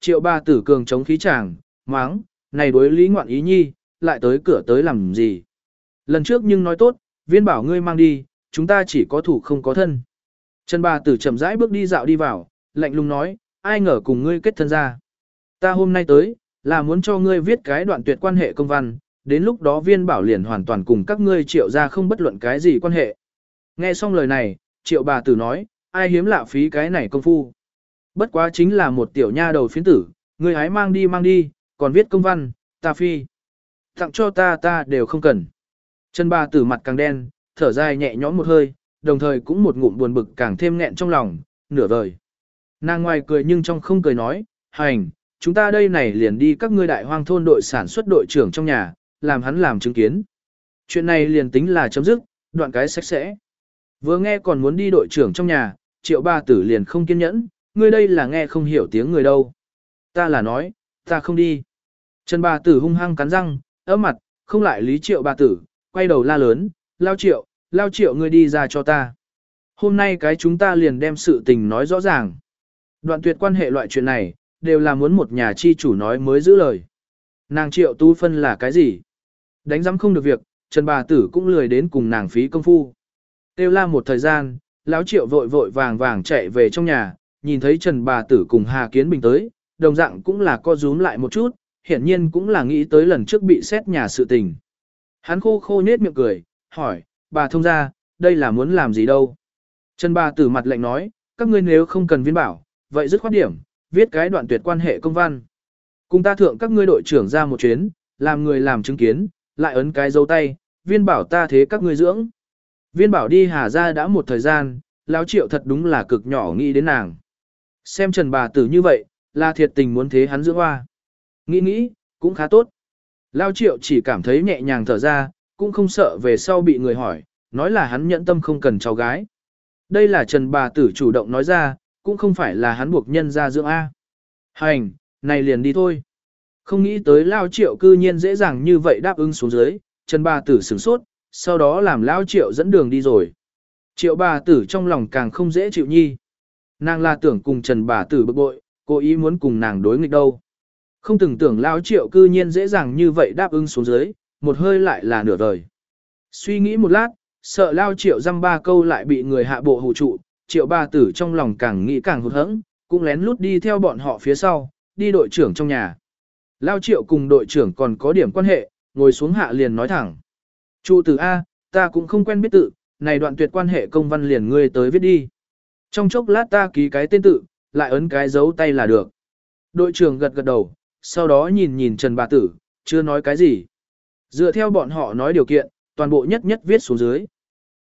triệu Ba tử cường chống khí chàng, máng, này đối lý ngoạn ý nhi, lại tới cửa tới làm gì. Lần trước nhưng nói tốt, viên bảo ngươi mang đi, chúng ta chỉ có thủ không có thân. Trần bà tử chậm rãi bước đi dạo đi vào, lạnh lùng nói, ai ngờ cùng ngươi kết thân ra. Ta hôm nay tới, là muốn cho ngươi viết cái đoạn tuyệt quan hệ công văn, đến lúc đó viên bảo liền hoàn toàn cùng các ngươi triệu ra không bất luận cái gì quan hệ. Nghe xong lời này, triệu bà tử nói, ai hiếm lạ phí cái này công phu. Bất quá chính là một tiểu nha đầu phiến tử, người hái mang đi mang đi, còn viết công văn, ta phi. Tặng cho ta ta đều không cần. Chân bà tử mặt càng đen, thở dài nhẹ nhõm một hơi, đồng thời cũng một ngụm buồn bực càng thêm nghẹn trong lòng, nửa vời. Nàng ngoài cười nhưng trong không cười nói, hành, chúng ta đây này liền đi các ngươi đại hoang thôn đội sản xuất đội trưởng trong nhà, làm hắn làm chứng kiến. Chuyện này liền tính là chấm dứt, đoạn cái sạch sẽ. Vừa nghe còn muốn đi đội trưởng trong nhà, triệu ba tử liền không kiên nhẫn, ngươi đây là nghe không hiểu tiếng người đâu. Ta là nói, ta không đi. Trần ba tử hung hăng cắn răng, ấm mặt, không lại lý triệu ba tử, quay đầu la lớn, lao triệu, lao triệu ngươi đi ra cho ta. Hôm nay cái chúng ta liền đem sự tình nói rõ ràng. Đoạn tuyệt quan hệ loại chuyện này, đều là muốn một nhà chi chủ nói mới giữ lời. Nàng triệu tu phân là cái gì? Đánh giám không được việc, Trần bà tử cũng lười đến cùng nàng phí công phu. Tiêu la một thời gian, lão triệu vội vội vàng vàng chạy về trong nhà, nhìn thấy Trần bà tử cùng Hà Kiến Bình tới, đồng dạng cũng là co rúm lại một chút, hiển nhiên cũng là nghĩ tới lần trước bị xét nhà sự tình. Hắn khô khô nết miệng cười, hỏi, bà thông ra, đây là muốn làm gì đâu? Trần bà tử mặt lạnh nói, các ngươi nếu không cần viên bảo, vậy dứt khoát điểm, viết cái đoạn tuyệt quan hệ công văn. Cùng ta thượng các ngươi đội trưởng ra một chuyến, làm người làm chứng kiến, lại ấn cái dấu tay, viên bảo ta thế các ngươi dưỡng. Viên bảo đi hà ra đã một thời gian, lão triệu thật đúng là cực nhỏ nghĩ đến nàng. Xem trần bà tử như vậy, là thiệt tình muốn thế hắn dưỡng hoa. Nghĩ nghĩ, cũng khá tốt. lao triệu chỉ cảm thấy nhẹ nhàng thở ra, cũng không sợ về sau bị người hỏi, nói là hắn nhẫn tâm không cần cháu gái. Đây là trần bà tử chủ động nói ra, cũng không phải là hắn buộc nhân ra dưỡng A. Hành, này liền đi thôi. Không nghĩ tới Lao Triệu cư nhiên dễ dàng như vậy đáp ứng xuống dưới, Trần Bà Tử sửng sốt, sau đó làm Lao Triệu dẫn đường đi rồi. Triệu Bà Tử trong lòng càng không dễ chịu nhi. Nàng là tưởng cùng Trần Bà Tử bực bội, cố ý muốn cùng nàng đối nghịch đâu. Không từng tưởng Lão Triệu cư nhiên dễ dàng như vậy đáp ứng xuống dưới, một hơi lại là nửa đời. Suy nghĩ một lát, sợ Lao Triệu dăm ba câu lại bị người hạ bộ hù trụ, Triệu Bà Tử trong lòng càng nghĩ càng hụt hẫng, cũng lén lút đi theo bọn họ phía sau, đi đội trưởng trong nhà. Lao triệu cùng đội trưởng còn có điểm quan hệ, ngồi xuống hạ liền nói thẳng. Chu tử A, ta cũng không quen biết tự, này đoạn tuyệt quan hệ công văn liền ngươi tới viết đi. Trong chốc lát ta ký cái tên tự, lại ấn cái dấu tay là được. Đội trưởng gật gật đầu, sau đó nhìn nhìn Trần Bà Tử, chưa nói cái gì. Dựa theo bọn họ nói điều kiện, toàn bộ nhất nhất viết xuống dưới.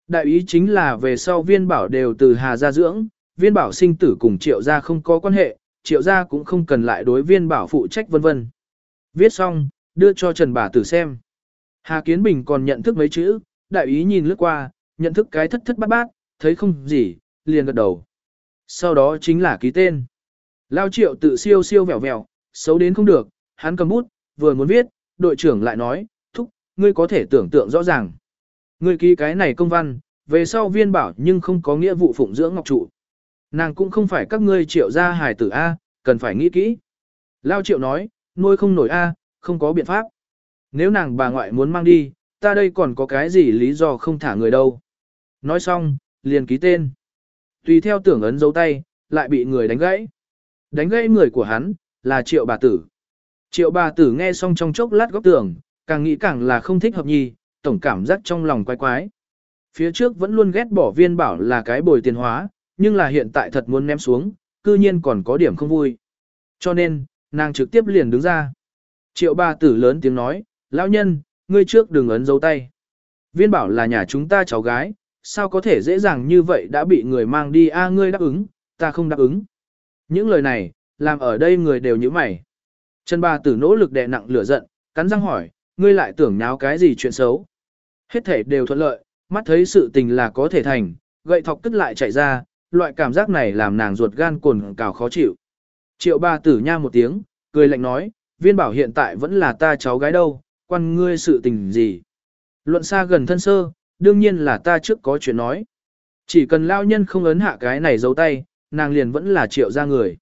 Đại ý chính là về sau viên bảo đều từ Hà gia dưỡng, viên bảo sinh tử cùng triệu gia không có quan hệ, triệu gia cũng không cần lại đối viên bảo phụ trách vân vân. Viết xong, đưa cho Trần Bà Tử xem. Hà Kiến Bình còn nhận thức mấy chữ, đại ý nhìn lướt qua, nhận thức cái thất thất bát bát, thấy không gì, liền gật đầu. Sau đó chính là ký tên. Lao triệu tự siêu siêu vẹo vẹo, xấu đến không được, hắn cầm bút, vừa muốn viết, đội trưởng lại nói, thúc, ngươi có thể tưởng tượng rõ ràng. Ngươi ký cái này công văn, về sau viên bảo nhưng không có nghĩa vụ phụng dưỡng ngọc trụ. Nàng cũng không phải các ngươi triệu gia hài tử A, cần phải nghĩ kỹ. Lao triệu nói, nuôi không nổi A, không có biện pháp. Nếu nàng bà ngoại muốn mang đi, ta đây còn có cái gì lý do không thả người đâu. Nói xong, liền ký tên. Tùy theo tưởng ấn dấu tay, lại bị người đánh gãy. Đánh gãy người của hắn, là triệu bà tử. Triệu bà tử nghe xong trong chốc lát góc tưởng, càng nghĩ càng là không thích hợp nhì, tổng cảm giác trong lòng quái quái. Phía trước vẫn luôn ghét bỏ viên bảo là cái bồi tiền hóa, nhưng là hiện tại thật muốn ném xuống, cư nhiên còn có điểm không vui. Cho nên, nàng trực tiếp liền đứng ra. Triệu bà tử lớn tiếng nói, lão nhân, ngươi trước đừng ấn dấu tay. Viên bảo là nhà chúng ta cháu gái, sao có thể dễ dàng như vậy đã bị người mang đi a ngươi đáp ứng, ta không đáp ứng. Những lời này, làm ở đây người đều như mày. Trần bà tử nỗ lực đè nặng lửa giận, cắn răng hỏi, ngươi lại tưởng nháo cái gì chuyện xấu. Hết thể đều thuận lợi, mắt thấy sự tình là có thể thành, gậy thọc tức lại chạy ra, loại cảm giác này làm nàng ruột gan cồn cào khó chịu. Triệu bà tử nha một tiếng, cười lạnh nói, viên bảo hiện tại vẫn là ta cháu gái đâu, quan ngươi sự tình gì. Luận xa gần thân sơ, đương nhiên là ta trước có chuyện nói. Chỉ cần lao nhân không ấn hạ cái này giấu tay, nàng liền vẫn là triệu ra người.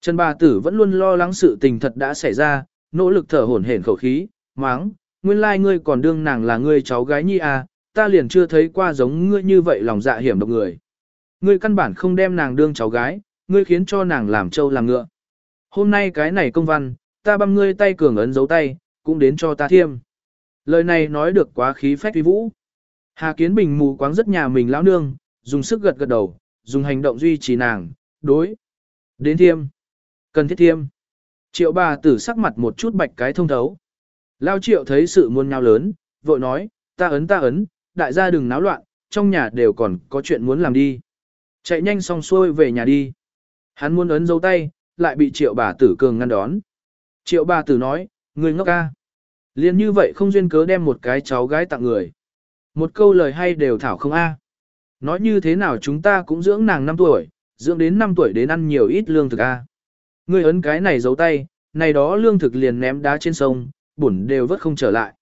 Trần bà tử vẫn luôn lo lắng sự tình thật đã xảy ra, nỗ lực thở hổn hển khẩu khí, máng, nguyên lai ngươi còn đương nàng là ngươi cháu gái nhi à, ta liền chưa thấy qua giống ngươi như vậy lòng dạ hiểm độc người. Ngươi căn bản không đem nàng đương cháu gái, ngươi khiến cho nàng làm trâu làm ngựa. Hôm nay cái này công văn, ta băm ngươi tay cường ấn dấu tay, cũng đến cho ta thiêm. Lời này nói được quá khí phách uy vũ. Hà Kiến Bình mù quáng rất nhà mình lão nương, dùng sức gật gật đầu, dùng hành động duy trì nàng, đối. Đến thiêm. Cần thiết thiêm. Triệu bà tử sắc mặt một chút bạch cái thông thấu. Lao triệu thấy sự muôn nhau lớn, vội nói, ta ấn ta ấn, đại gia đừng náo loạn, trong nhà đều còn có chuyện muốn làm đi. Chạy nhanh xong xuôi về nhà đi. Hắn muốn ấn dấu tay, lại bị triệu bà tử cường ngăn đón. Triệu bà tử nói, người ngốc ca. Liên như vậy không duyên cớ đem một cái cháu gái tặng người. Một câu lời hay đều thảo không a. Nói như thế nào chúng ta cũng dưỡng nàng 5 tuổi, dưỡng đến 5 tuổi đến ăn nhiều ít lương thực a. Ngươi ấn cái này giấu tay, này đó lương thực liền ném đá trên sông, bổn đều vớt không trở lại.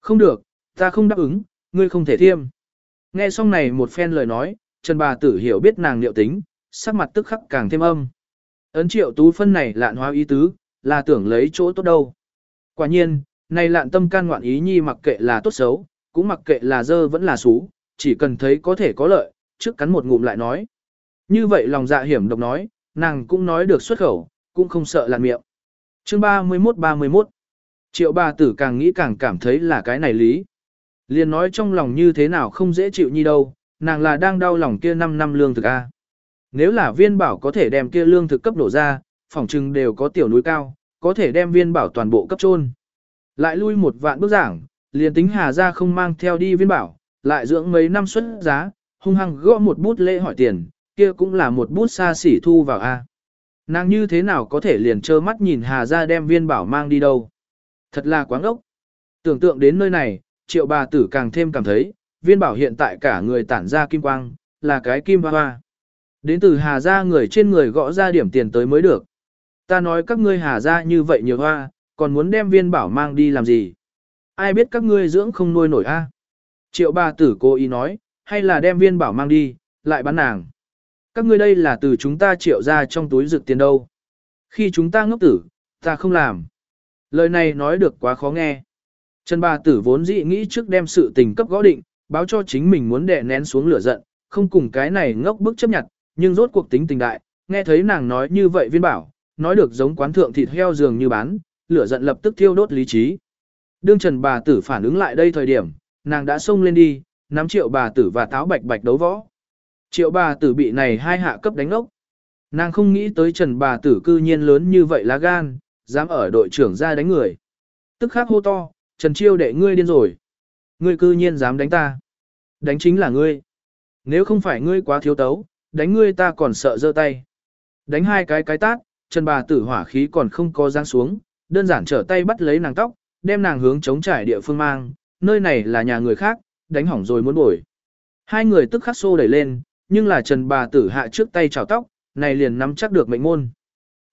Không được, ta không đáp ứng, ngươi không thể thiêm. Nghe xong này một phen lời nói, Trần bà tử hiểu biết nàng liệu tính, sắc mặt tức khắc càng thêm âm. Ấn triệu tú phân này lạn hóa ý tứ, là tưởng lấy chỗ tốt đâu. Quả nhiên, này lạn tâm can ngoạn ý nhi mặc kệ là tốt xấu, cũng mặc kệ là dơ vẫn là xú, chỉ cần thấy có thể có lợi, trước cắn một ngụm lại nói. Như vậy lòng dạ hiểm độc nói, nàng cũng nói được xuất khẩu, cũng không sợ lạn miệng. Chương 31-31 Triệu bà tử càng nghĩ càng cảm thấy là cái này lý. Liền nói trong lòng như thế nào không dễ chịu như đâu, nàng là đang đau lòng kia 5 năm lương thực A. Nếu là viên bảo có thể đem kia lương thực cấp đổ ra, phòng trừng đều có tiểu núi cao, có thể đem viên bảo toàn bộ cấp trôn. Lại lui một vạn bước giảng, liền tính hà ra không mang theo đi viên bảo, lại dưỡng mấy năm xuất giá, hung hăng gõ một bút lễ hỏi tiền, kia cũng là một bút xa xỉ thu vào A. Nàng như thế nào có thể liền trơ mắt nhìn hà ra đem viên bảo mang đi đâu. Thật là quáng ốc. Tưởng tượng đến nơi này, triệu bà tử càng thêm cảm thấy, viên bảo hiện tại cả người tản ra kim quang, là cái kim hoa hoa. Đến từ hà ra người trên người gõ ra điểm tiền tới mới được. Ta nói các ngươi hà ra như vậy nhiều hoa, còn muốn đem viên bảo mang đi làm gì? Ai biết các ngươi dưỡng không nuôi nổi a? Triệu bà tử cô ý nói, hay là đem viên bảo mang đi, lại bán nàng. Các ngươi đây là từ chúng ta triệu ra trong túi rực tiền đâu. Khi chúng ta ngốc tử, ta không làm. Lời này nói được quá khó nghe. Trần bà tử vốn dị nghĩ trước đem sự tình cấp gõ định, báo cho chính mình muốn đè nén xuống lửa giận, không cùng cái này ngốc bức chấp nhận, nhưng rốt cuộc tính tình đại, nghe thấy nàng nói như vậy viên bảo, nói được giống quán thượng thịt heo dường như bán, lửa giận lập tức thiêu đốt lý trí. Đương Trần bà tử phản ứng lại đây thời điểm, nàng đã xông lên đi, nắm triệu bà tử và táo bạch bạch đấu võ. Triệu bà tử bị này hai hạ cấp đánh ốc. Nàng không nghĩ tới Trần bà tử cư nhiên lớn như vậy lá gan, dám ở đội trưởng ra đánh người. Tức khắc hô to, Trần Chiêu đệ ngươi điên rồi. Ngươi cư nhiên dám đánh ta. Đánh chính là ngươi. Nếu không phải ngươi quá thiếu tấu, đánh ngươi ta còn sợ giơ tay. Đánh hai cái cái tát, Trần bà tử hỏa khí còn không có giáng xuống, đơn giản trở tay bắt lấy nàng tóc, đem nàng hướng chống trải địa phương mang, nơi này là nhà người khác, đánh hỏng rồi muốn bồi. Hai người tức khắc xô đẩy lên, nhưng là Trần bà tử hạ trước tay chào tóc, này liền nắm chắc được mệnh môn.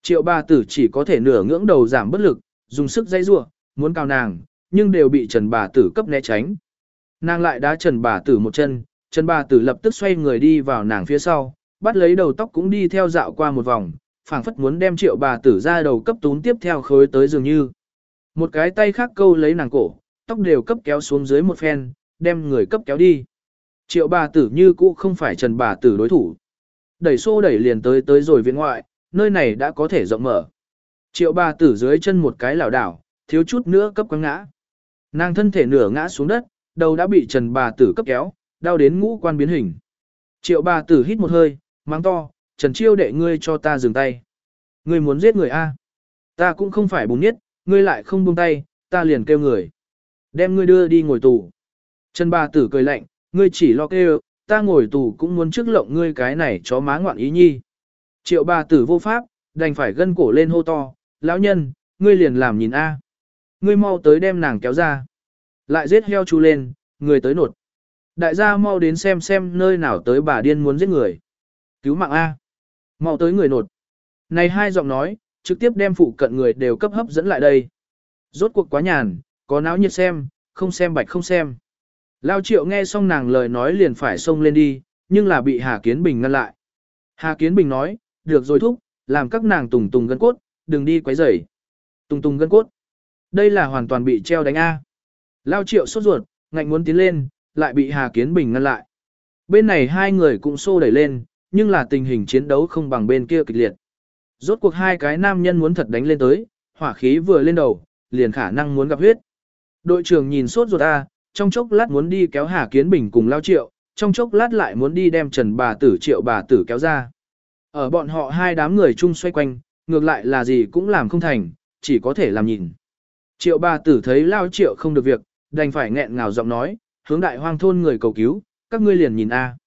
Triệu bà tử chỉ có thể nửa ngưỡng đầu giảm bất lực, dùng sức dây rua, muốn cao nàng, nhưng đều bị Trần bà tử cấp né tránh. Nàng lại đá Trần bà tử một chân, Trần bà tử lập tức xoay người đi vào nàng phía sau, bắt lấy đầu tóc cũng đi theo dạo qua một vòng, phảng phất muốn đem triệu bà tử ra đầu cấp tún tiếp theo khối tới dường như. Một cái tay khác câu lấy nàng cổ, tóc đều cấp kéo xuống dưới một phen, đem người cấp kéo đi. Triệu bà tử như cũ không phải trần bà tử đối thủ. Đẩy xô đẩy liền tới tới rồi viện ngoại, nơi này đã có thể rộng mở. Triệu bà tử dưới chân một cái lảo đảo, thiếu chút nữa cấp quăng ngã. Nàng thân thể nửa ngã xuống đất, đầu đã bị trần bà tử cấp kéo, đau đến ngũ quan biến hình. Triệu bà tử hít một hơi, mang to, trần chiêu đệ ngươi cho ta dừng tay. Ngươi muốn giết người A. Ta cũng không phải bùng nhất, ngươi lại không buông tay, ta liền kêu người. Đem ngươi đưa đi ngồi tù. Trần bà tử cười lạnh, ngươi chỉ lo kêu, ta ngồi tù cũng muốn trước lộng ngươi cái này chó má ngoạn ý nhi. Triệu bà tử vô pháp, đành phải gân cổ lên hô to, lão nhân, ngươi liền làm nhìn A. Ngươi mau tới đem nàng kéo ra. Lại giết heo chú lên, người tới nột. Đại gia mau đến xem xem nơi nào tới bà điên muốn giết người. Cứu mạng A. Mau tới người nột. Này hai giọng nói, trực tiếp đem phụ cận người đều cấp hấp dẫn lại đây. Rốt cuộc quá nhàn, có náo nhiệt xem, không xem bạch không xem. Lao triệu nghe xong nàng lời nói liền phải xông lên đi, nhưng là bị Hà Kiến Bình ngăn lại. Hà Kiến Bình nói, được rồi thúc, làm các nàng tùng tùng gân cốt, đừng đi quấy rầy. Tùng tùng gân cốt. Đây là hoàn toàn bị treo đánh A. Lao triệu sốt ruột, ngạnh muốn tiến lên, lại bị Hà Kiến Bình ngăn lại. Bên này hai người cũng xô đẩy lên, nhưng là tình hình chiến đấu không bằng bên kia kịch liệt. Rốt cuộc hai cái nam nhân muốn thật đánh lên tới, hỏa khí vừa lên đầu, liền khả năng muốn gặp huyết. Đội trưởng nhìn sốt ruột A, trong chốc lát muốn đi kéo Hà Kiến Bình cùng Lao Triệu, trong chốc lát lại muốn đi đem Trần bà tử Triệu bà tử kéo ra. Ở bọn họ hai đám người chung xoay quanh, ngược lại là gì cũng làm không thành, chỉ có thể làm nhìn. Triệu bà tử thấy Lao Triệu không được việc, đành phải nghẹn ngào giọng nói, hướng đại hoang thôn người cầu cứu, các ngươi liền nhìn A.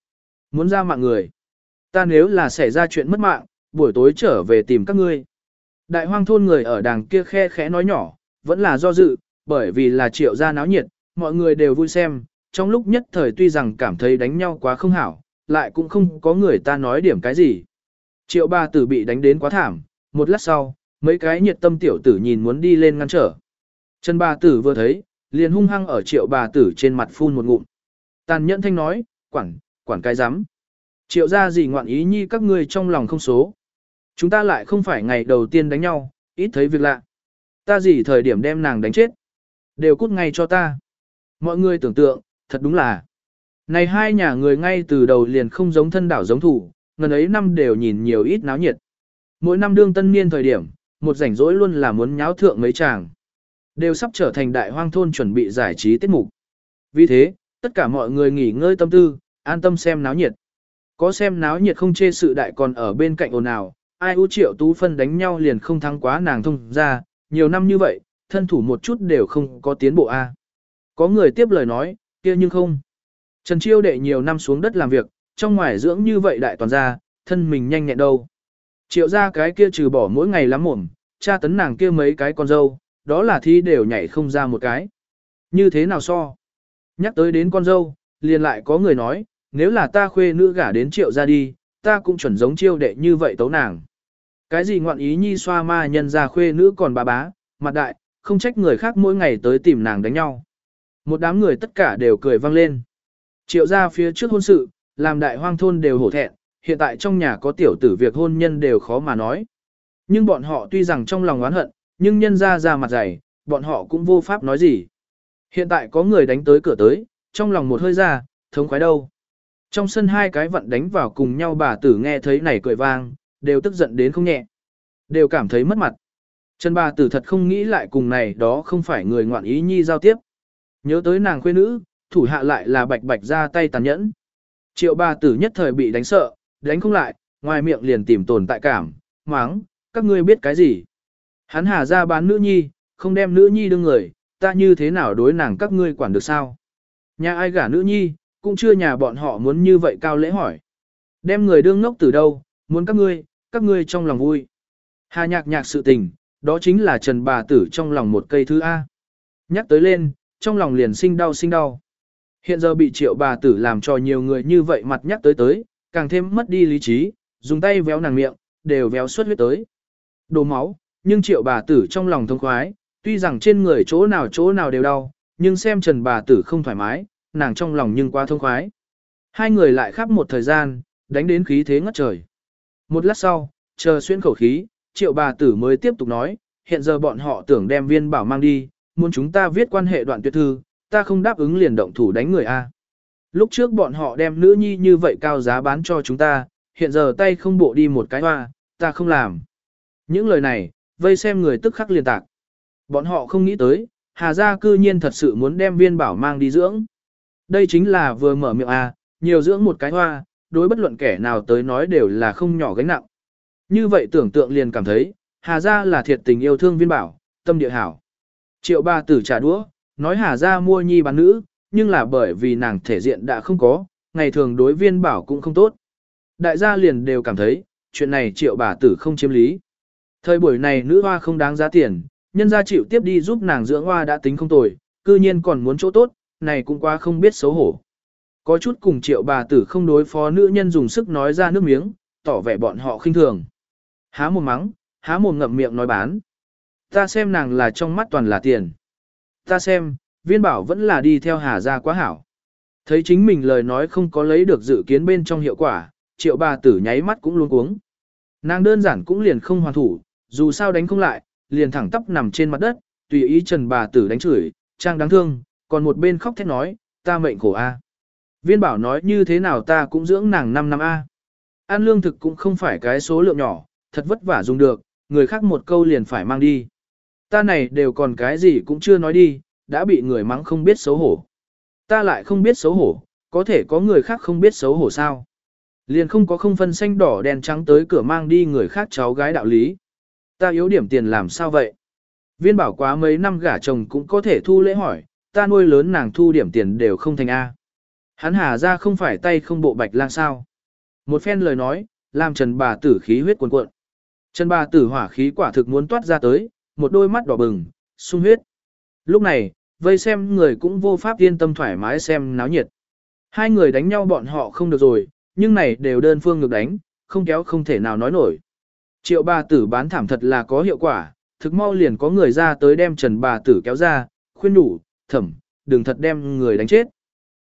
Muốn ra mạng người. Ta nếu là xảy ra chuyện mất mạng, buổi tối trở về tìm các ngươi. Đại hoang thôn người ở đàng kia khe khẽ nói nhỏ, vẫn là do dự, bởi vì là triệu gia náo nhiệt, mọi người đều vui xem, trong lúc nhất thời tuy rằng cảm thấy đánh nhau quá không hảo, lại cũng không có người ta nói điểm cái gì. Triệu ba tử bị đánh đến quá thảm, một lát sau, mấy cái nhiệt tâm tiểu tử nhìn muốn đi lên ngăn trở. Trần ba tử vừa thấy, liền hung hăng ở triệu bà tử trên mặt phun một ngụm. Tàn nhẫn thanh nói, quản, quản cái rắm Triệu ra gì ngoạn ý nhi các ngươi trong lòng không số. Chúng ta lại không phải ngày đầu tiên đánh nhau, ít thấy việc lạ. Ta gì thời điểm đem nàng đánh chết. Đều cút ngay cho ta. Mọi người tưởng tượng, thật đúng là. Này hai nhà người ngay từ đầu liền không giống thân đảo giống thủ, ngần ấy năm đều nhìn nhiều ít náo nhiệt. Mỗi năm đương tân niên thời điểm, một rảnh rỗi luôn là muốn nháo thượng mấy chàng. Đều sắp trở thành đại hoang thôn chuẩn bị giải trí tiết mục. Vì thế, tất cả mọi người nghỉ ngơi tâm tư, an tâm xem náo nhiệt. Có xem náo nhiệt không chê sự đại còn ở bên cạnh ồn ào, ai ưu triệu tú phân đánh nhau liền không thắng quá nàng thông ra, nhiều năm như vậy, thân thủ một chút đều không có tiến bộ a. Có người tiếp lời nói, kia nhưng không. Trần Chiêu đệ nhiều năm xuống đất làm việc, trong ngoài dưỡng như vậy đại toàn gia, thân mình nhanh nhẹn đâu. Triệu ra cái kia trừ bỏ mỗi ngày lắm mồm, cha tấn nàng kia mấy cái con dâu, đó là thi đều nhảy không ra một cái. Như thế nào so? Nhắc tới đến con dâu, liền lại có người nói, nếu là ta khuê nữ gả đến triệu ra đi, ta cũng chuẩn giống chiêu đệ như vậy tấu nàng. Cái gì ngoạn ý nhi xoa ma nhân ra khuê nữ còn bà bá, mặt đại, không trách người khác mỗi ngày tới tìm nàng đánh nhau. Một đám người tất cả đều cười vang lên. Triệu ra phía trước hôn sự, làm đại hoang thôn đều hổ thẹn, hiện tại trong nhà có tiểu tử việc hôn nhân đều khó mà nói. Nhưng bọn họ tuy rằng trong lòng oán hận, nhưng nhân ra ra mặt dày, bọn họ cũng vô pháp nói gì. Hiện tại có người đánh tới cửa tới, trong lòng một hơi ra, thống khoái đâu. Trong sân hai cái vận đánh vào cùng nhau bà tử nghe thấy này cười vang, đều tức giận đến không nhẹ. Đều cảm thấy mất mặt. Trần bà tử thật không nghĩ lại cùng này đó không phải người ngoạn ý nhi giao tiếp. Nhớ tới nàng khuê nữ, thủ hạ lại là bạch bạch ra tay tàn nhẫn. Triệu bà tử nhất thời bị đánh sợ, đánh không lại, ngoài miệng liền tìm tồn tại cảm, máng, các ngươi biết cái gì. Hắn hà ra bán nữ nhi, không đem nữ nhi đương người, ta như thế nào đối nàng các ngươi quản được sao? Nhà ai gả nữ nhi, cũng chưa nhà bọn họ muốn như vậy cao lễ hỏi. Đem người đương ngốc từ đâu, muốn các ngươi, các ngươi trong lòng vui. Hà nhạc nhạc sự tình, đó chính là Trần bà tử trong lòng một cây thứ A. Nhắc tới lên, trong lòng liền sinh đau sinh đau. Hiện giờ bị triệu bà tử làm cho nhiều người như vậy mặt nhắc tới tới, càng thêm mất đi lý trí, dùng tay véo nàng miệng, đều véo suốt huyết tới. Đồ máu, nhưng triệu bà tử trong lòng thông khoái, tuy rằng trên người chỗ nào chỗ nào đều đau, nhưng xem trần bà tử không thoải mái, nàng trong lòng nhưng quá thông khoái. Hai người lại khắp một thời gian, đánh đến khí thế ngất trời. Một lát sau, chờ xuyên khẩu khí, triệu bà tử mới tiếp tục nói, hiện giờ bọn họ tưởng đem viên bảo mang đi, muốn chúng ta viết quan hệ đoạn tuyệt thư, ta không đáp ứng liền động thủ đánh người A. Lúc trước bọn họ đem nữ nhi như vậy cao giá bán cho chúng ta, hiện giờ tay không bộ đi một cái hoa, ta không làm. Những lời này, vây xem người tức khắc liền tạc. Bọn họ không nghĩ tới, Hà Gia cư nhiên thật sự muốn đem viên bảo mang đi dưỡng. Đây chính là vừa mở miệng A, nhiều dưỡng một cái hoa, đối bất luận kẻ nào tới nói đều là không nhỏ gánh nặng. Như vậy tưởng tượng liền cảm thấy, Hà Gia là thiệt tình yêu thương viên bảo, tâm địa hảo. Triệu ba tử trả đũa, nói Hà Gia mua nhi bán nữ, nhưng là bởi vì nàng thể diện đã không có, ngày thường đối viên bảo cũng không tốt. Đại gia liền đều cảm thấy, chuyện này triệu bà tử không chiếm lý. Thời buổi này nữ hoa không đáng giá tiền, nhân gia chịu tiếp đi giúp nàng dưỡng hoa đã tính không tồi, cư nhiên còn muốn chỗ tốt, này cũng quá không biết xấu hổ. Có chút cùng triệu bà tử không đối phó nữ nhân dùng sức nói ra nước miếng, tỏ vẻ bọn họ khinh thường. Há mồm mắng, há mồm ngậm miệng nói bán. Ta xem nàng là trong mắt toàn là tiền. Ta xem, viên bảo vẫn là đi theo hà gia quá hảo. Thấy chính mình lời nói không có lấy được dự kiến bên trong hiệu quả, triệu bà tử nháy mắt cũng luôn cuống. Nàng đơn giản cũng liền không hoàn thủ, dù sao đánh không lại, liền thẳng tắp nằm trên mặt đất, tùy ý Trần bà tử đánh chửi, trang đáng thương, còn một bên khóc thét nói, ta mệnh khổ a. Viên bảo nói như thế nào ta cũng dưỡng nàng 5 năm a. Ăn lương thực cũng không phải cái số lượng nhỏ, thật vất vả dùng được, người khác một câu liền phải mang đi. Ta này đều còn cái gì cũng chưa nói đi, đã bị người mắng không biết xấu hổ. Ta lại không biết xấu hổ, có thể có người khác không biết xấu hổ sao. Liền không có không phân xanh đỏ đen trắng tới cửa mang đi người khác cháu gái đạo lý. Ta yếu điểm tiền làm sao vậy? Viên bảo quá mấy năm gả chồng cũng có thể thu lễ hỏi, ta nuôi lớn nàng thu điểm tiền đều không thành A. Hắn hà ra không phải tay không bộ bạch lang sao. Một phen lời nói, làm Trần bà tử khí huyết cuồn cuộn. Trần bà tử hỏa khí quả thực muốn toát ra tới, một đôi mắt đỏ bừng, sung huyết. Lúc này, vây xem người cũng vô pháp yên tâm thoải mái xem náo nhiệt. Hai người đánh nhau bọn họ không được rồi, nhưng này đều đơn phương ngược đánh, không kéo không thể nào nói nổi. Triệu bà tử bán thảm thật là có hiệu quả, thực mau liền có người ra tới đem Trần bà tử kéo ra, khuyên đủ, thẩm, đừng thật đem người đánh chết.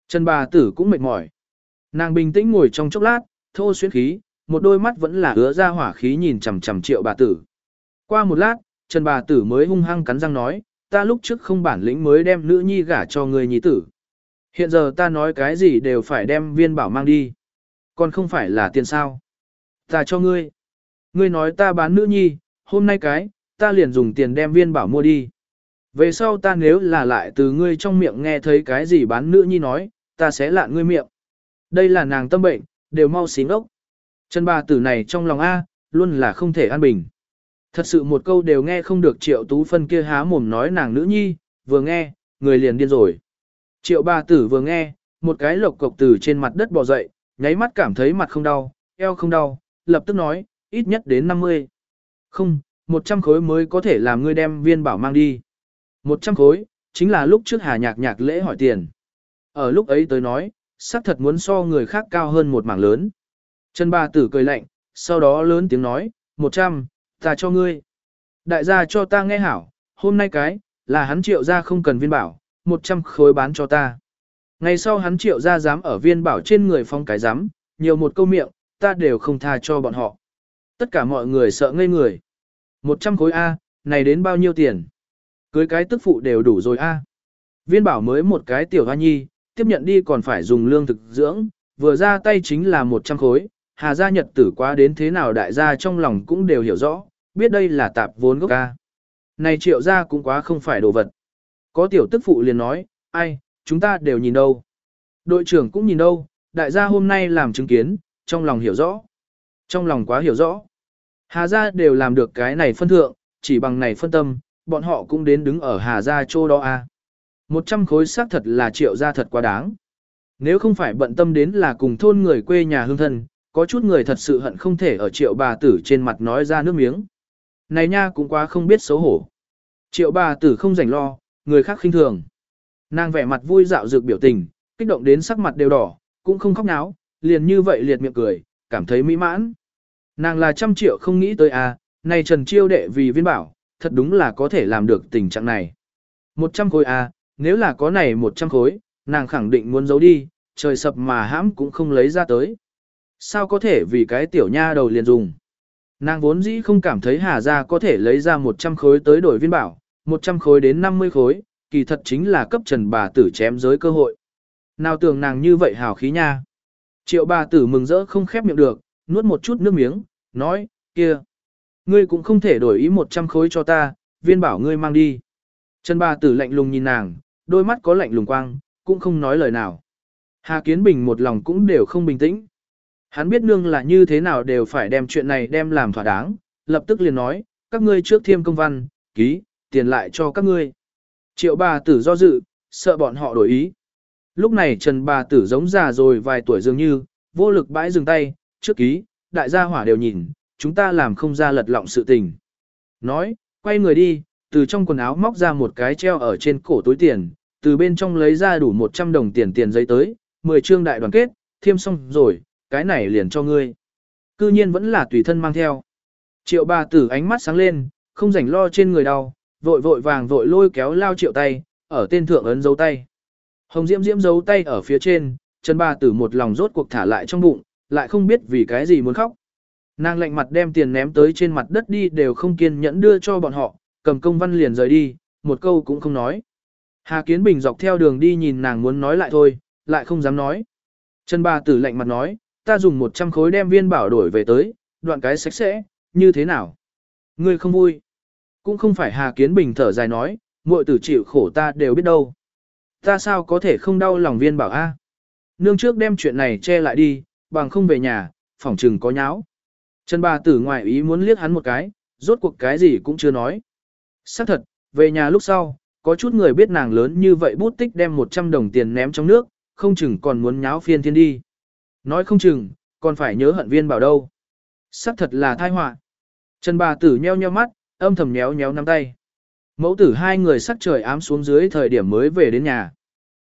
Trần bà tử cũng mệt mỏi. Nàng bình tĩnh ngồi trong chốc lát, thô xuyến khí, một đôi mắt vẫn là ứa ra hỏa khí nhìn chằm chằm triệu bà tử. Qua một lát, Trần bà tử mới hung hăng cắn răng nói, ta lúc trước không bản lĩnh mới đem nữ nhi gả cho người nhi tử. Hiện giờ ta nói cái gì đều phải đem viên bảo mang đi. Còn không phải là tiền sao. Ta cho ngươi. Ngươi nói ta bán nữ nhi, hôm nay cái, ta liền dùng tiền đem viên bảo mua đi. Về sau ta nếu là lại từ ngươi trong miệng nghe thấy cái gì bán nữ nhi nói, ta sẽ lạn ngươi miệng. Đây là nàng tâm bệnh, đều mau xí ngốc. Chân bà tử này trong lòng A, luôn là không thể an bình. Thật sự một câu đều nghe không được triệu tú phân kia há mồm nói nàng nữ nhi, vừa nghe, người liền điên rồi. Triệu bà tử vừa nghe, một cái lộc cộc từ trên mặt đất bò dậy, nháy mắt cảm thấy mặt không đau, eo không đau, lập tức nói, ít nhất đến 50. Không, 100 khối mới có thể làm ngươi đem viên bảo mang đi. 100 khối, chính là lúc trước hà nhạc nhạc lễ hỏi tiền. Ở lúc ấy tới nói, xác thật muốn so người khác cao hơn một mảng lớn. Trần bà tử cười lạnh, sau đó lớn tiếng nói, 100, ta cho ngươi. Đại gia cho ta nghe hảo, hôm nay cái, là hắn triệu ra không cần viên bảo, 100 khối bán cho ta. Ngày sau hắn triệu ra dám ở viên bảo trên người phong cái dám, nhiều một câu miệng, ta đều không tha cho bọn họ. Tất cả mọi người sợ ngây người. 100 khối A, này đến bao nhiêu tiền? Cưới cái tức phụ đều đủ rồi A. Viên bảo mới một cái tiểu hoa nhi, tiếp nhận đi còn phải dùng lương thực dưỡng, vừa ra tay chính là 100 khối, hà gia nhật tử quá đến thế nào đại gia trong lòng cũng đều hiểu rõ, biết đây là tạp vốn gốc ca. Này triệu gia cũng quá không phải đồ vật. Có tiểu tức phụ liền nói, ai, chúng ta đều nhìn đâu. Đội trưởng cũng nhìn đâu, đại gia hôm nay làm chứng kiến, trong lòng hiểu rõ. Trong lòng quá hiểu rõ. Hà gia đều làm được cái này phân thượng, chỉ bằng này phân tâm, bọn họ cũng đến đứng ở Hà gia chỗ đó. À. 100 khối xác thật là triệu gia thật quá đáng. Nếu không phải bận tâm đến là cùng thôn người quê nhà hương thân, có chút người thật sự hận không thể ở triệu bà tử trên mặt nói ra nước miếng. Này nha cũng quá không biết xấu hổ. Triệu bà tử không rảnh lo, người khác khinh thường. Nàng vẻ mặt vui dạo dược biểu tình, kích động đến sắc mặt đều đỏ, cũng không khóc náo, liền như vậy liệt miệng cười, cảm thấy mỹ mãn. Nàng là trăm triệu không nghĩ tới à, này Trần Chiêu đệ vì viên bảo, thật đúng là có thể làm được tình trạng này. Một trăm khối à, nếu là có này một trăm khối, nàng khẳng định muốn giấu đi, trời sập mà hãm cũng không lấy ra tới. Sao có thể vì cái tiểu nha đầu liền dùng? Nàng vốn dĩ không cảm thấy Hà Gia có thể lấy ra 100 khối tới đổi viên bảo, 100 khối đến 50 khối, kỳ thật chính là cấp trần bà tử chém giới cơ hội. Nào tưởng nàng như vậy hào khí nha. Triệu bà tử mừng rỡ không khép miệng được, nuốt một chút nước miếng, nói, kia. Ngươi cũng không thể đổi ý 100 khối cho ta, viên bảo ngươi mang đi. Trần bà tử lạnh lùng nhìn nàng, đôi mắt có lạnh lùng quang, cũng không nói lời nào. Hà Kiến Bình một lòng cũng đều không bình tĩnh. Hắn biết nương là như thế nào đều phải đem chuyện này đem làm thỏa đáng, lập tức liền nói, các ngươi trước thiêm công văn, ký, tiền lại cho các ngươi. Triệu bà tử do dự, sợ bọn họ đổi ý. Lúc này Trần bà tử giống già rồi vài tuổi dường như, vô lực bãi dừng tay, trước ký, đại gia hỏa đều nhìn, chúng ta làm không ra lật lọng sự tình. Nói, quay người đi, từ trong quần áo móc ra một cái treo ở trên cổ túi tiền, từ bên trong lấy ra đủ 100 đồng tiền tiền giấy tới, 10 trương đại đoàn kết, thiêm xong rồi, cái này liền cho ngươi. Cư nhiên vẫn là tùy thân mang theo. Triệu bà tử ánh mắt sáng lên, không rảnh lo trên người đau, vội vội vàng vội lôi kéo lao triệu tay, ở tên thượng ấn dấu tay. Hồng Diễm Diễm giấu tay ở phía trên, Trần bà tử một lòng rốt cuộc thả lại trong bụng, lại không biết vì cái gì muốn khóc. Nàng lạnh mặt đem tiền ném tới trên mặt đất đi đều không kiên nhẫn đưa cho bọn họ, cầm công văn liền rời đi, một câu cũng không nói. Hà Kiến Bình dọc theo đường đi nhìn nàng muốn nói lại thôi, lại không dám nói. Trần bà tử lạnh mặt nói, ta dùng 100 khối đem viên bảo đổi về tới, đoạn cái sạch sẽ, như thế nào? Ngươi không vui. Cũng không phải Hà Kiến Bình thở dài nói, muội tử chịu khổ ta đều biết đâu. Ta sao có thể không đau lòng viên bảo a? Nương trước đem chuyện này che lại đi, bằng không về nhà, phỏng trừng có nháo. Trần bà tử ngoài ý muốn liếc hắn một cái, rốt cuộc cái gì cũng chưa nói. Xác thật, về nhà lúc sau, có chút người biết nàng lớn như vậy bút tích đem 100 đồng tiền ném trong nước, không chừng còn muốn nháo phiên thiên đi. Nói không chừng, còn phải nhớ hận viên bảo đâu. Xác thật là thai họa. Trần bà tử nheo nheo mắt, âm thầm nhéo nhéo nắm tay. Mẫu tử hai người sắc trời ám xuống dưới thời điểm mới về đến nhà.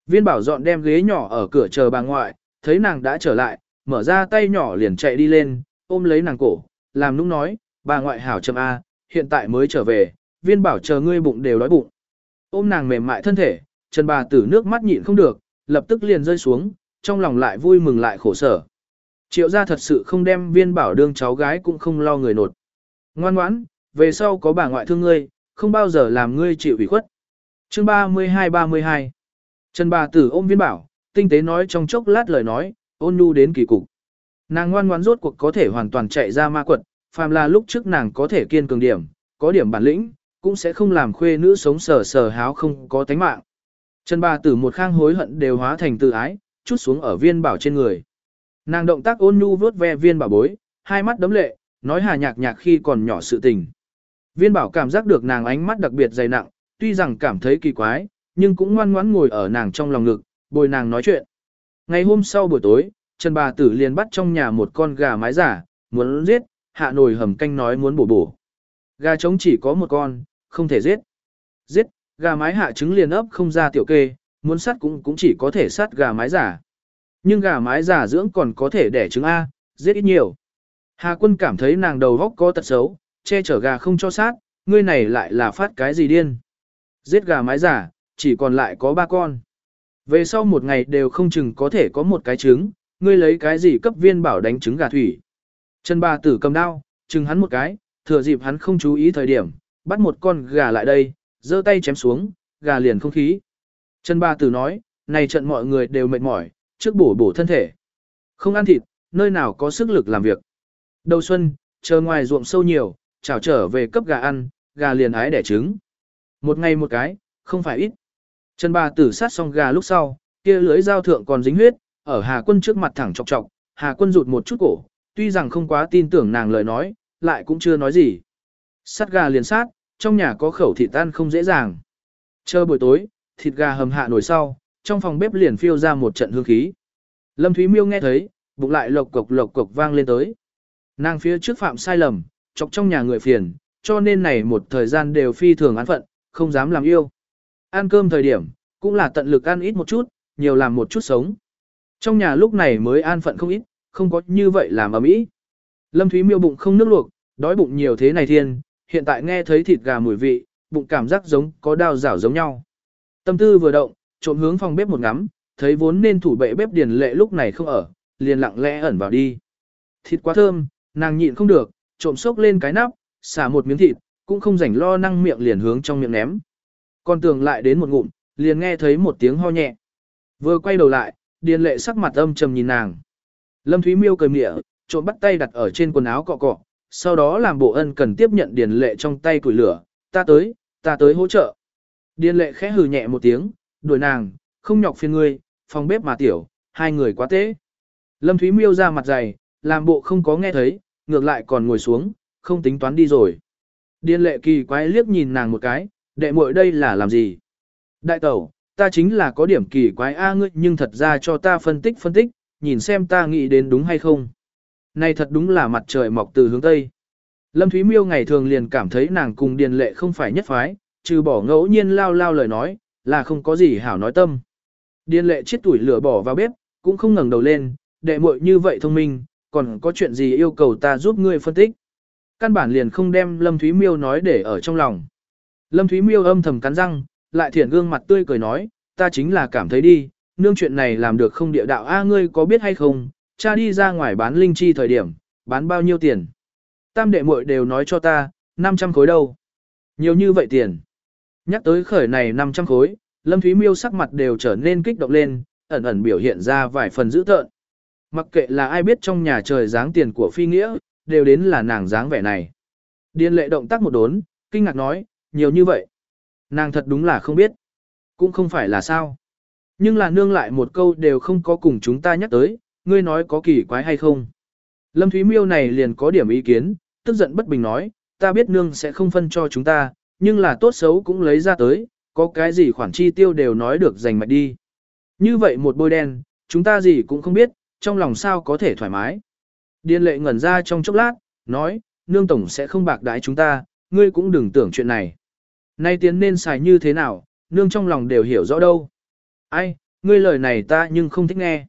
Viên bảo dọn đem ghế nhỏ ở cửa chờ bà ngoại, thấy nàng đã trở lại, mở ra tay nhỏ liền chạy đi lên, ôm lấy nàng cổ, làm nũng nói, bà ngoại hảo chậm A, hiện tại mới trở về, viên bảo chờ ngươi bụng đều đói bụng. Ôm nàng mềm mại thân thể, Trần bà tử nước mắt nhịn không được, lập tức liền rơi xuống, trong lòng lại vui mừng lại khổ sở. Triệu gia thật sự không đem viên bảo đương cháu gái cũng không lo người nột. Ngoan ngoãn, về sau có bà ngoại thương ngươi, không bao giờ làm ngươi chịu ủy khuất. Chương 32-32 Trần bà tử ôm viên bảo, tinh tế nói trong chốc lát lời nói, ôn nhu đến kỳ cục. Nàng ngoan ngoãn rốt cuộc có thể hoàn toàn chạy ra ma quật, phàm là lúc trước nàng có thể kiên cường điểm, có điểm bản lĩnh, cũng sẽ không làm khuê nữ sống sờ sờ háo không có tánh mạng. Trần bà tử một khang hối hận đều hóa thành tự ái, chút xuống ở viên bảo trên người. Nàng động tác ôn nhu vuốt ve viên bảo bối, hai mắt đấm lệ, nói hà nhạc nhạc khi còn nhỏ sự tình. Viên bảo cảm giác được nàng ánh mắt đặc biệt dày nặng, tuy rằng cảm thấy kỳ quái, nhưng cũng ngoan ngoãn ngồi ở nàng trong lòng ngực, bồi nàng nói chuyện. Ngày hôm sau buổi tối, Trần bà tử liền bắt trong nhà một con gà mái giả, muốn giết, hạ nồi hầm canh nói muốn bổ bổ. Gà trống chỉ có một con, không thể giết. Giết, gà mái hạ trứng liền ấp không ra tiểu kê, muốn sát cũng cũng chỉ có thể sát gà mái giả. Nhưng gà mái giả dưỡng còn có thể đẻ trứng A, giết ít nhiều. Hà quân cảm thấy nàng đầu góc có tật xấu, che chở gà không cho sát, ngươi này lại là phát cái gì điên. Giết gà mái giả, chỉ còn lại có ba con. Về sau một ngày đều không chừng có thể có một cái trứng, ngươi lấy cái gì cấp viên bảo đánh trứng gà thủy. chân bà tử cầm đao, chừng hắn một cái, thừa dịp hắn không chú ý thời điểm, bắt một con gà lại đây, giơ tay chém xuống, gà liền không khí. Trần Ba tử nói, này trận mọi người đều mệt mỏi, trước bổ bổ thân thể. Không ăn thịt, nơi nào có sức lực làm việc. Đầu xuân, chờ ngoài ruộng sâu nhiều, chào trở về cấp gà ăn, gà liền ái đẻ trứng. Một ngày một cái, không phải ít. Trần Ba tử sát xong gà lúc sau, kia lưới dao thượng còn dính huyết, ở Hà quân trước mặt thẳng chọc chọc, Hà quân rụt một chút cổ, tuy rằng không quá tin tưởng nàng lời nói, lại cũng chưa nói gì. Sát gà liền sát, trong nhà có khẩu thịt tan không dễ dàng. Chờ buổi tối, thịt gà hầm hạ nổi sau, trong phòng bếp liền phiêu ra một trận hương khí. Lâm Thúy Miêu nghe thấy, bụng lại lộc cộc lộc cộc vang lên tới. Nàng phía trước phạm sai lầm, chọc trong nhà người phiền, cho nên này một thời gian đều phi thường án phận, không dám làm yêu. Ăn cơm thời điểm, cũng là tận lực ăn ít một chút, nhiều làm một chút sống. Trong nhà lúc này mới an phận không ít, không có như vậy làm ở mỹ. Lâm Thúy Miêu bụng không nước luộc, đói bụng nhiều thế này thiên, hiện tại nghe thấy thịt gà mùi vị, bụng cảm giác giống có đao rảo giống nhau. Tâm tư vừa động, trộm hướng phòng bếp một ngắm, thấy vốn nên thủ bệ bếp điền lệ lúc này không ở, liền lặng lẽ ẩn vào đi. Thịt quá thơm, nàng nhịn không được, trộm sốc lên cái nắp, xả một miếng thịt, cũng không rảnh lo năng miệng liền hướng trong miệng ném. Con tường lại đến một ngụm, liền nghe thấy một tiếng ho nhẹ. Vừa quay đầu lại, điền lệ sắc mặt âm trầm nhìn nàng. Lâm Thúy Miêu cười mỉa, trộm bắt tay đặt ở trên quần áo cọ cọ, sau đó làm bộ ân cần tiếp nhận điền lệ trong tay củi lửa, ta tới, ta tới hỗ trợ. Điền lệ khẽ hừ nhẹ một tiếng, đuổi nàng, không nhọc phiền ngươi, phòng bếp mà tiểu, hai người quá tế. Lâm Thúy Miêu ra mặt dày, làm bộ không có nghe thấy, ngược lại còn ngồi xuống, không tính toán đi rồi. Điền lệ kỳ quái liếc nhìn nàng một cái, đệ muội đây là làm gì? Đại tẩu, ta chính là có điểm kỳ quái a ngươi nhưng thật ra cho ta phân tích phân tích, nhìn xem ta nghĩ đến đúng hay không. Này thật đúng là mặt trời mọc từ hướng Tây. Lâm Thúy Miêu ngày thường liền cảm thấy nàng cùng Điền Lệ không phải nhất phái, trừ bỏ ngẫu nhiên lao lao lời nói, là không có gì hảo nói tâm. Điền Lệ chết tuổi lửa bỏ vào bếp, cũng không ngẩng đầu lên, đệ muội như vậy thông minh, còn có chuyện gì yêu cầu ta giúp ngươi phân tích. Căn bản liền không đem Lâm Thúy Miêu nói để ở trong lòng. Lâm Thúy Miêu âm thầm cắn răng, lại thiện gương mặt tươi cười nói, ta chính là cảm thấy đi, nương chuyện này làm được không địa đạo a ngươi có biết hay không, cha đi ra ngoài bán linh chi thời điểm, bán bao nhiêu tiền. Tam đệ muội đều nói cho ta, 500 khối đâu. Nhiều như vậy tiền. Nhắc tới khởi này 500 khối, Lâm Thúy Miêu sắc mặt đều trở nên kích động lên, ẩn ẩn biểu hiện ra vài phần dữ tợn. Mặc kệ là ai biết trong nhà trời dáng tiền của phi nghĩa, đều đến là nàng dáng vẻ này. Điên lệ động tác một đốn, kinh ngạc nói, nhiều như vậy. Nàng thật đúng là không biết. Cũng không phải là sao. Nhưng là nương lại một câu đều không có cùng chúng ta nhắc tới, ngươi nói có kỳ quái hay không. Lâm Thúy Miêu này liền có điểm ý kiến, tức giận bất bình nói, ta biết nương sẽ không phân cho chúng ta, nhưng là tốt xấu cũng lấy ra tới, có cái gì khoản chi tiêu đều nói được dành mạch đi. Như vậy một bôi đen, chúng ta gì cũng không biết, trong lòng sao có thể thoải mái. Điên lệ ngẩn ra trong chốc lát, nói, nương tổng sẽ không bạc đái chúng ta, ngươi cũng đừng tưởng chuyện này. Nay tiến nên xài như thế nào, nương trong lòng đều hiểu rõ đâu. Ai, ngươi lời này ta nhưng không thích nghe.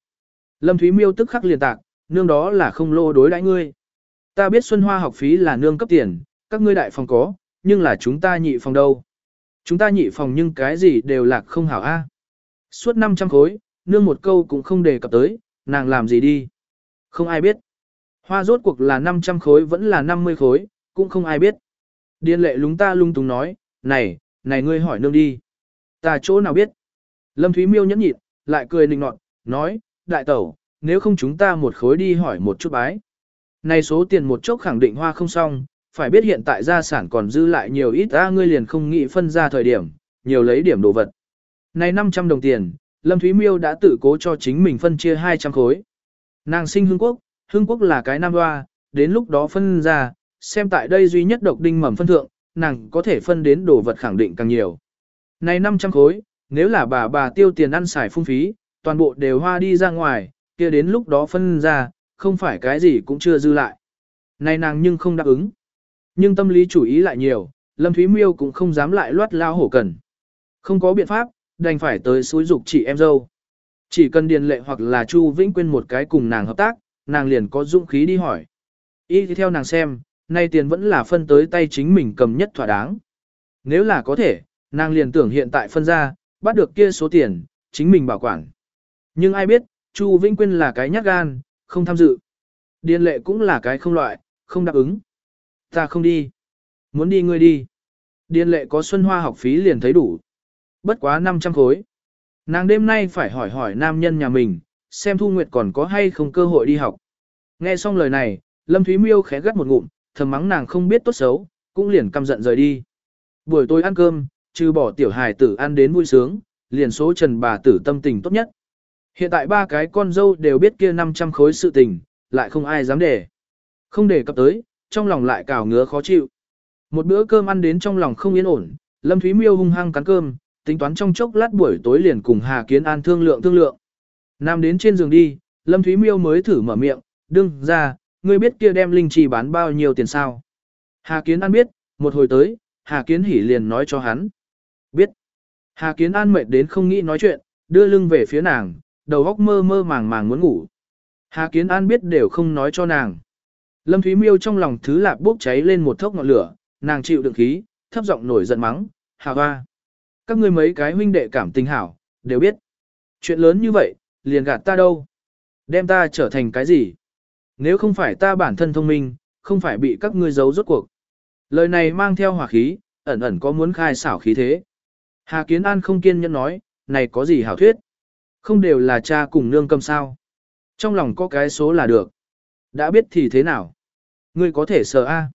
Lâm Thúy Miêu tức khắc liền tạc, nương đó là không lô đối đãi ngươi. Ta biết Xuân Hoa học phí là nương cấp tiền, các ngươi đại phòng có, nhưng là chúng ta nhị phòng đâu. Chúng ta nhị phòng nhưng cái gì đều lạc không hảo a. Suốt 500 khối, nương một câu cũng không đề cập tới, nàng làm gì đi. Không ai biết. Hoa rốt cuộc là 500 khối vẫn là 50 khối, cũng không ai biết. Điên lệ lúng ta lung tung nói, này, này ngươi hỏi nương đi. Ta chỗ nào biết. Lâm Thúy Miêu nhẫn nhịn, lại cười nịnh nọt, nói, đại tẩu, nếu không chúng ta một khối đi hỏi một chút bái. Này số tiền một chốc khẳng định hoa không xong, phải biết hiện tại gia sản còn dư lại nhiều ít ra ngươi liền không nghĩ phân ra thời điểm, nhiều lấy điểm đồ vật. Này 500 đồng tiền, Lâm Thúy Miêu đã tự cố cho chính mình phân chia 200 khối. Nàng sinh hương quốc, hương quốc là cái nam hoa, đến lúc đó phân ra, xem tại đây duy nhất độc đinh mầm phân thượng, nàng có thể phân đến đồ vật khẳng định càng nhiều. Này 500 khối, nếu là bà bà tiêu tiền ăn xài phung phí, toàn bộ đều hoa đi ra ngoài, kia đến lúc đó phân ra, không phải cái gì cũng chưa dư lại. Này nàng nhưng không đáp ứng. Nhưng tâm lý chủ ý lại nhiều, Lâm Thúy Miêu cũng không dám lại loát lao hổ cần. Không có biện pháp, đành phải tới suối dục chị em dâu. Chỉ cần điền lệ hoặc là Chu Vĩnh quên một cái cùng nàng hợp tác, nàng liền có dũng khí đi hỏi. Y theo nàng xem, nay tiền vẫn là phân tới tay chính mình cầm nhất thỏa đáng. Nếu là có thể, nàng liền tưởng hiện tại phân ra, bắt được kia số tiền, chính mình bảo quản. Nhưng ai biết, Chu Vĩnh Quyên là cái nhát gan, không tham dự. Điền lệ cũng là cái không loại, không đáp ứng. Ta không đi. Muốn đi ngươi đi. Điền lệ có xuân hoa học phí liền thấy đủ. Bất quá 500 khối. Nàng đêm nay phải hỏi hỏi nam nhân nhà mình, xem Thu Nguyệt còn có hay không cơ hội đi học. Nghe xong lời này, Lâm Thúy Miêu khẽ gắt một ngụm, thầm mắng nàng không biết tốt xấu, cũng liền căm giận rời đi. Buổi tối ăn cơm, trừ bỏ tiểu hài tử ăn đến vui sướng, liền số trần bà tử tâm tình tốt nhất. Hiện tại ba cái con dâu đều biết kia 500 khối sự tình, lại không ai dám để. Không để cập tới, trong lòng lại cào ngứa khó chịu. Một bữa cơm ăn đến trong lòng không yên ổn, Lâm Thúy Miêu hung hăng cắn cơm, tính toán trong chốc lát buổi tối liền cùng Hà Kiến An thương lượng thương lượng. Nam đến trên giường đi, Lâm Thúy Miêu mới thử mở miệng, đương ra, ngươi biết kia đem linh trì bán bao nhiêu tiền sao? Hà Kiến An biết, một hồi tới, Hà Kiến Hỉ liền nói cho hắn. Biết. Hà Kiến An mệt đến không nghĩ nói chuyện, đưa lưng về phía nàng, đầu óc mơ mơ màng màng muốn ngủ. Hà Kiến An biết đều không nói cho nàng. Lâm Thúy Miêu trong lòng thứ lạp bốc cháy lên một thốc ngọn lửa, nàng chịu đựng khí, thấp giọng nổi giận mắng, Hà Hoa. Các ngươi mấy cái huynh đệ cảm tình hảo, đều biết. Chuyện lớn như vậy, liền gạt ta đâu. Đem ta trở thành cái gì? Nếu không phải ta bản thân thông minh, không phải bị các ngươi giấu rốt cuộc. Lời này mang theo hỏa khí, ẩn ẩn có muốn khai xảo khí thế. Hà Kiến An không kiên nhẫn nói, này có gì hảo thuyết? Không đều là cha cùng nương cầm sao? Trong lòng có cái số là được. Đã biết thì thế nào? Ngươi có thể sờ A.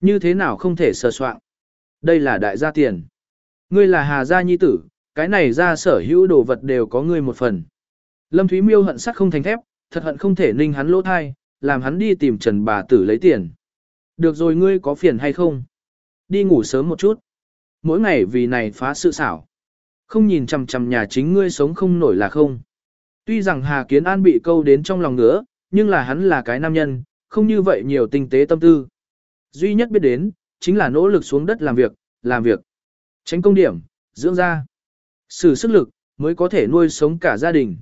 Như thế nào không thể sờ soạn? Đây là đại gia tiền. Ngươi là Hà gia nhi tử, cái này ra sở hữu đồ vật đều có ngươi một phần. Lâm Thúy Miêu hận sắc không thành thép, thật hận không thể ninh hắn lỗ thai, làm hắn đi tìm Trần bà tử lấy tiền. Được rồi ngươi có phiền hay không? Đi ngủ sớm một chút. Mỗi ngày vì này phá sự xảo. Không nhìn chằm chằm nhà chính ngươi sống không nổi là không. Tuy rằng Hà Kiến An bị câu đến trong lòng nữa, nhưng là hắn là cái nam nhân, không như vậy nhiều tinh tế tâm tư. Duy nhất biết đến, chính là nỗ lực xuống đất làm việc, làm việc. Tránh công điểm, dưỡng ra. Sử sức lực, mới có thể nuôi sống cả gia đình.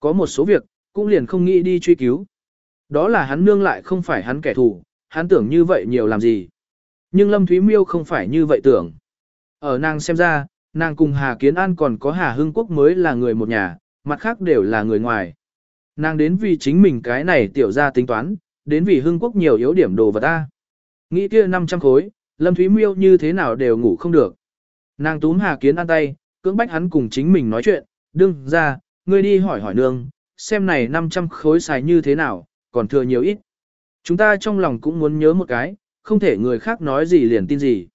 Có một số việc, cũng liền không nghĩ đi truy cứu. Đó là hắn nương lại không phải hắn kẻ thù, hắn tưởng như vậy nhiều làm gì. Nhưng Lâm Thúy Miêu không phải như vậy tưởng. Ở nàng xem ra, nàng cùng Hà Kiến An còn có Hà Hưng Quốc mới là người một nhà, mặt khác đều là người ngoài. Nàng đến vì chính mình cái này tiểu ra tính toán, đến vì Hưng Quốc nhiều yếu điểm đồ vật ta. Nghĩ kia 500 khối, Lâm Thúy Miêu như thế nào đều ngủ không được. Nàng túm Hà Kiến An tay, cưỡng bách hắn cùng chính mình nói chuyện, đương ra, ngươi đi hỏi hỏi nương, xem này 500 khối xài như thế nào, còn thừa nhiều ít. Chúng ta trong lòng cũng muốn nhớ một cái, không thể người khác nói gì liền tin gì.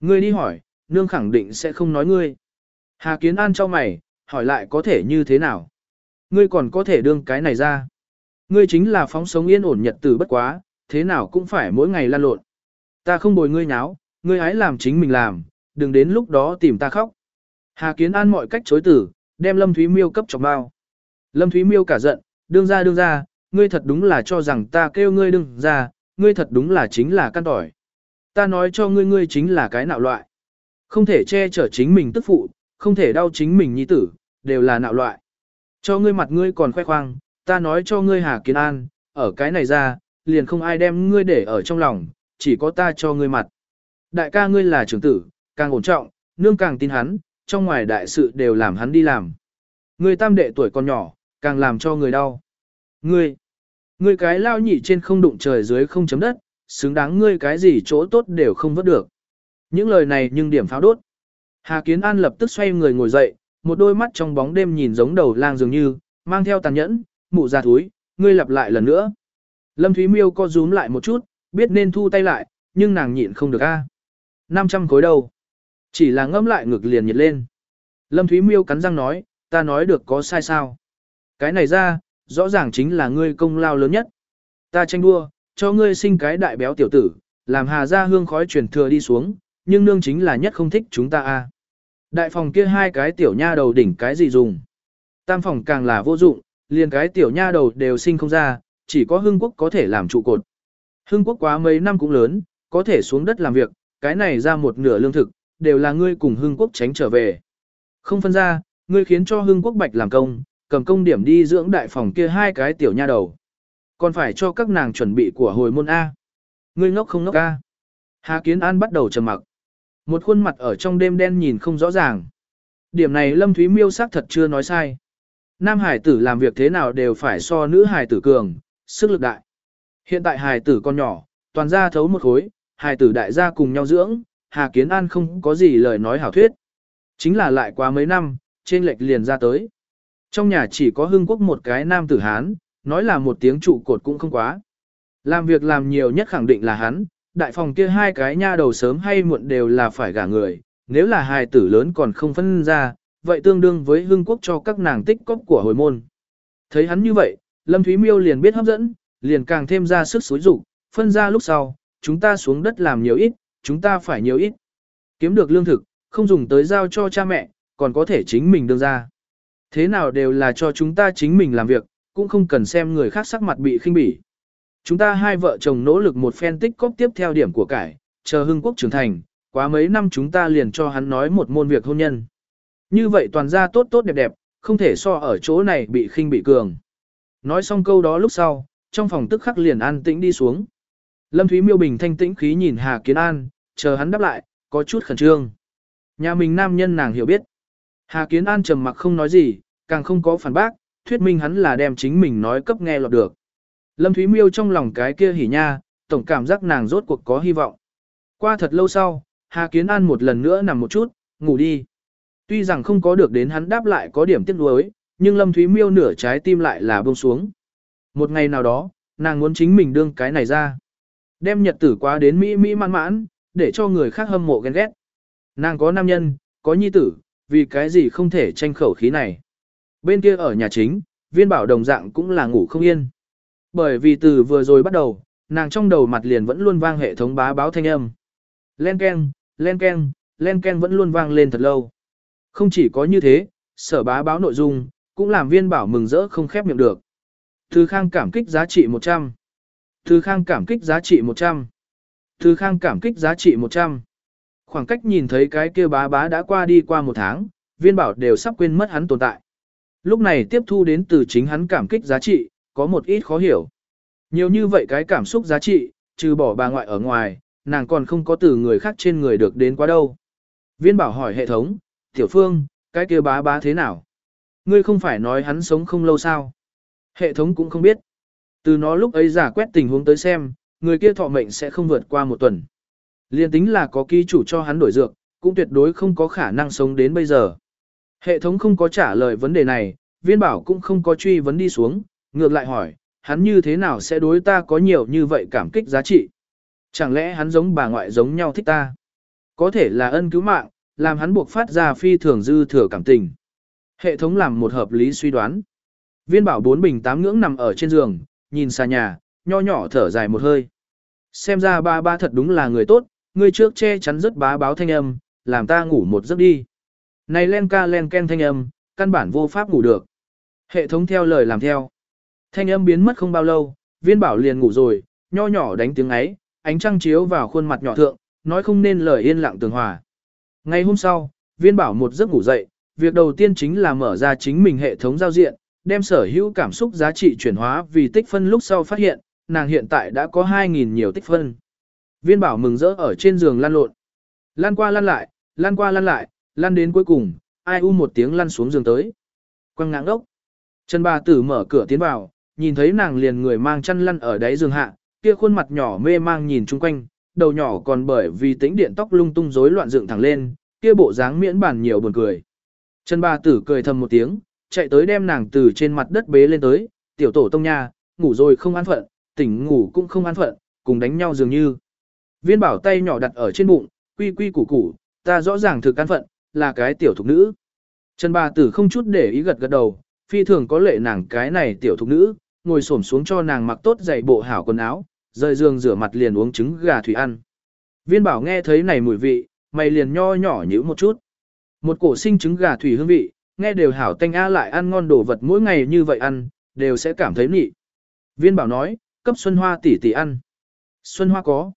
Ngươi đi hỏi, nương khẳng định sẽ không nói ngươi. Hà Kiến An cho mày, hỏi lại có thể như thế nào. Ngươi còn có thể đương cái này ra. Ngươi chính là phóng sống yên ổn nhật tử bất quá, thế nào cũng phải mỗi ngày lan lộn. Ta không bồi ngươi nháo, ngươi hãy làm chính mình làm, đừng đến lúc đó tìm ta khóc. Hà Kiến An mọi cách chối tử, đem Lâm Thúy Miêu cấp chọc bao. Lâm Thúy Miêu cả giận, đương ra đương ra, ngươi thật đúng là cho rằng ta kêu ngươi đương ra, ngươi thật đúng là chính là căn tỏi. Ta nói cho ngươi ngươi chính là cái nạo loại. Không thể che chở chính mình tức phụ, không thể đau chính mình nhi tử, đều là nạo loại. Cho ngươi mặt ngươi còn khoe khoang, ta nói cho ngươi Hà Kiến An, ở cái này ra, liền không ai đem ngươi để ở trong lòng, chỉ có ta cho ngươi mặt. Đại ca ngươi là trưởng tử, càng ổn trọng, nương càng tin hắn, trong ngoài đại sự đều làm hắn đi làm. Ngươi tam đệ tuổi còn nhỏ, càng làm cho người đau. Ngươi, ngươi cái lao nhị trên không đụng trời dưới không chấm đất, xứng đáng ngươi cái gì chỗ tốt đều không vớt được. Những lời này nhưng điểm pháo đốt. Hà Kiến An lập tức xoay người ngồi dậy, một đôi mắt trong bóng đêm nhìn giống đầu lang dường như, mang theo tàn nhẫn, mụ ra thúi, ngươi lặp lại lần nữa. Lâm Thúy Miêu co rúm lại một chút, biết nên thu tay lại, nhưng nàng nhịn không được a. À. 500 khối đầu, Chỉ là ngâm lại ngực liền nhiệt lên. Lâm Thúy Miêu cắn răng nói, ta nói được có sai sao? Cái này ra, rõ ràng chính là ngươi công lao lớn nhất. Ta tranh đua, cho ngươi sinh cái đại béo tiểu tử, làm hà ra hương khói truyền thừa đi xuống, nhưng nương chính là nhất không thích chúng ta a. Đại phòng kia hai cái tiểu nha đầu đỉnh cái gì dùng. Tam phòng càng là vô dụng, liền cái tiểu nha đầu đều sinh không ra, chỉ có hưng quốc có thể làm trụ cột. Hưng quốc quá mấy năm cũng lớn, có thể xuống đất làm việc, cái này ra một nửa lương thực, đều là ngươi cùng hưng quốc tránh trở về. Không phân ra, ngươi khiến cho hưng quốc bạch làm công, cầm công điểm đi dưỡng đại phòng kia hai cái tiểu nha đầu. Còn phải cho các nàng chuẩn bị của hồi môn A. Ngươi ngốc không ngốc A. Hà Kiến An bắt đầu trầm mặc. Một khuôn mặt ở trong đêm đen nhìn không rõ ràng. Điểm này Lâm Thúy Miêu xác thật chưa nói sai. Nam hải tử làm việc thế nào đều phải so nữ hải tử cường, sức lực đại. Hiện tại hải tử con nhỏ, toàn gia thấu một khối, hải tử đại gia cùng nhau dưỡng, Hà Kiến An không có gì lời nói hảo thuyết. Chính là lại quá mấy năm, trên lệch liền ra tới. Trong nhà chỉ có hưng quốc một cái nam tử Hán, nói là một tiếng trụ cột cũng không quá. Làm việc làm nhiều nhất khẳng định là hắn, đại phòng kia hai cái nha đầu sớm hay muộn đều là phải gả người, nếu là hài tử lớn còn không phân ra, vậy tương đương với hưng quốc cho các nàng tích cóp của hồi môn. Thấy hắn như vậy, Lâm Thúy Miêu liền biết hấp dẫn, liền càng thêm ra sức xối rủ. phân ra lúc sau, chúng ta xuống đất làm nhiều ít, chúng ta phải nhiều ít. Kiếm được lương thực, không dùng tới giao cho cha mẹ, còn có thể chính mình đương ra. Thế nào đều là cho chúng ta chính mình làm việc, cũng không cần xem người khác sắc mặt bị khinh bỉ. Chúng ta hai vợ chồng nỗ lực một phen tích cóp tiếp theo điểm của cải, chờ hưng quốc trưởng thành, quá mấy năm chúng ta liền cho hắn nói một môn việc hôn nhân. Như vậy toàn ra tốt tốt đẹp đẹp, không thể so ở chỗ này bị khinh bị cường. Nói xong câu đó lúc sau, trong phòng tức khắc liền an tĩnh đi xuống. Lâm Thúy Miêu Bình thanh tĩnh khí nhìn Hà Kiến An, chờ hắn đáp lại, có chút khẩn trương. Nhà mình nam nhân nàng hiểu biết. Hà Kiến An trầm mặc không nói gì, càng không có phản bác, thuyết minh hắn là đem chính mình nói cấp nghe lọt được. Lâm Thúy Miêu trong lòng cái kia hỉ nha, tổng cảm giác nàng rốt cuộc có hy vọng. Qua thật lâu sau, Hà Kiến An một lần nữa nằm một chút, ngủ đi. Tuy rằng không có được đến hắn đáp lại có điểm tiếc nuối, nhưng Lâm Thúy Miêu nửa trái tim lại là buông xuống. Một ngày nào đó, nàng muốn chính mình đương cái này ra. Đem nhật tử quá đến Mỹ Mỹ mãn mãn, để cho người khác hâm mộ ghen ghét. Nàng có nam nhân, có nhi tử, vì cái gì không thể tranh khẩu khí này. Bên kia ở nhà chính, viên bảo đồng dạng cũng là ngủ không yên. Bởi vì từ vừa rồi bắt đầu, nàng trong đầu mặt liền vẫn luôn vang hệ thống bá báo thanh âm. Len ken, len ken, len ken vẫn luôn vang lên thật lâu. Không chỉ có như thế, sở bá báo nội dung, cũng làm viên bảo mừng rỡ không khép miệng được. Thư khang cảm kích giá trị 100. Thư khang cảm kích giá trị 100. Thư khang cảm kích giá trị 100. Khoảng cách nhìn thấy cái kia bá bá đã qua đi qua một tháng, viên bảo đều sắp quên mất hắn tồn tại. Lúc này tiếp thu đến từ chính hắn cảm kích giá trị, có một ít khó hiểu. Nhiều như vậy cái cảm xúc giá trị, trừ bỏ bà ngoại ở ngoài, nàng còn không có từ người khác trên người được đến quá đâu. Viên bảo hỏi hệ thống, tiểu phương, cái kia bá bá thế nào? Ngươi không phải nói hắn sống không lâu sao? Hệ thống cũng không biết. Từ nó lúc ấy giả quét tình huống tới xem, người kia thọ mệnh sẽ không vượt qua một tuần. Liên tính là có ký chủ cho hắn đổi dược, cũng tuyệt đối không có khả năng sống đến bây giờ. Hệ thống không có trả lời vấn đề này, viên bảo cũng không có truy vấn đi xuống, ngược lại hỏi, hắn như thế nào sẽ đối ta có nhiều như vậy cảm kích giá trị? Chẳng lẽ hắn giống bà ngoại giống nhau thích ta? Có thể là ân cứu mạng, làm hắn buộc phát ra phi thường dư thừa cảm tình. Hệ thống làm một hợp lý suy đoán. Viên bảo bốn bình tám ngưỡng nằm ở trên giường, nhìn xa nhà, nho nhỏ thở dài một hơi. Xem ra ba ba thật đúng là người tốt, người trước che chắn rất bá báo thanh âm, làm ta ngủ một giấc đi. Này len ca len ken thanh âm, căn bản vô pháp ngủ được. Hệ thống theo lời làm theo. Thanh âm biến mất không bao lâu, viên bảo liền ngủ rồi, nho nhỏ đánh tiếng ấy, ánh trăng chiếu vào khuôn mặt nhỏ thượng, nói không nên lời yên lặng tường hòa. Ngày hôm sau, viên bảo một giấc ngủ dậy, việc đầu tiên chính là mở ra chính mình hệ thống giao diện, đem sở hữu cảm xúc giá trị chuyển hóa vì tích phân lúc sau phát hiện, nàng hiện tại đã có 2.000 nhiều tích phân. Viên bảo mừng rỡ ở trên giường lăn lộn. Lăn qua lăn lại, lăn qua lăn lại, lăn đến cuối cùng, ai u một tiếng lăn xuống giường tới. Quăng ngãng ốc. Trần bà tử mở cửa tiến vào, nhìn thấy nàng liền người mang chăn lăn ở đáy giường hạ, kia khuôn mặt nhỏ mê mang nhìn chung quanh, đầu nhỏ còn bởi vì tính điện tóc lung tung rối loạn dựng thẳng lên, kia bộ dáng miễn bản nhiều buồn cười. Trần bà tử cười thầm một tiếng, chạy tới đem nàng từ trên mặt đất bế lên tới, tiểu tổ tông nha, ngủ rồi không an phận, tỉnh ngủ cũng không an phận, cùng đánh nhau dường như. Viên bảo tay nhỏ đặt ở trên bụng, quy quy củ củ, ta rõ ràng thực an phận, là cái tiểu thục nữ. Trần bà tử không chút để ý gật gật đầu, phi thường có lệ nàng cái này tiểu thục nữ, ngồi xổm xuống cho nàng mặc tốt giày bộ hảo quần áo, rời giường rửa mặt liền uống trứng gà thủy ăn. Viên bảo nghe thấy này mùi vị, mày liền nho nhỏ nhữ một chút. Một cổ sinh trứng gà thủy hương vị, nghe đều hảo tanh a lại ăn ngon đồ vật mỗi ngày như vậy ăn, đều sẽ cảm thấy nị. Viên bảo nói, cấp Xuân Hoa tỷ tỷ ăn. Xuân Hoa có.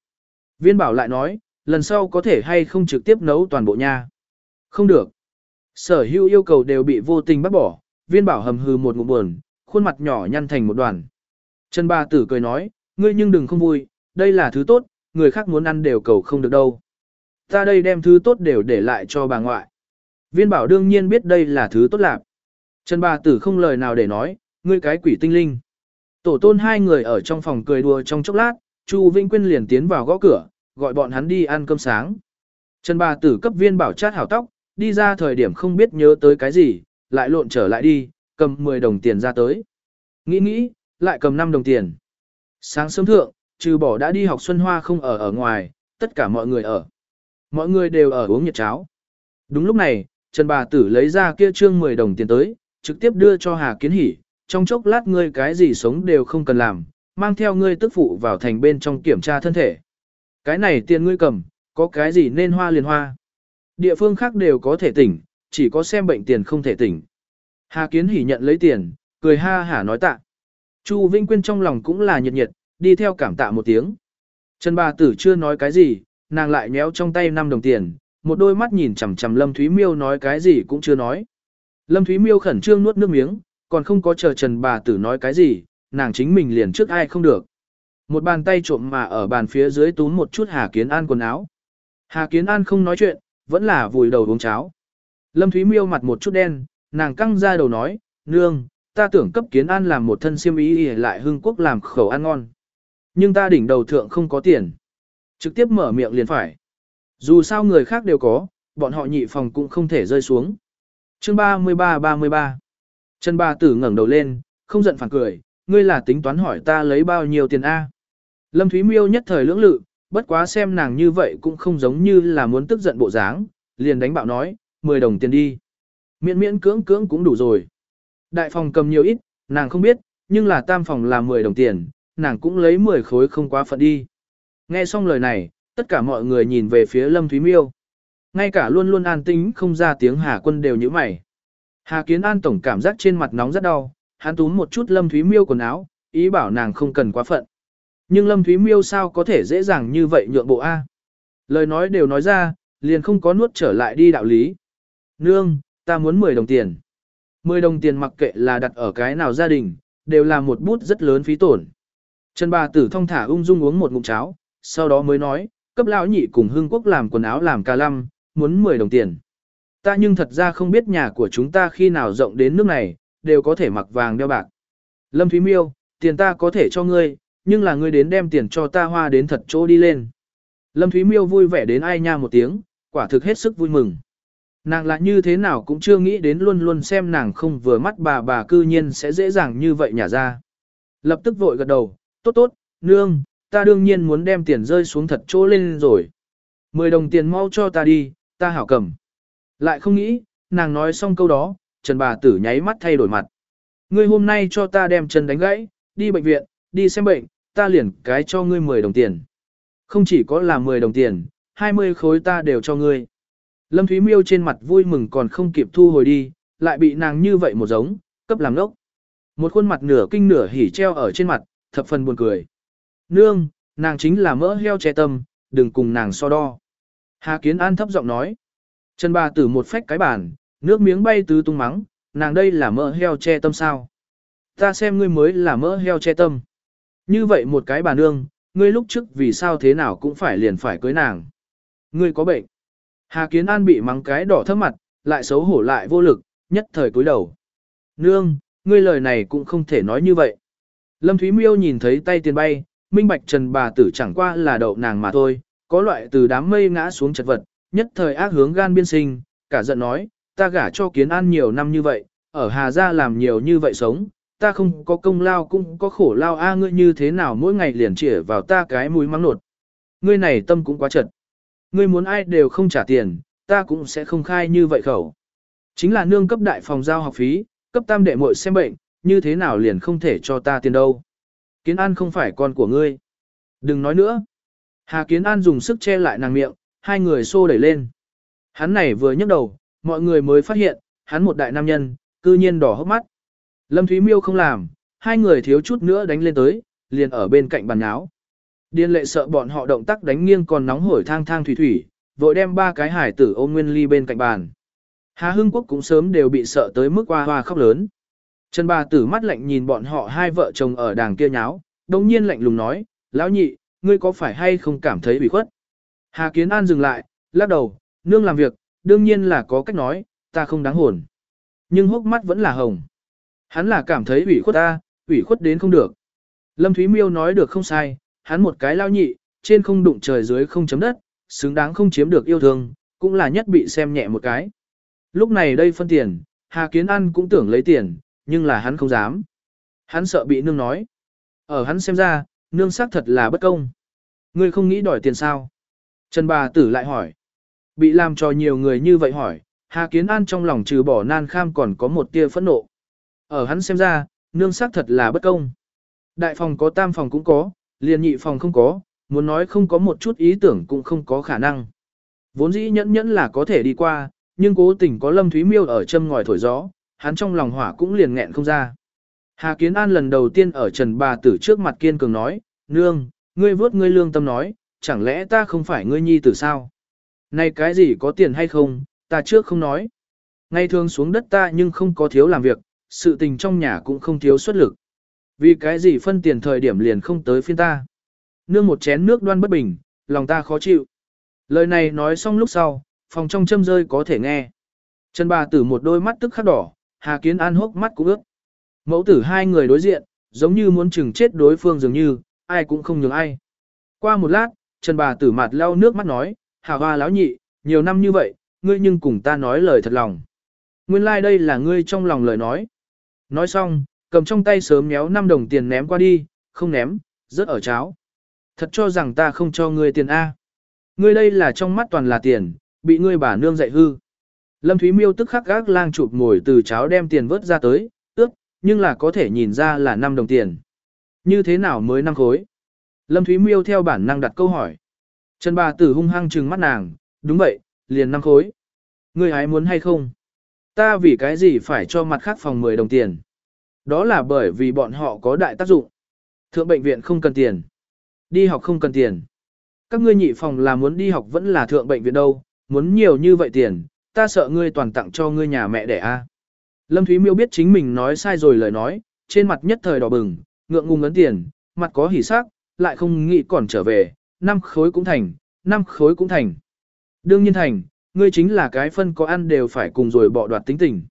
Viên bảo lại nói, lần sau có thể hay không trực tiếp nấu toàn bộ nha. Không được. Sở hữu yêu cầu đều bị vô tình bắt bỏ, viên bảo hầm hừ một ngụm buồn, khuôn mặt nhỏ nhăn thành một đoàn. Trần ba tử cười nói, ngươi nhưng đừng không vui, đây là thứ tốt, người khác muốn ăn đều cầu không được đâu. Ta đây đem thứ tốt đều để lại cho bà ngoại. Viên bảo đương nhiên biết đây là thứ tốt lạc. Trần bà tử không lời nào để nói, ngươi cái quỷ tinh linh. Tổ tôn hai người ở trong phòng cười đùa trong chốc lát, Chu Vinh Quyên liền tiến vào gõ cửa, gọi bọn hắn đi ăn cơm sáng. Trần bà tử cấp viên bảo chát hảo tóc, đi ra thời điểm không biết nhớ tới cái gì, lại lộn trở lại đi, cầm 10 đồng tiền ra tới. Nghĩ nghĩ, lại cầm 5 đồng tiền. Sáng sớm thượng, trừ bỏ đã đi học Xuân Hoa không ở ở ngoài, tất cả mọi người ở. Mọi người đều ở uống nhiệt cháo. Đúng lúc này, Trần bà tử lấy ra kia trương 10 đồng tiền tới, trực tiếp đưa cho Hà Kiến Hỷ, trong chốc lát ngươi cái gì sống đều không cần làm, mang theo ngươi tức phụ vào thành bên trong kiểm tra thân thể. Cái này tiền ngươi cầm, có cái gì nên hoa liền hoa. Địa phương khác đều có thể tỉnh, chỉ có xem bệnh tiền không thể tỉnh. Hà Kiến Hỷ nhận lấy tiền, cười ha hả nói tạ. Chu Vinh Quyên trong lòng cũng là nhiệt nhiệt, đi theo cảm tạ một tiếng. Trần bà tử chưa nói cái gì, nàng lại nhéo trong tay 5 đồng tiền, một đôi mắt nhìn chằm chằm Lâm Thúy Miêu nói cái gì cũng chưa nói. Lâm Thúy Miêu khẩn trương nuốt nước miếng, còn không có chờ Trần bà tử nói cái gì, nàng chính mình liền trước ai không được. Một bàn tay trộm mà ở bàn phía dưới túm một chút Hà Kiến An quần áo. Hà Kiến An không nói chuyện, vẫn là vùi đầu uống cháo. Lâm Thúy Miêu mặt một chút đen, nàng căng ra đầu nói, nương, ta tưởng cấp Kiến An làm một thân siêm ý lại hưng quốc làm khẩu ăn ngon. Nhưng ta đỉnh đầu thượng không có tiền. Trực tiếp mở miệng liền phải. Dù sao người khác đều có, bọn họ nhị phòng cũng không thể rơi xuống. Chương 33-33 Trần Ba Tử ngẩng đầu lên, không giận phản cười, ngươi là tính toán hỏi ta lấy bao nhiêu tiền A. Lâm Thúy Miêu nhất thời lưỡng lự, bất quá xem nàng như vậy cũng không giống như là muốn tức giận bộ dáng, liền đánh bạo nói, 10 đồng tiền đi. Miễn miễn cưỡng cưỡng cũng đủ rồi. Đại phòng cầm nhiều ít, nàng không biết, nhưng là tam phòng là 10 đồng tiền, nàng cũng lấy 10 khối không quá phận đi. Nghe xong lời này, tất cả mọi người nhìn về phía Lâm Thúy Miêu. Ngay cả luôn luôn an tĩnh không ra tiếng Hà quân đều như mày. Hà Kiến An tổng cảm giác trên mặt nóng rất đau, hắn túm một chút Lâm Thúy Miêu quần áo, ý bảo nàng không cần quá phận. Nhưng Lâm Thúy Miêu sao có thể dễ dàng như vậy nhượng bộ A. Lời nói đều nói ra, liền không có nuốt trở lại đi đạo lý. Nương, ta muốn 10 đồng tiền. 10 đồng tiền mặc kệ là đặt ở cái nào gia đình, đều là một bút rất lớn phí tổn. Trần bà tử thông thả ung dung uống một ngụm cháo, sau đó mới nói, cấp lão nhị cùng hương quốc làm quần áo làm ca lăm, muốn 10 đồng tiền. Ta nhưng thật ra không biết nhà của chúng ta khi nào rộng đến nước này, đều có thể mặc vàng đeo bạc. Lâm Thúy Miêu, tiền ta có thể cho ngươi, nhưng là ngươi đến đem tiền cho ta hoa đến thật chỗ đi lên. Lâm Thúy Miêu vui vẻ đến ai nha một tiếng, quả thực hết sức vui mừng. Nàng lại như thế nào cũng chưa nghĩ đến luôn luôn xem nàng không vừa mắt bà bà cư nhiên sẽ dễ dàng như vậy nhả ra. Lập tức vội gật đầu, tốt tốt, nương, ta đương nhiên muốn đem tiền rơi xuống thật chỗ lên rồi. Mười đồng tiền mau cho ta đi, ta hảo cầm. Lại không nghĩ, nàng nói xong câu đó, Trần bà tử nháy mắt thay đổi mặt. Ngươi hôm nay cho ta đem chân đánh gãy, đi bệnh viện, đi xem bệnh, ta liền cái cho ngươi 10 đồng tiền. Không chỉ có là 10 đồng tiền, 20 khối ta đều cho ngươi. Lâm Thúy Miêu trên mặt vui mừng còn không kịp thu hồi đi, lại bị nàng như vậy một giống, cấp làm nốc. Một khuôn mặt nửa kinh nửa hỉ treo ở trên mặt, thập phần buồn cười. Nương, nàng chính là mỡ heo che tâm, đừng cùng nàng so đo. Hà Kiến An thấp giọng nói. Trần bà tử một phách cái bàn, nước miếng bay tứ tung mắng, nàng đây là mỡ heo che tâm sao. Ta xem ngươi mới là mỡ heo che tâm. Như vậy một cái bà nương, ngươi lúc trước vì sao thế nào cũng phải liền phải cưới nàng. Ngươi có bệnh. Hà Kiến An bị mắng cái đỏ thấp mặt, lại xấu hổ lại vô lực, nhất thời cúi đầu. Nương, ngươi lời này cũng không thể nói như vậy. Lâm Thúy Miêu nhìn thấy tay tiền bay, minh bạch trần bà tử chẳng qua là đậu nàng mà thôi, có loại từ đám mây ngã xuống chật vật, nhất thời ác hướng gan biên sinh, cả giận nói, ta gả cho Kiến An nhiều năm như vậy, ở Hà Gia làm nhiều như vậy sống, ta không có công lao cũng có khổ lao a ngươi như thế nào mỗi ngày liền chĩa vào ta cái mũi mắng nột. Ngươi này tâm cũng quá chật. Ngươi muốn ai đều không trả tiền, ta cũng sẽ không khai như vậy khẩu. Chính là nương cấp đại phòng giao học phí, cấp tam đệ muội xem bệnh, như thế nào liền không thể cho ta tiền đâu. Kiến An không phải con của ngươi. Đừng nói nữa. Hà Kiến An dùng sức che lại nàng miệng, hai người xô đẩy lên. Hắn này vừa nhấc đầu, mọi người mới phát hiện, hắn một đại nam nhân, cư nhiên đỏ hốc mắt. Lâm Thúy Miêu không làm, hai người thiếu chút nữa đánh lên tới, liền ở bên cạnh bàn áo. Điên lệ sợ bọn họ động tác đánh nghiêng còn nóng hổi thang thang thủy thủy, vội đem ba cái hải tử ôm nguyên ly bên cạnh bàn. Hà Hưng Quốc cũng sớm đều bị sợ tới mức hoa hoa khóc lớn. Trần bà tử mắt lạnh nhìn bọn họ hai vợ chồng ở đàng kia nháo, đồng nhiên lạnh lùng nói, lão nhị, ngươi có phải hay không cảm thấy bị khuất? Hà Kiến An dừng lại, lắc đầu, nương làm việc, đương nhiên là có cách nói, ta không đáng hồn. Nhưng hốc mắt vẫn là hồng. Hắn là cảm thấy ủy khuất ta, ủy khuất đến không được. Lâm Thúy Miêu nói được không sai, hắn một cái lao nhị, trên không đụng trời dưới không chấm đất, xứng đáng không chiếm được yêu thương, cũng là nhất bị xem nhẹ một cái. Lúc này đây phân tiền, Hà Kiến An cũng tưởng lấy tiền, nhưng là hắn không dám. Hắn sợ bị nương nói. Ở hắn xem ra, nương xác thật là bất công. Ngươi không nghĩ đòi tiền sao? Trần bà tử lại hỏi. Bị làm cho nhiều người như vậy hỏi, Hà Kiến An trong lòng trừ bỏ nan kham còn có một tia phẫn nộ. Ở hắn xem ra, nương xác thật là bất công. Đại phòng có tam phòng cũng có, liền nhị phòng không có, muốn nói không có một chút ý tưởng cũng không có khả năng. Vốn dĩ nhẫn nhẫn là có thể đi qua, nhưng cố tình có Lâm Thúy Miêu ở châm ngòi thổi gió, hắn trong lòng hỏa cũng liền nghẹn không ra. Hà Kiến An lần đầu tiên ở Trần Bà Tử trước mặt kiên cường nói, Nương, ngươi vớt ngươi lương tâm nói, chẳng lẽ ta không phải ngươi nhi tử sao? Này cái gì có tiền hay không, ta trước không nói. Ngày thường xuống đất ta nhưng không có thiếu làm việc, sự tình trong nhà cũng không thiếu xuất lực. Vì cái gì phân tiền thời điểm liền không tới phiên ta. Nương một chén nước đoan bất bình, lòng ta khó chịu. Lời này nói xong lúc sau, phòng trong châm rơi có thể nghe. Trần bà tử một đôi mắt tức khắc đỏ, Hà Kiến An hốc mắt cũng ướt. Mẫu tử hai người đối diện, giống như muốn chừng chết đối phương dường như, ai cũng không nhường ai. Qua một lát, Trần bà tử mặt lau nước mắt nói, Hà hoa láo nhị, nhiều năm như vậy, ngươi nhưng cùng ta nói lời thật lòng. Nguyên lai like đây là ngươi trong lòng lời nói. Nói xong, cầm trong tay sớm méo 5 đồng tiền ném qua đi, không ném, rớt ở cháo. Thật cho rằng ta không cho ngươi tiền A. Ngươi đây là trong mắt toàn là tiền, bị ngươi bà nương dạy hư. Lâm Thúy Miêu tức khắc gác lang chụp ngồi từ cháo đem tiền vớt ra tới, ước, nhưng là có thể nhìn ra là 5 đồng tiền. Như thế nào mới năm khối? Lâm Thúy Miêu theo bản năng đặt câu hỏi. Trần bà tử hung hăng trừng mắt nàng, đúng vậy, liền năm khối. Ngươi hái muốn hay không? Ta vì cái gì phải cho mặt khác phòng 10 đồng tiền? Đó là bởi vì bọn họ có đại tác dụng. Thượng bệnh viện không cần tiền. Đi học không cần tiền. Các ngươi nhị phòng là muốn đi học vẫn là thượng bệnh viện đâu, muốn nhiều như vậy tiền, ta sợ ngươi toàn tặng cho ngươi nhà mẹ đẻ a. Lâm Thúy Miêu biết chính mình nói sai rồi lời nói, trên mặt nhất thời đỏ bừng, ngượng ngùng ấn tiền, mặt có hỉ sắc, lại không nghĩ còn trở về, năm khối cũng thành, năm khối cũng thành. Đương nhiên thành, ngươi chính là cái phân có ăn đều phải cùng rồi bỏ đoạt tính tình.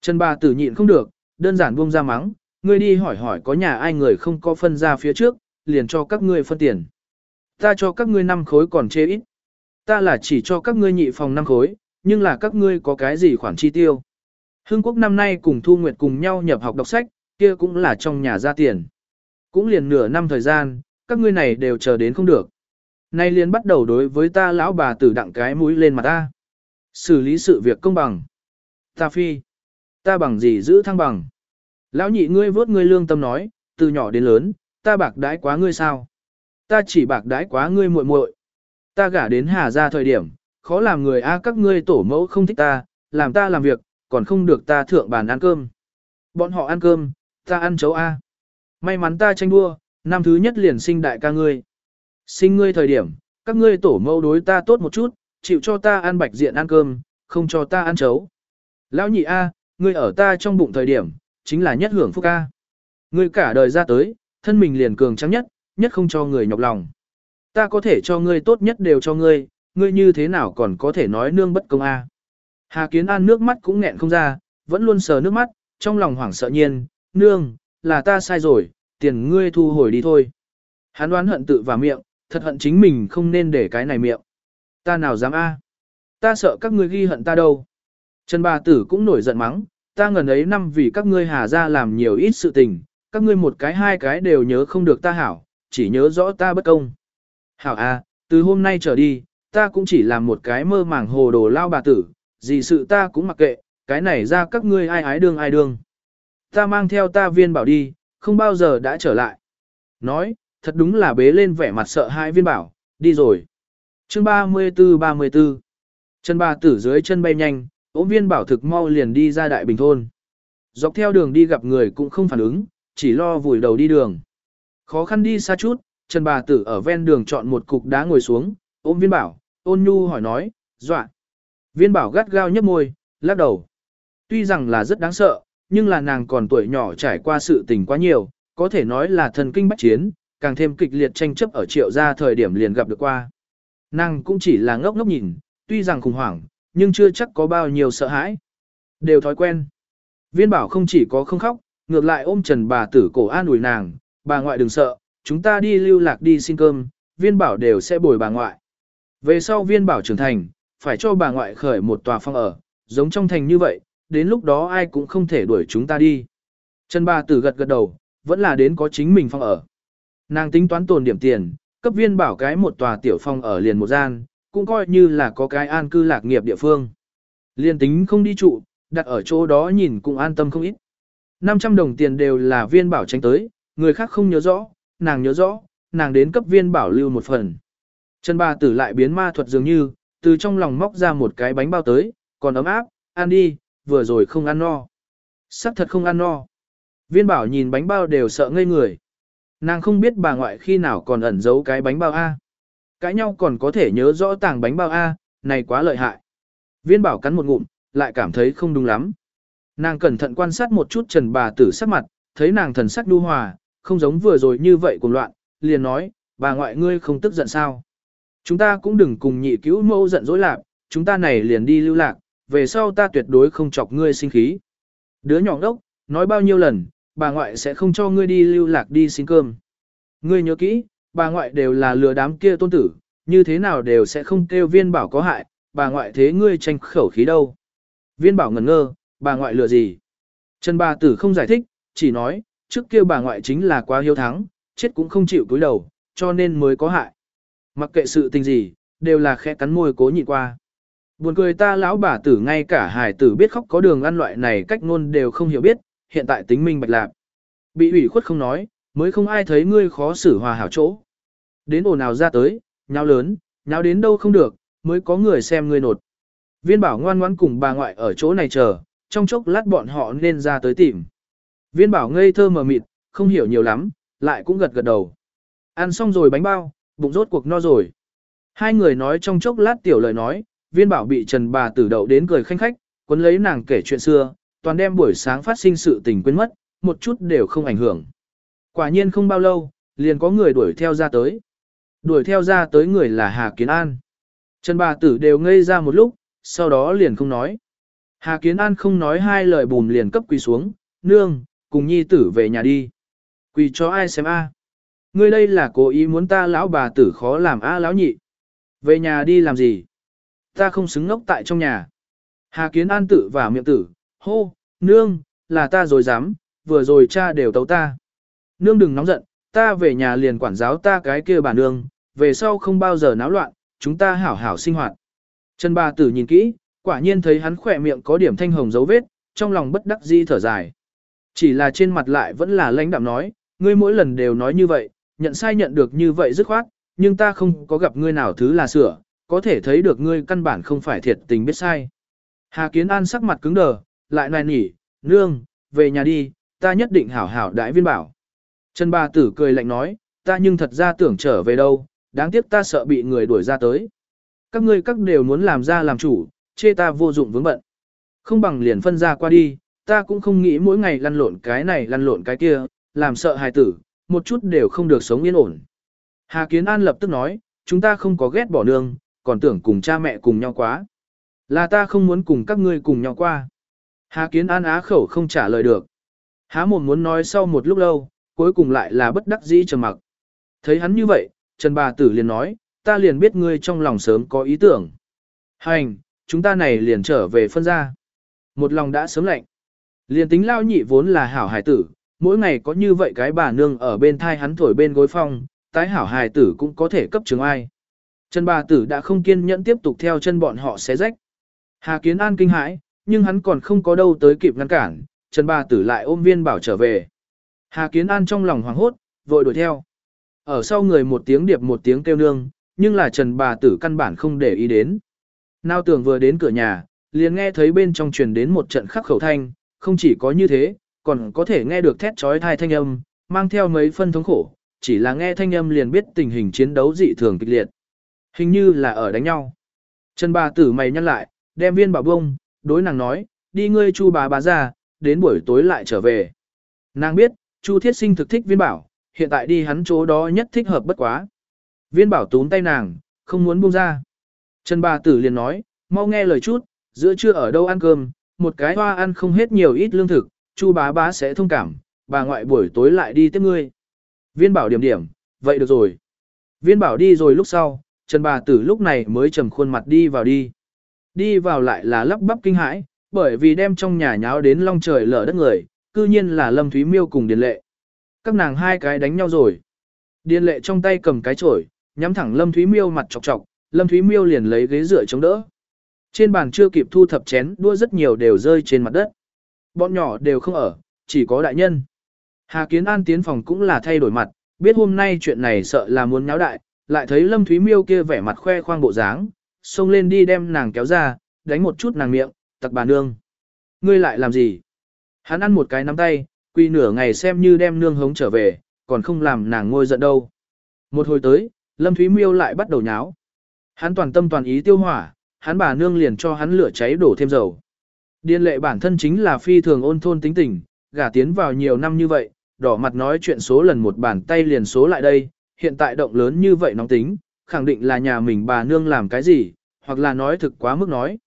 Trần bà tử nhịn không được, đơn giản buông ra mắng, ngươi đi hỏi hỏi có nhà ai người không có phân ra phía trước, liền cho các ngươi phân tiền. Ta cho các ngươi năm khối còn chê ít. Ta là chỉ cho các ngươi nhị phòng năm khối, nhưng là các ngươi có cái gì khoản chi tiêu. Hưng Quốc năm nay cùng Thu Nguyệt cùng nhau nhập học đọc sách, kia cũng là trong nhà ra tiền. Cũng liền nửa năm thời gian, các ngươi này đều chờ đến không được. Nay liền bắt đầu đối với ta lão bà tử đặng cái mũi lên mặt ta. Xử lý sự việc công bằng. Ta phi. Ta bằng gì giữ thăng bằng. Lão nhị ngươi vớt ngươi lương tâm nói, từ nhỏ đến lớn, ta bạc đãi quá ngươi sao? Ta chỉ bạc đãi quá ngươi muội muội. Ta gả đến Hà ra thời điểm, khó làm người a các ngươi tổ mẫu không thích ta, làm ta làm việc, còn không được ta thượng bàn ăn cơm. Bọn họ ăn cơm, ta ăn chấu a. May mắn ta tranh đua, năm thứ nhất liền sinh đại ca ngươi. Sinh ngươi thời điểm, các ngươi tổ mẫu đối ta tốt một chút, chịu cho ta ăn bạch diện ăn cơm, không cho ta ăn chấu. Lão nhị A, ngươi ở ta trong bụng thời điểm, chính là nhất hưởng phúc ca. Ngươi cả đời ra tới, thân mình liền cường trắng nhất, nhất không cho người nhọc lòng. Ta có thể cho ngươi tốt nhất đều cho ngươi, ngươi như thế nào còn có thể nói nương bất công A. Hà Kiến An nước mắt cũng nghẹn không ra, vẫn luôn sờ nước mắt, trong lòng hoảng sợ nhiên, nương, là ta sai rồi, tiền ngươi thu hồi đi thôi. Hắn đoán hận tự vào miệng, thật hận chính mình không nên để cái này miệng. Ta nào dám a? Ta sợ các ngươi ghi hận ta đâu. Trần bà tử cũng nổi giận mắng, ta ngần ấy năm vì các ngươi hà ra làm nhiều ít sự tình, các ngươi một cái hai cái đều nhớ không được ta hảo, chỉ nhớ rõ ta bất công. Hảo à, từ hôm nay trở đi, ta cũng chỉ làm một cái mơ màng hồ đồ lao bà tử, gì sự ta cũng mặc kệ, cái này ra các ngươi ai ái đương ai đương. Ta mang theo ta viên bảo đi, không bao giờ đã trở lại. Nói, thật đúng là bế lên vẻ mặt sợ hai viên bảo, đi rồi. chương 34-34 Chân ba tử dưới chân bay nhanh, ốm viên bảo thực mau liền đi ra đại bình thôn. Dọc theo đường đi gặp người cũng không phản ứng, chỉ lo vùi đầu đi đường. Khó khăn đi xa chút, Trần bà tử ở ven đường chọn một cục đá ngồi xuống, ôm viên bảo, ôn nhu hỏi nói, dọa. Viên bảo gắt gao nhấp môi, lắc đầu. Tuy rằng là rất đáng sợ, nhưng là nàng còn tuổi nhỏ trải qua sự tình quá nhiều, có thể nói là thần kinh bách chiến, càng thêm kịch liệt tranh chấp ở triệu gia thời điểm liền gặp được qua. Nàng cũng chỉ là ngốc ngốc nhìn, tuy rằng khủng hoảng, nhưng chưa chắc có bao nhiêu sợ hãi. Đều thói quen. Viên bảo không chỉ có không khóc, ngược lại ôm trần bà tử cổ an ủi nàng, bà ngoại đừng sợ, chúng ta đi lưu lạc đi xin cơm, viên bảo đều sẽ bồi bà ngoại. Về sau viên bảo trưởng thành, phải cho bà ngoại khởi một tòa phong ở, giống trong thành như vậy, đến lúc đó ai cũng không thể đuổi chúng ta đi. Trần bà tử gật gật đầu, vẫn là đến có chính mình phong ở. Nàng tính toán tồn điểm tiền, cấp viên bảo cái một tòa tiểu phong ở liền một gian, cũng coi như là có cái an cư lạc nghiệp địa phương. Liên tính không đi trụ, đặt ở chỗ đó nhìn cũng an tâm không ít. 500 đồng tiền đều là viên bảo tránh tới, người khác không nhớ rõ, nàng nhớ rõ, nàng đến cấp viên bảo lưu một phần. Trần bà tử lại biến ma thuật dường như, từ trong lòng móc ra một cái bánh bao tới, còn ấm áp, ăn đi, vừa rồi không ăn no. Sắc thật không ăn no. Viên bảo nhìn bánh bao đều sợ ngây người. Nàng không biết bà ngoại khi nào còn ẩn giấu cái bánh bao A. Cãi nhau còn có thể nhớ rõ tàng bánh bao A, này quá lợi hại. Viên bảo cắn một ngụm, lại cảm thấy không đúng lắm. Nàng cẩn thận quan sát một chút trần bà tử sắc mặt, thấy nàng thần sắc đu hòa, không giống vừa rồi như vậy cuồng loạn, liền nói, bà ngoại ngươi không tức giận sao. Chúng ta cũng đừng cùng nhị cứu mẫu giận dỗi lạc, chúng ta này liền đi lưu lạc, về sau ta tuyệt đối không chọc ngươi sinh khí. Đứa nhỏ đốc, nói bao nhiêu lần, bà ngoại sẽ không cho ngươi đi lưu lạc đi xin cơm. Ngươi nhớ kỹ, bà ngoại đều là lừa đám kia tôn tử, như thế nào đều sẽ không kêu viên bảo có hại, bà ngoại thế ngươi tranh khẩu khí đâu. Viên bảo ngẩn ngơ, bà ngoại lừa gì? Trần bà tử không giải thích, chỉ nói, trước kia bà ngoại chính là quá hiếu thắng, chết cũng không chịu cúi đầu, cho nên mới có hại. Mặc kệ sự tình gì, đều là khẽ cắn môi cố nhịn qua. Buồn cười ta lão bà tử ngay cả hài tử biết khóc có đường ăn loại này cách ngôn đều không hiểu biết, hiện tại tính minh bạch lạc. Bị ủy khuất không nói, mới không ai thấy ngươi khó xử hòa hảo chỗ. Đến ồn nào ra tới, nháo lớn, nháo đến đâu không được, mới có người xem ngươi nột. Viên bảo ngoan ngoãn cùng bà ngoại ở chỗ này chờ, trong chốc lát bọn họ nên ra tới tìm. Viên bảo ngây thơ mờ mịt, không hiểu nhiều lắm, lại cũng gật gật đầu. Ăn xong rồi bánh bao, bụng rốt cuộc no rồi. Hai người nói trong chốc lát tiểu lời nói, viên bảo bị trần bà tử đậu đến cười khanh khách, cuốn lấy nàng kể chuyện xưa, toàn đem buổi sáng phát sinh sự tình quên mất, một chút đều không ảnh hưởng. Quả nhiên không bao lâu, liền có người đuổi theo ra tới. Đuổi theo ra tới người là Hà Kiến An. Trần bà tử đều ngây ra một lúc, sau đó liền không nói. Hà Kiến An không nói hai lời bùm liền cấp quỳ xuống, nương, cùng nhi tử về nhà đi. Quỳ cho ai xem a? Ngươi đây là cố ý muốn ta lão bà tử khó làm a lão nhị. Về nhà đi làm gì? Ta không xứng ngốc tại trong nhà. Hà Kiến An tự và miệng tử, hô, nương, là ta rồi dám, vừa rồi cha đều tấu ta. Nương đừng nóng giận, ta về nhà liền quản giáo ta cái kia bà nương, về sau không bao giờ náo loạn, chúng ta hảo hảo sinh hoạt. Trần bà tử nhìn kỹ, quả nhiên thấy hắn khỏe miệng có điểm thanh hồng dấu vết, trong lòng bất đắc di thở dài. Chỉ là trên mặt lại vẫn là lãnh đạm nói, ngươi mỗi lần đều nói như vậy, nhận sai nhận được như vậy dứt khoát, nhưng ta không có gặp ngươi nào thứ là sửa, có thể thấy được ngươi căn bản không phải thiệt tình biết sai. Hà Kiến An sắc mặt cứng đờ, lại nài nỉ, nương, về nhà đi, ta nhất định hảo hảo đại viên bảo. Trần bà tử cười lạnh nói, ta nhưng thật ra tưởng trở về đâu, đáng tiếc ta sợ bị người đuổi ra tới. Các ngươi các đều muốn làm ra làm chủ, chê ta vô dụng vướng bận. Không bằng liền phân ra qua đi, ta cũng không nghĩ mỗi ngày lăn lộn cái này lăn lộn cái kia, làm sợ hài tử, một chút đều không được sống yên ổn. Hà Kiến An lập tức nói, chúng ta không có ghét bỏ nương, còn tưởng cùng cha mẹ cùng nhau quá. Là ta không muốn cùng các ngươi cùng nhau qua. Hà Kiến An á khẩu không trả lời được. Há mồm muốn nói sau một lúc lâu, cuối cùng lại là bất đắc dĩ trầm mặc. Thấy hắn như vậy, Trần bà tử liền nói, ta liền biết ngươi trong lòng sớm có ý tưởng. Hành, chúng ta này liền trở về phân ra. Một lòng đã sớm lạnh. Liền tính lao nhị vốn là hảo hài tử, mỗi ngày có như vậy cái bà nương ở bên thai hắn thổi bên gối phong, tái hảo hài tử cũng có thể cấp trường ai. Trần bà tử đã không kiên nhẫn tiếp tục theo chân bọn họ xé rách. Hà Kiến An kinh hãi, nhưng hắn còn không có đâu tới kịp ngăn cản, Trần bà tử lại ôm viên bảo trở về. Hà Kiến An trong lòng hoảng hốt, vội đuổi theo. Ở sau người một tiếng điệp một tiếng kêu nương, nhưng là Trần bà tử căn bản không để ý đến. Nào tưởng vừa đến cửa nhà, liền nghe thấy bên trong truyền đến một trận khắc khẩu thanh, không chỉ có như thế, còn có thể nghe được thét trói thai thanh âm, mang theo mấy phân thống khổ, chỉ là nghe thanh âm liền biết tình hình chiến đấu dị thường kịch liệt. Hình như là ở đánh nhau. Trần bà tử mày nhăn lại, đem viên bảo bông, đối nàng nói, đi ngươi chu bà bà ra, đến buổi tối lại trở về. Nàng biết, chu thiết sinh thực thích viên bảo, hiện tại đi hắn chỗ đó nhất thích hợp bất quá. Viên bảo túm tay nàng, không muốn buông ra. Trần bà tử liền nói, mau nghe lời chút, giữa trưa ở đâu ăn cơm, một cái hoa ăn không hết nhiều ít lương thực, chu bá bá sẽ thông cảm, bà ngoại buổi tối lại đi tiếp ngươi. Viên bảo điểm điểm, vậy được rồi. Viên bảo đi rồi lúc sau, Trần bà tử lúc này mới trầm khuôn mặt đi vào đi. Đi vào lại là lắp bắp kinh hãi, bởi vì đem trong nhà nháo đến long trời lở đất người, cư nhiên là Lâm Thúy Miêu cùng Điền Lệ. Các nàng hai cái đánh nhau rồi. Điền Lệ trong tay cầm cái chổi, nhắm thẳng Lâm Thúy Miêu mặt chọc chọc, Lâm Thúy Miêu liền lấy ghế dựa chống đỡ. Trên bàn chưa kịp thu thập chén, đua rất nhiều đều rơi trên mặt đất. Bọn nhỏ đều không ở, chỉ có đại nhân. Hà Kiến An tiến phòng cũng là thay đổi mặt, biết hôm nay chuyện này sợ là muốn nháo đại, lại thấy Lâm Thúy Miêu kia vẻ mặt khoe khoang bộ dáng, xông lên đi đem nàng kéo ra, đánh một chút nàng miệng, tặc bà nương. Ngươi lại làm gì? Hắn ăn một cái nắm tay, quy nửa ngày xem như đem nương hống trở về, còn không làm nàng ngôi giận đâu. Một hồi tới, Lâm Thúy Miêu lại bắt đầu nháo. Hắn toàn tâm toàn ý tiêu hỏa, hắn bà nương liền cho hắn lửa cháy đổ thêm dầu. Điên lệ bản thân chính là phi thường ôn thôn tính tình, gả tiến vào nhiều năm như vậy, đỏ mặt nói chuyện số lần một bàn tay liền số lại đây, hiện tại động lớn như vậy nóng tính, khẳng định là nhà mình bà nương làm cái gì, hoặc là nói thực quá mức nói.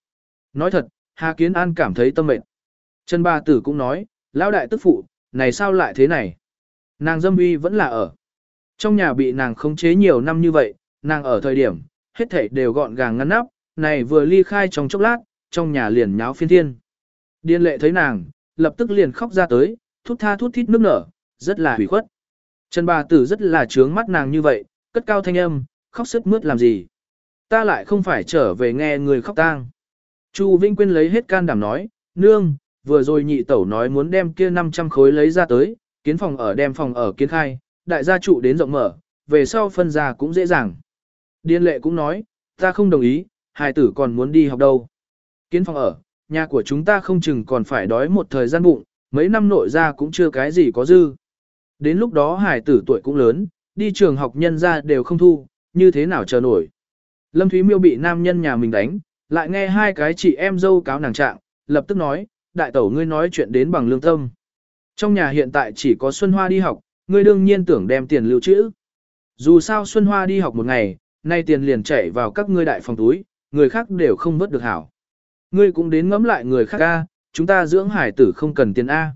Nói thật, Hà Kiến An cảm thấy tâm mệt. Trần Ba Tử cũng nói, lão đại tức phụ, này sao lại thế này? Nàng dâm uy vẫn là ở. Trong nhà bị nàng khống chế nhiều năm như vậy, nàng ở thời điểm, hết thảy đều gọn gàng ngăn nắp, này vừa ly khai trong chốc lát, trong nhà liền nháo phiên thiên. Điên lệ thấy nàng, lập tức liền khóc ra tới, thút tha thút thít nước nở, rất là hủy khuất. Trần bà tử rất là trướng mắt nàng như vậy, cất cao thanh âm, khóc sức mướt làm gì. Ta lại không phải trở về nghe người khóc tang. Chu Vinh Quyên lấy hết can đảm nói, nương, vừa rồi nhị tẩu nói muốn đem kia 500 khối lấy ra tới, kiến phòng ở đem phòng ở kiến khai, đại gia trụ đến rộng mở, về sau phân ra cũng dễ dàng. Điên lệ cũng nói, ta không đồng ý, hài tử còn muốn đi học đâu. Kiến phòng ở, nhà của chúng ta không chừng còn phải đói một thời gian bụng, mấy năm nội ra cũng chưa cái gì có dư. Đến lúc đó hài tử tuổi cũng lớn, đi trường học nhân ra đều không thu, như thế nào chờ nổi. Lâm Thúy Miêu bị nam nhân nhà mình đánh, lại nghe hai cái chị em dâu cáo nàng trạng, lập tức nói, đại tẩu ngươi nói chuyện đến bằng lương tâm. Trong nhà hiện tại chỉ có Xuân Hoa đi học, ngươi đương nhiên tưởng đem tiền lưu trữ. Dù sao Xuân Hoa đi học một ngày, nay tiền liền chảy vào các ngươi đại phòng túi, người khác đều không vớt được hảo. Ngươi cũng đến ngẫm lại người khác A, chúng ta dưỡng hải tử không cần tiền A.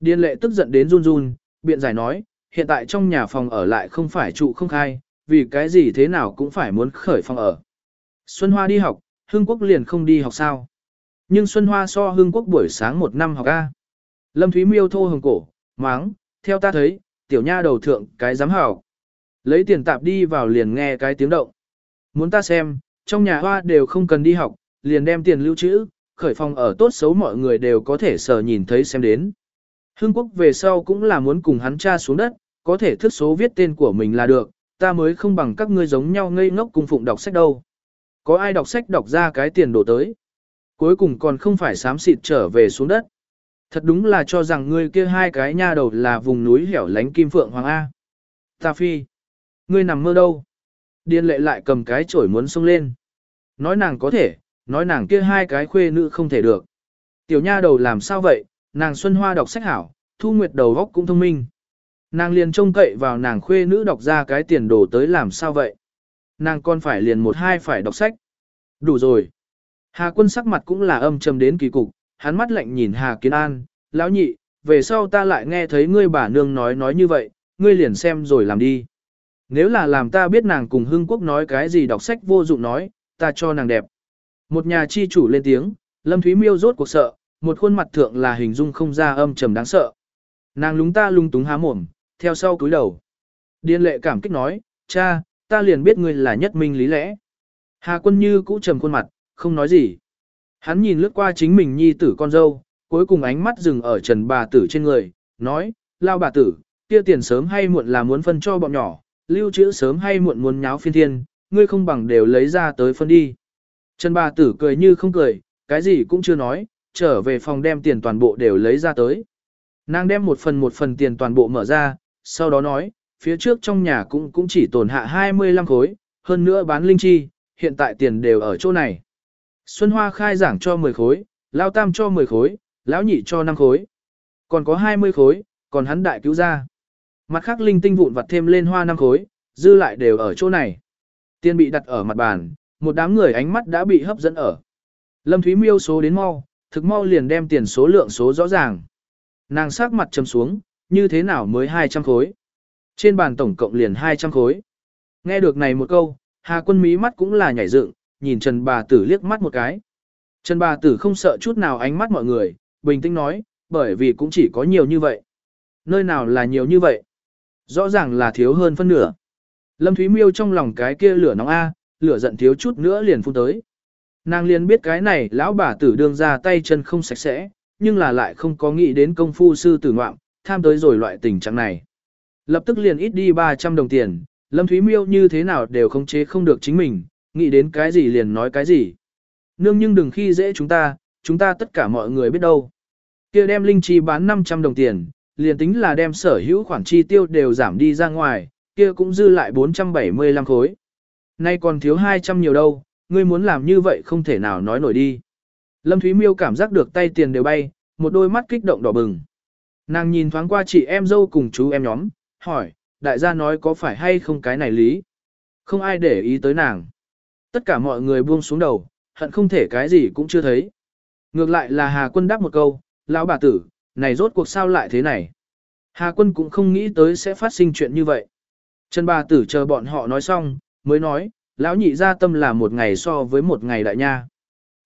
Điên lệ tức giận đến run run, biện giải nói, hiện tại trong nhà phòng ở lại không phải trụ không khai, vì cái gì thế nào cũng phải muốn khởi phòng ở. Xuân Hoa đi học, Hương Quốc liền không đi học sao. Nhưng Xuân Hoa so Hương Quốc buổi sáng một năm học A. Lâm Thúy Miêu thô hồng cổ, máng, theo ta thấy, tiểu nha đầu thượng cái giám hảo. Lấy tiền tạp đi vào liền nghe cái tiếng động. Muốn ta xem, trong nhà hoa đều không cần đi học, liền đem tiền lưu trữ, khởi phòng ở tốt xấu mọi người đều có thể sờ nhìn thấy xem đến. Hương quốc về sau cũng là muốn cùng hắn cha xuống đất, có thể thức số viết tên của mình là được, ta mới không bằng các ngươi giống nhau ngây ngốc cùng phụng đọc sách đâu. Có ai đọc sách đọc ra cái tiền đổ tới. Cuối cùng còn không phải xám xịt trở về xuống đất. Thật đúng là cho rằng ngươi kia hai cái nha đầu là vùng núi hẻo lánh kim phượng hoàng A. Ta phi. Ngươi nằm mơ đâu? Điên lệ lại cầm cái chổi muốn xông lên. Nói nàng có thể, nói nàng kia hai cái khuê nữ không thể được. Tiểu nha đầu làm sao vậy, nàng Xuân Hoa đọc sách hảo, Thu Nguyệt đầu góc cũng thông minh. Nàng liền trông cậy vào nàng khuê nữ đọc ra cái tiền đồ tới làm sao vậy. Nàng còn phải liền một hai phải đọc sách. Đủ rồi. Hà quân sắc mặt cũng là âm trầm đến kỳ cục, hắn mắt lạnh nhìn Hà Kiến An, lão nhị, về sau ta lại nghe thấy ngươi bà nương nói nói như vậy, ngươi liền xem rồi làm đi. Nếu là làm ta biết nàng cùng Hưng Quốc nói cái gì đọc sách vô dụng nói, ta cho nàng đẹp. Một nhà chi chủ lên tiếng, Lâm Thúy Miêu rốt cuộc sợ, một khuôn mặt thượng là hình dung không ra âm trầm đáng sợ. Nàng lúng ta lung túng há mồm, theo sau cúi đầu. Điên lệ cảm kích nói, cha, ta liền biết ngươi là nhất minh lý lẽ. Hà quân như cũ trầm khuôn mặt, không nói gì. Hắn nhìn lướt qua chính mình nhi tử con dâu, cuối cùng ánh mắt dừng ở trần bà tử trên người, nói, lao bà tử, kia tiền sớm hay muộn là muốn phân cho bọn nhỏ, lưu trữ sớm hay muộn muốn nháo phiên thiên, ngươi không bằng đều lấy ra tới phân đi. Trần bà tử cười như không cười, cái gì cũng chưa nói, trở về phòng đem tiền toàn bộ đều lấy ra tới. Nàng đem một phần một phần tiền toàn bộ mở ra, sau đó nói, phía trước trong nhà cũng cũng chỉ tồn hạ 25 khối, hơn nữa bán linh chi, hiện tại tiền đều ở chỗ này. Xuân Hoa khai giảng cho 10 khối, Lao Tam cho 10 khối, Lão Nhị cho 5 khối. Còn có 20 khối, còn hắn đại cứu ra. Mặt khác linh tinh vụn vặt thêm lên hoa 5 khối, dư lại đều ở chỗ này. Tiền bị đặt ở mặt bàn, một đám người ánh mắt đã bị hấp dẫn ở. Lâm Thúy Miêu số đến mau, thực mau liền đem tiền số lượng số rõ ràng. Nàng sắc mặt trầm xuống, như thế nào mới 200 khối. Trên bàn tổng cộng liền 200 khối. Nghe được này một câu, Hà quân mí mắt cũng là nhảy dựng, nhìn Trần bà tử liếc mắt một cái. Trần bà tử không sợ chút nào ánh mắt mọi người, bình tĩnh nói, bởi vì cũng chỉ có nhiều như vậy. Nơi nào là nhiều như vậy? Rõ ràng là thiếu hơn phân nửa. Lâm Thúy Miêu trong lòng cái kia lửa nóng A, lửa giận thiếu chút nữa liền phun tới. Nàng liền biết cái này lão bà tử đương ra tay chân không sạch sẽ, nhưng là lại không có nghĩ đến công phu sư tử ngoạm, tham tới rồi loại tình trạng này. Lập tức liền ít đi 300 đồng tiền, Lâm Thúy Miêu như thế nào đều không chế không được chính mình, nghĩ đến cái gì liền nói cái gì. Nương nhưng đừng khi dễ chúng ta, chúng ta tất cả mọi người biết đâu. kia đem linh chi bán 500 đồng tiền, liền tính là đem sở hữu khoản chi tiêu đều giảm đi ra ngoài, kia cũng dư lại 475 khối. Nay còn thiếu 200 nhiều đâu, ngươi muốn làm như vậy không thể nào nói nổi đi. Lâm Thúy Miêu cảm giác được tay tiền đều bay, một đôi mắt kích động đỏ bừng. Nàng nhìn thoáng qua chị em dâu cùng chú em nhóm, hỏi, đại gia nói có phải hay không cái này lý? Không ai để ý tới nàng. Tất cả mọi người buông xuống đầu, hận không thể cái gì cũng chưa thấy. Ngược lại là Hà Quân đáp một câu, lão bà tử, này rốt cuộc sao lại thế này? Hà Quân cũng không nghĩ tới sẽ phát sinh chuyện như vậy. Trần bà tử chờ bọn họ nói xong, mới nói, lão nhị ra tâm là một ngày so với một ngày đại nha.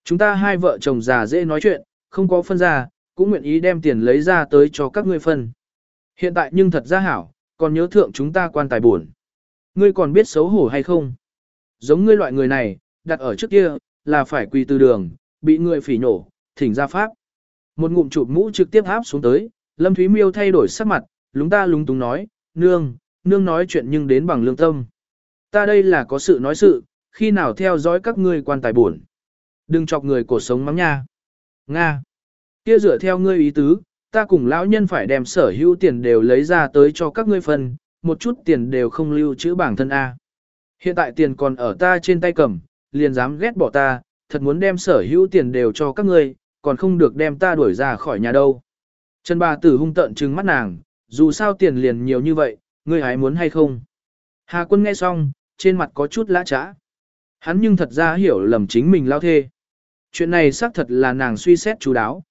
Chúng ta hai vợ chồng già dễ nói chuyện, không có phân ra, cũng nguyện ý đem tiền lấy ra tới cho các ngươi phân. Hiện tại nhưng thật ra hảo, còn nhớ thượng chúng ta quan tài buồn. Ngươi còn biết xấu hổ hay không? Giống ngươi loại người này, đặt ở trước kia, là phải quỳ từ đường, bị người phỉ nổ, thỉnh ra pháp. Một ngụm chụp mũ trực tiếp áp xuống tới, Lâm Thúy Miêu thay đổi sắc mặt, lúng ta lúng túng nói, nương, nương nói chuyện nhưng đến bằng lương tâm. Ta đây là có sự nói sự, khi nào theo dõi các ngươi quan tài buồn. Đừng chọc người cuộc sống mắng nha. Nga. Kia dựa theo ngươi ý tứ, ta cùng lão nhân phải đem sở hữu tiền đều lấy ra tới cho các ngươi phần một chút tiền đều không lưu trữ bản thân A. Hiện tại tiền còn ở ta trên tay cầm, liền dám ghét bỏ ta, thật muốn đem sở hữu tiền đều cho các ngươi, còn không được đem ta đuổi ra khỏi nhà đâu. Trần bà tử hung tận trừng mắt nàng, dù sao tiền liền nhiều như vậy, ngươi hái muốn hay không. Hà quân nghe xong, trên mặt có chút lã trã. Hắn nhưng thật ra hiểu lầm chính mình lao thê. Chuyện này xác thật là nàng suy xét chú đáo.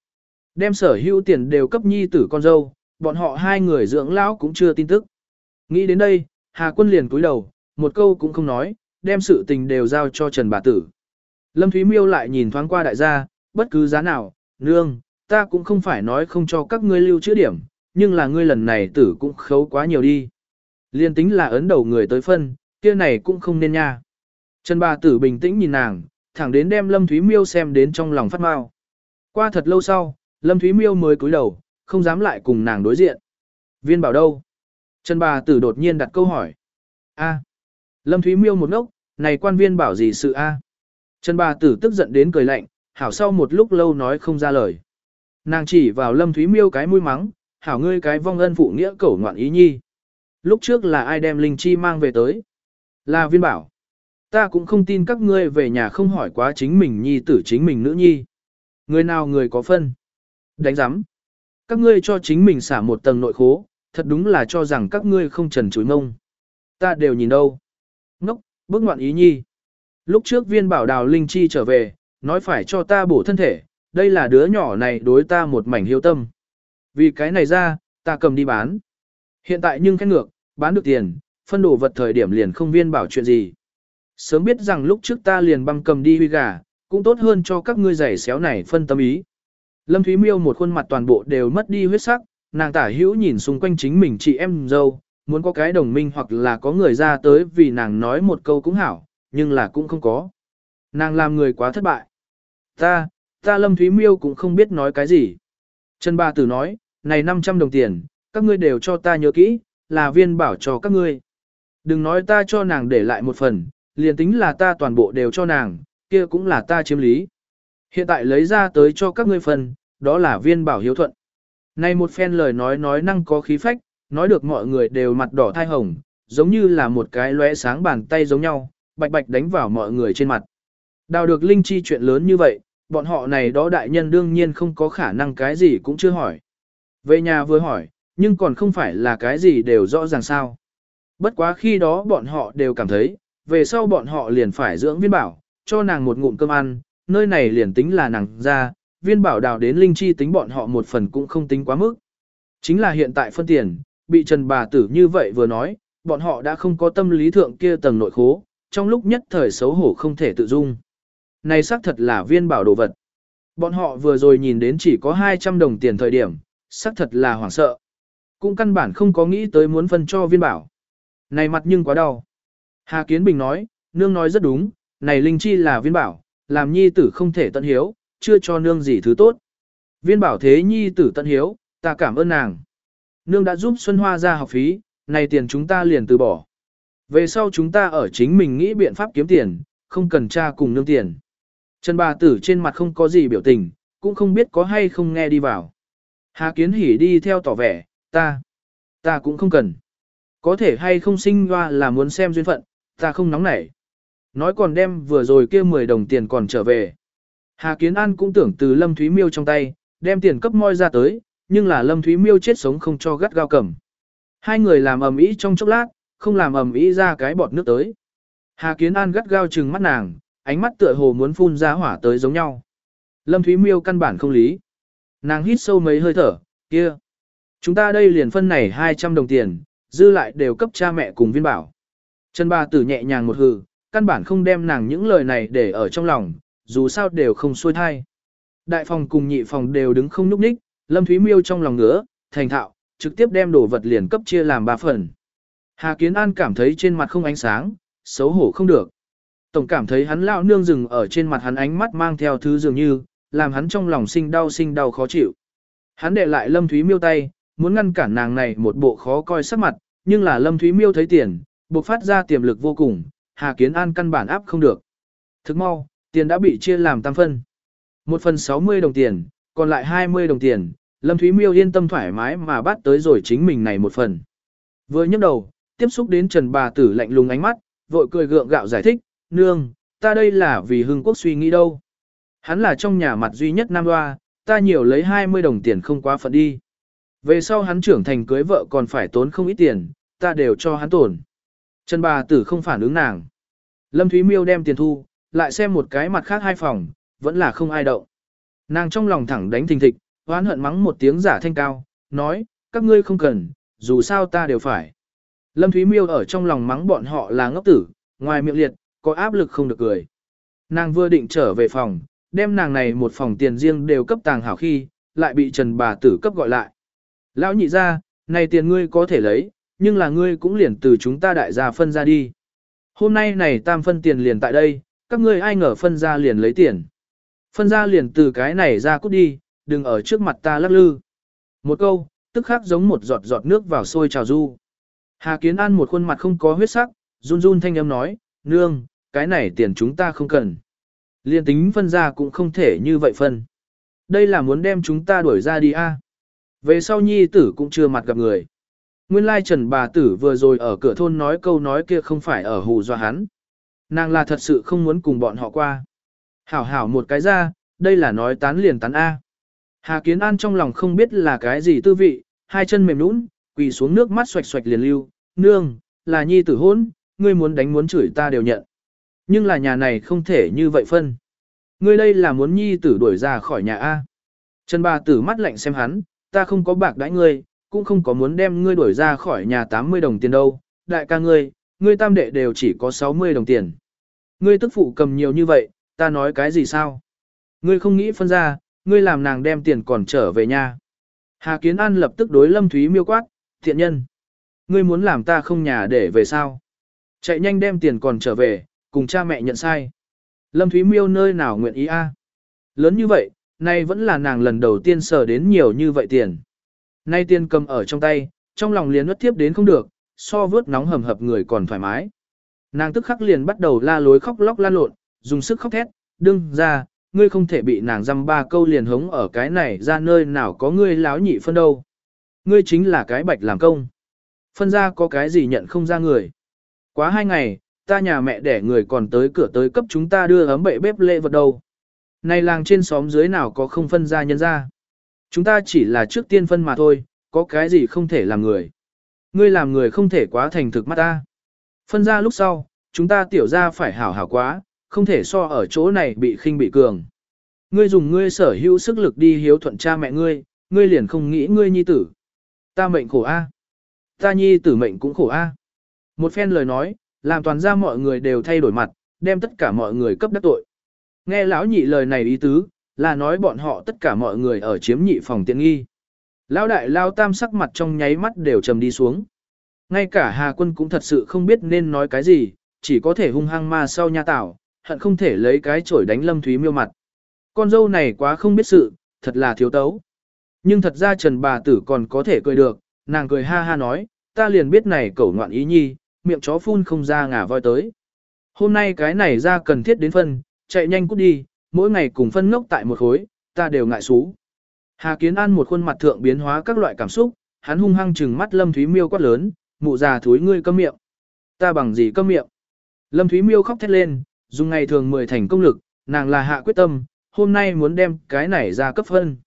Đem sở hữu tiền đều cấp nhi tử con dâu, bọn họ hai người dưỡng lão cũng chưa tin tức. Nghĩ đến đây, Hà Quân liền cúi đầu, một câu cũng không nói, đem sự tình đều giao cho Trần bà tử. Lâm Thúy Miêu lại nhìn thoáng qua đại gia, bất cứ giá nào, nương, ta cũng không phải nói không cho các ngươi lưu trữ điểm, nhưng là ngươi lần này tử cũng khấu quá nhiều đi. Liên tính là ấn đầu người tới phân, kia này cũng không nên nha. Trần bà tử bình tĩnh nhìn nàng, thẳng đến đem Lâm Thúy Miêu xem đến trong lòng phát mau. Qua thật lâu sau, Lâm Thúy Miêu mới cúi đầu, không dám lại cùng nàng đối diện. Viên bảo đâu? Trần bà tử đột nhiên đặt câu hỏi. A. Lâm Thúy Miêu một ngốc, này quan viên bảo gì sự A. À? Trần bà tử tức giận đến cười lạnh, hảo sau một lúc lâu nói không ra lời. Nàng chỉ vào Lâm Thúy Miêu cái mũi mắng, hảo ngươi cái vong ân phụ nghĩa cẩu ngoạn ý nhi. Lúc trước là ai đem Linh Chi mang về tới? Là viên bảo. Ta cũng không tin các ngươi về nhà không hỏi quá chính mình nhi tử chính mình nữ nhi. Người nào người có phân. Đánh giám. Các ngươi cho chính mình xả một tầng nội khố, thật đúng là cho rằng các ngươi không trần chối mông. Ta đều nhìn đâu. Ngốc, bước ngoạn ý nhi. Lúc trước viên bảo đào Linh Chi trở về, nói phải cho ta bổ thân thể, đây là đứa nhỏ này đối ta một mảnh hiếu tâm. Vì cái này ra, ta cầm đi bán. Hiện tại nhưng khét ngược, bán được tiền, phân đồ vật thời điểm liền không viên bảo chuyện gì. Sớm biết rằng lúc trước ta liền băng cầm đi huy gà, cũng tốt hơn cho các ngươi giày xéo này phân tâm ý. Lâm Thúy Miêu một khuôn mặt toàn bộ đều mất đi huyết sắc, nàng tả hữu nhìn xung quanh chính mình chị em dâu, muốn có cái đồng minh hoặc là có người ra tới vì nàng nói một câu cũng hảo, nhưng là cũng không có. Nàng làm người quá thất bại. Ta, ta Lâm Thúy Miêu cũng không biết nói cái gì. Trần Ba Tử nói, này 500 đồng tiền, các ngươi đều cho ta nhớ kỹ, là viên bảo cho các ngươi. Đừng nói ta cho nàng để lại một phần, liền tính là ta toàn bộ đều cho nàng, kia cũng là ta chiếm lý. Hiện tại lấy ra tới cho các ngươi phần, đó là viên bảo hiếu thuận. Này một phen lời nói nói năng có khí phách, nói được mọi người đều mặt đỏ thai hồng, giống như là một cái lóe sáng bàn tay giống nhau, bạch bạch đánh vào mọi người trên mặt. Đào được linh chi chuyện lớn như vậy, bọn họ này đó đại nhân đương nhiên không có khả năng cái gì cũng chưa hỏi. Về nhà vừa hỏi, nhưng còn không phải là cái gì đều rõ ràng sao. Bất quá khi đó bọn họ đều cảm thấy, về sau bọn họ liền phải dưỡng viên bảo, cho nàng một ngụm cơm ăn, nơi này liền tính là nàng ra, viên bảo đào đến linh chi tính bọn họ một phần cũng không tính quá mức. Chính là hiện tại phân tiền, bị Trần bà tử như vậy vừa nói, bọn họ đã không có tâm lý thượng kia tầng nội khố, trong lúc nhất thời xấu hổ không thể tự dung. Này xác thật là viên bảo đồ vật. Bọn họ vừa rồi nhìn đến chỉ có 200 đồng tiền thời điểm, xác thật là hoảng sợ. Cũng căn bản không có nghĩ tới muốn phân cho viên bảo. Này mặt nhưng quá đau. Hà Kiến Bình nói, nương nói rất đúng, này linh chi là viên bảo, làm nhi tử không thể tận hiếu, chưa cho nương gì thứ tốt. Viên bảo thế nhi tử tận hiếu, ta cảm ơn nàng. Nương đã giúp Xuân Hoa ra học phí, này tiền chúng ta liền từ bỏ. Về sau chúng ta ở chính mình nghĩ biện pháp kiếm tiền, không cần cha cùng nương tiền. Trần bà tử trên mặt không có gì biểu tình, cũng không biết có hay không nghe đi vào. Hà Kiến Hỉ đi theo tỏ vẻ, ta, ta cũng không cần. Có thể hay không sinh hoa là muốn xem duyên phận, ta không nóng nảy. Nói còn đem vừa rồi kia 10 đồng tiền còn trở về. Hà Kiến An cũng tưởng từ Lâm Thúy Miêu trong tay, đem tiền cấp moi ra tới, nhưng là Lâm Thúy Miêu chết sống không cho gắt gao cầm. Hai người làm ầm ĩ trong chốc lát, không làm ầm ĩ ra cái bọt nước tới. Hà Kiến An gắt gao trừng mắt nàng, ánh mắt tựa hồ muốn phun ra hỏa tới giống nhau. Lâm Thúy Miêu căn bản không lý. Nàng hít sâu mấy hơi thở, kia. Chúng ta đây liền phân này 200 đồng tiền, dư lại đều cấp cha mẹ cùng viên bảo. Trần Ba Tử nhẹ nhàng một hừ, căn bản không đem nàng những lời này để ở trong lòng, dù sao đều không xuôi thai. Đại phòng cùng nhị phòng đều đứng không núp ních, Lâm Thúy Miêu trong lòng ngứa, thành thạo, trực tiếp đem đồ vật liền cấp chia làm ba phần. Hà Kiến An cảm thấy trên mặt không ánh sáng, xấu hổ không được. Tổng cảm thấy hắn lão nương rừng ở trên mặt hắn ánh mắt mang theo thứ dường như, làm hắn trong lòng sinh đau sinh đau khó chịu. Hắn để lại Lâm Thúy Miêu tay, muốn ngăn cản nàng này một bộ khó coi sắc mặt, nhưng là Lâm Thúy Miêu thấy tiền, buộc phát ra tiềm lực vô cùng, Hà Kiến An căn bản áp không được. Thức mau, tiền đã bị chia làm tam phân. Một phần 60 đồng tiền, còn lại 20 đồng tiền, Lâm Thúy Miêu yên tâm thoải mái mà bắt tới rồi chính mình này một phần. Vừa nhấc đầu, tiếp xúc đến Trần bà tử lạnh lùng ánh mắt, vội cười gượng gạo giải thích, nương, ta đây là vì hưng quốc suy nghĩ đâu. Hắn là trong nhà mặt duy nhất nam hoa, ta nhiều lấy 20 đồng tiền không quá phận đi. Về sau hắn trưởng thành cưới vợ còn phải tốn không ít tiền, ta đều cho hắn tổn. Trần bà tử không phản ứng nàng. Lâm Thúy Miêu đem tiền thu, lại xem một cái mặt khác hai phòng, vẫn là không ai động. Nàng trong lòng thẳng đánh thình thịch, oán hận mắng một tiếng giả thanh cao, nói, các ngươi không cần, dù sao ta đều phải. Lâm Thúy Miêu ở trong lòng mắng bọn họ là ngốc tử, ngoài miệng liệt, có áp lực không được cười. Nàng vừa định trở về phòng, đem nàng này một phòng tiền riêng đều cấp tàng hảo khi, lại bị Trần bà tử cấp gọi lại. Lão nhị ra, này tiền ngươi có thể lấy, nhưng là ngươi cũng liền từ chúng ta đại gia phân ra đi. Hôm nay này tam phân tiền liền tại đây, các ngươi ai ngờ phân ra liền lấy tiền. Phân ra liền từ cái này ra cút đi, đừng ở trước mặt ta lắc lư. Một câu, tức khắc giống một giọt giọt nước vào sôi trào du. Hà Kiến An một khuôn mặt không có huyết sắc, run run thanh âm nói, nương, cái này tiền chúng ta không cần. Liên tính phân ra cũng không thể như vậy phân. Đây là muốn đem chúng ta đuổi ra đi a. Về sau nhi tử cũng chưa mặt gặp người. Nguyên lai trần bà tử vừa rồi ở cửa thôn nói câu nói kia không phải ở hù dọa hắn. Nàng là thật sự không muốn cùng bọn họ qua. Hảo hảo một cái ra, đây là nói tán liền tán A. Hà Kiến An trong lòng không biết là cái gì tư vị, hai chân mềm nũng, quỳ xuống nước mắt xoạch xoạch liền lưu, nương, là nhi tử hôn, ngươi muốn đánh muốn chửi ta đều nhận. Nhưng là nhà này không thể như vậy phân. Ngươi đây là muốn nhi tử đuổi ra khỏi nhà A. Trần bà tử mắt lạnh xem hắn, ta không có bạc đãi ngươi, cũng không có muốn đem ngươi đuổi ra khỏi nhà 80 đồng tiền đâu. Đại ca ngươi, ngươi tam đệ đều chỉ có 60 đồng tiền. Ngươi tức phụ cầm nhiều như vậy, ta nói cái gì sao? Ngươi không nghĩ phân ra, ngươi làm nàng đem tiền còn trở về nhà. Hà Kiến An lập tức đối Lâm Thúy miêu quát, thiện nhân. Ngươi muốn làm ta không nhà để về sao? Chạy nhanh đem tiền còn trở về, cùng cha mẹ nhận sai. Lâm Thúy miêu nơi nào nguyện ý a? Lớn như vậy, nay vẫn là nàng lần đầu tiên sờ đến nhiều như vậy tiền. Nay tiền cầm ở trong tay, trong lòng liền nuốt tiếp đến không được, so vớt nóng hầm hập người còn thoải mái. Nàng tức khắc liền bắt đầu la lối khóc lóc la lộn, dùng sức khóc thét, đương ra, ngươi không thể bị nàng dăm ba câu liền hống ở cái này ra nơi nào có ngươi láo nhị phân đâu. Ngươi chính là cái bạch làm công. Phân ra có cái gì nhận không ra người. Quá hai ngày, ta nhà mẹ đẻ người còn tới cửa tới cấp chúng ta đưa ấm bệ bếp lễ vật đâu. Này làng trên xóm dưới nào có không phân ra nhân ra. Chúng ta chỉ là trước tiên phân mà thôi, có cái gì không thể làm người. Ngươi làm người không thể quá thành thực mắt ta. Phân ra lúc sau, chúng ta tiểu ra phải hảo hảo quá, không thể so ở chỗ này bị khinh bị cường. Ngươi dùng ngươi sở hữu sức lực đi hiếu thuận cha mẹ ngươi, ngươi liền không nghĩ ngươi nhi tử. Ta mệnh khổ a, Ta nhi tử mệnh cũng khổ a. Một phen lời nói, làm toàn ra mọi người đều thay đổi mặt, đem tất cả mọi người cấp đắc tội. Nghe lão nhị lời này ý tứ, là nói bọn họ tất cả mọi người ở chiếm nhị phòng tiện nghi. Lão đại lao tam sắc mặt trong nháy mắt đều trầm đi xuống. Ngay cả Hà quân cũng thật sự không biết nên nói cái gì, chỉ có thể hung hăng ma sau nha tảo, hận không thể lấy cái chổi đánh Lâm Thúy miêu mặt. Con dâu này quá không biết sự, thật là thiếu tấu. Nhưng thật ra Trần bà tử còn có thể cười được, nàng cười ha ha nói, ta liền biết này cẩu ngoạn ý nhi, miệng chó phun không ra ngả voi tới. Hôm nay cái này ra cần thiết đến phân, chạy nhanh cút đi, mỗi ngày cùng phân ngốc tại một khối, ta đều ngại xú. Hà Kiến An một khuôn mặt thượng biến hóa các loại cảm xúc, hắn hung hăng trừng mắt Lâm Thúy Miêu quát lớn, mụ già thúi ngươi câm miệng. Ta bằng gì câm miệng? Lâm Thúy Miêu khóc thét lên, dùng ngày thường mười thành công lực, nàng là hạ quyết tâm, hôm nay muốn đem cái này ra cấp phân.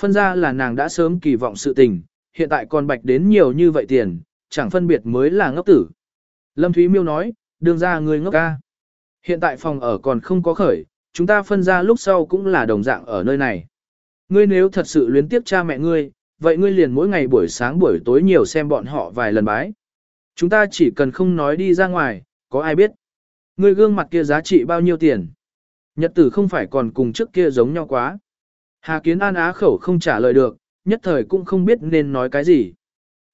Phân ra là nàng đã sớm kỳ vọng sự tình, hiện tại còn bạch đến nhiều như vậy tiền, chẳng phân biệt mới là ngốc tử. Lâm Thúy Miêu nói, đường ra người ngốc ca. Hiện tại phòng ở còn không có khởi, chúng ta phân ra lúc sau cũng là đồng dạng ở nơi này. Ngươi nếu thật sự luyến tiếp cha mẹ ngươi, vậy ngươi liền mỗi ngày buổi sáng buổi tối nhiều xem bọn họ vài lần bái. Chúng ta chỉ cần không nói đi ra ngoài, có ai biết. Người gương mặt kia giá trị bao nhiêu tiền. Nhật tử không phải còn cùng trước kia giống nhau quá. Hà Kiến An á khẩu không trả lời được, nhất thời cũng không biết nên nói cái gì.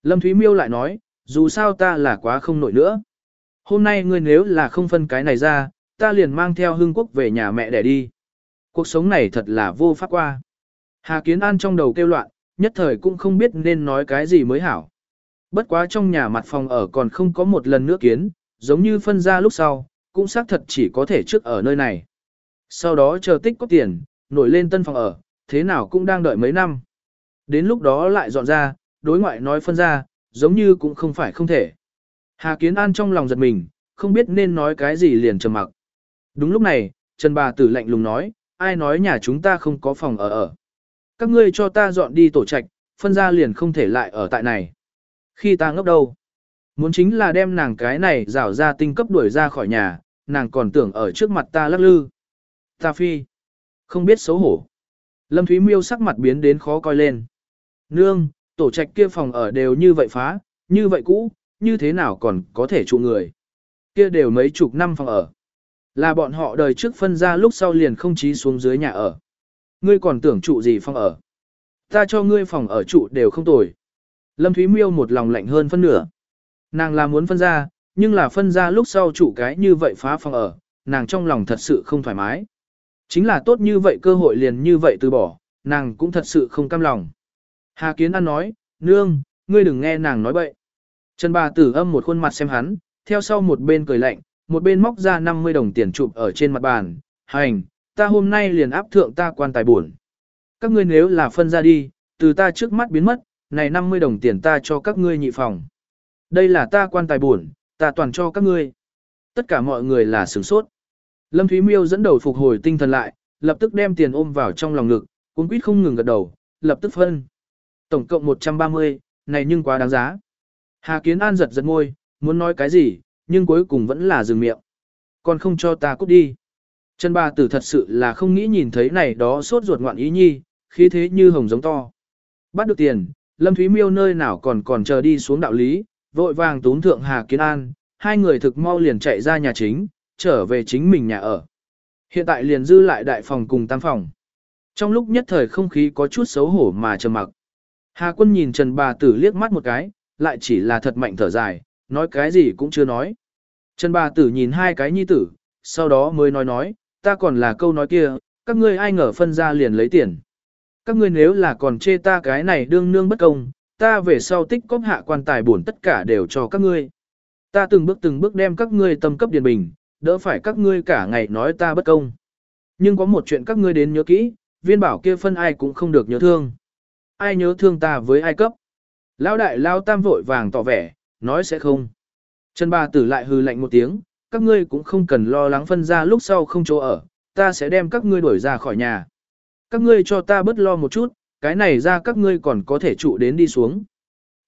Lâm Thúy Miêu lại nói, dù sao ta là quá không nổi nữa. Hôm nay ngươi nếu là không phân cái này ra, ta liền mang theo hương quốc về nhà mẹ để đi. Cuộc sống này thật là vô pháp qua. Hà Kiến An trong đầu kêu loạn, nhất thời cũng không biết nên nói cái gì mới hảo. Bất quá trong nhà mặt phòng ở còn không có một lần nữa kiến, giống như phân ra lúc sau, cũng xác thật chỉ có thể trước ở nơi này. Sau đó chờ tích có tiền, nổi lên tân phòng ở, thế nào cũng đang đợi mấy năm. Đến lúc đó lại dọn ra, đối ngoại nói phân ra, giống như cũng không phải không thể. Hà Kiến An trong lòng giật mình, không biết nên nói cái gì liền trầm mặc. Đúng lúc này, Trần bà tử lạnh lùng nói, ai nói nhà chúng ta không có phòng ở ở. Các ngươi cho ta dọn đi tổ trạch, phân ra liền không thể lại ở tại này. Khi ta ngốc đâu? Muốn chính là đem nàng cái này rảo ra tinh cấp đuổi ra khỏi nhà, nàng còn tưởng ở trước mặt ta lắc lư. Ta phi. Không biết xấu hổ. Lâm Thúy Miêu sắc mặt biến đến khó coi lên. Nương, tổ trạch kia phòng ở đều như vậy phá, như vậy cũ, như thế nào còn có thể trụ người. Kia đều mấy chục năm phòng ở. Là bọn họ đời trước phân ra lúc sau liền không chí xuống dưới nhà ở. Ngươi còn tưởng trụ gì phòng ở. Ta cho ngươi phòng ở trụ đều không tồi. Lâm Thúy Miêu một lòng lạnh hơn phân nửa. Nàng là muốn phân ra, nhưng là phân ra lúc sau chủ cái như vậy phá phòng ở, nàng trong lòng thật sự không thoải mái. Chính là tốt như vậy cơ hội liền như vậy từ bỏ, nàng cũng thật sự không cam lòng. Hà Kiến An nói, nương, ngươi đừng nghe nàng nói bậy. Trần bà tử âm một khuôn mặt xem hắn, theo sau một bên cười lạnh, một bên móc ra 50 đồng tiền chụp ở trên mặt bàn, hành, ta hôm nay liền áp thượng ta quan tài buồn. Các ngươi nếu là phân ra đi, từ ta trước mắt biến mất, này 50 đồng tiền ta cho các ngươi nhị phòng. Đây là ta quan tài buồn, ta toàn cho các ngươi. Tất cả mọi người là sửng sốt. Lâm Thúy Miêu dẫn đầu phục hồi tinh thần lại, lập tức đem tiền ôm vào trong lòng ngực, cuốn quýt không ngừng gật đầu, lập tức phân. Tổng cộng 130, này nhưng quá đáng giá. Hà Kiến An giật giật môi, muốn nói cái gì, nhưng cuối cùng vẫn là dừng miệng. Còn không cho ta cút đi. Trần bà tử thật sự là không nghĩ nhìn thấy này đó sốt ruột ngoạn ý nhi, khí thế như hồng giống to. Bắt được tiền, Lâm Thúy Miêu nơi nào còn còn chờ đi xuống đạo lý, vội vàng tún thượng Hà Kiến An, hai người thực mau liền chạy ra nhà chính, trở về chính mình nhà ở. Hiện tại liền dư lại đại phòng cùng tam phòng. Trong lúc nhất thời không khí có chút xấu hổ mà trầm mặc. Hà quân nhìn Trần bà tử liếc mắt một cái, lại chỉ là thật mạnh thở dài, nói cái gì cũng chưa nói. Trần bà tử nhìn hai cái nhi tử, sau đó mới nói nói, ta còn là câu nói kia, các ngươi ai ngờ phân ra liền lấy tiền. Các ngươi nếu là còn chê ta cái này đương nương bất công, ta về sau tích cóp hạ quan tài buồn tất cả đều cho các ngươi. Ta từng bước từng bước đem các ngươi tâm cấp điền bình, đỡ phải các ngươi cả ngày nói ta bất công. Nhưng có một chuyện các ngươi đến nhớ kỹ, viên bảo kia phân ai cũng không được nhớ thương. Ai nhớ thương ta với ai cấp. Lão đại lao tam vội vàng tỏ vẻ, nói sẽ không. Trần bà tử lại hư lạnh một tiếng, các ngươi cũng không cần lo lắng phân ra lúc sau không chỗ ở, ta sẽ đem các ngươi đuổi ra khỏi nhà. Các ngươi cho ta bớt lo một chút, cái này ra các ngươi còn có thể trụ đến đi xuống.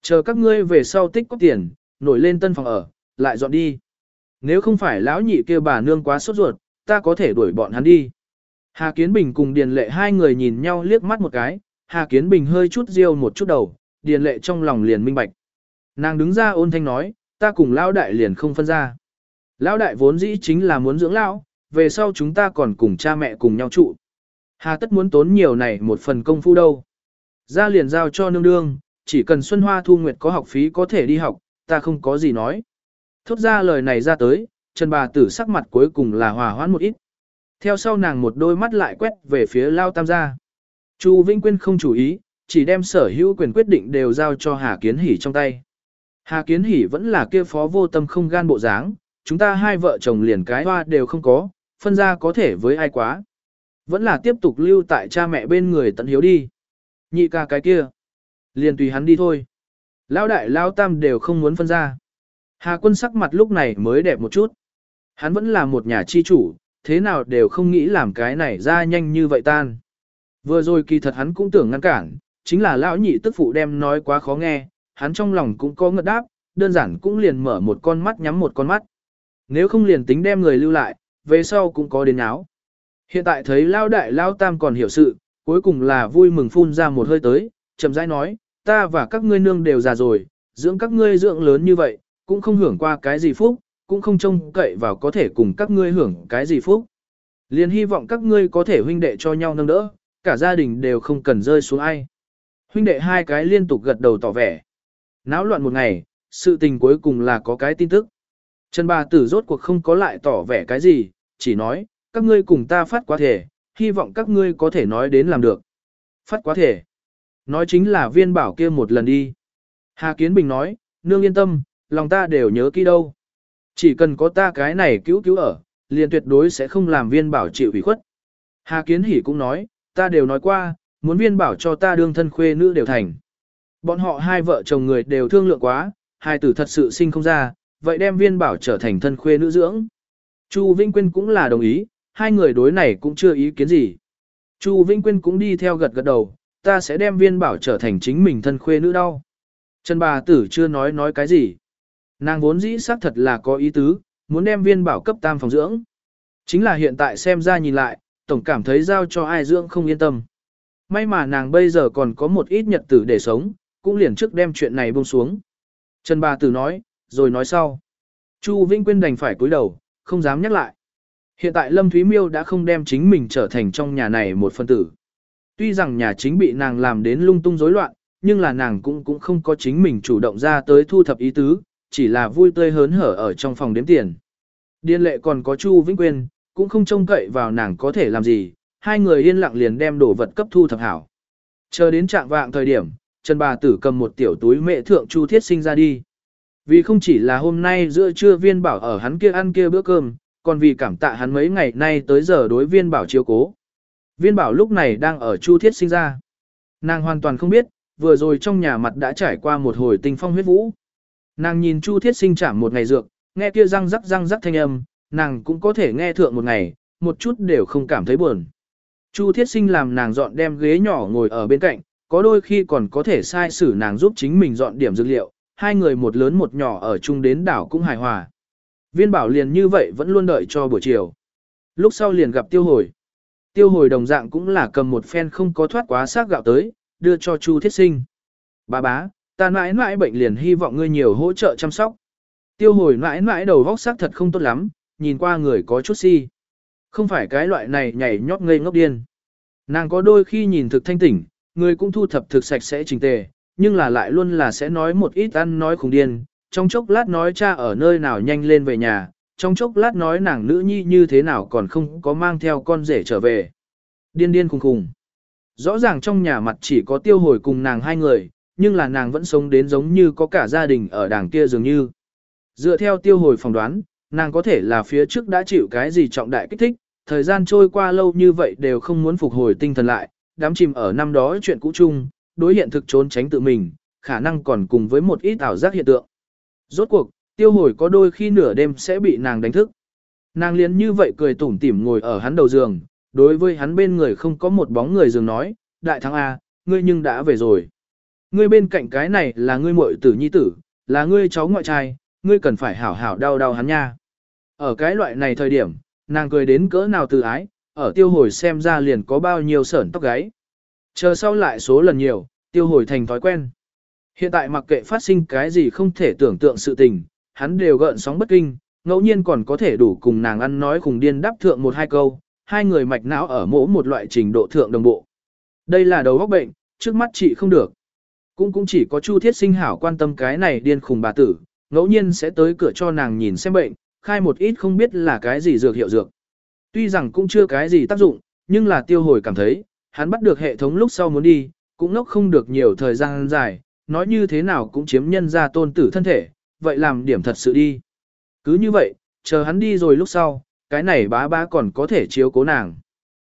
Chờ các ngươi về sau tích có tiền, nổi lên tân phòng ở, lại dọn đi. Nếu không phải lão nhị kia bà nương quá sốt ruột, ta có thể đuổi bọn hắn đi. Hà Kiến Bình cùng Điền Lệ hai người nhìn nhau liếc mắt một cái, Hà Kiến Bình hơi chút riêu một chút đầu, Điền Lệ trong lòng liền minh bạch. Nàng đứng ra ôn thanh nói, ta cùng lão đại liền không phân ra. Lão đại vốn dĩ chính là muốn dưỡng lão, về sau chúng ta còn cùng cha mẹ cùng nhau trụ. Hà tất muốn tốn nhiều này một phần công phu đâu. Ra liền giao cho nương đương, chỉ cần Xuân Hoa Thu Nguyệt có học phí có thể đi học, ta không có gì nói. Thốt ra lời này ra tới, Trần bà tử sắc mặt cuối cùng là hòa hoãn một ít. Theo sau nàng một đôi mắt lại quét về phía Lao Tam gia. Chu Vĩnh Quyên không chú ý, chỉ đem sở hữu quyền quyết định đều giao cho Hà Kiến Hỷ trong tay. Hà Kiến Hỷ vẫn là kia phó vô tâm không gan bộ dáng, chúng ta hai vợ chồng liền cái hoa đều không có, phân ra có thể với ai quá. Vẫn là tiếp tục lưu tại cha mẹ bên người tận hiếu đi. Nhị ca cái kia. Liền tùy hắn đi thôi. Lão đại lão tam đều không muốn phân ra. Hà quân sắc mặt lúc này mới đẹp một chút. Hắn vẫn là một nhà chi chủ, thế nào đều không nghĩ làm cái này ra nhanh như vậy tan. Vừa rồi kỳ thật hắn cũng tưởng ngăn cản, chính là lão nhị tức phụ đem nói quá khó nghe, hắn trong lòng cũng có ngợt đáp, đơn giản cũng liền mở một con mắt nhắm một con mắt. Nếu không liền tính đem người lưu lại, về sau cũng có đến áo. Hiện tại thấy lao đại lao tam còn hiểu sự, cuối cùng là vui mừng phun ra một hơi tới, chậm rãi nói, ta và các ngươi nương đều già rồi, dưỡng các ngươi dưỡng lớn như vậy, cũng không hưởng qua cái gì phúc, cũng không trông cậy vào có thể cùng các ngươi hưởng cái gì phúc. Liền hy vọng các ngươi có thể huynh đệ cho nhau nâng đỡ, cả gia đình đều không cần rơi xuống ai. Huynh đệ hai cái liên tục gật đầu tỏ vẻ. Náo loạn một ngày, sự tình cuối cùng là có cái tin tức. Trần bà tử rốt cuộc không có lại tỏ vẻ cái gì, chỉ nói, các ngươi cùng ta phát quá thể, hy vọng các ngươi có thể nói đến làm được. Phát quá thể. Nói chính là viên bảo kia một lần đi. Hà Kiến Bình nói, nương yên tâm, lòng ta đều nhớ kỹ đâu. Chỉ cần có ta cái này cứu cứu ở, liền tuyệt đối sẽ không làm viên bảo chịu ủy khuất. Hà Kiến Hỷ cũng nói, ta đều nói qua, muốn viên bảo cho ta đương thân khuê nữ đều thành. Bọn họ hai vợ chồng người đều thương lượng quá, hai tử thật sự sinh không ra, vậy đem viên bảo trở thành thân khuê nữ dưỡng. Chu Vinh Quyên cũng là đồng ý, hai người đối này cũng chưa ý kiến gì. Chu vĩnh Quyên cũng đi theo gật gật đầu, ta sẽ đem viên bảo trở thành chính mình thân khuê nữ đau. Trần bà tử chưa nói nói cái gì. Nàng vốn dĩ xác thật là có ý tứ, muốn đem viên bảo cấp tam phòng dưỡng. Chính là hiện tại xem ra nhìn lại, tổng cảm thấy giao cho ai dưỡng không yên tâm. May mà nàng bây giờ còn có một ít nhật tử để sống, cũng liền trước đem chuyện này buông xuống. Trần bà tử nói, rồi nói sau. Chu Vĩnh Quyên đành phải cúi đầu, không dám nhắc lại. Hiện tại Lâm Thúy Miêu đã không đem chính mình trở thành trong nhà này một phân tử. Tuy rằng nhà chính bị nàng làm đến lung tung rối loạn, nhưng là nàng cũng cũng không có chính mình chủ động ra tới thu thập ý tứ, chỉ là vui tươi hớn hở ở trong phòng đếm tiền. Điên lệ còn có Chu Vĩnh Quyên, cũng không trông cậy vào nàng có thể làm gì, hai người yên lặng liền đem đồ vật cấp thu thập hảo. Chờ đến trạng vạng thời điểm, Trần bà tử cầm một tiểu túi mẹ thượng Chu Thiết Sinh ra đi. Vì không chỉ là hôm nay giữa trưa viên bảo ở hắn kia ăn kia bữa cơm, còn vì cảm tạ hắn mấy ngày nay tới giờ đối viên bảo chiếu cố. Viên bảo lúc này đang ở Chu Thiết Sinh ra. Nàng hoàn toàn không biết, vừa rồi trong nhà mặt đã trải qua một hồi tinh phong huyết vũ. Nàng nhìn Chu Thiết Sinh chạm một ngày dược, nghe kia răng rắc răng rắc thanh âm, nàng cũng có thể nghe thượng một ngày, một chút đều không cảm thấy buồn. Chu Thiết Sinh làm nàng dọn đem ghế nhỏ ngồi ở bên cạnh, có đôi khi còn có thể sai xử nàng giúp chính mình dọn điểm dược liệu, hai người một lớn một nhỏ ở chung đến đảo cũng hài hòa. Viên bảo liền như vậy vẫn luôn đợi cho buổi chiều. Lúc sau liền gặp tiêu hồi. Tiêu hồi đồng dạng cũng là cầm một phen không có thoát quá xác gạo tới, đưa cho Chu Thiết Sinh. Bà bá, ta mãi mãi bệnh liền hy vọng ngươi nhiều hỗ trợ chăm sóc. Tiêu hồi mãi mãi đầu vóc xác thật không tốt lắm, nhìn qua người có chút si. Không phải cái loại này nhảy nhót ngây ngốc điên. Nàng có đôi khi nhìn thực thanh tỉnh, người cũng thu thập thực sạch sẽ trình tề, nhưng là lại luôn là sẽ nói một ít ăn nói khùng điên, trong chốc lát nói cha ở nơi nào nhanh lên về nhà, trong chốc lát nói nàng nữ nhi như thế nào còn không có mang theo con rể trở về. Điên điên khùng khùng. Rõ ràng trong nhà mặt chỉ có tiêu hồi cùng nàng hai người, nhưng là nàng vẫn sống đến giống như có cả gia đình ở đàng kia dường như. Dựa theo tiêu hồi phỏng đoán, nàng có thể là phía trước đã chịu cái gì trọng đại kích thích, thời gian trôi qua lâu như vậy đều không muốn phục hồi tinh thần lại, đám chìm ở năm đó chuyện cũ chung, đối hiện thực trốn tránh tự mình, khả năng còn cùng với một ít ảo giác hiện tượng. Rốt cuộc, tiêu hồi có đôi khi nửa đêm sẽ bị nàng đánh thức. Nàng liền như vậy cười tủm tỉm ngồi ở hắn đầu giường, đối với hắn bên người không có một bóng người giường nói, đại thắng A, ngươi nhưng đã về rồi. Ngươi bên cạnh cái này là ngươi muội tử nhi tử, là ngươi cháu ngoại trai, ngươi cần phải hảo hảo đau đau hắn nha. Ở cái loại này thời điểm, nàng cười đến cỡ nào từ ái, ở tiêu hồi xem ra liền có bao nhiêu sởn tóc gáy. Chờ sau lại số lần nhiều, tiêu hồi thành thói quen. Hiện tại mặc kệ phát sinh cái gì không thể tưởng tượng sự tình, hắn đều gợn sóng bất kinh, ngẫu nhiên còn có thể đủ cùng nàng ăn nói cùng điên đáp thượng một hai câu, hai người mạch não ở mỗi một loại trình độ thượng đồng bộ. Đây là đầu góc bệnh, trước mắt chị không được. Cũng cũng chỉ có Chu Thiết Sinh hảo quan tâm cái này điên khùng bà tử, ngẫu nhiên sẽ tới cửa cho nàng nhìn xem bệnh, khai một ít không biết là cái gì dược hiệu dược. Tuy rằng cũng chưa cái gì tác dụng, nhưng là tiêu hồi cảm thấy, hắn bắt được hệ thống lúc sau muốn đi, cũng nốc không được nhiều thời gian dài, nói như thế nào cũng chiếm nhân ra tôn tử thân thể, vậy làm điểm thật sự đi. Cứ như vậy, chờ hắn đi rồi lúc sau, cái này bá bá còn có thể chiếu cố nàng.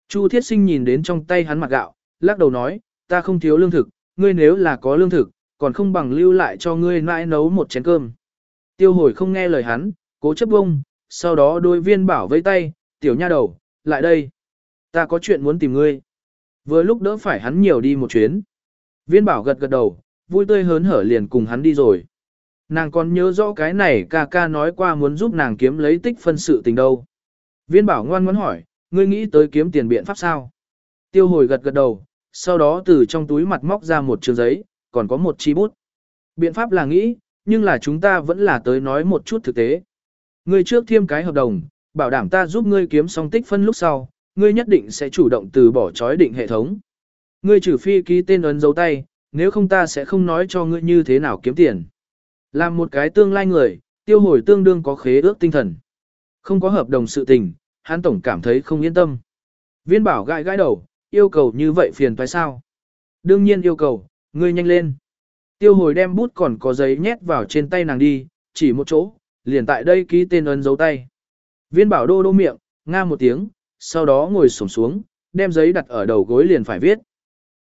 Chu thiết sinh nhìn đến trong tay hắn mặt gạo, lắc đầu nói, ta không thiếu lương thực, ngươi nếu là có lương thực, còn không bằng lưu lại cho ngươi mãi nấu một chén cơm. Tiêu hồi không nghe lời hắn, cố chấp bông, sau đó đôi viên bảo vây tay, tiểu nha đầu, lại đây. Ta có chuyện muốn tìm ngươi. Vừa lúc đỡ phải hắn nhiều đi một chuyến. Viên bảo gật gật đầu, vui tươi hớn hở liền cùng hắn đi rồi. Nàng còn nhớ rõ cái này ca ca nói qua muốn giúp nàng kiếm lấy tích phân sự tình đâu. Viên bảo ngoan ngoãn hỏi, ngươi nghĩ tới kiếm tiền biện pháp sao? Tiêu hồi gật gật đầu, sau đó từ trong túi mặt móc ra một trường giấy, còn có một chi bút. Biện pháp là nghĩ, nhưng là chúng ta vẫn là tới nói một chút thực tế. Ngươi trước thêm cái hợp đồng, bảo đảm ta giúp ngươi kiếm xong tích phân lúc sau, ngươi nhất định sẽ chủ động từ bỏ chói định hệ thống. Ngươi trừ phi ký tên ấn dấu tay, nếu không ta sẽ không nói cho ngươi như thế nào kiếm tiền. Làm một cái tương lai người, tiêu hồi tương đương có khế ước tinh thần. Không có hợp đồng sự tình, hắn tổng cảm thấy không yên tâm. Viên bảo gãi gãi đầu, yêu cầu như vậy phiền phải sao? Đương nhiên yêu cầu, ngươi nhanh lên. Tiêu hồi đem bút còn có giấy nhét vào trên tay nàng đi, chỉ một chỗ, liền tại đây ký tên ấn dấu tay. Viên bảo đô đô miệng, nga một tiếng, sau đó ngồi xổm xuống, đem giấy đặt ở đầu gối liền phải viết.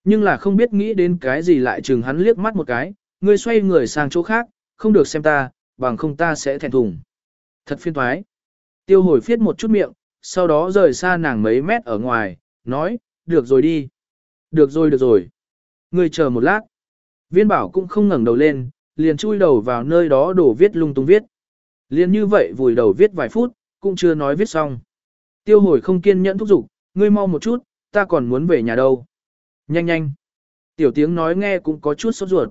Nhưng là không biết nghĩ đến cái gì lại chừng hắn liếc mắt một cái, ngươi xoay người sang chỗ khác, không được xem ta, bằng không ta sẽ thẹn thùng. Thật phiên thoái. Tiêu hồi phiết một chút miệng, sau đó rời xa nàng mấy mét ở ngoài, nói, được rồi đi. Được rồi được rồi. Ngươi chờ một lát. Viên bảo cũng không ngẩng đầu lên, liền chui đầu vào nơi đó đổ viết lung tung viết. Liền như vậy vùi đầu viết vài phút, cũng chưa nói viết xong. Tiêu hồi không kiên nhẫn thúc giục, ngươi mau một chút, ta còn muốn về nhà đâu. Nhanh nhanh. Tiểu tiếng nói nghe cũng có chút sốt ruột.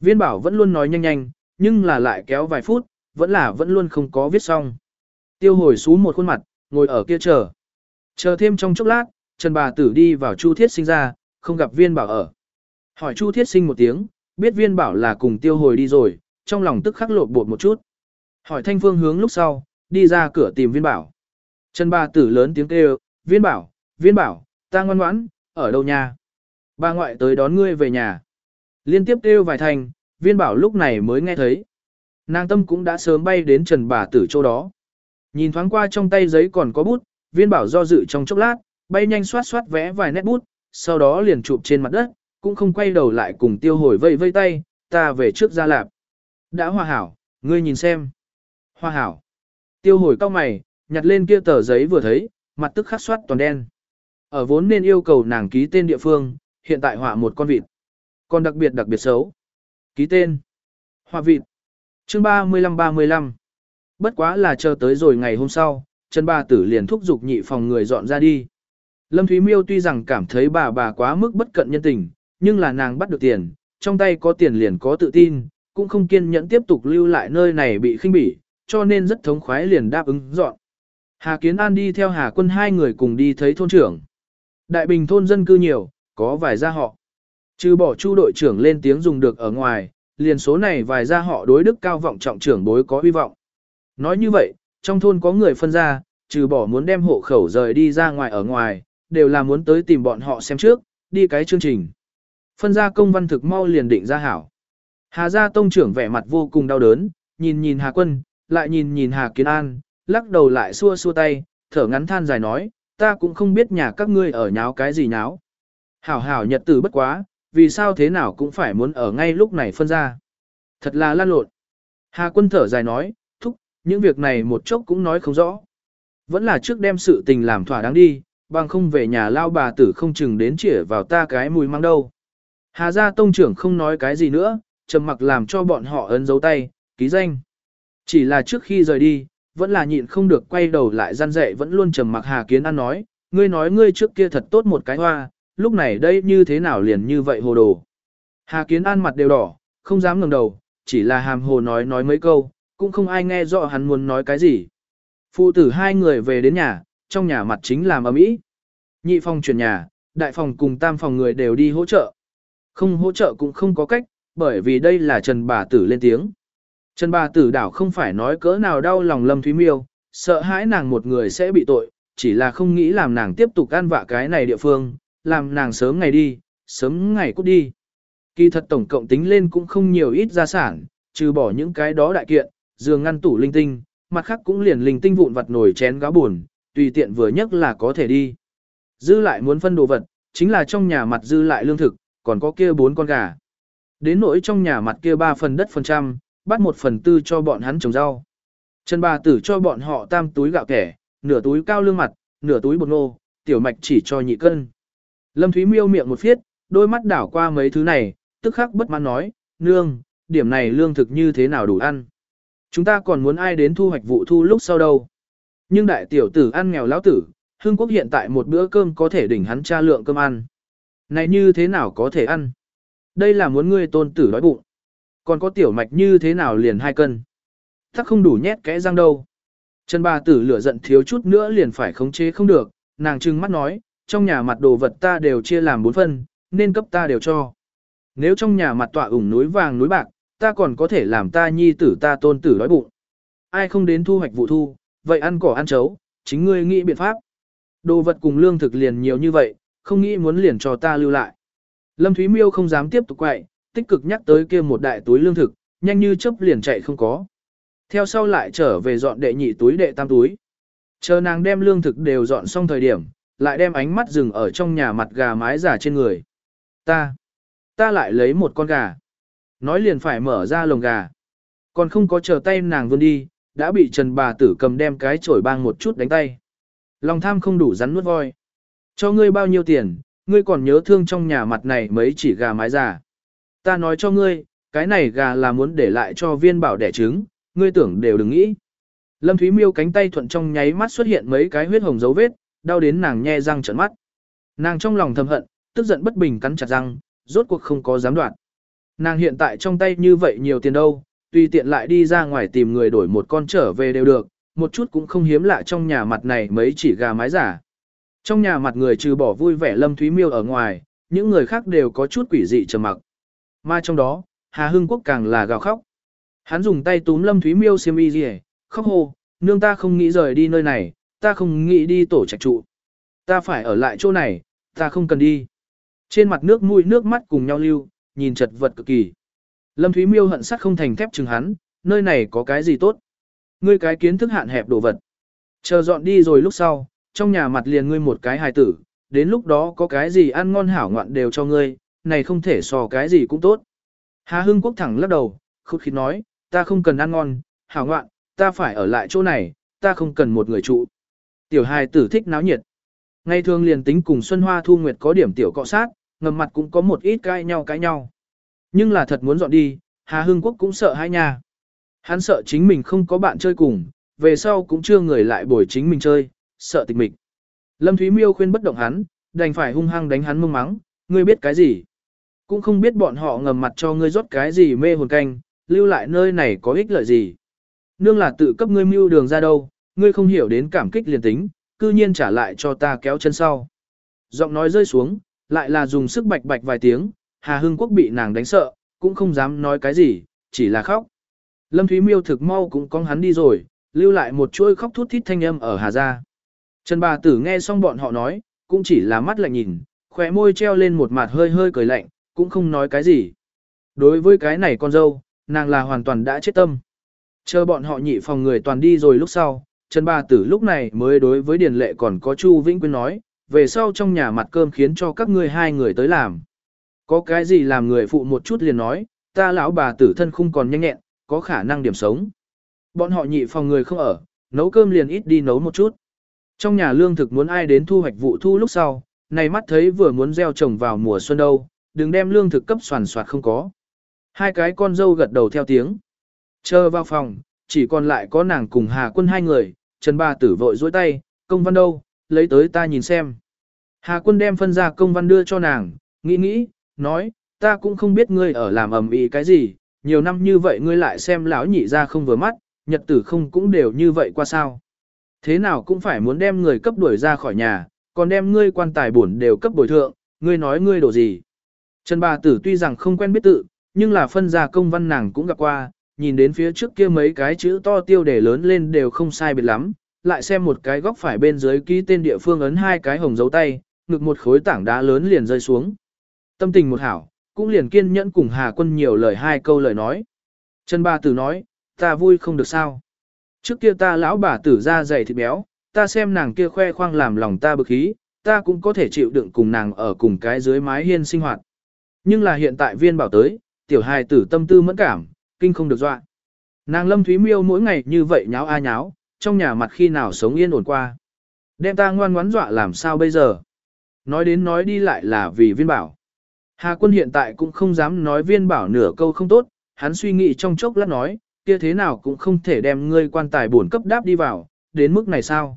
Viên bảo vẫn luôn nói nhanh nhanh, nhưng là lại kéo vài phút, vẫn là vẫn luôn không có viết xong. Tiêu hồi xuống một khuôn mặt, ngồi ở kia chờ. Chờ thêm trong chốc lát, Trần bà tử đi vào Chu Thiết Sinh ra, không gặp viên bảo ở. Hỏi Chu Thiết Sinh một tiếng, biết viên bảo là cùng tiêu hồi đi rồi, trong lòng tức khắc lột bột một chút. Hỏi thanh phương hướng lúc sau, đi ra cửa tìm viên bảo. Trần bà tử lớn tiếng kêu, viên bảo, viên bảo, ta ngoan ngoãn, ở đâu nha? Bà ngoại tới đón ngươi về nhà. Liên tiếp kêu vài thành, viên bảo lúc này mới nghe thấy. Nàng tâm cũng đã sớm bay đến trần bà tử chỗ đó. Nhìn thoáng qua trong tay giấy còn có bút, viên bảo do dự trong chốc lát, bay nhanh xoát xoát vẽ vài nét bút, sau đó liền chụp trên mặt đất, cũng không quay đầu lại cùng tiêu hồi vây vây tay, ta về trước ra lạp. Đã hòa hảo, ngươi nhìn xem. Hòa hảo. Tiêu hồi cao mày, nhặt lên kia tờ giấy vừa thấy, mặt tức khắc xoát toàn đen. Ở vốn nên yêu cầu nàng ký tên địa phương, hiện tại họa một con vịt. Còn đặc biệt đặc biệt xấu. Ký tên. Họa vịt. Chương 35-35. Bất quá là chờ tới rồi ngày hôm sau, Trần Ba Tử liền thúc giục nhị phòng người dọn ra đi. Lâm Thúy Miêu tuy rằng cảm thấy bà bà quá mức bất cận nhân tình, nhưng là nàng bắt được tiền, trong tay có tiền liền có tự tin, cũng không kiên nhẫn tiếp tục lưu lại nơi này bị khinh bỉ, cho nên rất thống khoái liền đáp ứng dọn. Hà Kiến An đi theo Hà Quân hai người cùng đi thấy thôn trưởng. Đại bình thôn dân cư nhiều, có vài gia họ. Trừ bỏ chu đội trưởng lên tiếng dùng được ở ngoài, liền số này vài gia họ đối đức cao vọng trọng trưởng bối có hy vọng. Nói như vậy, trong thôn có người phân ra, trừ bỏ muốn đem hộ khẩu rời đi ra ngoài ở ngoài, đều là muốn tới tìm bọn họ xem trước, đi cái chương trình. Phân ra công văn thực mau liền định ra hảo. Hà gia tông trưởng vẻ mặt vô cùng đau đớn, nhìn nhìn Hà quân, lại nhìn nhìn Hà Kiến An, lắc đầu lại xua xua tay, thở ngắn than dài nói, ta cũng không biết nhà các ngươi ở nháo cái gì nháo. Hảo hảo nhật tử bất quá, vì sao thế nào cũng phải muốn ở ngay lúc này phân ra. Thật là lan lộn. Hà quân thở dài nói, thúc, những việc này một chốc cũng nói không rõ. Vẫn là trước đem sự tình làm thỏa đáng đi, bằng không về nhà lao bà tử không chừng đến chĩa vào ta cái mùi mang đâu. Hà gia tông trưởng không nói cái gì nữa, trầm mặc làm cho bọn họ ấn dấu tay, ký danh. Chỉ là trước khi rời đi, vẫn là nhịn không được quay đầu lại gian dạy vẫn luôn trầm mặc Hà Kiến An nói, ngươi nói ngươi trước kia thật tốt một cái hoa, lúc này đây như thế nào liền như vậy hồ đồ. Hà Kiến An mặt đều đỏ, không dám ngẩng đầu, chỉ là hàm hồ nói nói mấy câu, cũng không ai nghe rõ hắn muốn nói cái gì. Phụ tử hai người về đến nhà, trong nhà mặt chính làm ấm ý. Nhị phòng chuyển nhà, đại phòng cùng tam phòng người đều đi hỗ trợ. Không hỗ trợ cũng không có cách, bởi vì đây là Trần bà tử lên tiếng. Trần bà tử đảo không phải nói cỡ nào đau lòng Lâm Thúy Miêu, sợ hãi nàng một người sẽ bị tội, chỉ là không nghĩ làm nàng tiếp tục ăn vạ cái này địa phương, làm nàng sớm ngày đi, sớm ngày cút đi. Kỳ thật tổng cộng tính lên cũng không nhiều ít gia sản, trừ bỏ những cái đó đại kiện, giường ngăn tủ linh tinh, mặt khác cũng liền linh tinh vụn vặt nổi chén gáo buồn, tùy tiện vừa nhất là có thể đi. Dư lại muốn phân đồ vật, chính là trong nhà mặt dư lại lương thực, còn có kia bốn con gà. Đến nỗi trong nhà mặt kia ba phần đất phần trăm, bắt một phần tư cho bọn hắn trồng rau. Trần bà tử cho bọn họ tam túi gạo kẻ, nửa túi cao lương mặt, nửa túi bột nô, tiểu mạch chỉ cho nhị cân. Lâm Thúy miêu miệng một phiết, đôi mắt đảo qua mấy thứ này, tức khắc bất mãn nói, nương, điểm này lương thực như thế nào đủ ăn. Chúng ta còn muốn ai đến thu hoạch vụ thu lúc sau đâu. Nhưng đại tiểu tử ăn nghèo lão tử, Hương Quốc hiện tại một bữa cơm có thể đỉnh hắn tra lượng cơm ăn. Này như thế nào có thể ăn? Đây là muốn ngươi tôn tử đói bụng. Còn có tiểu mạch như thế nào liền hai cân. Chắc không đủ nhét kẽ răng đâu. Trần bà tử lửa giận thiếu chút nữa liền phải khống chế không được, nàng trừng mắt nói, trong nhà mặt đồ vật ta đều chia làm bốn phân, nên cấp ta đều cho. Nếu trong nhà mặt tọa ủng núi vàng núi bạc, ta còn có thể làm ta nhi tử ta tôn tử đói bụng. Ai không đến thu hoạch vụ thu, vậy ăn cỏ ăn chấu, chính ngươi nghĩ biện pháp. Đồ vật cùng lương thực liền nhiều như vậy, không nghĩ muốn liền cho ta lưu lại. Lâm Thúy Miêu không dám tiếp tục quậy, tích cực nhắc tới kia một đại túi lương thực, nhanh như chớp liền chạy không có. Theo sau lại trở về dọn đệ nhị túi đệ tam túi. Chờ nàng đem lương thực đều dọn xong thời điểm, lại đem ánh mắt dừng ở trong nhà mặt gà mái giả trên người. Ta, ta lại lấy một con gà. Nói liền phải mở ra lồng gà. Còn không có chờ tay nàng vươn đi, đã bị Trần bà tử cầm đem cái chổi bang một chút đánh tay. Lòng tham không đủ rắn nuốt voi. Cho ngươi bao nhiêu tiền, ngươi còn nhớ thương trong nhà mặt này mấy chỉ gà mái giả Ta nói cho ngươi, cái này gà là muốn để lại cho viên bảo đẻ trứng, ngươi tưởng đều đừng nghĩ. Lâm Thúy Miêu cánh tay thuận trong nháy mắt xuất hiện mấy cái huyết hồng dấu vết, đau đến nàng nhe răng trợn mắt. Nàng trong lòng thầm hận, tức giận bất bình cắn chặt răng, rốt cuộc không có dám đoạn. Nàng hiện tại trong tay như vậy nhiều tiền đâu, tùy tiện lại đi ra ngoài tìm người đổi một con trở về đều được, một chút cũng không hiếm lạ trong nhà mặt này mấy chỉ gà mái giả. Trong nhà mặt người trừ bỏ vui vẻ Lâm Thúy Miêu ở ngoài, những người khác đều có chút quỷ dị trầm mặc. Mà trong đó, Hà Hưng Quốc càng là gào khóc. Hắn dùng tay túm Lâm Thúy Miêu xiêm y gì, khóc hô, nương ta không nghĩ rời đi nơi này, ta không nghĩ đi tổ trạch trụ. Ta phải ở lại chỗ này, ta không cần đi. Trên mặt nước mũi nước mắt cùng nhau lưu, nhìn chật vật cực kỳ. Lâm Thúy Miêu hận sắt không thành thép chừng hắn, nơi này có cái gì tốt. Ngươi cái kiến thức hạn hẹp đồ vật. Chờ dọn đi rồi lúc sau, trong nhà mặt liền ngươi một cái hài tử, đến lúc đó có cái gì ăn ngon hảo ngoạn đều cho ngươi, này không thể so cái gì cũng tốt. Hà Hưng Quốc thẳng lắc đầu, khúc khí nói, ta không cần ăn ngon, hảo ngoạn, ta phải ở lại chỗ này, ta không cần một người trụ. Tiểu hài tử thích náo nhiệt. Ngày thường liền tính cùng Xuân Hoa Thu Nguyệt có điểm tiểu cọ sát, ngầm mặt cũng có một ít cãi nhau cãi nhau. Nhưng là thật muốn dọn đi, Hà Hưng Quốc cũng sợ hai nhà. Hắn sợ chính mình không có bạn chơi cùng, về sau cũng chưa người lại bồi chính mình chơi, sợ tịch mịch. Lâm Thúy Miêu khuyên bất động hắn, đành phải hung hăng đánh hắn mông mắng, ngươi biết cái gì. Cũng không biết bọn họ ngầm mặt cho ngươi rót cái gì mê hồn canh, lưu lại nơi này có ích lợi gì. Nương là tự cấp ngươi mưu đường ra đâu, ngươi không hiểu đến cảm kích liền tính, cư nhiên trả lại cho ta kéo chân sau. Giọng nói rơi xuống, lại là dùng sức bạch bạch vài tiếng, Hà Hưng Quốc bị nàng đánh sợ, cũng không dám nói cái gì, chỉ là khóc. Lâm Thúy Miêu thực mau cũng con hắn đi rồi, lưu lại một chuỗi khóc thút thít thanh âm ở Hà Gia. Trần bà tử nghe xong bọn họ nói, cũng chỉ là mắt lạnh nhìn, khỏe môi treo lên một mặt hơi hơi cười lạnh, cũng không nói cái gì. Đối với cái này con dâu, nàng là hoàn toàn đã chết tâm. Chờ bọn họ nhị phòng người toàn đi rồi lúc sau, Trần bà tử lúc này mới đối với Điền Lệ còn có Chu Vĩnh Quyên nói, về sau trong nhà mặt cơm khiến cho các ngươi hai người tới làm. Có cái gì làm người phụ một chút liền nói, ta lão bà tử thân không còn nhanh nhẹn, có khả năng điểm sống. Bọn họ nhị phòng người không ở, nấu cơm liền ít đi nấu một chút. Trong nhà lương thực muốn ai đến thu hoạch vụ thu lúc sau, này mắt thấy vừa muốn gieo trồng vào mùa xuân đâu, đừng đem lương thực cấp soàn soạt không có. Hai cái con dâu gật đầu theo tiếng. Chờ vào phòng, chỉ còn lại có nàng cùng Hà Quân hai người, Trần Ba Tử vội dối tay, công văn đâu, lấy tới ta nhìn xem. Hà Quân đem phân ra công văn đưa cho nàng, nghĩ nghĩ, nói, ta cũng không biết ngươi ở làm ầm ĩ cái gì, nhiều năm như vậy ngươi lại xem lão nhị ra không vừa mắt, nhật tử không cũng đều như vậy qua sao. Thế nào cũng phải muốn đem người cấp đuổi ra khỏi nhà, còn đem ngươi quan tài bổn đều cấp bồi thượng, ngươi nói ngươi đổ gì. Trần bà tử tuy rằng không quen biết tự, nhưng là phân ra công văn nàng cũng gặp qua, nhìn đến phía trước kia mấy cái chữ to tiêu đề lớn lên đều không sai biệt lắm, lại xem một cái góc phải bên dưới ký tên địa phương ấn hai cái hồng dấu tay, ngực một khối tảng đá lớn liền rơi xuống. Tâm tình một hảo, cũng liền kiên nhẫn cùng Hà Quân nhiều lời hai câu lời nói. Trần bà tử nói, ta vui không được sao. Trước kia ta lão bà tử ra dày thịt béo, ta xem nàng kia khoe khoang làm lòng ta bực khí, ta cũng có thể chịu đựng cùng nàng ở cùng cái dưới mái hiên sinh hoạt. Nhưng là hiện tại viên bảo tới, tiểu hài tử tâm tư mẫn cảm, kinh không được dọa. Nàng lâm thúy miêu mỗi ngày như vậy nháo a nháo, trong nhà mặt khi nào sống yên ổn qua. Đem ta ngoan ngoãn dọa làm sao bây giờ. Nói đến nói đi lại là vì viên bảo. Hà quân hiện tại cũng không dám nói viên bảo nửa câu không tốt, hắn suy nghĩ trong chốc lát nói, kia thế nào cũng không thể đem ngươi quan tài bổn cấp đáp đi vào, đến mức này sao?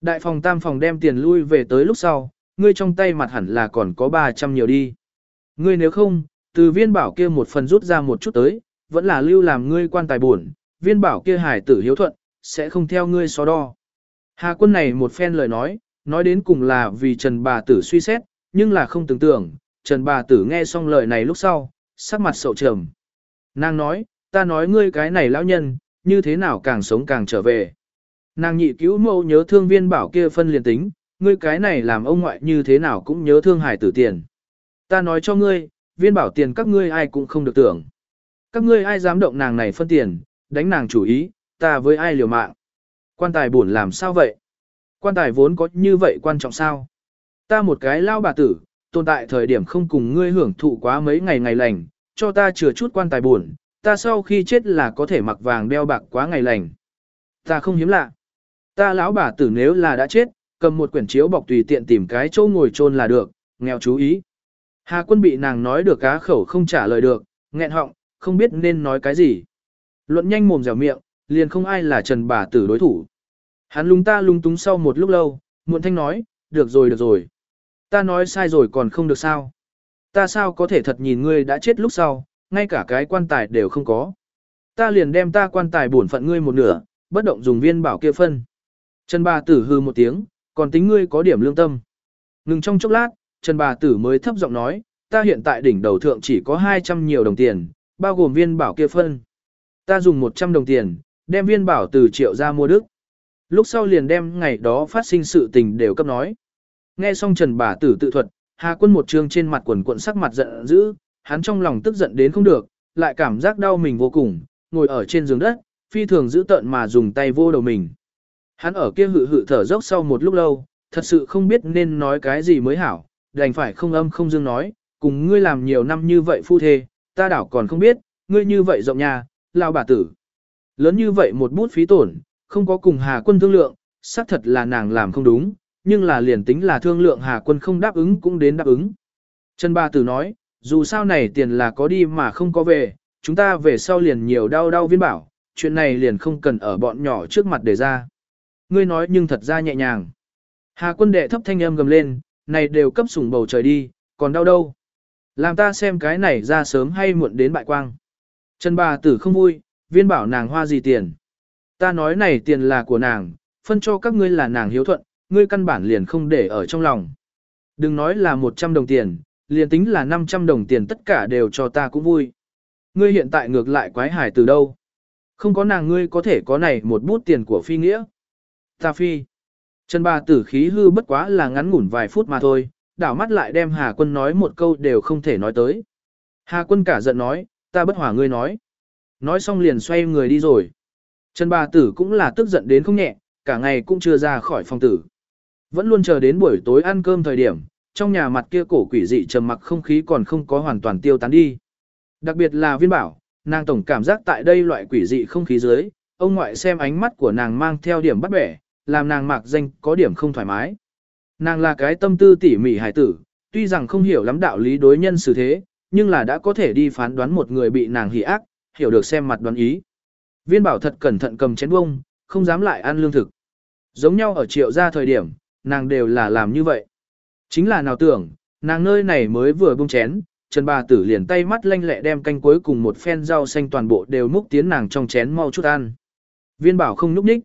Đại phòng tam phòng đem tiền lui về tới lúc sau, ngươi trong tay mặt hẳn là còn có 300 nhiều đi. Ngươi nếu không, từ viên bảo kia một phần rút ra một chút tới, vẫn là lưu làm ngươi quan tài buồn, viên bảo kia hải tử hiếu thuận, sẽ không theo ngươi so đo. Hà quân này một phen lời nói, nói đến cùng là vì Trần bà tử suy xét, nhưng là không tưởng tượng, Trần bà tử nghe xong lời này lúc sau, sắc mặt sầu trầm. Nàng nói, ta nói ngươi cái này lão nhân, như thế nào càng sống càng trở về. Nàng nhị cứu mẫu nhớ thương viên bảo kia phân liền tính, ngươi cái này làm ông ngoại như thế nào cũng nhớ thương hải tử tiền. Ta nói cho ngươi, viên bảo tiền các ngươi ai cũng không được tưởng. Các ngươi ai dám động nàng này phân tiền, đánh nàng chủ ý, ta với ai liều mạng. Quan tài buồn làm sao vậy? Quan tài vốn có như vậy quan trọng sao? Ta một cái lao bà tử, tồn tại thời điểm không cùng ngươi hưởng thụ quá mấy ngày ngày lành, cho ta chừa chút quan tài buồn, ta sau khi chết là có thể mặc vàng đeo bạc quá ngày lành. Ta không hiếm lạ. Ta lão bà tử nếu là đã chết, cầm một quyển chiếu bọc tùy tiện tìm cái chỗ ngồi chôn là được, nghèo chú ý. Hà quân bị nàng nói được cá khẩu không trả lời được, nghẹn họng, không biết nên nói cái gì. Luận nhanh mồm dẻo miệng, liền không ai là trần bà tử đối thủ. Hắn lung ta lung túng sau một lúc lâu, muộn thanh nói, được rồi được rồi. Ta nói sai rồi còn không được sao. Ta sao có thể thật nhìn ngươi đã chết lúc sau, ngay cả cái quan tài đều không có. ta liền đem ta quan tài bổn phận ngươi một nửa, bất động dùng viên bảo kia phân. Trần bà tử hư một tiếng, còn tính ngươi có điểm lương tâm. Ngừng trong chốc lát, Trần bà tử mới thấp giọng nói, ta hiện tại đỉnh đầu thượng chỉ có 200 nhiều đồng tiền, bao gồm viên bảo kia phân. Ta dùng 100 đồng tiền, đem viên bảo từ triệu ra mua đức. Lúc sau liền đem ngày đó phát sinh sự tình đều cấp nói. Nghe xong Trần bà tử tự thuật, Hà quân một trương trên mặt quần cuộn sắc mặt giận dữ, hắn trong lòng tức giận đến không được, lại cảm giác đau mình vô cùng, ngồi ở trên giường đất, phi thường giữ tợn mà dùng tay vô đầu mình. Hắn ở kia hự hự thở dốc sau một lúc lâu, thật sự không biết nên nói cái gì mới hảo, đành phải không âm không dương nói, cùng ngươi làm nhiều năm như vậy phu thê, ta đảo còn không biết, ngươi như vậy rộng nhà, lao bà tử. Lớn như vậy một bút phí tổn, không có cùng Hà quân thương lượng, xác thật là nàng làm không đúng, nhưng là liền tính là thương lượng Hà quân không đáp ứng cũng đến đáp ứng. Trần bà tử nói, dù sao này tiền là có đi mà không có về, chúng ta về sau liền nhiều đau đau viên bảo, chuyện này liền không cần ở bọn nhỏ trước mặt để ra. Ngươi nói nhưng thật ra nhẹ nhàng. Hà quân đệ thấp thanh âm gầm lên, này đều cấp sủng bầu trời đi, còn đau đâu. Làm ta xem cái này ra sớm hay muộn đến bại quang. Trần bà tử không vui, viên bảo nàng hoa gì tiền. Ta nói này tiền là của nàng, phân cho các ngươi là nàng hiếu thuận, ngươi căn bản liền không để ở trong lòng. Đừng nói là 100 đồng tiền, liền tính là 500 đồng tiền tất cả đều cho ta cũng vui. Ngươi hiện tại ngược lại quái hải từ đâu? Không có nàng ngươi có thể có này một bút tiền của phi nghĩa. Ta phi. Trần bà tử khí hư bất quá là ngắn ngủn vài phút mà thôi, đảo mắt lại đem Hà quân nói một câu đều không thể nói tới. Hà quân cả giận nói, ta bất hòa ngươi nói. Nói xong liền xoay người đi rồi. Trần bà tử cũng là tức giận đến không nhẹ, cả ngày cũng chưa ra khỏi phòng tử. Vẫn luôn chờ đến buổi tối ăn cơm thời điểm, trong nhà mặt kia cổ quỷ dị trầm mặc không khí còn không có hoàn toàn tiêu tán đi. Đặc biệt là viên bảo, nàng tổng cảm giác tại đây loại quỷ dị không khí dưới, ông ngoại xem ánh mắt của nàng mang theo điểm bắt bẻ, làm nàng mạc danh có điểm không thoải mái. Nàng là cái tâm tư tỉ mỉ hài tử, tuy rằng không hiểu lắm đạo lý đối nhân xử thế, nhưng là đã có thể đi phán đoán một người bị nàng hỉ ác, hiểu được xem mặt đoán ý. Viên bảo thật cẩn thận cầm chén bông, không dám lại ăn lương thực. Giống nhau ở triệu gia thời điểm, nàng đều là làm như vậy. Chính là nào tưởng, nàng nơi này mới vừa bông chén, Trần bà tử liền tay mắt lanh lẹ đem canh cuối cùng một phen rau xanh toàn bộ đều múc tiến nàng trong chén mau chút ăn. Viên bảo không núp ních.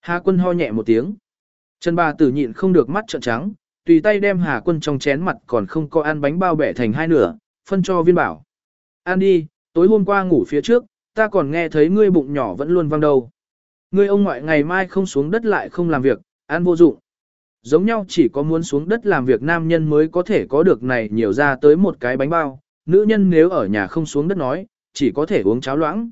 Hà quân ho nhẹ một tiếng. Trần bà tử nhịn không được mắt trợn trắng, tùy tay đem Hà quân trong chén mặt còn không có ăn bánh bao bẻ thành hai nửa, phân cho viên bảo. Ăn đi, tối hôm qua ngủ phía trước, ta còn nghe thấy ngươi bụng nhỏ vẫn luôn văng đầu. Ngươi ông ngoại ngày mai không xuống đất lại không làm việc, ăn vô dụng. Giống nhau chỉ có muốn xuống đất làm việc nam nhân mới có thể có được này nhiều ra tới một cái bánh bao, nữ nhân nếu ở nhà không xuống đất nói, chỉ có thể uống cháo loãng.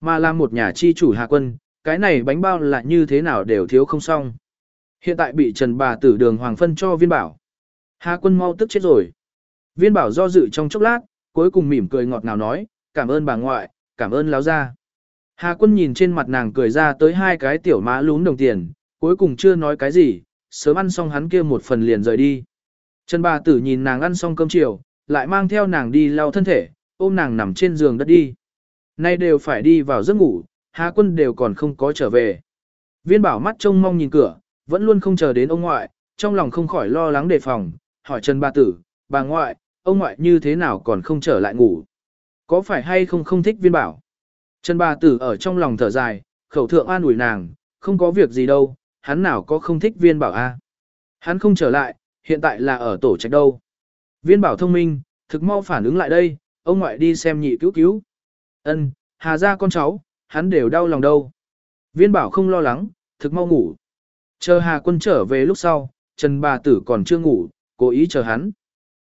Mà làm một nhà chi chủ hạ quân, cái này bánh bao là như thế nào đều thiếu không xong. Hiện tại bị Trần bà tử đường hoàng phân cho viên bảo. Hà quân mau tức chết rồi. Viên bảo do dự trong chốc lát, cuối cùng mỉm cười ngọt ngào nói, cảm ơn bà ngoại, cảm ơn láo gia. Hà quân nhìn trên mặt nàng cười ra tới hai cái tiểu má lún đồng tiền, cuối cùng chưa nói cái gì, sớm ăn xong hắn kia một phần liền rời đi. Trần bà tử nhìn nàng ăn xong cơm chiều, lại mang theo nàng đi lau thân thể, ôm nàng nằm trên giường đất đi. Nay đều phải đi vào giấc ngủ, Hà quân đều còn không có trở về. Viên bảo mắt trông mong nhìn cửa, vẫn luôn không chờ đến ông ngoại, trong lòng không khỏi lo lắng đề phòng, hỏi Trần bà tử, bà ngoại, ông ngoại như thế nào còn không trở lại ngủ. Có phải hay không không thích viên bảo? Trần bà tử ở trong lòng thở dài, khẩu thượng an ủi nàng, không có việc gì đâu, hắn nào có không thích viên bảo a? Hắn không trở lại, hiện tại là ở tổ trạch đâu. Viên bảo thông minh, thực mau phản ứng lại đây, ông ngoại đi xem nhị cứu cứu. Ân, hà ra con cháu, hắn đều đau lòng đâu. Viên bảo không lo lắng, thực mau ngủ. Chờ hà quân trở về lúc sau, Trần bà tử còn chưa ngủ, cố ý chờ hắn.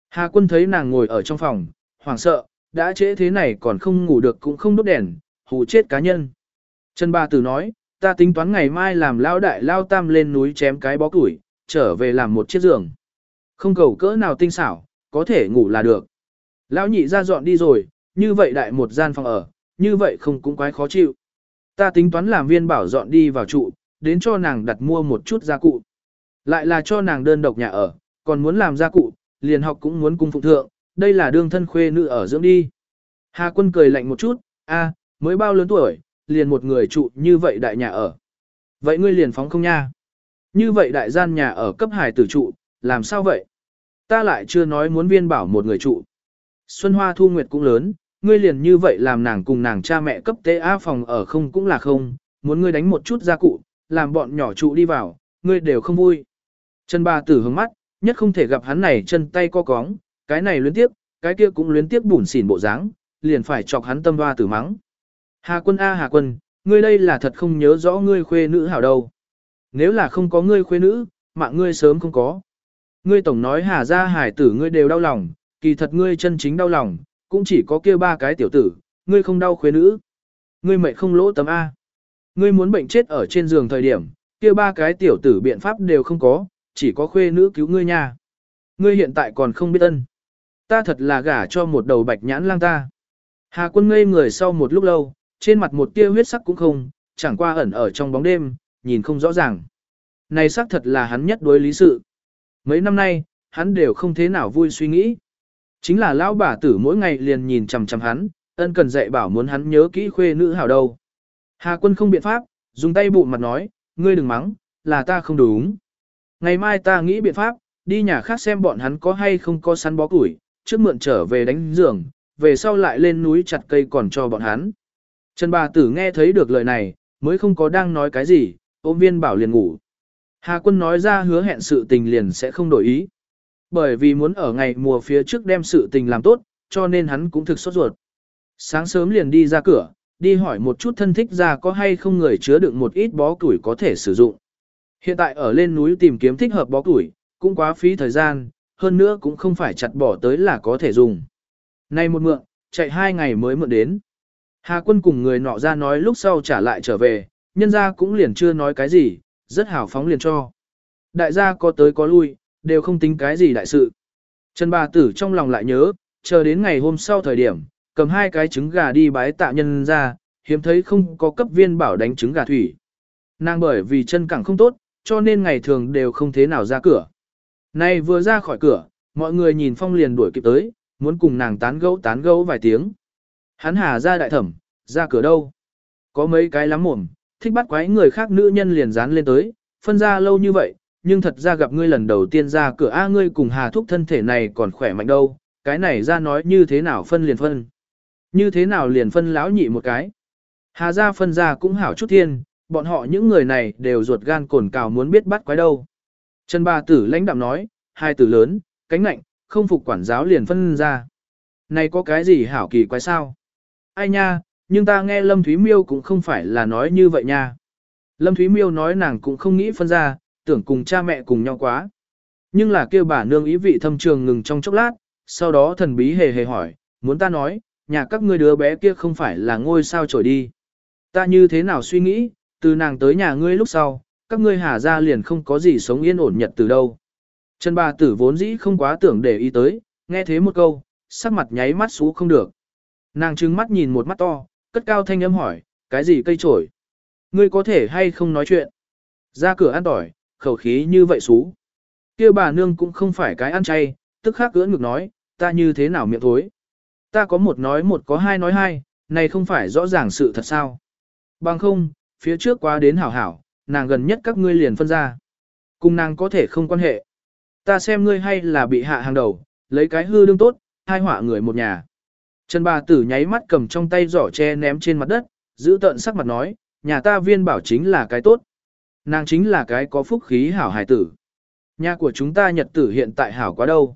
Hà quân thấy nàng ngồi ở trong phòng, hoảng sợ, đã trễ thế này còn không ngủ được cũng không đốt đèn, hù chết cá nhân. Trần bà tử nói, ta tính toán ngày mai làm lao đại lao tam lên núi chém cái bó củi, trở về làm một chiếc giường. Không cầu cỡ nào tinh xảo, có thể ngủ là được. Lão nhị ra dọn đi rồi, như vậy đại một gian phòng ở, như vậy không cũng quái khó chịu. Ta tính toán làm viên bảo dọn đi vào trụ, đến cho nàng đặt mua một chút gia cụ. Lại là cho nàng đơn độc nhà ở, còn muốn làm gia cụ, liền học cũng muốn cung phụng thượng, đây là đương thân khuê nữ ở dưỡng đi. Hà quân cười lạnh một chút, a, mới bao lớn tuổi, liền một người trụ như vậy đại nhà ở. Vậy ngươi liền phóng không nha? Như vậy đại gian nhà ở cấp hải tử trụ, làm sao vậy? Ta lại chưa nói muốn viên bảo một người trụ. Xuân Hoa Thu Nguyệt cũng lớn, ngươi liền như vậy làm nàng cùng nàng cha mẹ cấp tế á phòng ở không cũng là không, muốn ngươi đánh một chút gia cụ, làm bọn nhỏ trụ đi vào, ngươi đều không vui. Trần bà tử hướng mắt, nhất không thể gặp hắn này chân tay co cóng, cái này luyến tiếp, cái kia cũng luyến tiếp bùn xỉn bộ dáng, liền phải chọc hắn tâm hoa tử mắng. Hà quân A Hà quân, ngươi đây là thật không nhớ rõ ngươi khuê nữ hảo đâu. Nếu là không có ngươi khuê nữ, mạng ngươi sớm không có. Ngươi tổng nói Hà gia hải tử ngươi đều đau lòng, kỳ thật ngươi chân chính đau lòng, cũng chỉ có kia ba cái tiểu tử, ngươi không đau khuê nữ. Ngươi mệt không lỗ tấm A. Ngươi muốn bệnh chết ở trên giường thời điểm, kia ba cái tiểu tử biện pháp đều không có, chỉ có khuê nữ cứu ngươi nha. Ngươi hiện tại còn không biết ân. Ta thật là gả cho một đầu bạch nhãn lang ta. Hà quân ngây người sau một lúc lâu, trên mặt một tia huyết sắc cũng không, chẳng qua ẩn ở trong bóng đêm, nhìn không rõ ràng. Này xác thật là hắn nhất đối lý sự. Mấy năm nay, hắn đều không thế nào vui suy nghĩ. Chính là lão bà tử mỗi ngày liền nhìn chằm chằm hắn, ân cần dạy bảo muốn hắn nhớ kỹ khuê nữ hảo đâu. Hà quân không biện pháp, dùng tay bụng mặt nói, ngươi đừng mắng, là ta không đúng. Ngày mai ta nghĩ biện pháp, đi nhà khác xem bọn hắn có hay không có săn bó củi, trước mượn trở về đánh giường, về sau lại lên núi chặt cây còn cho bọn hắn. Trần bà tử nghe thấy được lời này, mới không có đang nói cái gì, ôm viên bảo liền ngủ. Hà quân nói ra hứa hẹn sự tình liền sẽ không đổi ý. Bởi vì muốn ở ngày mùa phía trước đem sự tình làm tốt, cho nên hắn cũng thực sốt ruột. Sáng sớm liền đi ra cửa, đi hỏi một chút thân thích ra có hay không người chứa đựng một ít bó củi có thể sử dụng. Hiện tại ở lên núi tìm kiếm thích hợp bó củi, cũng quá phí thời gian, hơn nữa cũng không phải chặt bỏ tới là có thể dùng. Nay một mượn, chạy hai ngày mới mượn đến. Hà quân cùng người nọ ra nói lúc sau trả lại trở về, nhân ra cũng liền chưa nói cái gì, rất hào phóng liền cho. Đại gia có tới có lui, đều không tính cái gì đại sự. Trần bà tử trong lòng lại nhớ, chờ đến ngày hôm sau thời điểm, cầm hai cái trứng gà đi bái tạ nhân ra, hiếm thấy không có cấp viên bảo đánh trứng gà thủy. Nàng bởi vì chân cẳng không tốt, cho nên ngày thường đều không thế nào ra cửa. Nay vừa ra khỏi cửa, mọi người nhìn phong liền đuổi kịp tới, muốn cùng nàng tán gẫu tán gẫu vài tiếng. Hắn hà ra đại thẩm, ra cửa đâu? Có mấy cái lắm mồm, thích bắt quái người khác nữ nhân liền dán lên tới, phân ra lâu như vậy, nhưng thật ra gặp ngươi lần đầu tiên ra cửa A ngươi cùng hà thúc thân thể này còn khỏe mạnh đâu, cái này ra nói như thế nào phân liền phân. Như thế nào liền phân lão nhị một cái. Hà ra phân ra cũng hảo chút thiên, bọn họ những người này đều ruột gan cồn cào muốn biết bắt quái đâu. Trần bà tử lãnh đạm nói, hai tử lớn, cánh nạnh, không phục quản giáo liền phân ra. Này có cái gì hảo kỳ quái sao? Ai nha, nhưng ta nghe Lâm Thúy Miêu cũng không phải là nói như vậy nha. Lâm Thúy Miêu nói nàng cũng không nghĩ phân ra, tưởng cùng cha mẹ cùng nhau quá. Nhưng là kêu bà nương ý vị thâm trường ngừng trong chốc lát, sau đó thần bí hề hề hỏi, muốn ta nói, nhà các ngươi đứa bé kia không phải là ngôi sao trổi đi. Ta như thế nào suy nghĩ, từ nàng tới nhà ngươi lúc sau, các ngươi hà ra liền không có gì sống yên ổn nhật từ đâu. Trần bà tử vốn dĩ không quá tưởng để ý tới, nghe thế một câu, sắc mặt nháy mắt xú không được. Nàng trừng mắt nhìn một mắt to, cất cao thanh âm hỏi, cái gì cây trổi? Ngươi có thể hay không nói chuyện? Ra cửa ăn tỏi, khẩu khí như vậy xú. kia bà nương cũng không phải cái ăn chay, tức khắc cưỡng ngực nói, ta như thế nào miệng thối. Ta có một nói một có hai nói hai, này không phải rõ ràng sự thật sao. Bằng không, phía trước quá đến hảo hảo, nàng gần nhất các ngươi liền phân ra. Cùng nàng có thể không quan hệ. Ta xem ngươi hay là bị hạ hàng đầu, lấy cái hư đương tốt, hai họa người một nhà. Trần bà tử nháy mắt cầm trong tay giỏ tre ném trên mặt đất, giữ tận sắc mặt nói, nhà ta viên bảo chính là cái tốt. Nàng chính là cái có phúc khí hảo hài tử. Nhà của chúng ta nhật tử hiện tại hảo quá đâu.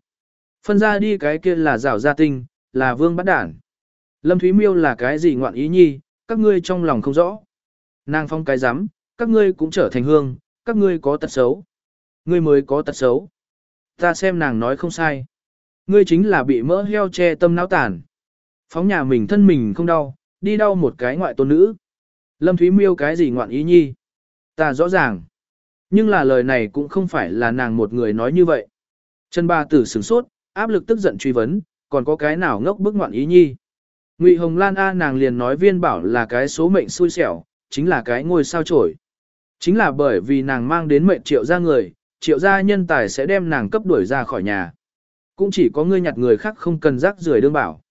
Phân ra đi cái kia là rào gia tinh, là vương bắt đản. Lâm Thúy Miêu là cái gì ngoạn ý nhi, các ngươi trong lòng không rõ. Nàng phong cái rắm các ngươi cũng trở thành hương, các ngươi có tật xấu. Ngươi mới có tật xấu. Ta xem nàng nói không sai. Ngươi chính là bị mỡ heo che tâm não tàn. Phóng nhà mình thân mình không đau, đi đau một cái ngoại tôn nữ. Lâm Thúy Miêu cái gì ngoạn ý nhi? Ta rõ ràng. Nhưng là lời này cũng không phải là nàng một người nói như vậy. Trần ba tử sửng sốt, áp lực tức giận truy vấn, còn có cái nào ngốc bức ngoạn ý nhi. Ngụy Hồng Lan A nàng liền nói viên bảo là cái số mệnh xui xẻo, chính là cái ngôi sao trổi. Chính là bởi vì nàng mang đến mệnh triệu gia người, triệu gia nhân tài sẽ đem nàng cấp đuổi ra khỏi nhà. Cũng chỉ có ngươi nhặt người khác không cần rác rưởi đương bảo.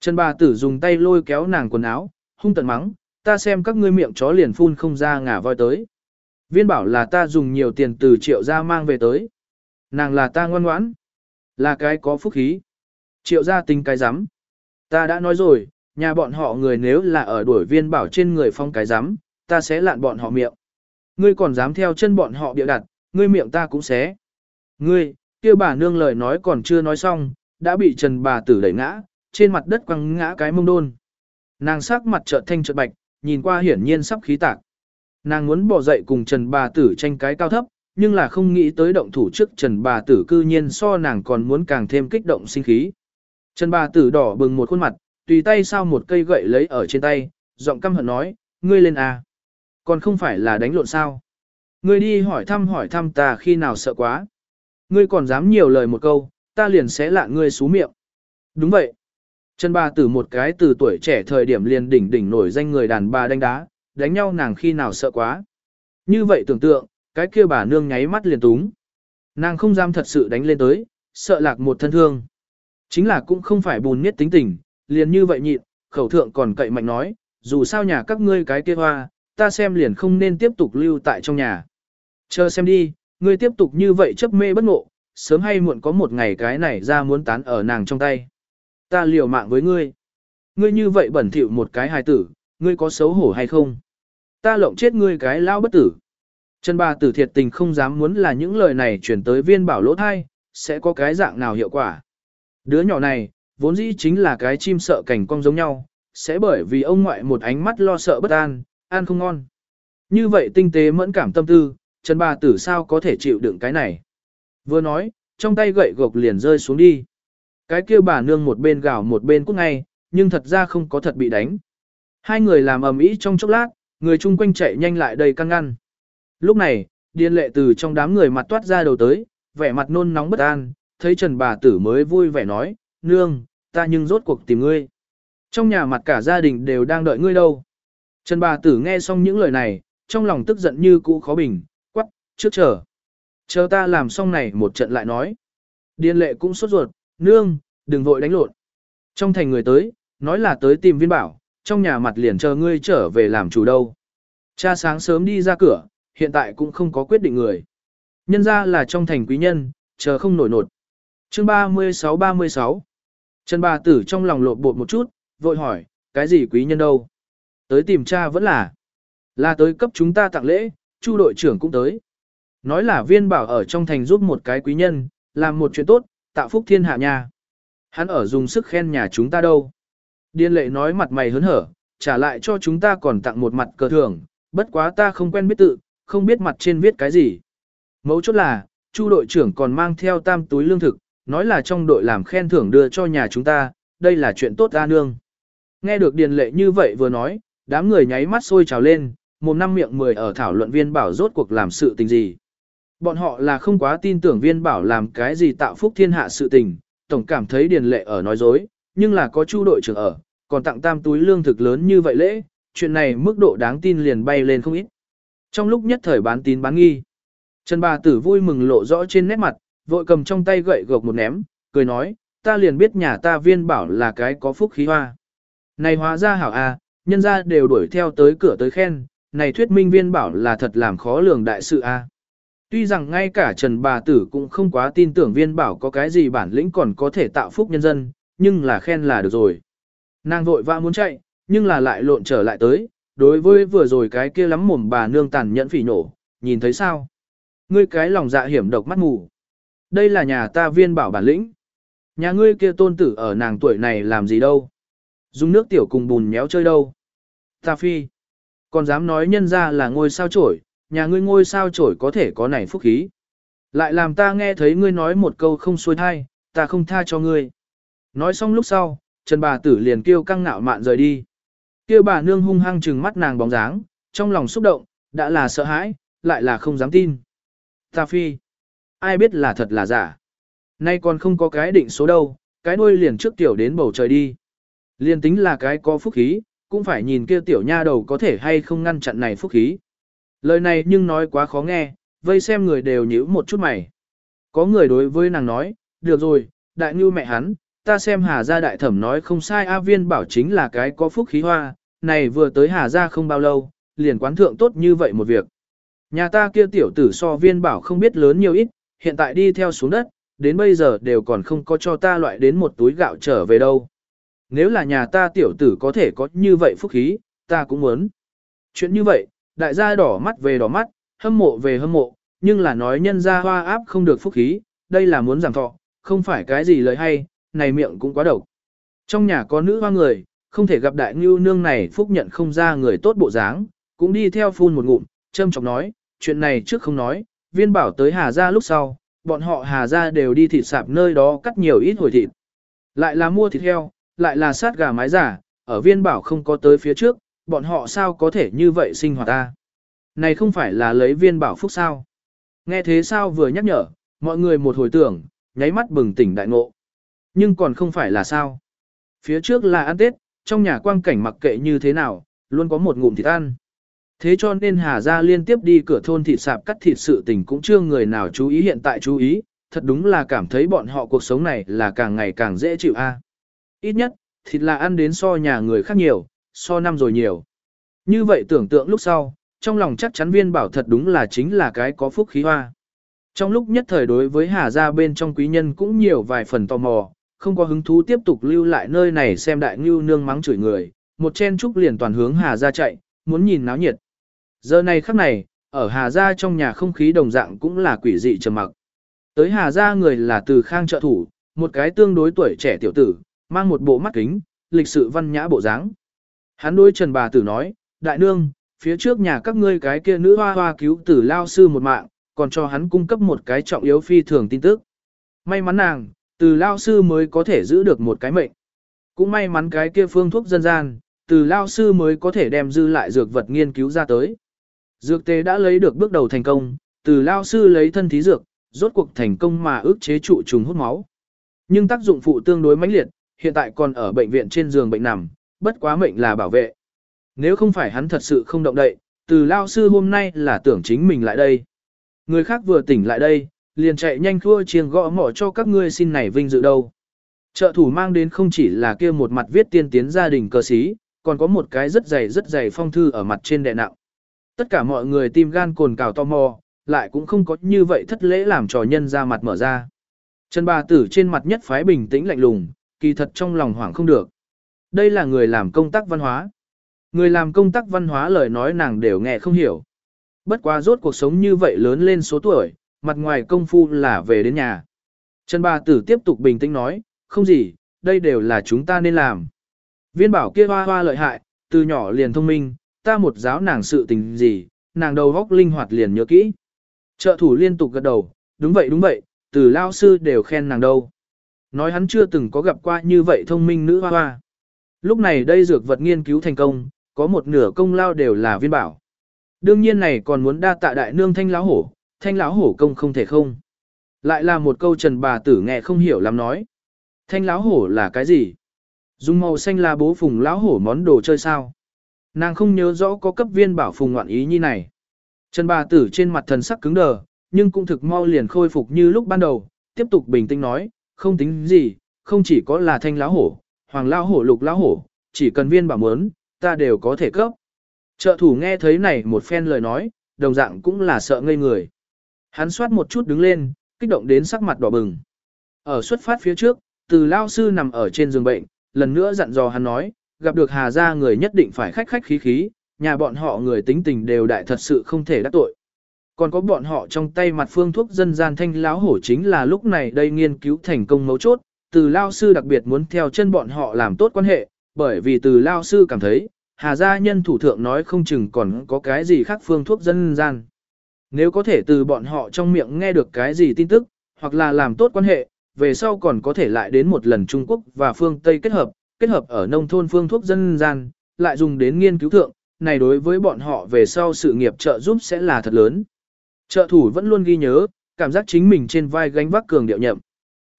Trần bà tử dùng tay lôi kéo nàng quần áo, hung tận mắng, ta xem các ngươi miệng chó liền phun không ra ngả voi tới. Viên bảo là ta dùng nhiều tiền từ triệu gia mang về tới. Nàng là ta ngoan ngoãn. Là cái có phúc khí. Triệu gia tính cái rắm Ta đã nói rồi, nhà bọn họ người nếu là ở đuổi viên bảo trên người phong cái dám, ta sẽ lạn bọn họ miệng. Ngươi còn dám theo chân bọn họ bịa đặt, ngươi miệng ta cũng xé. Ngươi, kia bà nương lời nói còn chưa nói xong, đã bị Trần bà tử đẩy ngã, trên mặt đất quăng ngã cái mông đôn. Nàng sắc mặt chợt thanh chợt bạch, nhìn qua hiển nhiên sắp khí tạc. Nàng muốn bỏ dậy cùng Trần bà tử tranh cái cao thấp, nhưng là không nghĩ tới động thủ trước Trần bà tử cư nhiên so nàng còn muốn càng thêm kích động sinh khí. Trần bà tử đỏ bừng một khuôn mặt, tùy tay sao một cây gậy lấy ở trên tay, giọng căm hận nói, ngươi lên à. Còn không phải là đánh lộn sao. Ngươi đi hỏi thăm hỏi thăm ta khi nào sợ quá. Ngươi còn dám nhiều lời một câu, ta liền sẽ lạ ngươi xú miệng. Đúng vậy. Trần bà tử một cái từ tuổi trẻ thời điểm liền đỉnh đỉnh nổi danh người đàn bà đánh đá, đánh nhau nàng khi nào sợ quá. Như vậy tưởng tượng, cái kia bà nương nháy mắt liền túng. Nàng không dám thật sự đánh lên tới, sợ lạc một thân thương. Chính là cũng không phải bùn miết tính tình, liền như vậy nhịn, khẩu thượng còn cậy mạnh nói, dù sao nhà các ngươi cái kia hoa, ta xem liền không nên tiếp tục lưu tại trong nhà. Chờ xem đi, ngươi tiếp tục như vậy chấp mê bất ngộ, sớm hay muộn có một ngày cái này ra muốn tán ở nàng trong tay. Ta liều mạng với ngươi. Ngươi như vậy bẩn thỉu một cái hài tử, ngươi có xấu hổ hay không? Ta lộng chết ngươi cái lao bất tử. Trần bà tử thiệt tình không dám muốn là những lời này chuyển tới viên bảo lỗ thai, sẽ có cái dạng nào hiệu quả. Đứa nhỏ này, vốn dĩ chính là cái chim sợ cảnh cong giống nhau, sẽ bởi vì ông ngoại một ánh mắt lo sợ bất an, ăn không ngon. Như vậy tinh tế mẫn cảm tâm tư, Trần bà tử sao có thể chịu đựng cái này. Vừa nói, trong tay gậy gộc liền rơi xuống đi. Cái kia bà nương một bên gào một bên cút ngay, nhưng thật ra không có thật bị đánh. Hai người làm ầm ĩ trong chốc lát, người chung quanh chạy nhanh lại đầy căng ngăn. Lúc này, điên lệ từ trong đám người mặt toát ra đầu tới, vẻ mặt nôn nóng bất an, thấy Trần bà tử mới vui vẻ nói, nương, ta nhưng rốt cuộc tìm ngươi. Trong nhà mặt cả gia đình đều đang đợi ngươi đâu. Trần bà tử nghe xong những lời này, trong lòng tức giận như cũ khó bình, quắc, trước chờ. Chờ ta làm xong này một trận lại nói. Điên lệ cũng sốt ruột, nương, đừng vội đánh lộn. Trong thành người tới, nói là tới tìm viên bảo, trong nhà mặt liền chờ ngươi trở về làm chủ đâu. Cha sáng sớm đi ra cửa, hiện tại cũng không có quyết định người. Nhân ra là trong thành quý nhân, chờ không nổi nột. Chương 36-36 Trần bà tử trong lòng lộn bột một chút, vội hỏi, cái gì quý nhân đâu? Tới tìm cha vẫn là. Là tới cấp chúng ta tặng lễ, chu đội trưởng cũng tới. Nói là viên bảo ở trong thành giúp một cái quý nhân, làm một chuyện tốt, tạo phúc thiên hạ nhà. Hắn ở dùng sức khen nhà chúng ta đâu. Điên lệ nói mặt mày hớn hở, trả lại cho chúng ta còn tặng một mặt cờ thưởng, bất quá ta không quen biết tự, không biết mặt trên viết cái gì. Mấu chốt là, Chu đội trưởng còn mang theo tam túi lương thực, nói là trong đội làm khen thưởng đưa cho nhà chúng ta, đây là chuyện tốt ra nương. Nghe được điền lệ như vậy vừa nói, đám người nháy mắt sôi trào lên, một năm miệng mười ở thảo luận viên bảo rốt cuộc làm sự tình gì. Bọn họ là không quá tin tưởng viên bảo làm cái gì tạo phúc thiên hạ sự tình, tổng cảm thấy điền lệ ở nói dối, nhưng là có chu đội trưởng ở, còn tặng tam túi lương thực lớn như vậy lễ, chuyện này mức độ đáng tin liền bay lên không ít. Trong lúc nhất thời bán tín bán nghi, Trần bà tử vui mừng lộ rõ trên nét mặt, vội cầm trong tay gậy gộc một ném, cười nói, ta liền biết nhà ta viên bảo là cái có phúc khí hoa. Này hóa ra hảo a, nhân ra đều đuổi theo tới cửa tới khen, này thuyết minh viên bảo là thật làm khó lường đại sự a. Tuy rằng ngay cả Trần bà tử cũng không quá tin tưởng viên bảo có cái gì bản lĩnh còn có thể tạo phúc nhân dân, nhưng là khen là được rồi. Nàng vội vã muốn chạy, nhưng là lại lộn trở lại tới, đối với vừa rồi cái kia lắm mồm bà nương tàn nhẫn phỉ nổ, nhìn thấy sao? Ngươi cái lòng dạ hiểm độc mắt mù. Đây là nhà ta viên bảo bản lĩnh. Nhà ngươi kia tôn tử ở nàng tuổi này làm gì đâu? Dùng nước tiểu cùng bùn méo chơi đâu? Ta phi. Còn dám nói nhân ra là ngôi sao trổi, nhà ngươi ngôi sao trổi có thể có này phúc khí. Lại làm ta nghe thấy ngươi nói một câu không xuôi thai, ta không tha cho ngươi. Nói xong lúc sau, Trần bà tử liền kêu căng ngạo mạn rời đi. Kêu bà nương hung hăng trừng mắt nàng bóng dáng, trong lòng xúc động, đã là sợ hãi, lại là không dám tin. Ta phi, ai biết là thật là giả. Nay còn không có cái định số đâu, cái đuôi liền trước tiểu đến bầu trời đi. Liên tính là cái có phúc khí, cũng phải nhìn kia tiểu nha đầu có thể hay không ngăn chặn này phúc khí. Lời này nhưng nói quá khó nghe, vây xem người đều nhíu một chút mày. Có người đối với nàng nói, được rồi, đại ngưu mẹ hắn, ta xem Hà gia đại thẩm nói không sai A viên bảo chính là cái có phúc khí hoa, này vừa tới Hà gia không bao lâu, liền quán thượng tốt như vậy một việc. Nhà ta kia tiểu tử so viên bảo không biết lớn nhiều ít, hiện tại đi theo xuống đất, đến bây giờ đều còn không có cho ta loại đến một túi gạo trở về đâu. Nếu là nhà ta tiểu tử có thể có như vậy phúc khí, ta cũng muốn. Chuyện như vậy, đại gia đỏ mắt về đỏ mắt, hâm mộ về hâm mộ, nhưng là nói nhân gia hoa áp không được phúc khí, đây là muốn giảm thọ, không phải cái gì lời hay, này miệng cũng quá độc. Trong nhà có nữ hoa người, không thể gặp đại ngưu nương này phúc nhận không ra người tốt bộ dáng, cũng đi theo phun một ngụm, châm chọc nói, chuyện này trước không nói, viên bảo tới Hà Gia lúc sau, bọn họ Hà Gia đều đi thịt sạp nơi đó cắt nhiều ít hồi thịt. Lại là mua thịt heo, lại là sát gà mái giả, ở viên bảo không có tới phía trước, bọn họ sao có thể như vậy sinh hoạt ta. Này không phải là lấy viên bảo phúc sao. Nghe thế sao vừa nhắc nhở, mọi người một hồi tưởng, nháy mắt bừng tỉnh đại ngộ. Nhưng còn không phải là sao. Phía trước là ăn Tết, trong nhà quang cảnh mặc kệ như thế nào, luôn có một ngụm thịt ăn. Thế cho nên Hà Gia liên tiếp đi cửa thôn thịt sạp cắt thịt sự tình cũng chưa người nào chú ý hiện tại chú ý, thật đúng là cảm thấy bọn họ cuộc sống này là càng ngày càng dễ chịu a. Ít nhất, thịt là ăn đến so nhà người khác nhiều, so năm rồi nhiều. Như vậy tưởng tượng lúc sau, trong lòng chắc chắn viên bảo thật đúng là chính là cái có phúc khí hoa. Trong lúc nhất thời đối với Hà Gia bên trong quý nhân cũng nhiều vài phần tò mò, không có hứng thú tiếp tục lưu lại nơi này xem đại ngưu nương mắng chửi người, một chen trúc liền toàn hướng Hà Gia chạy, muốn nhìn náo nhiệt. Giờ này khắc này, ở Hà Gia trong nhà không khí đồng dạng cũng là quỷ dị trầm mặc. Tới Hà Gia người là từ khang trợ thủ, một cái tương đối tuổi trẻ tiểu tử, mang một bộ mắt kính, lịch sự văn nhã bộ dáng. Hắn đối Trần bà tử nói, đại nương, phía trước nhà các ngươi cái kia nữ hoa hoa cứu tử lao sư một mạng, còn cho hắn cung cấp một cái trọng yếu phi thường tin tức. May mắn nàng, từ lao sư mới có thể giữ được một cái mệnh. Cũng may mắn cái kia phương thuốc dân gian, từ lao sư mới có thể đem dư lại dược vật nghiên cứu ra tới. Dược tế đã lấy được bước đầu thành công, từ lao sư lấy thân thí dược, rốt cuộc thành công mà ức chế trụ trùng hút máu. Nhưng tác dụng phụ tương đối mãnh liệt, hiện tại còn ở bệnh viện trên giường bệnh nằm, bất quá mệnh là bảo vệ. Nếu không phải hắn thật sự không động đậy, từ lao sư hôm nay là tưởng chính mình lại đây. Người khác vừa tỉnh lại đây, liền chạy nhanh khua chiêng gõ mỏ cho các ngươi xin này vinh dự đâu. Trợ thủ mang đến không chỉ là kia một mặt viết tiên tiến gia đình cơ sĩ, còn có một cái rất dày rất dày phong thư ở mặt trên đệ nặng. Tất cả mọi người tim gan cồn cào tò mò, lại cũng không có như vậy thất lễ làm trò nhân ra mặt mở ra. Trần bà tử trên mặt nhất phái bình tĩnh lạnh lùng, kỳ thật trong lòng hoảng không được. Đây là người làm công tác văn hóa. Người làm công tác văn hóa lời nói nàng đều nghe không hiểu. Bất quá rốt cuộc sống như vậy lớn lên số tuổi, mặt ngoài công phu là về đến nhà. Trần bà tử tiếp tục bình tĩnh nói, không gì, đây đều là chúng ta nên làm. Viên bảo kia hoa hoa lợi hại, từ nhỏ liền thông minh, ta một giáo nàng sự tình gì, nàng đầu góc linh hoạt liền nhớ kỹ. Trợ thủ liên tục gật đầu, đúng vậy đúng vậy, từ lao sư đều khen nàng đâu. Nói hắn chưa từng có gặp qua như vậy thông minh nữ hoa hoa. Lúc này đây dược vật nghiên cứu thành công, có một nửa công lao đều là viên bảo. Đương nhiên này còn muốn đa tạ đại nương thanh lão hổ, thanh lão hổ công không thể không. Lại là một câu trần bà tử nghe không hiểu lắm nói. Thanh lão hổ là cái gì? Dùng màu xanh là bố phùng lão hổ món đồ chơi sao? Nàng không nhớ rõ có cấp viên bảo phùng ngoạn ý như này. Trần bà tử trên mặt thần sắc cứng đờ, nhưng cũng thực mau liền khôi phục như lúc ban đầu, tiếp tục bình tĩnh nói, không tính gì, không chỉ có là thanh lão hổ, hoàng lão hổ lục lão hổ, chỉ cần viên bảo muốn, ta đều có thể cấp. Trợ thủ nghe thấy này một phen lời nói, đồng dạng cũng là sợ ngây người. Hắn soát một chút đứng lên, kích động đến sắc mặt đỏ bừng. Ở xuất phát phía trước, từ lao sư nằm ở trên giường bệnh, lần nữa dặn dò hắn nói, gặp được Hà gia người nhất định phải khách khách khí khí, nhà bọn họ người tính tình đều đại thật sự không thể đắc tội. Còn có bọn họ trong tay mặt phương thuốc dân gian thanh lão hổ chính là lúc này đây nghiên cứu thành công mấu chốt, từ lao sư đặc biệt muốn theo chân bọn họ làm tốt quan hệ, bởi vì từ lao sư cảm thấy, Hà gia nhân thủ thượng nói không chừng còn có cái gì khác phương thuốc dân gian. Nếu có thể từ bọn họ trong miệng nghe được cái gì tin tức, hoặc là làm tốt quan hệ, về sau còn có thể lại đến một lần Trung Quốc và phương Tây kết hợp, kết hợp ở nông thôn phương thuốc dân gian, lại dùng đến nghiên cứu thượng, này đối với bọn họ về sau sự nghiệp trợ giúp sẽ là thật lớn. Trợ thủ vẫn luôn ghi nhớ, cảm giác chính mình trên vai gánh vác cường điệu nhậm.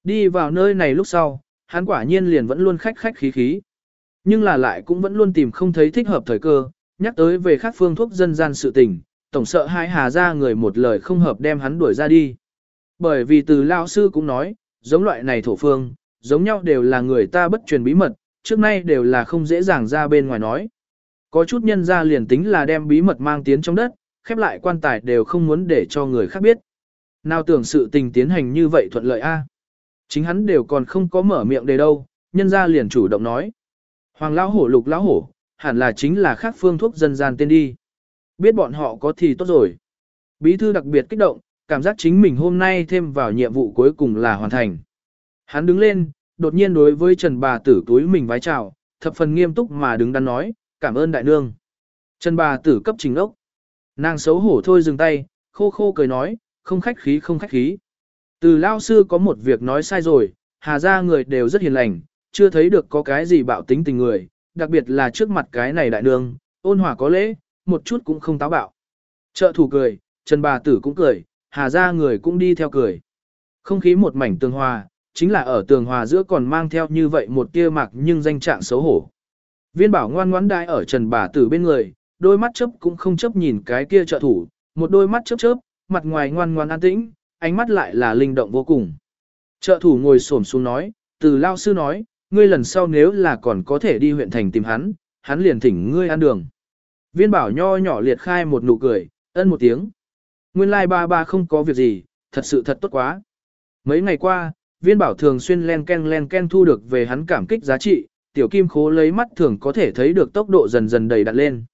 Đi vào nơi này lúc sau, hắn quả nhiên liền vẫn luôn khách khách khí khí. Nhưng là lại cũng vẫn luôn tìm không thấy thích hợp thời cơ, nhắc tới về các phương thuốc dân gian sự tình, tổng sợ hai hà ra người một lời không hợp đem hắn đuổi ra đi. Bởi vì từ lao sư cũng nói, giống loại này thổ phương, giống nhau đều là người ta bất truyền bí mật, trước nay đều là không dễ dàng ra bên ngoài nói. Có chút nhân ra liền tính là đem bí mật mang tiến trong đất, khép lại quan tài đều không muốn để cho người khác biết. Nào tưởng sự tình tiến hành như vậy thuận lợi a Chính hắn đều còn không có mở miệng đề đâu, nhân ra liền chủ động nói. Hoàng lão hổ lục lão hổ, hẳn là chính là khác phương thuốc dân gian tên đi. Biết bọn họ có thì tốt rồi. Bí thư đặc biệt kích động, cảm giác chính mình hôm nay thêm vào nhiệm vụ cuối cùng là hoàn thành. Hắn đứng lên, đột nhiên đối với Trần bà tử túi mình vái chào, thập phần nghiêm túc mà đứng đắn nói, cảm ơn đại nương. Trần bà tử cấp trình ốc. Nàng xấu hổ thôi dừng tay, khô khô cười nói, không khách khí không khách khí. Từ lao sư có một việc nói sai rồi, hà ra người đều rất hiền lành, chưa thấy được có cái gì bạo tính tình người, đặc biệt là trước mặt cái này đại nương, ôn hòa có lễ, một chút cũng không táo bạo. Trợ thủ cười, Trần bà tử cũng cười, hà ra người cũng đi theo cười. Không khí một mảnh tương hòa, chính là ở tường hòa giữa còn mang theo như vậy một tia mạc nhưng danh trạng xấu hổ. Viên bảo ngoan ngoãn đai ở trần bà tử bên người, đôi mắt chớp cũng không chấp nhìn cái kia trợ thủ, một đôi mắt chớp chớp, mặt ngoài ngoan ngoan an tĩnh, ánh mắt lại là linh động vô cùng. Trợ thủ ngồi xổm xuống nói, từ lao sư nói, ngươi lần sau nếu là còn có thể đi huyện thành tìm hắn, hắn liền thỉnh ngươi ăn đường. Viên bảo nho nhỏ liệt khai một nụ cười, ân một tiếng. Nguyên lai like ba ba không có việc gì, thật sự thật tốt quá. Mấy ngày qua, viên bảo thường xuyên len ken len ken thu được về hắn cảm kích giá trị, tiểu kim khố lấy mắt thường có thể thấy được tốc độ dần dần đầy đặn lên.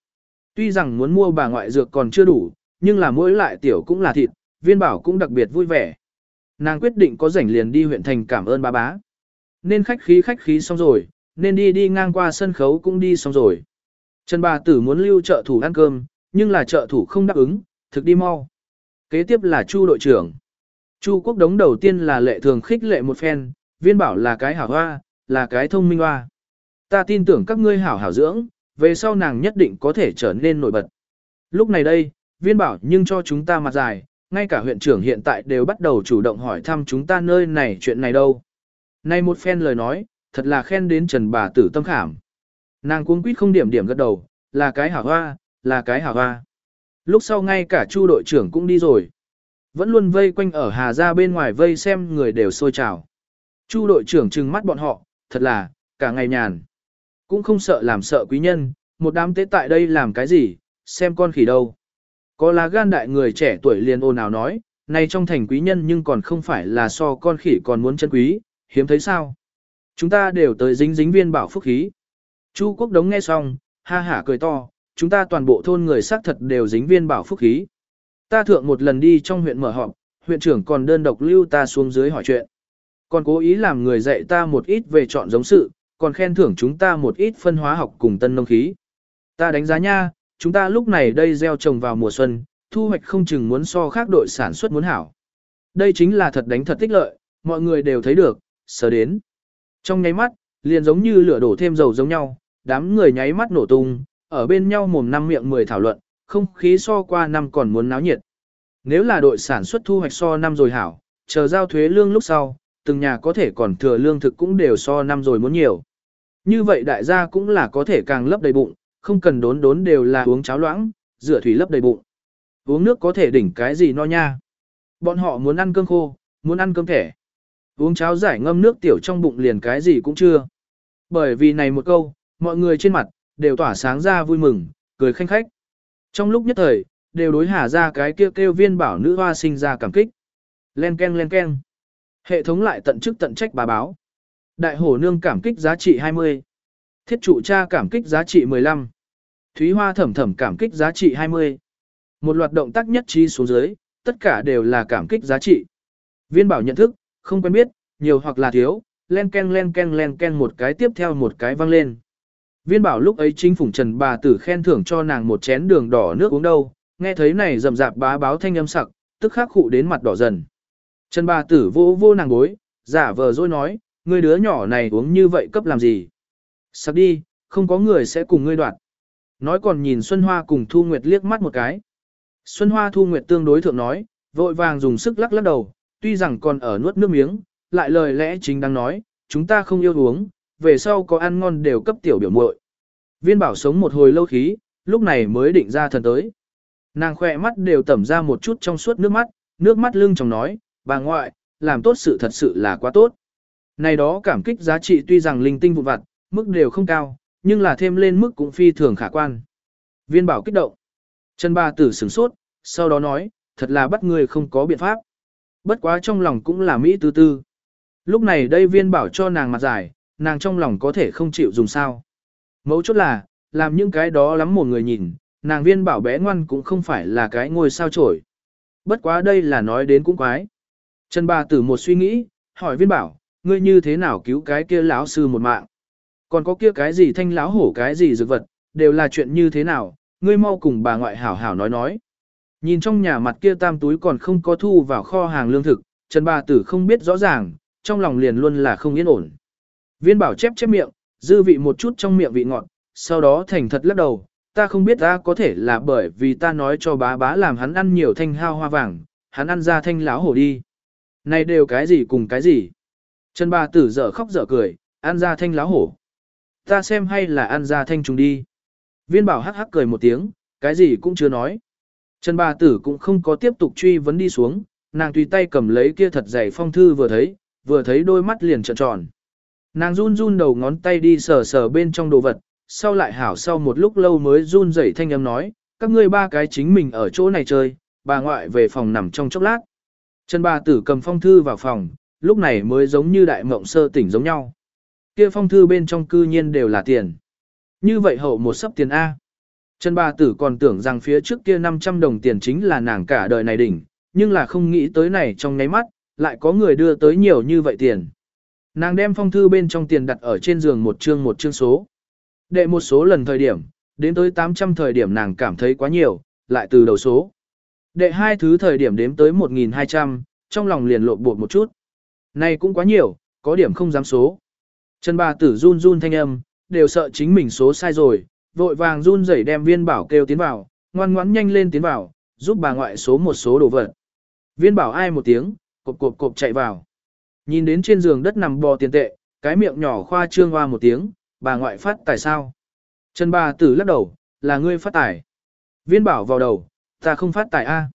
Tuy rằng muốn mua bà ngoại dược còn chưa đủ, nhưng là mỗi lại tiểu cũng là thịt, viên bảo cũng đặc biệt vui vẻ. Nàng quyết định có rảnh liền đi huyện thành cảm ơn bà bá. Nên khách khí khách khí xong rồi, nên đi đi ngang qua sân khấu cũng đi xong rồi. Trần bà tử muốn lưu trợ thủ ăn cơm, nhưng là trợ thủ không đáp ứng, thực đi mau. Kế tiếp là Chu đội trưởng. Chu quốc đống đầu tiên là lệ thường khích lệ một phen, viên bảo là cái hảo hoa, là cái thông minh hoa. Ta tin tưởng các ngươi hảo hảo dưỡng, về sau nàng nhất định có thể trở nên nổi bật. Lúc này đây, viên bảo nhưng cho chúng ta mặt dài, ngay cả huyện trưởng hiện tại đều bắt đầu chủ động hỏi thăm chúng ta nơi này chuyện này đâu. Này một phen lời nói, thật là khen đến trần bà tử tâm khảm. Nàng cuống quýt không điểm điểm gật đầu, là cái hảo hoa, là cái hảo hoa. Lúc sau ngay cả chu đội trưởng cũng đi rồi. Vẫn luôn vây quanh ở Hà Gia bên ngoài vây xem người đều sôi trào. Chu đội trưởng trừng mắt bọn họ, thật là, cả ngày nhàn. Cũng không sợ làm sợ quý nhân, một đám tế tại đây làm cái gì, xem con khỉ đâu. Có lá gan đại người trẻ tuổi liền ồn ào nói, nay trong thành quý nhân nhưng còn không phải là so con khỉ còn muốn chân quý, hiếm thấy sao. Chúng ta đều tới dính dính viên bảo phúc khí. Chu quốc đống nghe xong, ha hả cười to, chúng ta toàn bộ thôn người xác thật đều dính viên bảo phúc khí. Ta thượng một lần đi trong huyện mở họp, huyện trưởng còn đơn độc lưu ta xuống dưới hỏi chuyện. Còn cố ý làm người dạy ta một ít về chọn giống sự, còn khen thưởng chúng ta một ít phân hóa học cùng tân nông khí. Ta đánh giá nha, chúng ta lúc này đây gieo trồng vào mùa xuân, thu hoạch không chừng muốn so khác đội sản xuất muốn hảo. Đây chính là thật đánh thật tích lợi, mọi người đều thấy được, sờ đến. Trong nháy mắt, liền giống như lửa đổ thêm dầu giống nhau, đám người nháy mắt nổ tung, ở bên nhau mồm năm miệng mười thảo luận, không khí so qua năm còn muốn náo nhiệt. Nếu là đội sản xuất thu hoạch so năm rồi hảo, chờ giao thuế lương lúc sau, từng nhà có thể còn thừa lương thực cũng đều so năm rồi muốn nhiều. Như vậy đại gia cũng là có thể càng lấp đầy bụng, không cần đốn đốn đều là uống cháo loãng, rửa thủy lấp đầy bụng. Uống nước có thể đỉnh cái gì no nha. Bọn họ muốn ăn cơm khô, muốn ăn cơm thẻ. Uống cháo giải ngâm nước tiểu trong bụng liền cái gì cũng chưa. Bởi vì này một câu, mọi người trên mặt, đều tỏa sáng ra vui mừng, cười khanh khách. Trong lúc nhất thời, đều đối hà ra cái kêu kêu viên bảo nữ hoa sinh ra cảm kích. Len ken len ken. Hệ thống lại tận chức tận trách bà báo. Đại hổ nương cảm kích giá trị 20. Thiết trụ cha cảm kích giá trị 15. Thúy hoa thẩm thẩm cảm kích giá trị 20. Một loạt động tác nhất trí xuống dưới, tất cả đều là cảm kích giá trị. Viên bảo nhận thức, không quen biết, nhiều hoặc là thiếu, len ken len ken len ken một cái tiếp theo một cái vang lên. Viên bảo lúc ấy chính phủng trần bà tử khen thưởng cho nàng một chén đường đỏ nước uống đâu, nghe thấy này rầm rạp bá báo thanh âm sặc, tức khắc khụ đến mặt đỏ dần. Trần bà tử vô vô nàng bối, giả vờ dối nói, người đứa nhỏ này uống như vậy cấp làm gì. Sặc đi, không có người sẽ cùng ngươi đoạt. Nói còn nhìn Xuân Hoa cùng Thu Nguyệt liếc mắt một cái. Xuân Hoa Thu Nguyệt tương đối thượng nói, vội vàng dùng sức lắc lắc đầu, tuy rằng còn ở nuốt nước miếng, lại lời lẽ chính đang nói, chúng ta không yêu uống, về sau có ăn ngon đều cấp tiểu biểu muội. Viên bảo sống một hồi lâu khí, lúc này mới định ra thần tới. Nàng khỏe mắt đều tẩm ra một chút trong suốt nước mắt, nước mắt lưng trong nói, bà ngoại, làm tốt sự thật sự là quá tốt. Này đó cảm kích giá trị tuy rằng linh tinh vụ vặt, mức đều không cao, nhưng là thêm lên mức cũng phi thường khả quan. Viên bảo kích động. Trần ba tử sửng sốt, sau đó nói, thật là bắt người không có biện pháp. Bất quá trong lòng cũng là Mỹ tư tư. Lúc này đây viên bảo cho nàng mặt dài, nàng trong lòng có thể không chịu dùng sao. Mấu chốt là, làm những cái đó lắm một người nhìn, nàng viên bảo bé ngoan cũng không phải là cái ngôi sao trổi. Bất quá đây là nói đến cũng quái. Trần bà tử một suy nghĩ, hỏi viên bảo, ngươi như thế nào cứu cái kia lão sư một mạng? Còn có kia cái gì thanh lão hổ cái gì dược vật, đều là chuyện như thế nào, ngươi mau cùng bà ngoại hảo hảo nói nói. Nhìn trong nhà mặt kia tam túi còn không có thu vào kho hàng lương thực, Trần bà tử không biết rõ ràng, trong lòng liền luôn là không yên ổn. Viên bảo chép chép miệng, dư vị một chút trong miệng vị ngọt, sau đó thành thật lắc đầu, ta không biết ta có thể là bởi vì ta nói cho bá bá làm hắn ăn nhiều thanh hao hoa vàng, hắn ăn ra thanh láo hổ đi. Này đều cái gì cùng cái gì? Trần bà tử dở khóc dở cười, ăn ra thanh láo hổ. Ta xem hay là ăn ra thanh trùng đi. Viên bảo hắc hắc cười một tiếng, cái gì cũng chưa nói. Trần bà tử cũng không có tiếp tục truy vấn đi xuống, nàng tùy tay cầm lấy kia thật dày phong thư vừa thấy, vừa thấy đôi mắt liền trợn tròn. Nàng run run đầu ngón tay đi sờ sờ bên trong đồ vật, sau lại hảo sau một lúc lâu mới run rẩy thanh âm nói, các ngươi ba cái chính mình ở chỗ này chơi, bà ngoại về phòng nằm trong chốc lát. Trần bà tử cầm phong thư vào phòng, lúc này mới giống như đại mộng sơ tỉnh giống nhau. Kia phong thư bên trong cư nhiên đều là tiền. Như vậy hậu một sấp tiền A. Trần bà tử còn tưởng rằng phía trước kia 500 đồng tiền chính là nàng cả đời này đỉnh, nhưng là không nghĩ tới này trong nháy mắt, lại có người đưa tới nhiều như vậy tiền. Nàng đem phong thư bên trong tiền đặt ở trên giường một chương một chương số. Đệ một số lần thời điểm, đến tới 800 thời điểm nàng cảm thấy quá nhiều, lại từ đầu số. Đệ hai thứ thời điểm đếm tới 1.200, trong lòng liền lộn bột một chút. Này cũng quá nhiều, có điểm không dám số. Trần bà tử run run thanh âm, đều sợ chính mình số sai rồi, vội vàng run rẩy đem viên bảo kêu tiến vào, ngoan ngoãn nhanh lên tiến vào, giúp bà ngoại số một số đồ vật. Viên bảo ai một tiếng, cộp cộp cộp chạy vào. Nhìn đến trên giường đất nằm bò tiền tệ, cái miệng nhỏ khoa trương hoa một tiếng, bà ngoại phát tài sao? Trần bà tử lắc đầu, là ngươi phát tài. Viên bảo vào đầu, ta không phát tài A.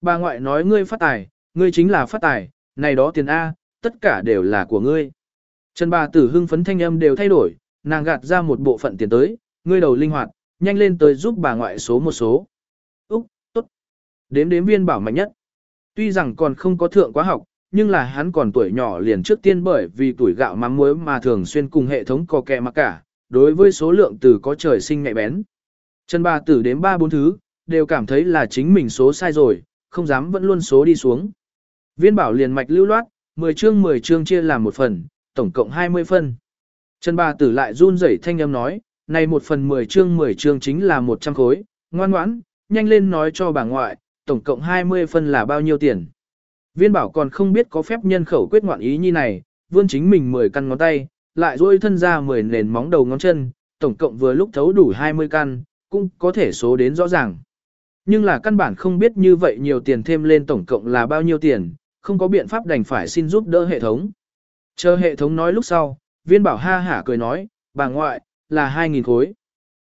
Bà ngoại nói ngươi phát tài, ngươi chính là phát tài, này đó tiền A, tất cả đều là của ngươi. Trần bà tử hưng phấn thanh âm đều thay đổi, nàng gạt ra một bộ phận tiền tới, ngươi đầu linh hoạt, nhanh lên tới giúp bà ngoại số một số. Úc, tốt. Đếm đếm viên bảo mạnh nhất. Tuy rằng còn không có thượng quá học, nhưng là hắn còn tuổi nhỏ liền trước tiên bởi vì tuổi gạo mắm muối mà thường xuyên cùng hệ thống có kẹ mặc cả, đối với số lượng từ có trời sinh nhạy bén. chân bà tử đến ba bốn thứ, đều cảm thấy là chính mình số sai rồi, không dám vẫn luôn số đi xuống. Viên bảo liền mạch lưu loát, 10 chương 10 chương chia làm một phần, tổng cộng 20 phân. chân bà tử lại run rẩy thanh âm nói, này một phần 10 chương 10 chương chính là 100 khối, ngoan ngoãn, nhanh lên nói cho bà ngoại, tổng cộng 20 phân là bao nhiêu tiền. Viên bảo còn không biết có phép nhân khẩu quyết ngoạn ý như này, vươn chính mình 10 căn ngón tay, lại duỗi thân ra 10 nền móng đầu ngón chân, tổng cộng vừa lúc thấu đủ 20 căn, cũng có thể số đến rõ ràng. Nhưng là căn bản không biết như vậy nhiều tiền thêm lên tổng cộng là bao nhiêu tiền, không có biện pháp đành phải xin giúp đỡ hệ thống. Chờ hệ thống nói lúc sau, viên bảo ha hả cười nói, bà ngoại, là 2.000 khối.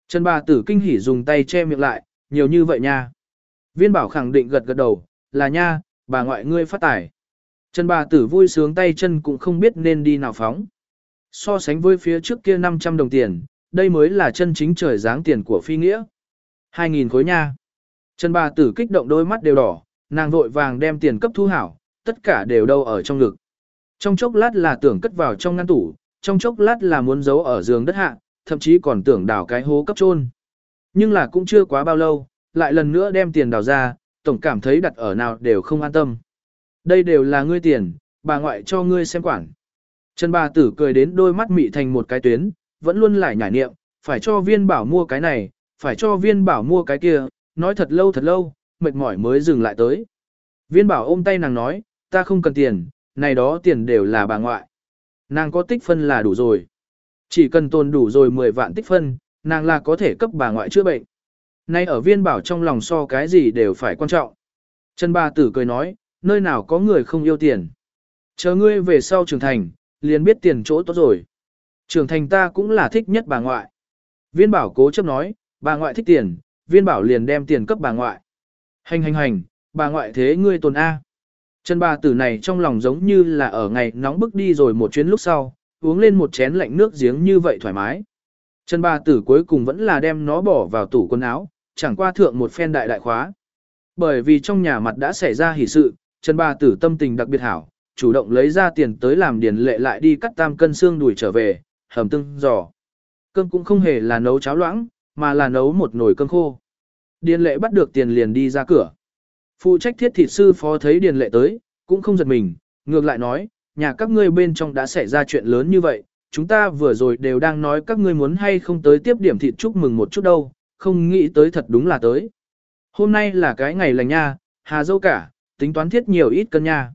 Trần bà tử kinh hỉ dùng tay che miệng lại, nhiều như vậy nha. Viên bảo khẳng định gật gật đầu, là nha, bà ngoại ngươi phát tài. Trần bà tử vui sướng tay chân cũng không biết nên đi nào phóng. So sánh với phía trước kia 500 đồng tiền, đây mới là chân chính trời dáng tiền của phi nghĩa. 2.000 khối nha. Trần bà tử kích động đôi mắt đều đỏ, nàng vội vàng đem tiền cấp thu hảo, tất cả đều đâu ở trong ngực. Trong chốc lát là tưởng cất vào trong ngăn tủ, trong chốc lát là muốn giấu ở giường đất hạ, thậm chí còn tưởng đào cái hố cấp chôn. Nhưng là cũng chưa quá bao lâu, lại lần nữa đem tiền đào ra, tổng cảm thấy đặt ở nào đều không an tâm. Đây đều là ngươi tiền, bà ngoại cho ngươi xem quản. Trần bà tử cười đến đôi mắt mị thành một cái tuyến, vẫn luôn lại nhải niệm, phải cho viên bảo mua cái này, phải cho viên bảo mua cái kia, nói thật lâu thật lâu, mệt mỏi mới dừng lại tới. Viên bảo ôm tay nàng nói, ta không cần tiền, này đó tiền đều là bà ngoại. Nàng có tích phân là đủ rồi. Chỉ cần tồn đủ rồi 10 vạn tích phân, nàng là có thể cấp bà ngoại chữa bệnh. Nay ở viên bảo trong lòng so cái gì đều phải quan trọng. Trần bà tử cười nói, nơi nào có người không yêu tiền. Chờ ngươi về sau trưởng thành, liền biết tiền chỗ tốt rồi. Trưởng thành ta cũng là thích nhất bà ngoại. Viên bảo cố chấp nói, bà ngoại thích tiền, viên bảo liền đem tiền cấp bà ngoại. Hành hành hành, bà ngoại thế ngươi tồn A. Trần bà tử này trong lòng giống như là ở ngày nóng bức đi rồi một chuyến lúc sau, uống lên một chén lạnh nước giếng như vậy thoải mái. Trần bà tử cuối cùng vẫn là đem nó bỏ vào tủ quần áo, chẳng qua thượng một phen đại đại khóa. Bởi vì trong nhà mặt đã xảy ra hỷ sự, Trần bà tử tâm tình đặc biệt hảo, chủ động lấy ra tiền tới làm điền lệ lại đi cắt tam cân xương đùi trở về, hầm tương giò. Cơm cũng không hề là nấu cháo loãng, mà là nấu một nồi cơm khô. Điền lệ bắt được tiền liền đi ra cửa. Phụ trách thiết thịt sư phó thấy điền lệ tới, cũng không giật mình, ngược lại nói, nhà các ngươi bên trong đã xảy ra chuyện lớn như vậy, chúng ta vừa rồi đều đang nói các ngươi muốn hay không tới tiếp điểm thịt chúc mừng một chút đâu, không nghĩ tới thật đúng là tới. Hôm nay là cái ngày lành nha, hà dâu cả, tính toán thiết nhiều ít cân nha.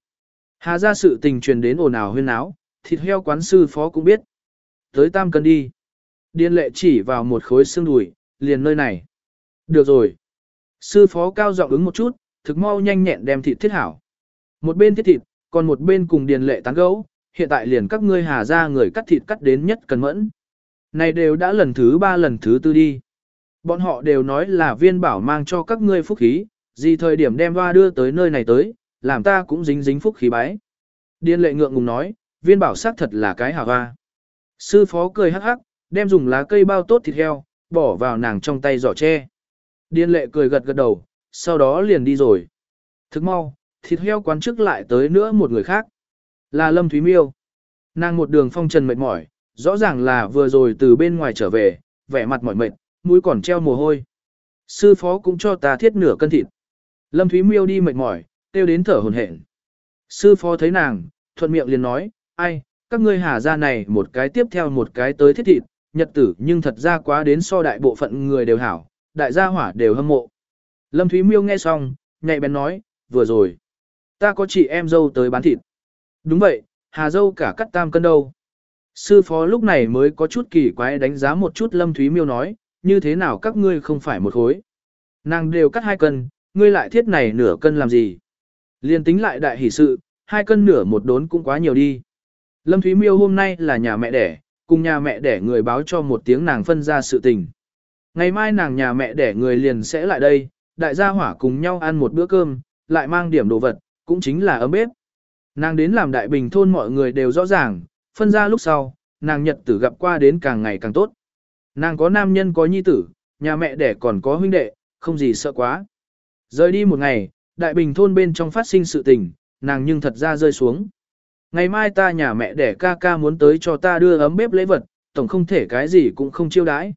Hà ra sự tình truyền đến ồn ào huyên áo, thịt heo quán sư phó cũng biết. Tới tam cân đi. Điên lệ chỉ vào một khối xương đùi, liền nơi này. Được rồi. Sư phó cao giọng ứng một chút, thực mau nhanh nhẹn đem thịt thiết hảo. Một bên thiết thịt, còn một bên cùng điền lệ tán gấu, hiện tại liền các ngươi hà ra người cắt thịt cắt đến nhất cần mẫn. Này đều đã lần thứ ba lần thứ tư đi. Bọn họ đều nói là viên bảo mang cho các ngươi phúc khí, gì thời điểm đem hoa đưa tới nơi này tới, làm ta cũng dính dính phúc khí bái. Điền lệ ngượng ngùng nói, viên bảo xác thật là cái hào hoa. Sư phó cười hắc hắc, đem dùng lá cây bao tốt thịt heo, bỏ vào nàng trong tay giỏ tre. Điền lệ cười gật gật đầu, sau đó liền đi rồi. Thức mau, thịt heo quán trước lại tới nữa một người khác. Là Lâm Thúy Miêu. Nàng một đường phong trần mệt mỏi, rõ ràng là vừa rồi từ bên ngoài trở về, vẻ mặt mỏi mệt, mũi còn treo mồ hôi. Sư phó cũng cho ta thiết nửa cân thịt. Lâm Thúy Miêu đi mệt mỏi, tiêu đến thở hổn hển. Sư phó thấy nàng, thuận miệng liền nói, ai, các ngươi hà ra này một cái tiếp theo một cái tới thiết thịt, nhật tử nhưng thật ra quá đến so đại bộ phận người đều hảo, đại gia hỏa đều hâm mộ. Lâm Thúy Miêu nghe xong, nhạy bén nói, vừa rồi. Ta có chị em dâu tới bán thịt. Đúng vậy, hà dâu cả cắt tam cân đâu. Sư phó lúc này mới có chút kỳ quái đánh giá một chút Lâm Thúy Miêu nói, như thế nào các ngươi không phải một khối. Nàng đều cắt hai cân, ngươi lại thiết này nửa cân làm gì. Liên tính lại đại hỷ sự, hai cân nửa một đốn cũng quá nhiều đi. Lâm Thúy Miêu hôm nay là nhà mẹ đẻ, cùng nhà mẹ đẻ người báo cho một tiếng nàng phân ra sự tình. Ngày mai nàng nhà mẹ đẻ người liền sẽ lại đây, đại gia hỏa cùng nhau ăn một bữa cơm, lại mang điểm đồ vật, cũng chính là ấm bếp. Nàng đến làm đại bình thôn mọi người đều rõ ràng, phân ra lúc sau, nàng nhật tử gặp qua đến càng ngày càng tốt. Nàng có nam nhân có nhi tử, nhà mẹ đẻ còn có huynh đệ, không gì sợ quá. Rời đi một ngày, đại bình thôn bên trong phát sinh sự tình, nàng nhưng thật ra rơi xuống. Ngày mai ta nhà mẹ đẻ ca ca muốn tới cho ta đưa ấm bếp lễ vật, tổng không thể cái gì cũng không chiêu đãi.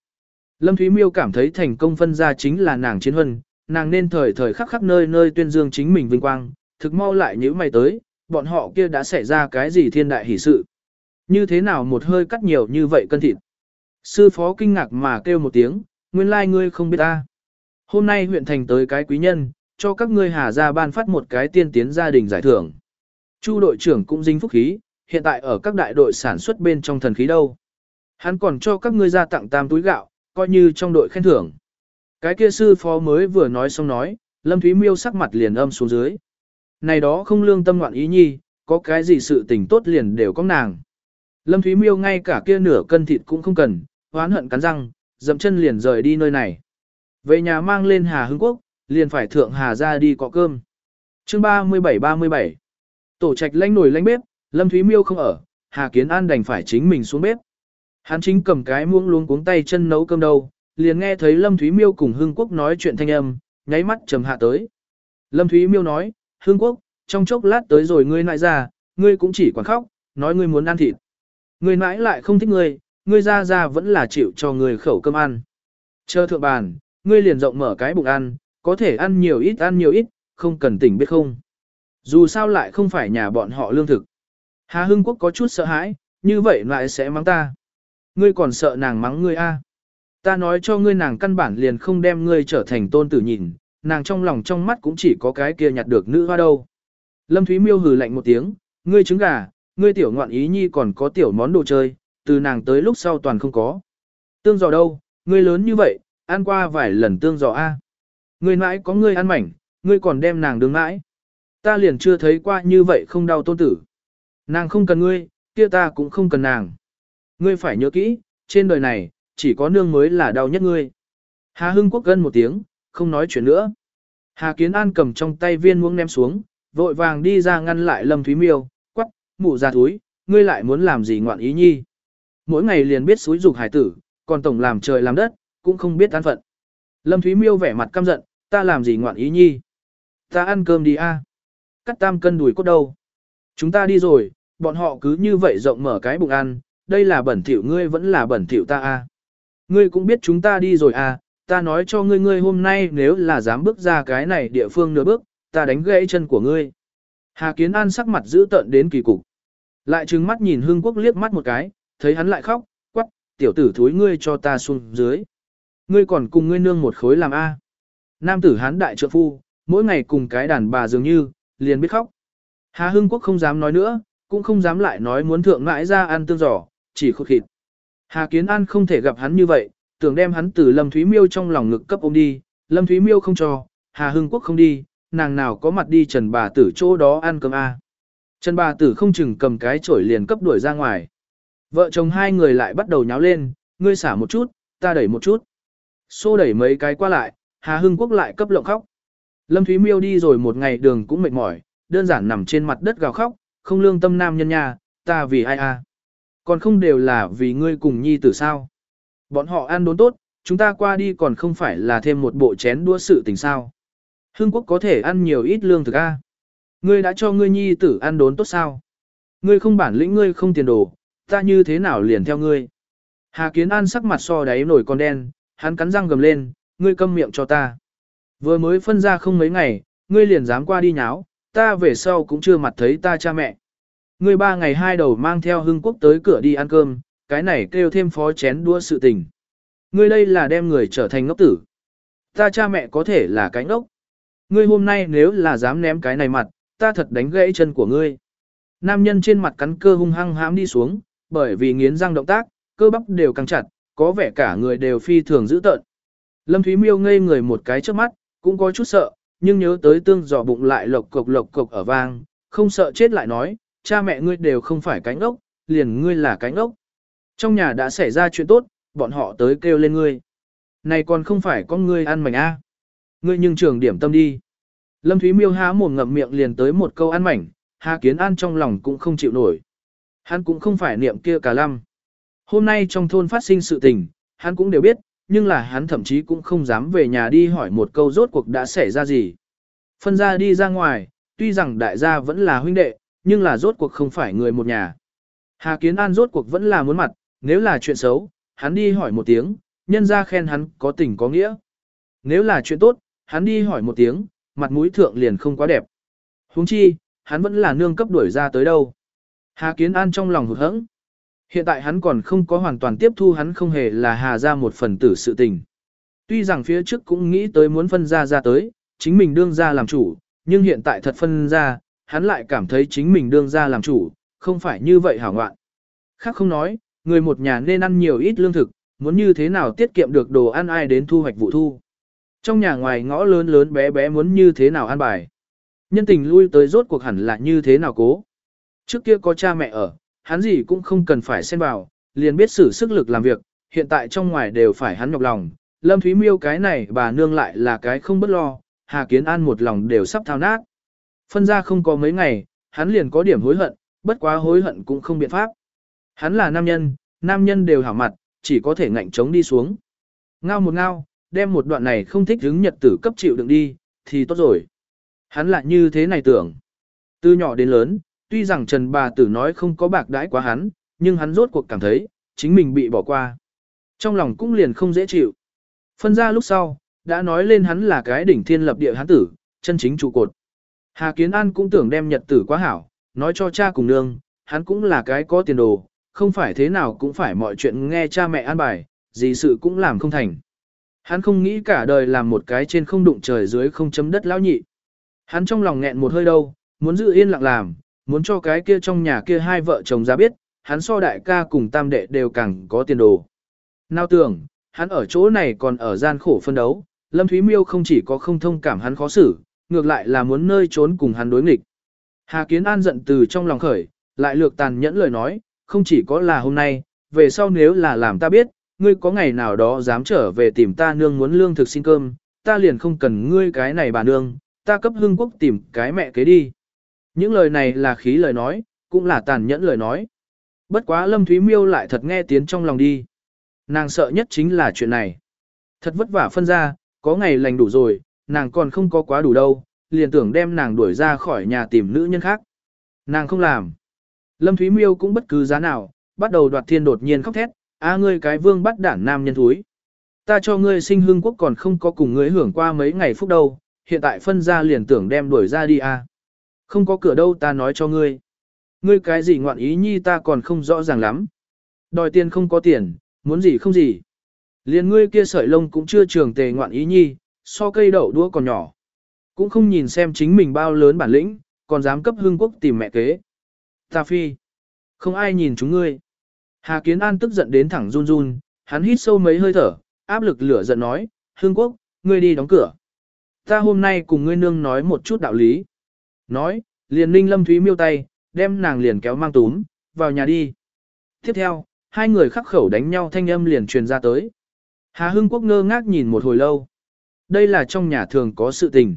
Lâm Thúy Miêu cảm thấy thành công phân ra chính là nàng chiến huân, nàng nên thời thời khắc khắc nơi nơi tuyên dương chính mình vinh quang, thực mau lại nhữ mày tới, bọn họ kia đã xảy ra cái gì thiên đại hỷ sự. Như thế nào một hơi cắt nhiều như vậy cân thịt. Sư phó kinh ngạc mà kêu một tiếng, nguyên lai like ngươi không biết ta. Hôm nay huyện thành tới cái quý nhân, cho các ngươi hà ra ban phát một cái tiên tiến gia đình giải thưởng. Chu đội trưởng cũng dính phúc khí, hiện tại ở các đại đội sản xuất bên trong thần khí đâu. Hắn còn cho các ngươi ra tặng tam túi gạo, coi như trong đội khen thưởng. Cái kia sư phó mới vừa nói xong nói, Lâm Thúy Miêu sắc mặt liền âm xuống dưới. Này đó không lương tâm ngoạn ý nhi, có cái gì sự tình tốt liền đều có nàng. Lâm Thúy Miêu ngay cả kia nửa cân thịt cũng không cần, hoán hận cắn răng, dậm chân liền rời đi nơi này. Về nhà mang lên Hà Hưng Quốc, liền phải thượng Hà ra đi cọ cơm. chương 37-37 Tổ trạch lanh nổi lanh bếp, Lâm Thúy Miêu không ở, Hà Kiến An đành phải chính mình xuống bếp. Hắn chính cầm cái muỗng luống cuống tay chân nấu cơm đâu, liền nghe thấy Lâm Thúy Miêu cùng Hưng Quốc nói chuyện thanh âm, nháy mắt trầm hạ tới. Lâm Thúy Miêu nói, Hưng Quốc, trong chốc lát tới rồi ngươi lại ra, ngươi cũng chỉ quản khóc, nói ngươi muốn ăn thịt. Ngươi mãi lại không thích ngươi, ngươi ra ra vẫn là chịu cho ngươi khẩu cơm ăn. Chờ thượng bàn, ngươi liền rộng mở cái bụng ăn, có thể ăn nhiều ít ăn nhiều ít, không cần tỉnh biết không. Dù sao lại không phải nhà bọn họ lương thực. Hà Hưng Quốc có chút sợ hãi, như vậy lại sẽ mắng ta. Ngươi còn sợ nàng mắng ngươi a? Ta nói cho ngươi nàng căn bản liền không đem ngươi trở thành tôn tử nhìn, nàng trong lòng trong mắt cũng chỉ có cái kia nhặt được nữ hoa đâu. Lâm Thúy Miêu hừ lạnh một tiếng, ngươi trứng gà, ngươi tiểu ngoạn ý nhi còn có tiểu món đồ chơi, từ nàng tới lúc sau toàn không có. Tương giò đâu, ngươi lớn như vậy, ăn qua vài lần tương giò a. Ngươi mãi có ngươi ăn mảnh, ngươi còn đem nàng đứng mãi. Ta liền chưa thấy qua như vậy không đau tôn tử. Nàng không cần ngươi, kia ta cũng không cần nàng. Ngươi phải nhớ kỹ, trên đời này, chỉ có nương mới là đau nhất ngươi. Hà Hưng Quốc gân một tiếng, không nói chuyện nữa. Hà Kiến An cầm trong tay viên muỗng ném xuống, vội vàng đi ra ngăn lại Lâm Thúy Miêu, quắc, mụ ra thúi, ngươi lại muốn làm gì ngoạn ý nhi. Mỗi ngày liền biết xúi dục hải tử, còn tổng làm trời làm đất, cũng không biết an phận. Lâm Thúy Miêu vẻ mặt căm giận, ta làm gì ngoạn ý nhi. Ta ăn cơm đi a. Cắt tam cân đùi cốt đâu. Chúng ta đi rồi, bọn họ cứ như vậy rộng mở cái bụng ăn, đây là bẩn thỉu ngươi vẫn là bẩn thỉu ta a. Ngươi cũng biết chúng ta đi rồi à, ta nói cho ngươi ngươi hôm nay nếu là dám bước ra cái này địa phương nửa bước, ta đánh gãy chân của ngươi. Hà Kiến An sắc mặt giữ tợn đến kỳ cục. Lại trừng mắt nhìn Hương Quốc liếc mắt một cái, thấy hắn lại khóc, quắc, tiểu tử thúi ngươi cho ta xuống dưới. Ngươi còn cùng ngươi nương một khối làm A. Nam tử hán đại trượng phu, mỗi ngày cùng cái đàn bà dường như, liền biết khóc. Hà Hưng Quốc không dám nói nữa, cũng không dám lại nói muốn thượng ngãi ra ăn tương giỏ, chỉ khụt khịt. Hà Kiến An không thể gặp hắn như vậy, tưởng đem hắn từ Lâm Thúy Miêu trong lòng ngực cấp ôm đi, Lâm Thúy Miêu không cho, Hà Hưng Quốc không đi, nàng nào có mặt đi Trần bà tử chỗ đó ăn cơm a. Trần bà tử không chừng cầm cái chổi liền cấp đuổi ra ngoài. Vợ chồng hai người lại bắt đầu nháo lên, ngươi xả một chút, ta đẩy một chút. Xô đẩy mấy cái qua lại, Hà Hưng Quốc lại cấp lộng khóc. Lâm Thúy Miêu đi rồi một ngày đường cũng mệt mỏi, đơn giản nằm trên mặt đất gào khóc, không lương tâm nam nhân nha, ta vì ai a? Còn không đều là vì ngươi cùng nhi tử sao? Bọn họ ăn đốn tốt, chúng ta qua đi còn không phải là thêm một bộ chén đua sự tình sao? Hưng Quốc có thể ăn nhiều ít lương thực a. Ngươi đã cho ngươi nhi tử ăn đốn tốt sao? Ngươi không bản lĩnh ngươi không tiền đồ, ta như thế nào liền theo ngươi? Hà Kiến An sắc mặt so đáy nổi con đen, hắn cắn răng gầm lên, ngươi câm miệng cho ta. Vừa mới phân ra không mấy ngày, ngươi liền dám qua đi nháo, ta về sau cũng chưa mặt thấy ta cha mẹ. Ngươi ba ngày hai đầu mang theo hưng quốc tới cửa đi ăn cơm, cái này kêu thêm phó chén đua sự tình. Ngươi đây là đem người trở thành ngốc tử. Ta cha mẹ có thể là cái ngốc. Ngươi hôm nay nếu là dám ném cái này mặt, ta thật đánh gãy chân của ngươi. Nam nhân trên mặt cắn cơ hung hăng hãm đi xuống, bởi vì nghiến răng động tác, cơ bắp đều căng chặt, có vẻ cả người đều phi thường dữ tợn. Lâm Thúy Miêu ngây người một cái trước mắt, cũng có chút sợ, nhưng nhớ tới tương giò bụng lại lộc cộc lộc cộc ở vang, không sợ chết lại nói, cha mẹ ngươi đều không phải cánh ốc, liền ngươi là cánh ốc. Trong nhà đã xảy ra chuyện tốt, bọn họ tới kêu lên ngươi. Này còn không phải có ngươi ăn mảnh a Ngươi nhưng trường điểm tâm đi. Lâm Thúy Miêu há mồm ngậm miệng liền tới một câu ăn mảnh, Hà Kiến An trong lòng cũng không chịu nổi. Hắn cũng không phải niệm kia cả lăm. Hôm nay trong thôn phát sinh sự tình, hắn cũng đều biết, nhưng là hắn thậm chí cũng không dám về nhà đi hỏi một câu rốt cuộc đã xảy ra gì. Phân ra đi ra ngoài, tuy rằng đại gia vẫn là huynh đệ, nhưng là rốt cuộc không phải người một nhà. Hà Kiến An rốt cuộc vẫn là muốn mặt, nếu là chuyện xấu, hắn đi hỏi một tiếng, nhân ra khen hắn có tình có nghĩa. Nếu là chuyện tốt, hắn đi hỏi một tiếng, mặt mũi thượng liền không quá đẹp. huống chi, hắn vẫn là nương cấp đuổi ra tới đâu. Hà Kiến An trong lòng hụt hẫng. Hiện tại hắn còn không có hoàn toàn tiếp thu hắn không hề là hà ra một phần tử sự tình. Tuy rằng phía trước cũng nghĩ tới muốn phân ra ra tới, chính mình đương ra làm chủ, nhưng hiện tại thật phân ra, hắn lại cảm thấy chính mình đương ra làm chủ, không phải như vậy hảo ngoạn. Khác không nói, người một nhà nên ăn nhiều ít lương thực, muốn như thế nào tiết kiệm được đồ ăn ai đến thu hoạch vụ thu. Trong nhà ngoài ngõ lớn lớn bé bé muốn như thế nào ăn bài. Nhân tình lui tới rốt cuộc hẳn là như thế nào cố. Trước kia có cha mẹ ở, hắn gì cũng không cần phải xen vào, liền biết sử sức lực làm việc, hiện tại trong ngoài đều phải hắn nhọc lòng. Lâm Thúy Miêu cái này bà nương lại là cái không bất lo, Hà Kiến An một lòng đều sắp thao nát. Phân ra không có mấy ngày, hắn liền có điểm hối hận, bất quá hối hận cũng không biện pháp. Hắn là nam nhân, nam nhân đều hảo mặt, chỉ có thể ngạnh chống đi xuống. Ngao một ngao, đem một đoạn này không thích hứng nhật tử cấp chịu đựng đi, thì tốt rồi. Hắn lại như thế này tưởng. Từ nhỏ đến lớn, tuy rằng Trần bà tử nói không có bạc đãi quá hắn, nhưng hắn rốt cuộc cảm thấy, chính mình bị bỏ qua. Trong lòng cũng liền không dễ chịu. Phân ra lúc sau, đã nói lên hắn là cái đỉnh thiên lập địa hắn tử, chân chính trụ cột. Hà Kiến An cũng tưởng đem nhật tử quá hảo, nói cho cha cùng nương, hắn cũng là cái có tiền đồ, không phải thế nào cũng phải mọi chuyện nghe cha mẹ an bài, gì sự cũng làm không thành. Hắn không nghĩ cả đời làm một cái trên không đụng trời dưới không chấm đất lão nhị. Hắn trong lòng nghẹn một hơi đâu, muốn giữ yên lặng làm, muốn cho cái kia trong nhà kia hai vợ chồng ra biết, hắn so đại ca cùng tam đệ đều càng có tiền đồ. Nào tưởng, hắn ở chỗ này còn ở gian khổ phân đấu, Lâm Thúy Miêu không chỉ có không thông cảm hắn khó xử, ngược lại là muốn nơi trốn cùng hắn đối nghịch. Hà Kiến An giận từ trong lòng khởi, lại lược tàn nhẫn lời nói, không chỉ có là hôm nay, về sau nếu là làm ta biết, ngươi có ngày nào đó dám trở về tìm ta nương muốn lương thực xin cơm, ta liền không cần ngươi cái này bà nương, ta cấp hưng quốc tìm cái mẹ kế đi. Những lời này là khí lời nói, cũng là tàn nhẫn lời nói. Bất quá Lâm Thúy Miêu lại thật nghe tiếng trong lòng đi. Nàng sợ nhất chính là chuyện này. Thật vất vả phân ra, có ngày lành đủ rồi, nàng còn không có quá đủ đâu, liền tưởng đem nàng đuổi ra khỏi nhà tìm nữ nhân khác. Nàng không làm. Lâm Thúy Miêu cũng bất cứ giá nào, bắt đầu đoạt thiên đột nhiên khóc thét, a ngươi cái vương bắt đản nam nhân thúi. Ta cho ngươi sinh hương quốc còn không có cùng ngươi hưởng qua mấy ngày phút đâu, hiện tại phân ra liền tưởng đem đuổi ra đi a. Không có cửa đâu ta nói cho ngươi. Ngươi cái gì ngoạn ý nhi ta còn không rõ ràng lắm. Đòi tiền không có tiền, muốn gì không gì. Liền ngươi kia sợi lông cũng chưa trường tề ngoạn ý nhi, so cây đậu đũa còn nhỏ. Cũng không nhìn xem chính mình bao lớn bản lĩnh, còn dám cấp hương quốc tìm mẹ kế. Ta phi. Không ai nhìn chúng ngươi. Hà Kiến An tức giận đến thẳng run run, hắn hít sâu mấy hơi thở, áp lực lửa giận nói, hương quốc, ngươi đi đóng cửa. Ta hôm nay cùng ngươi nương nói một chút đạo lý. Nói, liền ninh lâm thúy miêu tay, đem nàng liền kéo mang túm, vào nhà đi. Tiếp theo, hai người khắc khẩu đánh nhau thanh âm liền truyền ra tới. Hà Hưng Quốc ngơ ngác nhìn một hồi lâu. Đây là trong nhà thường có sự tình.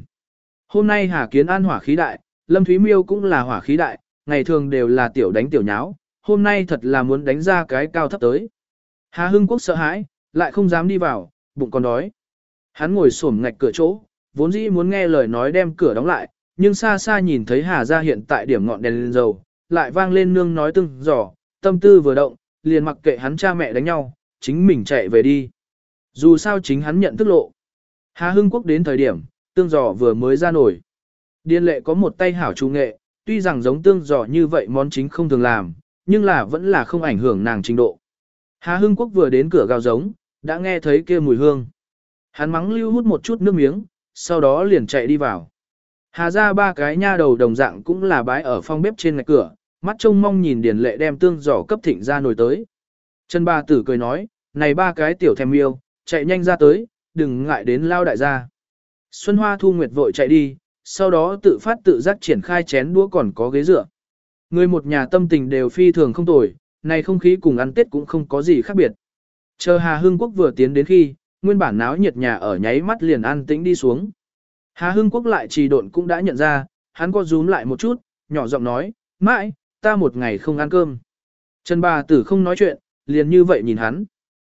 Hôm nay Hà Kiến An hỏa khí đại, Lâm Thúy Miêu cũng là hỏa khí đại, ngày thường đều là tiểu đánh tiểu nháo, hôm nay thật là muốn đánh ra cái cao thấp tới. Hà Hưng Quốc sợ hãi, lại không dám đi vào, bụng còn đói. Hắn ngồi xổm ngạch cửa chỗ, vốn dĩ muốn nghe lời nói đem cửa đóng lại, nhưng xa xa nhìn thấy Hà Gia hiện tại điểm ngọn đèn lên dầu, lại vang lên nương nói từng giỏ, tâm tư vừa động, liền mặc kệ hắn cha mẹ đánh nhau, chính mình chạy về đi. Dù sao chính hắn nhận thức lộ. Hà Hưng Quốc đến thời điểm, tương giỏ vừa mới ra nổi. Điên lệ có một tay hảo trung nghệ, tuy rằng giống tương giỏ như vậy món chính không thường làm, nhưng là vẫn là không ảnh hưởng nàng trình độ. Hà Hưng Quốc vừa đến cửa gào giống, đã nghe thấy kia mùi hương. Hắn mắng lưu hút một chút nước miếng, sau đó liền chạy đi vào. Hà ra ba cái nha đầu đồng dạng cũng là bái ở phong bếp trên ngạch cửa, mắt trông mong nhìn điền lệ đem tương giỏ cấp thịnh ra nồi tới. Trần ba tử cười nói, này ba cái tiểu thèm yêu, chạy nhanh ra tới, đừng ngại đến lao đại gia. Xuân Hoa Thu Nguyệt vội chạy đi, sau đó tự phát tự giác triển khai chén đũa còn có ghế dựa. Người một nhà tâm tình đều phi thường không tồi, này không khí cùng ăn Tết cũng không có gì khác biệt. Chờ Hà Hưng Quốc vừa tiến đến khi, nguyên bản náo nhiệt nhà ở nháy mắt liền an tĩnh đi xuống. Hà Hưng Quốc lại trì độn cũng đã nhận ra, hắn có rúm lại một chút, nhỏ giọng nói, mãi, ta một ngày không ăn cơm. Trần bà tử không nói chuyện, liền như vậy nhìn hắn.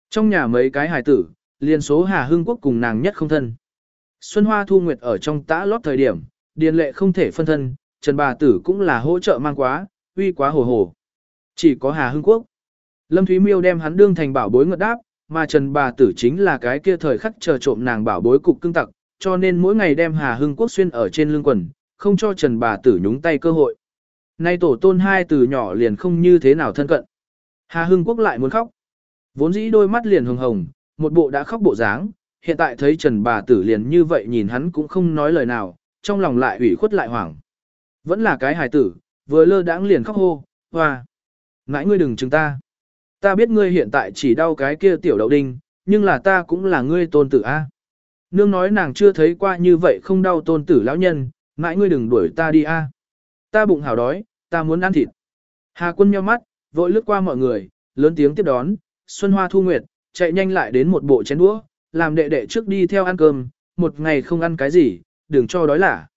Trong nhà mấy cái hài tử, liền số Hà Hưng Quốc cùng nàng nhất không thân. Xuân Hoa Thu Nguyệt ở trong tã lót thời điểm, điền lệ không thể phân thân, Trần bà tử cũng là hỗ trợ mang quá, uy quá hồ hồ. Chỉ có Hà Hưng Quốc. Lâm Thúy Miêu đem hắn đương thành bảo bối ngật đáp, mà Trần bà tử chính là cái kia thời khắc chờ trộm nàng bảo bối cục cưng tặc, cho nên mỗi ngày đem Hà Hưng Quốc xuyên ở trên lưng quần, không cho Trần bà tử nhúng tay cơ hội. Nay tổ tôn hai từ nhỏ liền không như thế nào thân cận. Hà Hưng Quốc lại muốn khóc. Vốn dĩ đôi mắt liền hồng hồng, một bộ đã khóc bộ dáng, hiện tại thấy Trần bà tử liền như vậy nhìn hắn cũng không nói lời nào, trong lòng lại ủy khuất lại hoảng. Vẫn là cái hài tử, vừa lơ đãng liền khóc hô, hoa. Ngãi ngươi đừng chừng ta. Ta biết ngươi hiện tại chỉ đau cái kia tiểu đậu đinh, nhưng là ta cũng là ngươi tôn tử a. Nương nói nàng chưa thấy qua như vậy không đau tôn tử lão nhân, mãi ngươi đừng đuổi ta đi a. Ta bụng hào đói, ta muốn ăn thịt. Hà quân nheo mắt, vội lướt qua mọi người, lớn tiếng tiếp đón, Xuân Hoa Thu Nguyệt, chạy nhanh lại đến một bộ chén đũa, làm đệ đệ trước đi theo ăn cơm, một ngày không ăn cái gì, đừng cho đói lả.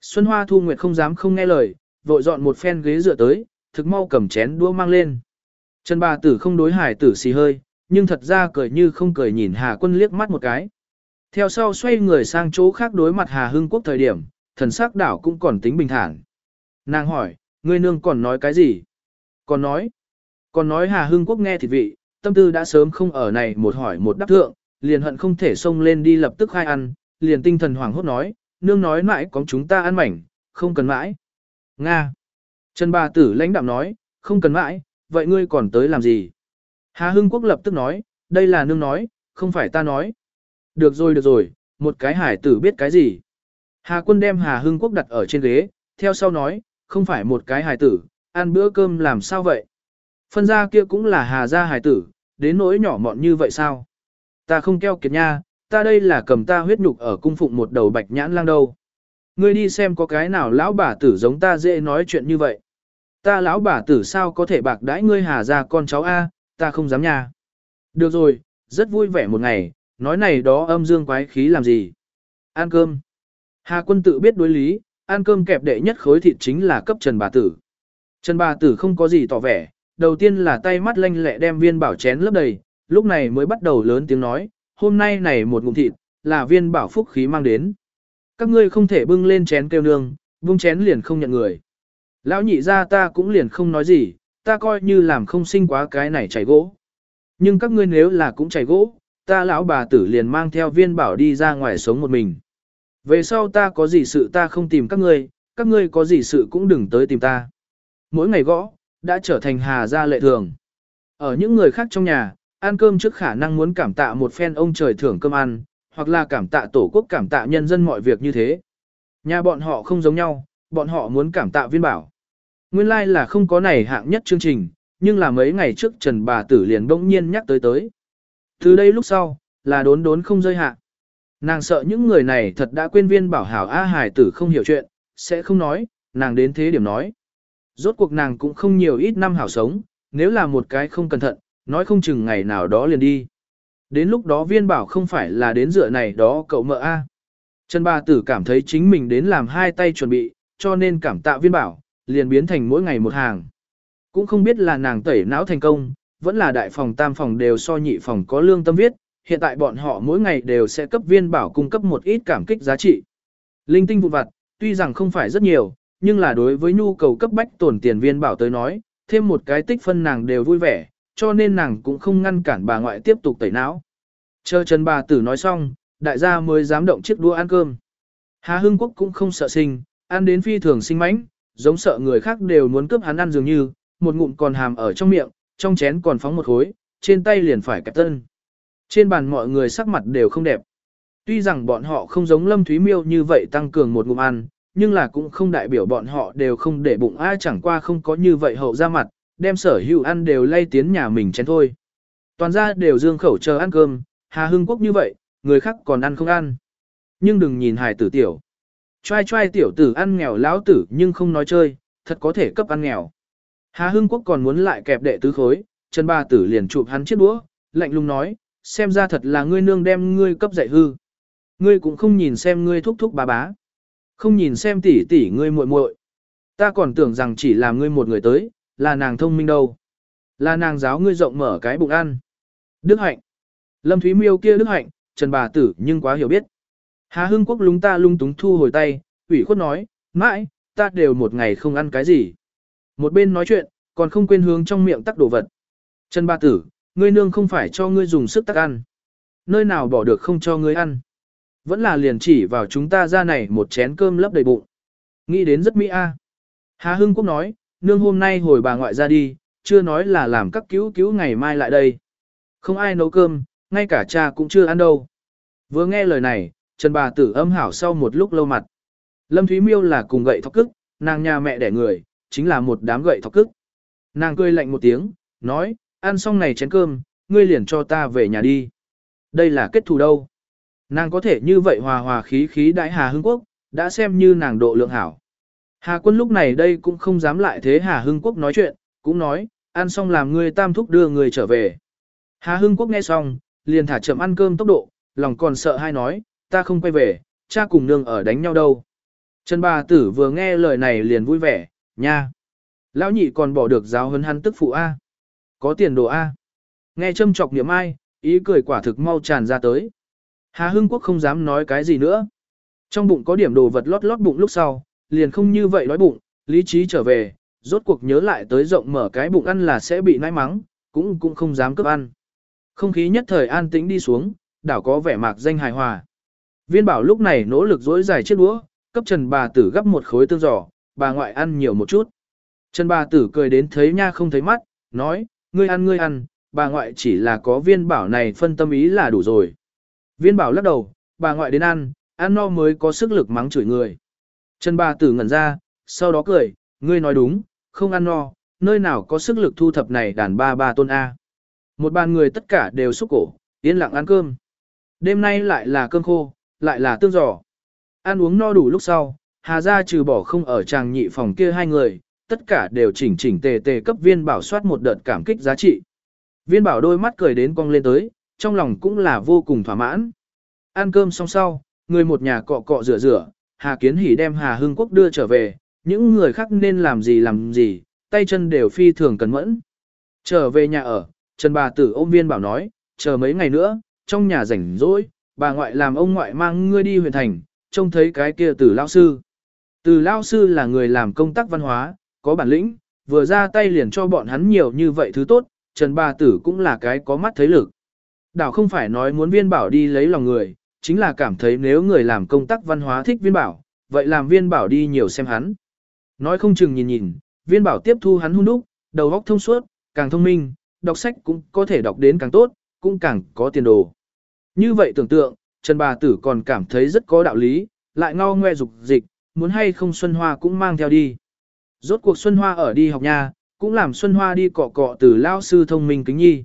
Xuân Hoa Thu Nguyệt không dám không nghe lời, vội dọn một phen ghế dựa tới, thực mau cầm chén đũa mang lên. Trần bà tử không đối hải tử xì hơi, nhưng thật ra cười như không cười nhìn Hà quân liếc mắt một cái. Theo sau xoay người sang chỗ khác đối mặt Hà Hưng Quốc thời điểm, thần sắc đảo cũng còn tính bình thản. Nàng hỏi, ngươi nương còn nói cái gì? Còn nói, còn nói Hà Hưng Quốc nghe thì vị, tâm tư đã sớm không ở này một hỏi một đáp thượng, liền hận không thể xông lên đi lập tức khai ăn, liền tinh thần hoảng hốt nói, nương nói mãi có chúng ta ăn mảnh, không cần mãi. Nga. Trần bà tử lãnh đạm nói, không cần mãi, vậy ngươi còn tới làm gì? Hà Hưng Quốc lập tức nói, đây là nương nói, không phải ta nói. Được rồi được rồi, một cái hải tử biết cái gì? Hà quân đem Hà Hưng Quốc đặt ở trên ghế, theo sau nói, không phải một cái hải tử, ăn bữa cơm làm sao vậy? Phân ra kia cũng là Hà gia hải tử, đến nỗi nhỏ mọn như vậy sao? Ta không keo kiệt nha, ta đây là cầm ta huyết nhục ở cung phụng một đầu bạch nhãn lang đâu. Ngươi đi xem có cái nào lão bà tử giống ta dễ nói chuyện như vậy. Ta lão bà tử sao có thể bạc đãi ngươi hà ra con cháu A, ta không dám nha. Được rồi, rất vui vẻ một ngày, nói này đó âm dương quái khí làm gì. Ăn cơm. Hà quân tự biết đối lý, ăn cơm kẹp đệ nhất khối thịt chính là cấp trần bà tử. Trần bà tử không có gì tỏ vẻ, đầu tiên là tay mắt lanh lẹ đem viên bảo chén lấp đầy, lúc này mới bắt đầu lớn tiếng nói, hôm nay này một ngụm thịt, là viên bảo phúc khí mang đến. Các ngươi không thể bưng lên chén kêu nương, vung chén liền không nhận người. Lão nhị ra ta cũng liền không nói gì, ta coi như làm không sinh quá cái này chảy gỗ. Nhưng các ngươi nếu là cũng chảy gỗ, ta lão bà tử liền mang theo viên bảo đi ra ngoài sống một mình. Về sau ta có gì sự ta không tìm các ngươi, các ngươi có gì sự cũng đừng tới tìm ta. Mỗi ngày gõ, đã trở thành hà gia lệ thường. Ở những người khác trong nhà, ăn cơm trước khả năng muốn cảm tạ một phen ông trời thưởng cơm ăn, hoặc là cảm tạ tổ quốc cảm tạ nhân dân mọi việc như thế. Nhà bọn họ không giống nhau, bọn họ muốn cảm tạ viên bảo. Nguyên lai like là không có này hạng nhất chương trình, nhưng là mấy ngày trước Trần bà tử liền bỗng nhiên nhắc tới tới. Từ đây lúc sau, là đốn đốn không rơi hạ. Nàng sợ những người này thật đã quên viên bảo hảo A Hải tử không hiểu chuyện, sẽ không nói, nàng đến thế điểm nói. Rốt cuộc nàng cũng không nhiều ít năm hảo sống, nếu là một cái không cẩn thận, nói không chừng ngày nào đó liền đi. Đến lúc đó viên bảo không phải là đến dựa này đó cậu mợ A. Trần bà tử cảm thấy chính mình đến làm hai tay chuẩn bị, cho nên cảm tạ viên bảo, liền biến thành mỗi ngày một hàng. Cũng không biết là nàng tẩy não thành công, vẫn là đại phòng tam phòng đều so nhị phòng có lương tâm viết, hiện tại bọn họ mỗi ngày đều sẽ cấp viên bảo cung cấp một ít cảm kích giá trị. Linh tinh vụ vặt, tuy rằng không phải rất nhiều, nhưng là đối với nhu cầu cấp bách tổn tiền viên bảo tới nói, thêm một cái tích phân nàng đều vui vẻ, cho nên nàng cũng không ngăn cản bà ngoại tiếp tục tẩy não. Chờ Trần bà tử nói xong, đại gia mới dám động chiếc đũa ăn cơm. Hà Hưng Quốc cũng không sợ sinh, ăn đến phi thường sinh mãnh, giống sợ người khác đều muốn cướp hắn ăn dường như, một ngụm còn hàm ở trong miệng, trong chén còn phóng một khối, trên tay liền phải kẹp tân. Trên bàn mọi người sắc mặt đều không đẹp. Tuy rằng bọn họ không giống Lâm Thúy Miêu như vậy tăng cường một ngụm ăn, nhưng là cũng không đại biểu bọn họ đều không để bụng ai chẳng qua không có như vậy hậu ra mặt, đem sở hữu ăn đều lay tiến nhà mình chén thôi. Toàn ra đều dương khẩu chờ ăn cơm, Hà Hưng Quốc như vậy, người khác còn ăn không ăn. Nhưng đừng nhìn hài tử tiểu. Trai trai tiểu tử ăn nghèo lão tử nhưng không nói chơi, thật có thể cấp ăn nghèo. Hà Hưng Quốc còn muốn lại kẹp đệ tứ khối, Trần Ba Tử liền chụp hắn chiếc đũa, lạnh lùng nói, xem ra thật là ngươi nương đem ngươi cấp dạy hư. Ngươi cũng không nhìn xem ngươi thúc thúc bà bá. Không nhìn xem tỷ tỷ ngươi muội muội. Ta còn tưởng rằng chỉ là ngươi một người tới, là nàng thông minh đâu. Là nàng giáo ngươi rộng mở cái bụng ăn. Đức hạnh. Lâm Thúy Miêu kia đức hạnh, Trần Bà Tử nhưng quá hiểu biết. Hà Hưng Quốc lúng ta lung túng thu hồi tay, ủy khuất nói, mãi, ta đều một ngày không ăn cái gì. Một bên nói chuyện, còn không quên hướng trong miệng tắc đồ vật. Trần Ba Tử, ngươi nương không phải cho ngươi dùng sức tắc ăn. Nơi nào bỏ được không cho ngươi ăn. Vẫn là liền chỉ vào chúng ta ra này một chén cơm lấp đầy bụng. Nghĩ đến rất mỹ a. Hà Hưng Quốc nói, nương hôm nay hồi bà ngoại ra đi, chưa nói là làm các cứu cứu ngày mai lại đây. Không ai nấu cơm, ngay cả cha cũng chưa ăn đâu. Vừa nghe lời này, Trần bà tử âm hảo sau một lúc lâu mặt. Lâm Thúy Miêu là cùng gậy thóc cức, nàng nhà mẹ đẻ người, chính là một đám gậy thọc cức. Nàng cười lạnh một tiếng, nói, ăn xong này chén cơm, ngươi liền cho ta về nhà đi. Đây là kết thù đâu. Nàng có thể như vậy hòa hòa khí khí đại Hà Hưng Quốc, đã xem như nàng độ lượng hảo. Hà quân lúc này đây cũng không dám lại thế Hà Hưng Quốc nói chuyện, cũng nói, ăn xong làm ngươi tam thúc đưa người trở về. Hà Hưng Quốc nghe xong, liền thả chậm ăn cơm tốc độ, lòng còn sợ hai nói, ta không quay về, cha cùng nương ở đánh nhau đâu. Trần bà tử vừa nghe lời này liền vui vẻ, nha. Lão nhị còn bỏ được giáo huấn hắn tức phụ A. Có tiền đồ A. Nghe châm chọc niệm ai, ý cười quả thực mau tràn ra tới. Hà Hưng Quốc không dám nói cái gì nữa. Trong bụng có điểm đồ vật lót lót bụng lúc sau, liền không như vậy đói bụng, lý trí trở về, rốt cuộc nhớ lại tới rộng mở cái bụng ăn là sẽ bị nãi mắng, cũng cũng không dám cướp ăn. Không khí nhất thời an tĩnh đi xuống, đảo có vẻ mạc danh hài hòa. Viên bảo lúc này nỗ lực dối dài chiếc đũa, cấp trần bà tử gấp một khối tương giỏ bà ngoại ăn nhiều một chút. Trần bà tử cười đến thấy nha không thấy mắt, nói, ngươi ăn ngươi ăn, bà ngoại chỉ là có viên bảo này phân tâm ý là đủ rồi. Viên bảo lắc đầu, bà ngoại đến ăn, ăn no mới có sức lực mắng chửi người. Trần bà tử ngẩn ra, sau đó cười, ngươi nói đúng, không ăn no, nơi nào có sức lực thu thập này đàn ba ba tôn A. Một bàn người tất cả đều xúc cổ, yên lặng ăn cơm. Đêm nay lại là cơm khô, lại là tương giò. Ăn uống no đủ lúc sau, Hà gia trừ bỏ không ở tràng nhị phòng kia hai người, tất cả đều chỉnh chỉnh tề tề cấp viên bảo soát một đợt cảm kích giá trị. Viên bảo đôi mắt cười đến cong lên tới, trong lòng cũng là vô cùng thỏa mãn. Ăn cơm xong sau, người một nhà cọ cọ rửa rửa, Hà Kiến Hỷ đem Hà Hưng Quốc đưa trở về, những người khác nên làm gì làm gì, tay chân đều phi thường cẩn mẫn. Trở về nhà ở, Trần bà tử ôm viên bảo nói, chờ mấy ngày nữa, trong nhà rảnh rỗi, bà ngoại làm ông ngoại mang ngươi đi huyện thành, trông thấy cái kia tử lao sư. Từ lao sư là người làm công tác văn hóa, có bản lĩnh, vừa ra tay liền cho bọn hắn nhiều như vậy thứ tốt, Trần Bà Tử cũng là cái có mắt thấy lực. Đảo không phải nói muốn viên bảo đi lấy lòng người, chính là cảm thấy nếu người làm công tác văn hóa thích viên bảo, vậy làm viên bảo đi nhiều xem hắn. Nói không chừng nhìn nhìn, viên bảo tiếp thu hắn hung đúc, đầu óc thông suốt, càng thông minh, đọc sách cũng có thể đọc đến càng tốt, cũng càng có tiền đồ. Như vậy tưởng tượng, Trần Bà Tử còn cảm thấy rất có đạo lý, lại ngao ngoe dục dịch, muốn hay không Xuân Hoa cũng mang theo đi. Rốt cuộc Xuân Hoa ở đi học nha, cũng làm Xuân Hoa đi cọ cọ từ lao sư thông minh kính nhi.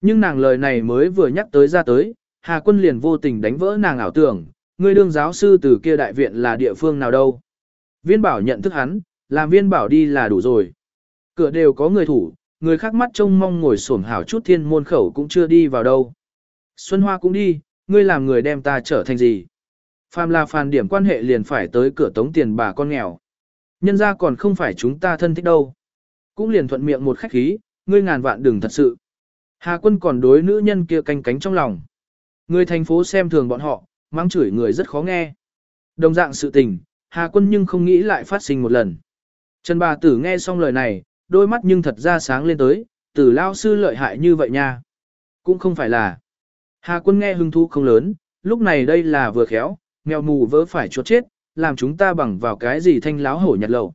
Nhưng nàng lời này mới vừa nhắc tới ra tới, Hà Quân liền vô tình đánh vỡ nàng ảo tưởng, người đương giáo sư từ kia đại viện là địa phương nào đâu. Viên bảo nhận thức hắn, làm viên bảo đi là đủ rồi. Cửa đều có người thủ, người khác mắt trông mong ngồi xổm hảo chút thiên môn khẩu cũng chưa đi vào đâu. Xuân Hoa cũng đi, ngươi làm người đem ta trở thành gì? Phàm là phàn điểm quan hệ liền phải tới cửa tống tiền bà con nghèo. Nhân ra còn không phải chúng ta thân thích đâu. Cũng liền thuận miệng một khách khí, ngươi ngàn vạn đừng thật sự. Hà quân còn đối nữ nhân kia canh cánh trong lòng. Người thành phố xem thường bọn họ, mắng chửi người rất khó nghe. Đồng dạng sự tình, Hà quân nhưng không nghĩ lại phát sinh một lần. Trần bà tử nghe xong lời này, đôi mắt nhưng thật ra sáng lên tới, tử lao sư lợi hại như vậy nha. Cũng không phải là. Hà quân nghe hứng thú không lớn, lúc này đây là vừa khéo, nghèo mù vỡ phải chuột chết, làm chúng ta bằng vào cái gì thanh láo hổ nhặt lầu.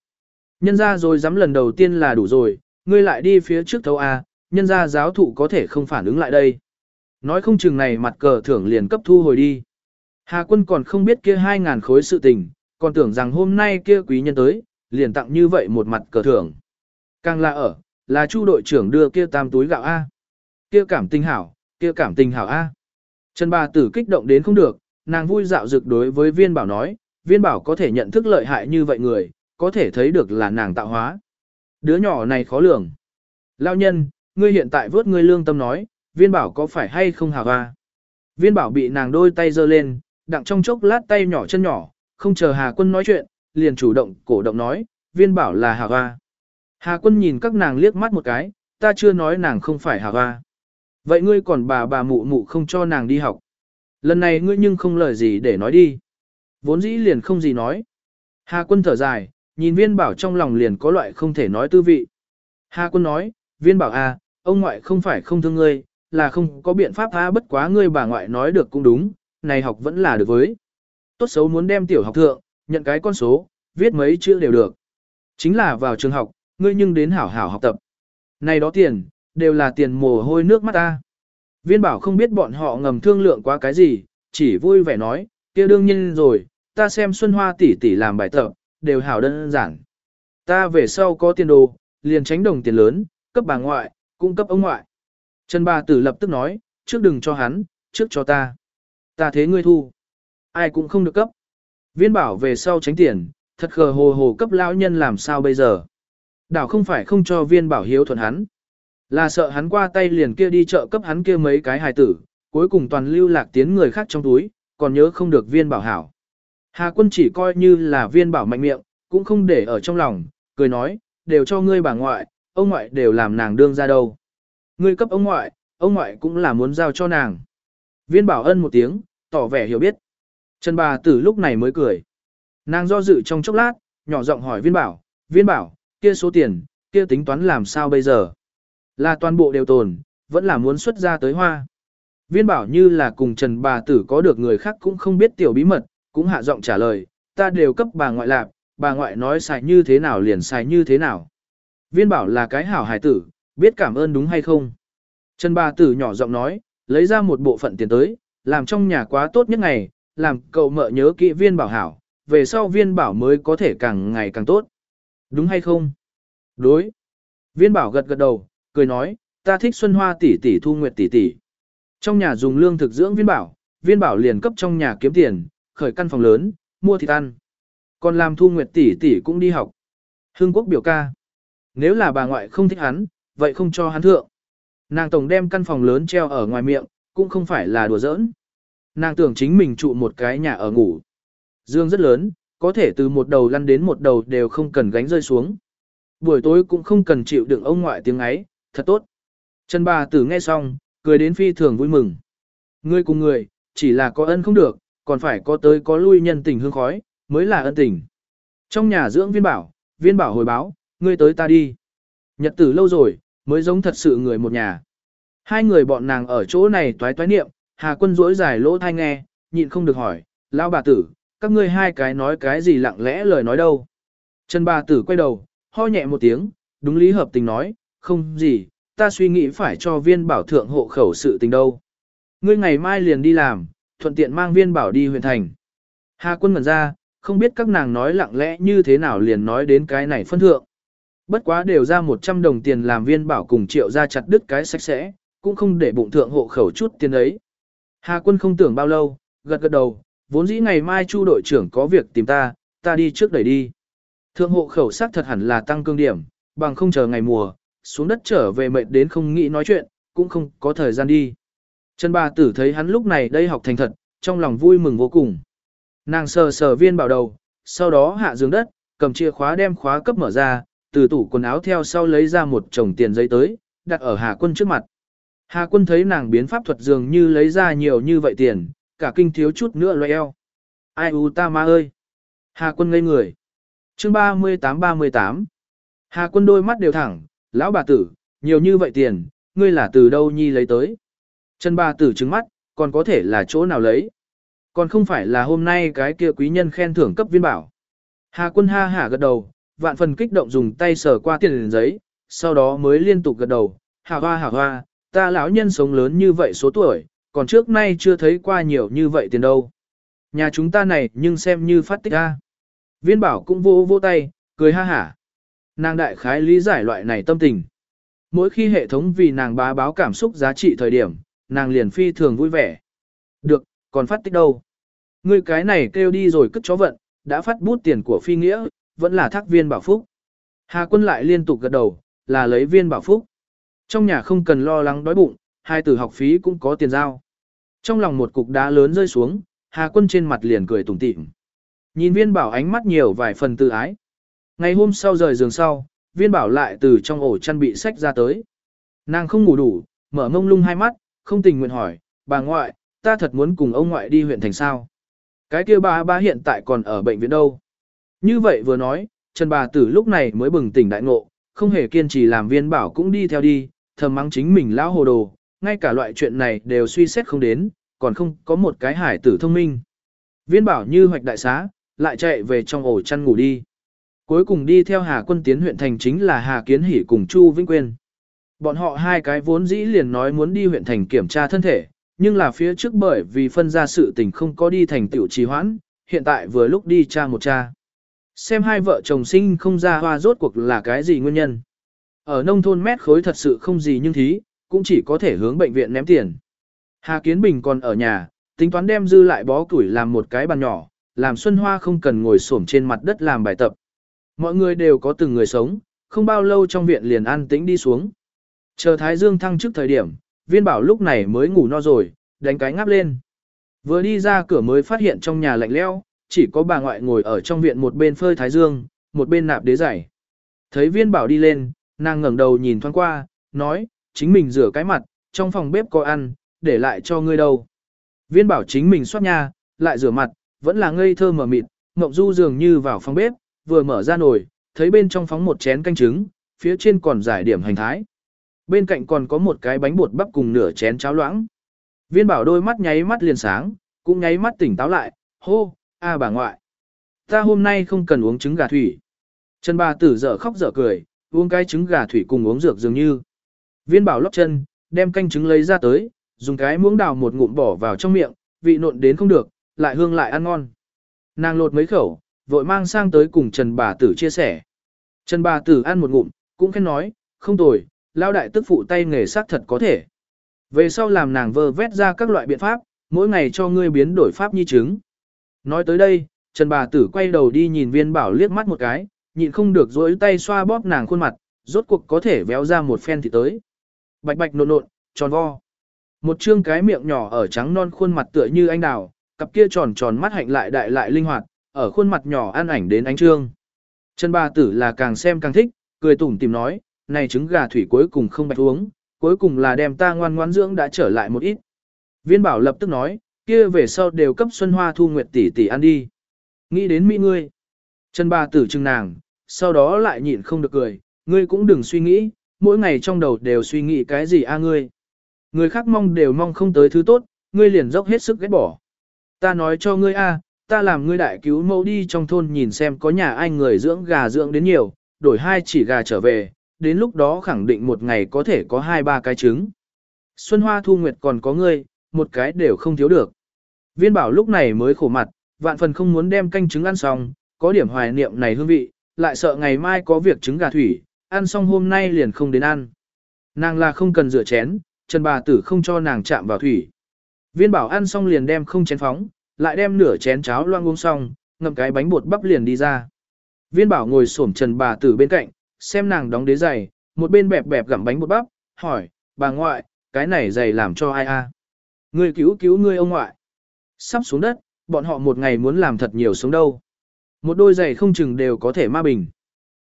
Nhân ra rồi dám lần đầu tiên là đủ rồi, ngươi lại đi phía trước thấu A, nhân ra giáo thụ có thể không phản ứng lại đây. Nói không chừng này mặt cờ thưởng liền cấp thu hồi đi. Hà quân còn không biết kia 2.000 khối sự tình, còn tưởng rằng hôm nay kia quý nhân tới, liền tặng như vậy một mặt cờ thưởng. Càng là ở, là chu đội trưởng đưa kia tam túi gạo A. Kia cảm tình hảo, kia cảm tình hảo A. Trần bà tử kích động đến không được, nàng vui dạo dực đối với viên bảo nói, viên bảo có thể nhận thức lợi hại như vậy người, có thể thấy được là nàng tạo hóa. Đứa nhỏ này khó lường. Lao nhân, ngươi hiện tại vớt ngươi lương tâm nói, viên bảo có phải hay không hào hoa. Viên bảo bị nàng đôi tay giơ lên, đặng trong chốc lát tay nhỏ chân nhỏ, không chờ Hà quân nói chuyện, liền chủ động cổ động nói, viên bảo là hào hoa. Hà quân nhìn các nàng liếc mắt một cái, ta chưa nói nàng không phải hào hoa. Vậy ngươi còn bà bà mụ mụ không cho nàng đi học. Lần này ngươi nhưng không lời gì để nói đi. Vốn dĩ liền không gì nói. Hà quân thở dài, nhìn viên bảo trong lòng liền có loại không thể nói tư vị. Hà quân nói, viên bảo à, ông ngoại không phải không thương ngươi, là không có biện pháp tha bất quá ngươi bà ngoại nói được cũng đúng, này học vẫn là được với. Tốt xấu muốn đem tiểu học thượng, nhận cái con số, viết mấy chữ đều được. Chính là vào trường học, ngươi nhưng đến hảo hảo học tập. Này đó tiền, đều là tiền mồ hôi nước mắt ta. Viên bảo không biết bọn họ ngầm thương lượng quá cái gì, chỉ vui vẻ nói, kia đương nhiên rồi, ta xem Xuân Hoa tỷ tỷ làm bài tập, đều hảo đơn giản. Ta về sau có tiền đồ, liền tránh đồng tiền lớn, cấp bà ngoại, cung cấp ông ngoại. Trần bà tử lập tức nói, trước đừng cho hắn, trước cho ta. Ta thế ngươi thu. Ai cũng không được cấp. Viên bảo về sau tránh tiền, thật khờ hồ hồ cấp lão nhân làm sao bây giờ. Đảo không phải không cho viên bảo hiếu thuận hắn. Là sợ hắn qua tay liền kia đi chợ cấp hắn kia mấy cái hài tử, cuối cùng toàn lưu lạc tiến người khác trong túi, còn nhớ không được viên bảo hảo. Hà quân chỉ coi như là viên bảo mạnh miệng, cũng không để ở trong lòng, cười nói, đều cho ngươi bà ngoại, ông ngoại đều làm nàng đương ra đâu. Ngươi cấp ông ngoại, ông ngoại cũng là muốn giao cho nàng. Viên bảo ân một tiếng, tỏ vẻ hiểu biết. Trần bà tử lúc này mới cười. Nàng do dự trong chốc lát, nhỏ giọng hỏi viên bảo, viên bảo, kia số tiền, kia tính toán làm sao bây giờ? Là toàn bộ đều tồn, vẫn là muốn xuất ra tới hoa. Viên bảo như là cùng Trần bà tử có được người khác cũng không biết tiểu bí mật, cũng hạ giọng trả lời, ta đều cấp bà ngoại lạp, bà ngoại nói xài như thế nào liền xài như thế nào. Viên bảo là cái hảo hài tử, biết cảm ơn đúng hay không. Trần bà tử nhỏ giọng nói, lấy ra một bộ phận tiền tới, làm trong nhà quá tốt nhất ngày, làm cậu mợ nhớ kỹ viên bảo hảo, về sau viên bảo mới có thể càng ngày càng tốt. Đúng hay không? Đối. Viên bảo gật gật đầu, cười nói, ta thích Xuân Hoa tỷ tỷ thu nguyệt tỷ tỷ. Trong nhà dùng lương thực dưỡng viên bảo, viên bảo liền cấp trong nhà kiếm tiền, khởi căn phòng lớn, mua thịt ăn. Còn làm thu nguyệt tỷ tỷ cũng đi học. Hưng quốc biểu ca. Nếu là bà ngoại không thích hắn, vậy không cho hắn thượng. Nàng tổng đem căn phòng lớn treo ở ngoài miệng, cũng không phải là đùa giỡn. Nàng tưởng chính mình trụ một cái nhà ở ngủ. Dương rất lớn, có thể từ một đầu lăn đến một đầu đều không cần gánh rơi xuống. Buổi tối cũng không cần chịu đựng ông ngoại tiếng ấy, thật tốt. Trần bà tử nghe xong, cười đến phi thường vui mừng. Ngươi cùng người, chỉ là có ân không được, còn phải có tới có lui nhân tình hương khói, mới là ân tình. Trong nhà dưỡng viên bảo, viên bảo hồi báo, ngươi tới ta đi. Nhật tử lâu rồi, mới giống thật sự người một nhà. Hai người bọn nàng ở chỗ này toái toái niệm, Hà Quân rỗi dài lỗ thai nghe, nhịn không được hỏi, lão bà tử, các ngươi hai cái nói cái gì lặng lẽ lời nói đâu. Trần bà tử quay đầu, ho nhẹ một tiếng, đúng lý hợp tình nói, không gì, ta suy nghĩ phải cho viên bảo thượng hộ khẩu sự tình đâu. Ngươi ngày mai liền đi làm, thuận tiện mang viên bảo đi huyện thành. Hà quân ngẩn ra, không biết các nàng nói lặng lẽ như thế nào liền nói đến cái này phân thượng. Bất quá đều ra 100 đồng tiền làm viên bảo cùng triệu ra chặt đứt cái sạch sẽ, cũng không để bụng thượng hộ khẩu chút tiền ấy. Hà quân không tưởng bao lâu, gật gật đầu, vốn dĩ ngày mai chu đội trưởng có việc tìm ta, ta đi trước đẩy đi. Thượng hộ khẩu xác thật hẳn là tăng cương điểm, bằng không chờ ngày mùa, xuống đất trở về mệt đến không nghĩ nói chuyện, cũng không có thời gian đi. Trần bà tử thấy hắn lúc này đây học thành thật, trong lòng vui mừng vô cùng. Nàng sờ sờ viên bảo đầu, sau đó hạ giường đất, cầm chìa khóa đem khóa cấp mở ra, từ tủ quần áo theo sau lấy ra một chồng tiền giấy tới, đặt ở Hà Quân trước mặt. Hà Quân thấy nàng biến pháp thuật dường như lấy ra nhiều như vậy tiền, cả kinh thiếu chút nữa loe eo. Ai u ta ma ơi! Hà Quân ngây người. Chương 38-38 Hà Quân đôi mắt đều thẳng, lão bà tử, nhiều như vậy tiền, ngươi là từ đâu nhi lấy tới. Trần bà tử trứng mắt, còn có thể là chỗ nào lấy. Còn không phải là hôm nay cái kia quý nhân khen thưởng cấp viên bảo. Hà quân ha hả gật đầu, vạn phần kích động dùng tay sờ qua tiền giấy, sau đó mới liên tục gật đầu, hà hoa hà hoa, ta lão nhân sống lớn như vậy số tuổi, còn trước nay chưa thấy qua nhiều như vậy tiền đâu. Nhà chúng ta này nhưng xem như phát tích ra. Viên bảo cũng vô vô tay, cười ha hả. Nàng đại khái lý giải loại này tâm tình. Mỗi khi hệ thống vì nàng bá báo cảm xúc giá trị thời điểm, nàng liền phi thường vui vẻ. Được, còn phát tích đâu. Ngươi cái này kêu đi rồi cất chó vận, đã phát bút tiền của phi nghĩa, vẫn là thác viên bảo phúc. Hà quân lại liên tục gật đầu, là lấy viên bảo phúc. Trong nhà không cần lo lắng đói bụng, hai tử học phí cũng có tiền giao. Trong lòng một cục đá lớn rơi xuống, Hà quân trên mặt liền cười tủm tỉm. Nhìn viên bảo ánh mắt nhiều vài phần tự ái. Ngày hôm sau rời giường sau, viên bảo lại từ trong ổ chăn bị sách ra tới. Nàng không ngủ đủ, mở mông lung hai mắt, không tình nguyện hỏi, bà ngoại, ta thật muốn cùng ông ngoại đi huyện thành sao. Cái kia bà ba hiện tại còn ở bệnh viện đâu. Như vậy vừa nói, Trần bà tử lúc này mới bừng tỉnh đại ngộ, không hề kiên trì làm viên bảo cũng đi theo đi, thầm mắng chính mình lão hồ đồ, ngay cả loại chuyện này đều suy xét không đến, còn không có một cái hải tử thông minh. Viên bảo như hoạch đại xá, lại chạy về trong ổ chăn ngủ đi. Cuối cùng đi theo Hà quân tiến huyện thành chính là Hà Kiến Hỷ cùng Chu Vĩnh Quyên. Bọn họ hai cái vốn dĩ liền nói muốn đi huyện thành kiểm tra thân thể, nhưng là phía trước bởi vì phân ra sự tình không có đi thành tiểu trì hoãn, hiện tại vừa lúc đi cha một cha. Xem hai vợ chồng sinh không ra hoa rốt cuộc là cái gì nguyên nhân. Ở nông thôn mét khối thật sự không gì nhưng thí, cũng chỉ có thể hướng bệnh viện ném tiền. Hà Kiến Bình còn ở nhà, tính toán đem dư lại bó củi làm một cái bàn nhỏ, làm Xuân Hoa không cần ngồi xổm trên mặt đất làm bài tập. Mọi người đều có từng người sống, không bao lâu trong viện liền an tĩnh đi xuống. Chờ Thái Dương thăng trước thời điểm, viên bảo lúc này mới ngủ no rồi, đánh cái ngáp lên. Vừa đi ra cửa mới phát hiện trong nhà lạnh leo, chỉ có bà ngoại ngồi ở trong viện một bên phơi Thái Dương, một bên nạp đế giải. Thấy viên bảo đi lên, nàng ngẩng đầu nhìn thoáng qua, nói, chính mình rửa cái mặt, trong phòng bếp có ăn, để lại cho ngươi đâu. Viên bảo chính mình xoát nha, lại rửa mặt, vẫn là ngây thơ mở mịt, ngọc Du dường như vào phòng bếp, vừa mở ra nồi, thấy bên trong phóng một chén canh trứng, phía trên còn giải điểm hành thái. Bên cạnh còn có một cái bánh bột bắp cùng nửa chén cháo loãng. Viên bảo đôi mắt nháy mắt liền sáng, cũng nháy mắt tỉnh táo lại, hô, a bà ngoại. Ta hôm nay không cần uống trứng gà thủy. Trần bà tử dở khóc dở cười, uống cái trứng gà thủy cùng uống dược dường như. Viên bảo lóc chân, đem canh trứng lấy ra tới, dùng cái muỗng đào một ngụm bỏ vào trong miệng, vị nộn đến không được, lại hương lại ăn ngon. Nàng lột mấy khẩu, vội mang sang tới cùng Trần bà tử chia sẻ. Trần bà tử ăn một ngụm, cũng khen nói, không tồi, lao đại tức phụ tay nghề sắc thật có thể. Về sau làm nàng vơ vét ra các loại biện pháp, mỗi ngày cho ngươi biến đổi pháp nhi chứng. Nói tới đây, Trần bà tử quay đầu đi nhìn viên bảo liếc mắt một cái, nhịn không được dối tay xoa bóp nàng khuôn mặt, rốt cuộc có thể véo ra một phen thì tới. Bạch bạch nộn nộn, tròn vo. Một trương cái miệng nhỏ ở trắng non khuôn mặt tựa như anh đào, cặp kia tròn tròn mắt hạnh lại đại lại linh hoạt, ở khuôn mặt nhỏ an ảnh đến ánh trương. Trần bà tử là càng xem càng thích, cười tủm tìm nói, này trứng gà thủy cuối cùng không bạch uống, cuối cùng là đem ta ngoan ngoãn dưỡng đã trở lại một ít. Viên bảo lập tức nói, kia về sau đều cấp Xuân Hoa Thu Nguyệt tỷ tỷ ăn đi. Nghĩ đến mỹ ngươi. Trần bà tử trừng nàng, sau đó lại nhịn không được cười, ngươi cũng đừng suy nghĩ, mỗi ngày trong đầu đều suy nghĩ cái gì a ngươi. Người khác mong đều mong không tới thứ tốt, ngươi liền dốc hết sức ghét bỏ. Ta nói cho ngươi a, ta làm ngươi đại cứu mẫu đi trong thôn nhìn xem có nhà ai người dưỡng gà dưỡng đến nhiều, đổi hai chỉ gà trở về, đến lúc đó khẳng định một ngày có thể có hai ba cái trứng. Xuân Hoa Thu Nguyệt còn có ngươi, một cái đều không thiếu được. Viên bảo lúc này mới khổ mặt, vạn phần không muốn đem canh trứng ăn xong, có điểm hoài niệm này hương vị, lại sợ ngày mai có việc trứng gà thủy, ăn xong hôm nay liền không đến ăn. Nàng là không cần rửa chén, Trần bà tử không cho nàng chạm vào thủy. Viên bảo ăn xong liền đem không chén phóng, lại đem nửa chén cháo loang uống xong, ngậm cái bánh bột bắp liền đi ra. Viên bảo ngồi xổm Trần bà tử bên cạnh, xem nàng đóng đế giày, một bên bẹp bẹp gặm bánh bột bắp, hỏi, bà ngoại, cái này giày làm cho ai a? À? Ngươi cứu cứu ngươi ông ngoại. Sắp xuống đất, bọn họ một ngày muốn làm thật nhiều sống đâu. Một đôi giày không chừng đều có thể ma bình.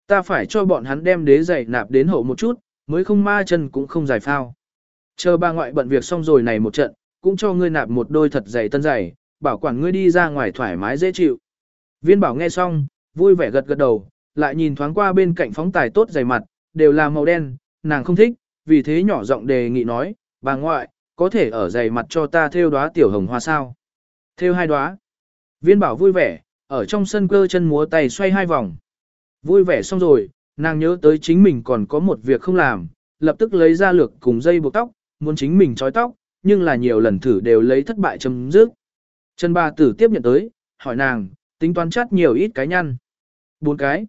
Ta phải cho bọn hắn đem đế giày nạp đến hậu một chút, mới không ma chân cũng không giải phao. Chờ bà ngoại bận việc xong rồi này một trận, cũng cho ngươi nạp một đôi thật giày tân giày, bảo quản ngươi đi ra ngoài thoải mái dễ chịu. Viên bảo nghe xong, vui vẻ gật gật đầu, lại nhìn thoáng qua bên cạnh phóng tài tốt dày mặt, đều là màu đen, nàng không thích, vì thế nhỏ giọng đề nghị nói, bà ngoại, có thể ở dày mặt cho ta thêu đóa tiểu hồng hoa sao. Thêu hai đóa. Viên bảo vui vẻ, ở trong sân cơ chân múa tay xoay hai vòng. Vui vẻ xong rồi, nàng nhớ tới chính mình còn có một việc không làm, lập tức lấy ra lược cùng dây buộc tóc, muốn chính mình trói tóc, nhưng là nhiều lần thử đều lấy thất bại chấm dứt. Trần bà tử tiếp nhận tới, hỏi nàng, tính toán chắt nhiều ít cái nhăn. Bốn cái.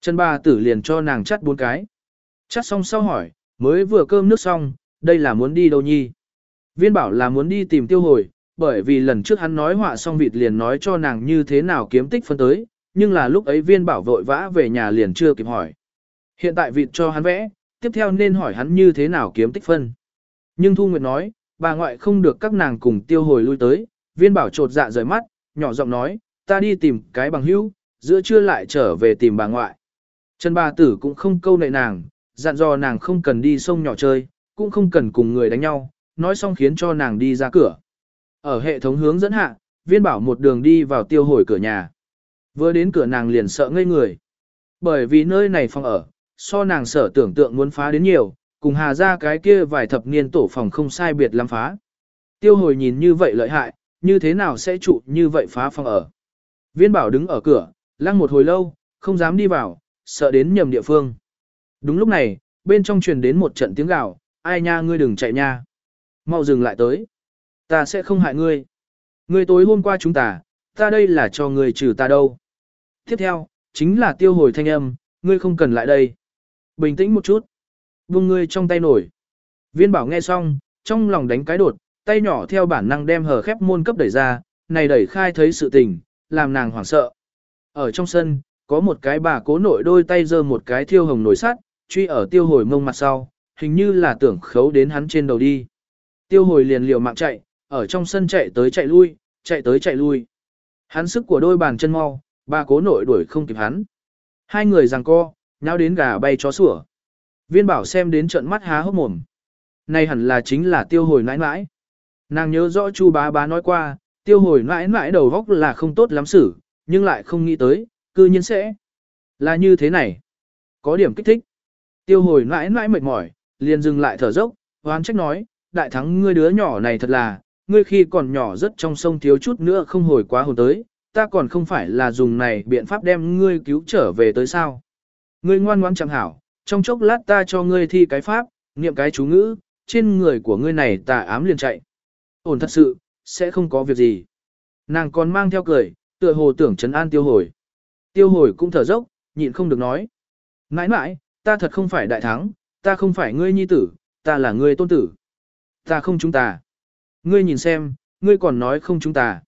Trần bà tử liền cho nàng chắt bốn cái. Chắt xong sau hỏi, mới vừa cơm nước xong, đây là muốn đi đâu nhi? Viên bảo là muốn đi tìm tiêu hồi, bởi vì lần trước hắn nói họa xong vịt liền nói cho nàng như thế nào kiếm tích phân tới, nhưng là lúc ấy viên bảo vội vã về nhà liền chưa kịp hỏi. Hiện tại vịt cho hắn vẽ, tiếp theo nên hỏi hắn như thế nào kiếm tích phân. Nhưng Thu Nguyệt nói, bà ngoại không được các nàng cùng tiêu hồi lui tới, viên bảo trột dạ rời mắt, nhỏ giọng nói, ta đi tìm cái bằng hữu, giữa trưa lại trở về tìm bà ngoại. Trần bà tử cũng không câu nệ nàng, dặn dò nàng không cần đi sông nhỏ chơi, cũng không cần cùng người đánh nhau, nói xong khiến cho nàng đi ra cửa. Ở hệ thống hướng dẫn hạ, viên bảo một đường đi vào tiêu hồi cửa nhà. Vừa đến cửa nàng liền sợ ngây người. Bởi vì nơi này phòng ở, so nàng sợ tưởng tượng muốn phá đến nhiều, cùng hà ra cái kia vài thập niên tổ phòng không sai biệt lắm phá. Tiêu hồi nhìn như vậy lợi hại, như thế nào sẽ trụ như vậy phá phòng ở. Viên bảo đứng ở cửa, lăng một hồi lâu, không dám đi vào, sợ đến nhầm địa phương. Đúng lúc này, bên trong truyền đến một trận tiếng gào, ai nha ngươi đừng chạy nha. Mau dừng lại tới. Ta sẽ không hại ngươi. Ngươi tối hôm qua chúng ta, ta đây là cho ngươi trừ ta đâu. Tiếp theo, chính là tiêu hồi thanh âm, ngươi không cần lại đây. Bình tĩnh một chút. buông ngươi trong tay nổi. Viên bảo nghe xong, trong lòng đánh cái đột, tay nhỏ theo bản năng đem hở khép môn cấp đẩy ra, này đẩy khai thấy sự tình, làm nàng hoảng sợ. Ở trong sân, có một cái bà cố nội đôi tay giơ một cái thiêu hồng nổi sắt, truy ở tiêu hồi mông mặt sau, hình như là tưởng khấu đến hắn trên đầu đi. Tiêu hồi liền liều mạng chạy, ở trong sân chạy tới chạy lui, chạy tới chạy lui. Hắn sức của đôi bàn chân mau, bà cố nội đuổi không kịp hắn. Hai người giằng co, nháo đến gà bay chó sủa. Viên bảo xem đến trận mắt há hốc mồm. Này hẳn là chính là tiêu hồi nãi nãi. Nàng nhớ rõ chu bá bá nói qua, tiêu hồi mãi mãi đầu góc là không tốt lắm xử, nhưng lại không nghĩ tới, cư nhiên sẽ. Là như thế này. Có điểm kích thích. Tiêu hồi mãi mãi mệt mỏi, liền dừng lại thở dốc, hoán trách nói, đại thắng ngươi đứa nhỏ này thật là, ngươi khi còn nhỏ rất trong sông thiếu chút nữa không hồi quá hồn tới, ta còn không phải là dùng này biện pháp đem ngươi cứu trở về tới sao. Ngươi ngoan ngoãn chẳng hảo, trong chốc lát ta cho ngươi thi cái pháp, niệm cái chú ngữ, trên người của ngươi này tà ám liền chạy. Ổn thật sự, sẽ không có việc gì. Nàng còn mang theo cười, tựa hồ tưởng trấn an tiêu hồi. Tiêu hồi cũng thở dốc, nhịn không được nói. Nãi nãi, ta thật không phải đại thắng, ta không phải ngươi nhi tử, ta là ngươi tôn tử. Ta không chúng ta. Ngươi nhìn xem, ngươi còn nói không chúng ta.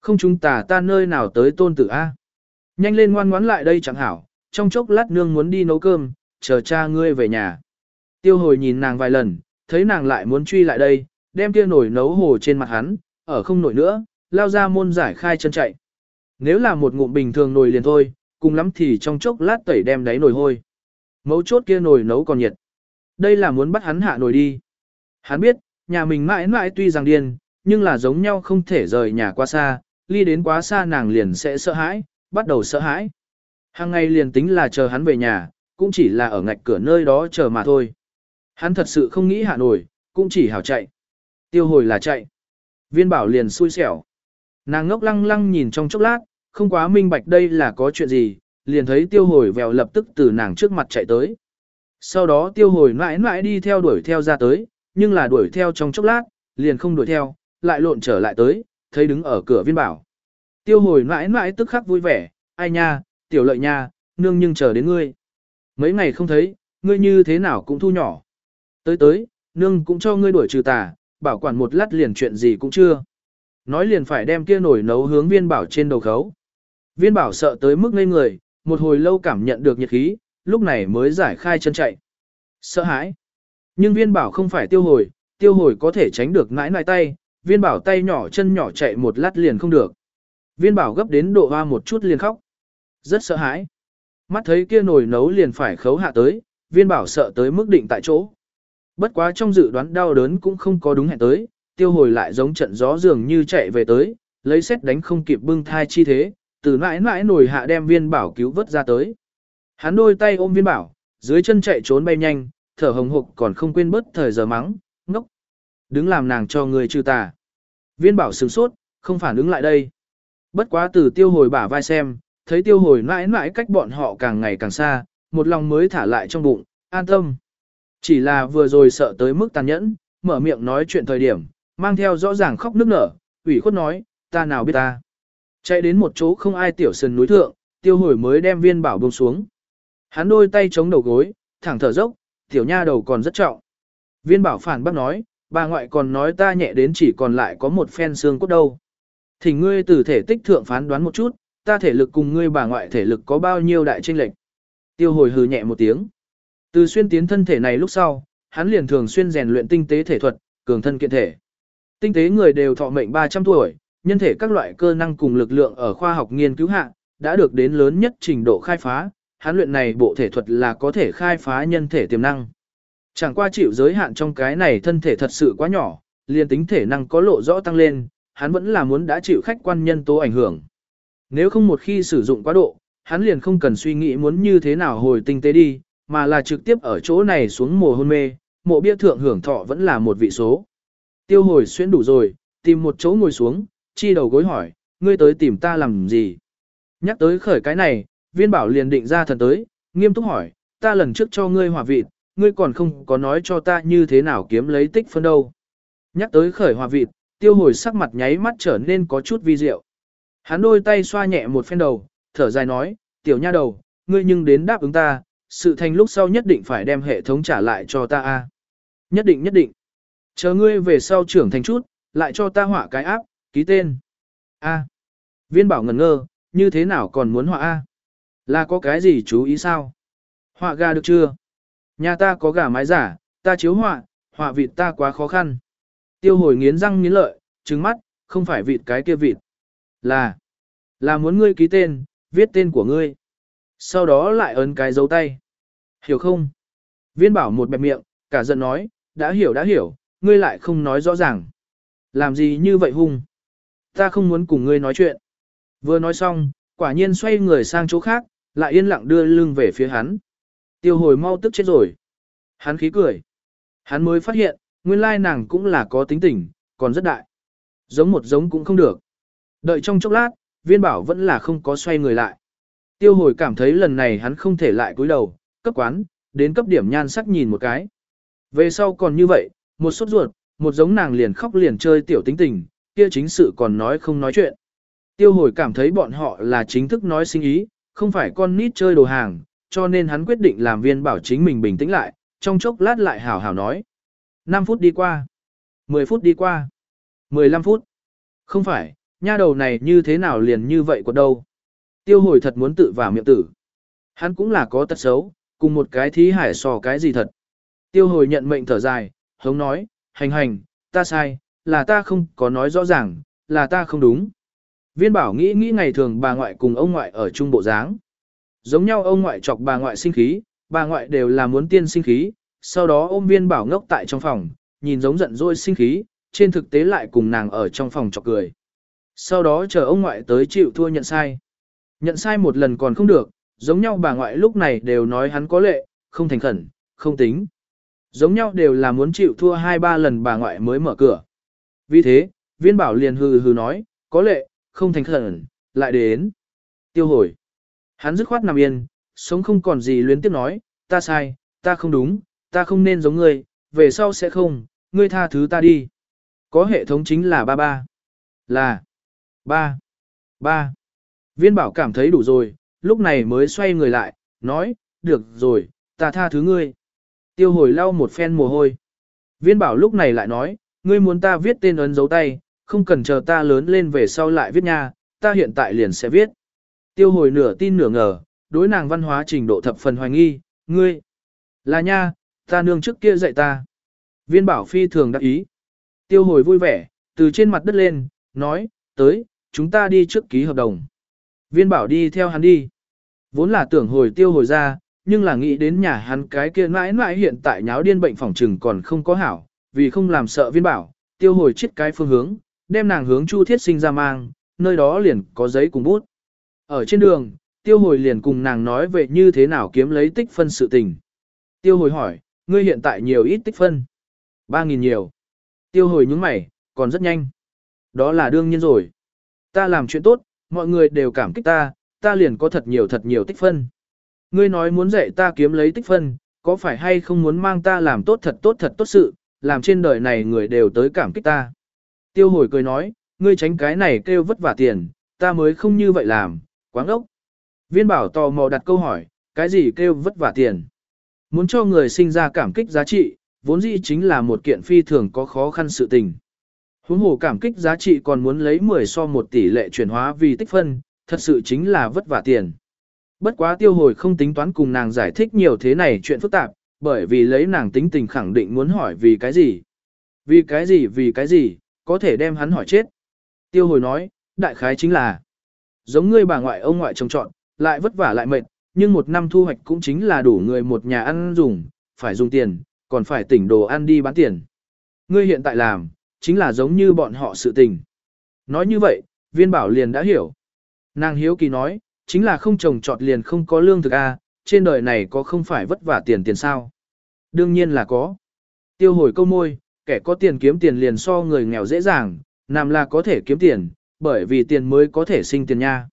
Không chúng ta ta nơi nào tới tôn tử A. Nhanh lên ngoan ngoãn lại đây chẳng hảo, trong chốc lát nương muốn đi nấu cơm, chờ cha ngươi về nhà. Tiêu hồi nhìn nàng vài lần, thấy nàng lại muốn truy lại đây, đem kia nổi nấu hồ trên mặt hắn, ở không nổi nữa, lao ra môn giải khai chân chạy. Nếu là một ngụm bình thường nồi liền thôi, cùng lắm thì trong chốc lát tẩy đem đáy nồi hôi. Mấu chốt kia nồi nấu còn nhiệt. Đây là muốn bắt hắn hạ nồi đi. Hắn biết, nhà mình mãi mãi tuy rằng điên, nhưng là giống nhau không thể rời nhà quá xa, ly đến quá xa nàng liền sẽ sợ hãi, bắt đầu sợ hãi. Hàng ngày liền tính là chờ hắn về nhà, cũng chỉ là ở ngạch cửa nơi đó chờ mà thôi. Hắn thật sự không nghĩ hạ nổi, cũng chỉ hảo chạy. Tiêu hồi là chạy. Viên bảo liền xui xẻo. Nàng ngốc lăng lăng nhìn trong chốc lát, không quá minh bạch đây là có chuyện gì, liền thấy tiêu hồi vèo lập tức từ nàng trước mặt chạy tới. Sau đó tiêu hồi mãi mãi đi theo đuổi theo ra tới, nhưng là đuổi theo trong chốc lát, liền không đuổi theo, lại lộn trở lại tới, thấy đứng ở cửa viên bảo. Tiêu hồi mãi mãi tức khắc vui vẻ, ai nha, tiểu lợi nha, nương nhưng chờ đến ngươi. Mấy ngày không thấy, ngươi như thế nào cũng thu nhỏ. Tới tới, nương cũng cho ngươi đuổi trừ tà, bảo quản một lát liền chuyện gì cũng chưa. Nói liền phải đem kia nổi nấu hướng viên bảo trên đầu khấu. Viên bảo sợ tới mức ngây người, một hồi lâu cảm nhận được nhiệt khí, lúc này mới giải khai chân chạy. Sợ hãi. Nhưng viên bảo không phải tiêu hồi, tiêu hồi có thể tránh được nãi nãi tay, viên bảo tay nhỏ chân nhỏ chạy một lát liền không được. Viên bảo gấp đến độ hoa một chút liền khóc. Rất sợ hãi. Mắt thấy kia nồi nấu liền phải khấu hạ tới, viên bảo sợ tới mức định tại chỗ. Bất quá trong dự đoán đau đớn cũng không có đúng hẹn tới, tiêu hồi lại giống trận gió dường như chạy về tới, lấy xét đánh không kịp bưng thai chi thế, từ mãi mãi nổi hạ đem viên bảo cứu vớt ra tới. Hắn đôi tay ôm viên bảo, dưới chân chạy trốn bay nhanh, thở hồng hộc còn không quên bớt thời giờ mắng, ngốc. Đứng làm nàng cho người trừ tà. Viên bảo sửng sốt, không phản ứng lại đây. Bất quá từ tiêu hồi bả vai xem, thấy tiêu hồi mãi mãi cách bọn họ càng ngày càng xa, một lòng mới thả lại trong bụng, an tâm. Chỉ là vừa rồi sợ tới mức tàn nhẫn, mở miệng nói chuyện thời điểm, mang theo rõ ràng khóc nức nở, ủy khuất nói, ta nào biết ta. Chạy đến một chỗ không ai tiểu sân núi thượng, tiêu hồi mới đem viên bảo buông xuống. Hắn đôi tay chống đầu gối, thẳng thở dốc, tiểu nha đầu còn rất trọng. Viên bảo phản bác nói, bà ngoại còn nói ta nhẹ đến chỉ còn lại có một phen xương cốt đâu. thì ngươi từ thể tích thượng phán đoán một chút, ta thể lực cùng ngươi bà ngoại thể lực có bao nhiêu đại tranh lệch. Tiêu hồi hừ nhẹ một tiếng. Từ xuyên tiến thân thể này lúc sau, hắn liền thường xuyên rèn luyện tinh tế thể thuật, cường thân kiện thể. Tinh tế người đều thọ mệnh 300 tuổi, nhân thể các loại cơ năng cùng lực lượng ở khoa học nghiên cứu hạ, đã được đến lớn nhất trình độ khai phá, hắn luyện này bộ thể thuật là có thể khai phá nhân thể tiềm năng. Chẳng qua chịu giới hạn trong cái này thân thể thật sự quá nhỏ, liền tính thể năng có lộ rõ tăng lên, hắn vẫn là muốn đã chịu khách quan nhân tố ảnh hưởng. Nếu không một khi sử dụng quá độ, hắn liền không cần suy nghĩ muốn như thế nào hồi tinh tế đi, mà là trực tiếp ở chỗ này xuống mồ hôn mê, mộ bia thượng hưởng thọ vẫn là một vị số. Tiêu hồi xuyên đủ rồi, tìm một chỗ ngồi xuống, chi đầu gối hỏi, ngươi tới tìm ta làm gì? Nhắc tới khởi cái này, viên bảo liền định ra thần tới, nghiêm túc hỏi, ta lần trước cho ngươi hòa vịt, ngươi còn không có nói cho ta như thế nào kiếm lấy tích phân đâu. Nhắc tới khởi hòa vịt, tiêu hồi sắc mặt nháy mắt trở nên có chút vi diệu. Hắn đôi tay xoa nhẹ một phen đầu, thở dài nói, tiểu nha đầu, ngươi nhưng đến đáp ứng ta, sự thành lúc sau nhất định phải đem hệ thống trả lại cho ta a. Nhất định nhất định. Chờ ngươi về sau trưởng thành chút, lại cho ta họa cái áp, ký tên. A. Viên bảo ngẩn ngơ, như thế nào còn muốn họa A? Là có cái gì chú ý sao? Họa gà được chưa? Nhà ta có gà mái giả, ta chiếu họa, họa vịt ta quá khó khăn. Tiêu hồi nghiến răng nghiến lợi, trứng mắt, không phải vịt cái kia vịt. Là, là muốn ngươi ký tên, viết tên của ngươi. Sau đó lại ấn cái dấu tay. Hiểu không? Viên bảo một bẹp miệng, cả giận nói, đã hiểu đã hiểu, ngươi lại không nói rõ ràng. Làm gì như vậy hung? Ta không muốn cùng ngươi nói chuyện. Vừa nói xong, quả nhiên xoay người sang chỗ khác, lại yên lặng đưa lưng về phía hắn. Tiêu hồi mau tức chết rồi. Hắn khí cười. Hắn mới phát hiện, nguyên lai nàng cũng là có tính tình, còn rất đại. Giống một giống cũng không được. Đợi trong chốc lát, viên bảo vẫn là không có xoay người lại. Tiêu hồi cảm thấy lần này hắn không thể lại cúi đầu, cấp quán, đến cấp điểm nhan sắc nhìn một cái. Về sau còn như vậy, một sốt ruột, một giống nàng liền khóc liền chơi tiểu tính tình, kia chính sự còn nói không nói chuyện. Tiêu hồi cảm thấy bọn họ là chính thức nói sinh ý, không phải con nít chơi đồ hàng, cho nên hắn quyết định làm viên bảo chính mình bình tĩnh lại, trong chốc lát lại hảo hảo nói. 5 phút đi qua, 10 phút đi qua, 15 phút. Không phải, nha đầu này như thế nào liền như vậy của đâu. Tiêu hồi thật muốn tự vào miệng tử. Hắn cũng là có tật xấu, cùng một cái thí hải sò cái gì thật. Tiêu hồi nhận mệnh thở dài, hống nói, hành hành, ta sai, là ta không có nói rõ ràng, là ta không đúng. Viên bảo nghĩ nghĩ ngày thường bà ngoại cùng ông ngoại ở chung bộ dáng. Giống nhau ông ngoại chọc bà ngoại sinh khí, bà ngoại đều là muốn tiên sinh khí, sau đó ôm viên bảo ngốc tại trong phòng, nhìn giống giận dỗi sinh khí, trên thực tế lại cùng nàng ở trong phòng chọc cười. Sau đó chờ ông ngoại tới chịu thua nhận sai. Nhận sai một lần còn không được, giống nhau bà ngoại lúc này đều nói hắn có lệ, không thành khẩn, không tính. Giống nhau đều là muốn chịu thua hai ba lần bà ngoại mới mở cửa. Vì thế, viên bảo liền hừ hừ nói, có lệ, không thành khẩn, lại đến. Tiêu hồi. Hắn dứt khoát nằm yên, sống không còn gì luyến tiếp nói, ta sai, ta không đúng, ta không nên giống ngươi, về sau sẽ không, ngươi tha thứ ta đi. Có hệ thống chính là ba ba. Là. Ba. Ba. Viên bảo cảm thấy đủ rồi, lúc này mới xoay người lại, nói, được rồi, ta tha thứ ngươi. Tiêu hồi lau một phen mồ hôi. Viên bảo lúc này lại nói, ngươi muốn ta viết tên ấn dấu tay, không cần chờ ta lớn lên về sau lại viết nha, ta hiện tại liền sẽ viết. Tiêu hồi nửa tin nửa ngờ, đối nàng văn hóa trình độ thập phần hoài nghi, ngươi. Là nha, ta nương trước kia dạy ta. Viên bảo phi thường đắc ý. Tiêu hồi vui vẻ, từ trên mặt đất lên, nói, tới, chúng ta đi trước ký hợp đồng. Viên bảo đi theo hắn đi. Vốn là tưởng hồi tiêu hồi ra, nhưng là nghĩ đến nhà hắn cái kia mãi mãi hiện tại nháo điên bệnh phòng trừng còn không có hảo, vì không làm sợ viên bảo, tiêu hồi chết cái phương hướng, đem nàng hướng chu thiết sinh ra mang, nơi đó liền có giấy cùng bút. Ở trên đường, tiêu hồi liền cùng nàng nói về như thế nào kiếm lấy tích phân sự tình. Tiêu hồi hỏi, ngươi hiện tại nhiều ít tích phân? 3.000 nhiều. Tiêu hồi nhúng mày, còn rất nhanh. Đó là đương nhiên rồi. Ta làm chuyện tốt, mọi người đều cảm kích ta, ta liền có thật nhiều thật nhiều tích phân. Ngươi nói muốn dạy ta kiếm lấy tích phân, có phải hay không muốn mang ta làm tốt thật tốt thật tốt sự, làm trên đời này người đều tới cảm kích ta. Tiêu hồi cười nói, ngươi tránh cái này kêu vất vả tiền, ta mới không như vậy làm, quáng ốc. Viên bảo tò mò đặt câu hỏi, cái gì kêu vất vả tiền? Muốn cho người sinh ra cảm kích giá trị, vốn dĩ chính là một kiện phi thường có khó khăn sự tình. Huống hồ cảm kích giá trị còn muốn lấy 10 so một tỷ lệ chuyển hóa vì tích phân, thật sự chính là vất vả tiền. Bất quá tiêu hồi không tính toán cùng nàng giải thích nhiều thế này chuyện phức tạp, bởi vì lấy nàng tính tình khẳng định muốn hỏi vì cái gì. Vì cái gì vì cái gì, có thể đem hắn hỏi chết. Tiêu hồi nói, đại khái chính là, giống ngươi bà ngoại ông ngoại trồng trọn, lại vất vả lại mệt, nhưng một năm thu hoạch cũng chính là đủ người một nhà ăn dùng, phải dùng tiền, còn phải tỉnh đồ ăn đi bán tiền. Ngươi hiện tại làm, chính là giống như bọn họ sự tình. Nói như vậy, viên bảo liền đã hiểu. Nàng hiếu kỳ nói, chính là không trồng trọt liền không có lương thực a, à, trên đời này có không phải vất vả tiền tiền sao? Đương nhiên là có. Tiêu hồi câu môi, kẻ có tiền kiếm tiền liền so người nghèo dễ dàng, làm là có thể kiếm tiền, bởi vì tiền mới có thể sinh tiền nha.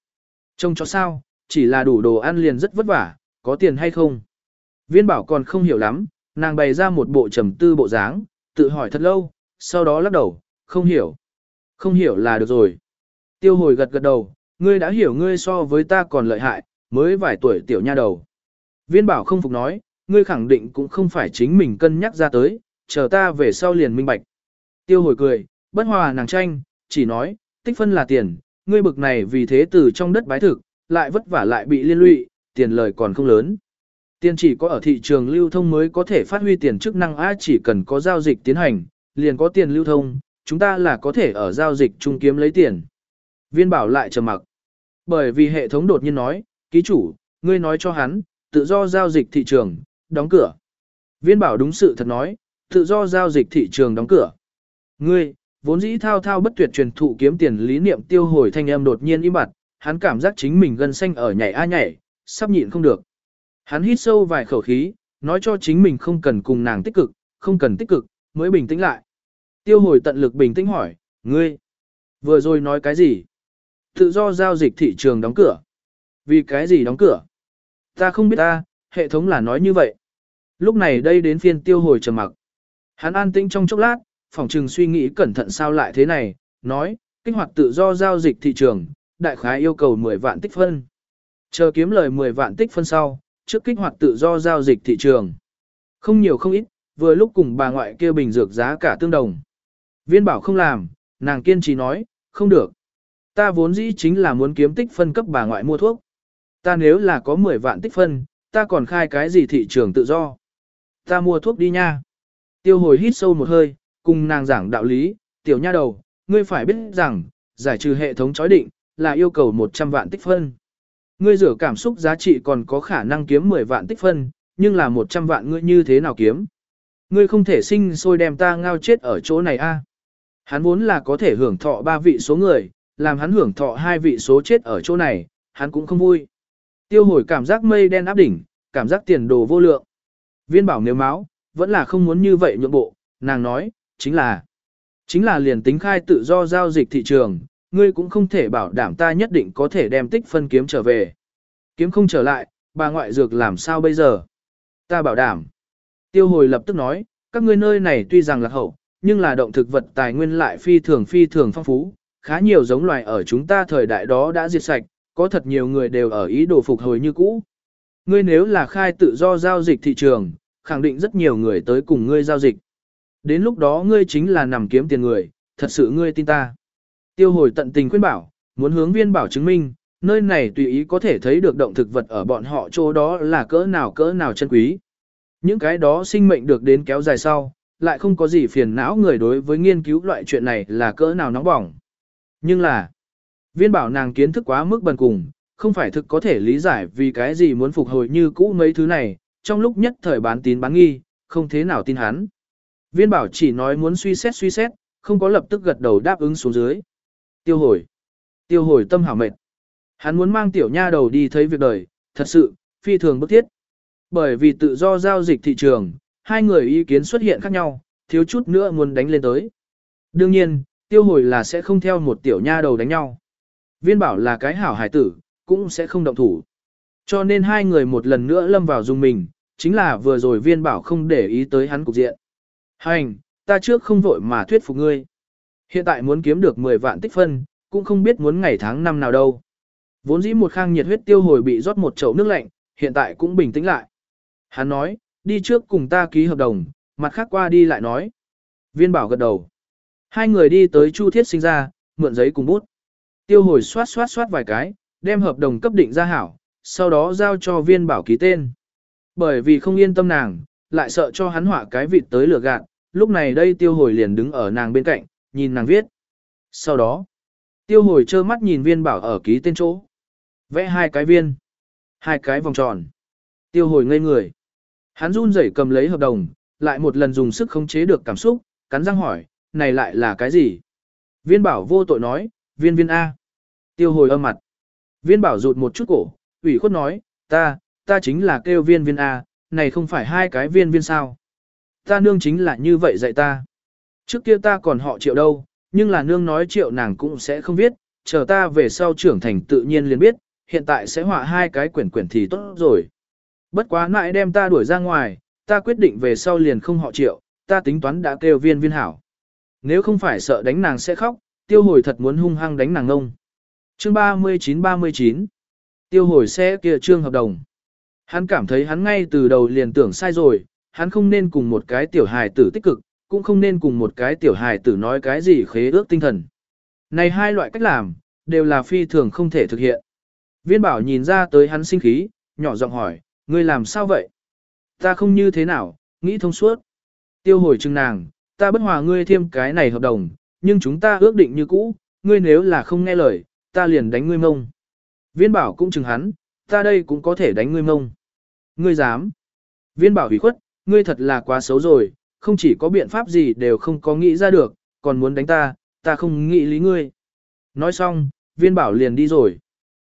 Trông cho sao, chỉ là đủ đồ ăn liền rất vất vả, có tiền hay không? Viên bảo còn không hiểu lắm, nàng bày ra một bộ trầm tư bộ dáng, tự hỏi thật lâu, sau đó lắc đầu, không hiểu. Không hiểu là được rồi. Tiêu hồi gật gật đầu, ngươi đã hiểu ngươi so với ta còn lợi hại, mới vài tuổi tiểu nha đầu. Viên bảo không phục nói, ngươi khẳng định cũng không phải chính mình cân nhắc ra tới, chờ ta về sau liền minh bạch. Tiêu hồi cười, bất hòa nàng tranh, chỉ nói, tích phân là tiền, ngươi bực này vì thế từ trong đất bái thực, lại vất vả lại bị liên lụy, tiền lời còn không lớn. Tiền chỉ có ở thị trường lưu thông mới có thể phát huy tiền chức năng á chỉ cần có giao dịch tiến hành, liền có tiền lưu thông, chúng ta là có thể ở giao dịch trung kiếm lấy tiền. Viên bảo lại trầm mặc. Bởi vì hệ thống đột nhiên nói, ký chủ, ngươi nói cho hắn, tự do giao dịch thị trường, đóng cửa. Viên bảo đúng sự thật nói, tự do giao dịch thị trường đóng cửa. Ngươi, vốn dĩ thao thao bất tuyệt truyền thụ kiếm tiền lý niệm tiêu hồi thanh âm đột nhiên im bặt, hắn cảm giác chính mình gần xanh ở nhảy a nhảy, sắp nhịn không được. Hắn hít sâu vài khẩu khí, nói cho chính mình không cần cùng nàng tích cực, không cần tích cực, mới bình tĩnh lại. Tiêu hồi tận lực bình tĩnh hỏi, ngươi, vừa rồi nói cái gì? Tự do giao dịch thị trường đóng cửa. Vì cái gì đóng cửa? Ta không biết ta, hệ thống là nói như vậy. Lúc này đây đến phiên tiêu hồi trầm mặc. Hắn an tĩnh trong chốc lát, phòng trừng suy nghĩ cẩn thận sao lại thế này, nói, kích hoạt tự do giao dịch thị trường, đại khái yêu cầu 10 vạn tích phân. Chờ kiếm lời 10 vạn tích phân sau, trước kích hoạt tự do giao dịch thị trường. Không nhiều không ít, vừa lúc cùng bà ngoại kia bình dược giá cả tương đồng. Viên bảo không làm, nàng kiên trì nói, không được. Ta vốn dĩ chính là muốn kiếm tích phân cấp bà ngoại mua thuốc. Ta nếu là có 10 vạn tích phân, ta còn khai cái gì thị trường tự do. Ta mua thuốc đi nha. Tiêu hồi hít sâu một hơi, cùng nàng giảng đạo lý, tiểu nha đầu, ngươi phải biết rằng, giải trừ hệ thống chói định, là yêu cầu 100 vạn tích phân. Ngươi rửa cảm xúc giá trị còn có khả năng kiếm 10 vạn tích phân, nhưng là 100 vạn ngươi như thế nào kiếm? Ngươi không thể sinh sôi đem ta ngao chết ở chỗ này a. Hắn vốn là có thể hưởng thọ ba vị số người, làm hắn hưởng thọ hai vị số chết ở chỗ này, hắn cũng không vui. Tiêu hồi cảm giác mây đen áp đỉnh, cảm giác tiền đồ vô lượng. Viên bảo nếu máu, vẫn là không muốn như vậy nhượng bộ, nàng nói, chính là, chính là liền tính khai tự do giao dịch thị trường, ngươi cũng không thể bảo đảm ta nhất định có thể đem tích phân kiếm trở về. Kiếm không trở lại, bà ngoại dược làm sao bây giờ? Ta bảo đảm. Tiêu hồi lập tức nói, các ngươi nơi này tuy rằng là hậu, nhưng là động thực vật tài nguyên lại phi thường phi thường phong phú, khá nhiều giống loài ở chúng ta thời đại đó đã diệt sạch, có thật nhiều người đều ở ý đồ phục hồi như cũ. Ngươi nếu là khai tự do giao dịch thị trường, khẳng định rất nhiều người tới cùng ngươi giao dịch. Đến lúc đó ngươi chính là nằm kiếm tiền người, thật sự ngươi tin ta. Tiêu hồi tận tình khuyên bảo, muốn hướng viên bảo chứng minh, nơi này tùy ý có thể thấy được động thực vật ở bọn họ chỗ đó là cỡ nào cỡ nào chân quý. Những cái đó sinh mệnh được đến kéo dài sau, lại không có gì phiền não người đối với nghiên cứu loại chuyện này là cỡ nào nóng bỏng. Nhưng là, viên bảo nàng kiến thức quá mức bần cùng, không phải thực có thể lý giải vì cái gì muốn phục hồi như cũ mấy thứ này, trong lúc nhất thời bán tín bán nghi, không thế nào tin hắn. Viên bảo chỉ nói muốn suy xét suy xét, không có lập tức gật đầu đáp ứng xuống dưới. Tiêu hồi. Tiêu hồi tâm hảo mệt. Hắn muốn mang tiểu nha đầu đi thấy việc đời, thật sự, phi thường bức thiết. Bởi vì tự do giao dịch thị trường, hai người ý kiến xuất hiện khác nhau, thiếu chút nữa muốn đánh lên tới. Đương nhiên, tiêu hồi là sẽ không theo một tiểu nha đầu đánh nhau. Viên bảo là cái hảo hải tử, cũng sẽ không động thủ. Cho nên hai người một lần nữa lâm vào dung mình, chính là vừa rồi viên bảo không để ý tới hắn cục diện. Hành, ta trước không vội mà thuyết phục ngươi. Hiện tại muốn kiếm được 10 vạn tích phân, cũng không biết muốn ngày tháng năm nào đâu. Vốn dĩ một khang nhiệt huyết tiêu hồi bị rót một chậu nước lạnh, hiện tại cũng bình tĩnh lại. Hắn nói, đi trước cùng ta ký hợp đồng, mặt khác qua đi lại nói. Viên bảo gật đầu. Hai người đi tới Chu Thiết sinh ra, mượn giấy cùng bút. Tiêu hồi xoát xoát xoát vài cái, đem hợp đồng cấp định ra hảo, sau đó giao cho viên bảo ký tên. Bởi vì không yên tâm nàng, lại sợ cho hắn họa cái vịt tới lửa gạt, lúc này đây tiêu hồi liền đứng ở nàng bên cạnh, nhìn nàng viết. Sau đó, tiêu hồi trơ mắt nhìn viên bảo ở ký tên chỗ. Vẽ hai cái viên, hai cái vòng tròn. Tiêu hồi ngây người. Hắn run rẩy cầm lấy hợp đồng, lại một lần dùng sức khống chế được cảm xúc, cắn răng hỏi, này lại là cái gì? Viên bảo vô tội nói, viên viên A. Tiêu hồi âm mặt. Viên bảo rụt một chút cổ, ủy khuất nói, ta, ta chính là kêu viên viên A, này không phải hai cái viên viên sao. Ta nương chính là như vậy dạy ta. Trước kia ta còn họ triệu đâu, nhưng là nương nói triệu nàng cũng sẽ không biết, chờ ta về sau trưởng thành tự nhiên liền biết, hiện tại sẽ họa hai cái quyển quyển thì tốt rồi. Bất quá mãi đem ta đuổi ra ngoài, ta quyết định về sau liền không họ triệu, ta tính toán đã kêu viên viên hảo. Nếu không phải sợ đánh nàng sẽ khóc, tiêu hồi thật muốn hung hăng đánh nàng ngông. Chương 39-39 Tiêu hồi xe kia trương hợp đồng. Hắn cảm thấy hắn ngay từ đầu liền tưởng sai rồi, hắn không nên cùng một cái tiểu hài tử tích cực, cũng không nên cùng một cái tiểu hài tử nói cái gì khế ước tinh thần. Này hai loại cách làm, đều là phi thường không thể thực hiện. Viên bảo nhìn ra tới hắn sinh khí, nhỏ giọng hỏi, ngươi làm sao vậy? Ta không như thế nào, nghĩ thông suốt. Tiêu hồi chừng nàng, ta bất hòa ngươi thêm cái này hợp đồng, nhưng chúng ta ước định như cũ, ngươi nếu là không nghe lời, ta liền đánh ngươi mông. Viên bảo cũng chừng hắn, ta đây cũng có thể đánh ngươi mông. Ngươi dám. Viên bảo hủy khuất, ngươi thật là quá xấu rồi, không chỉ có biện pháp gì đều không có nghĩ ra được, còn muốn đánh ta, ta không nghĩ lý ngươi. Nói xong, viên bảo liền đi rồi.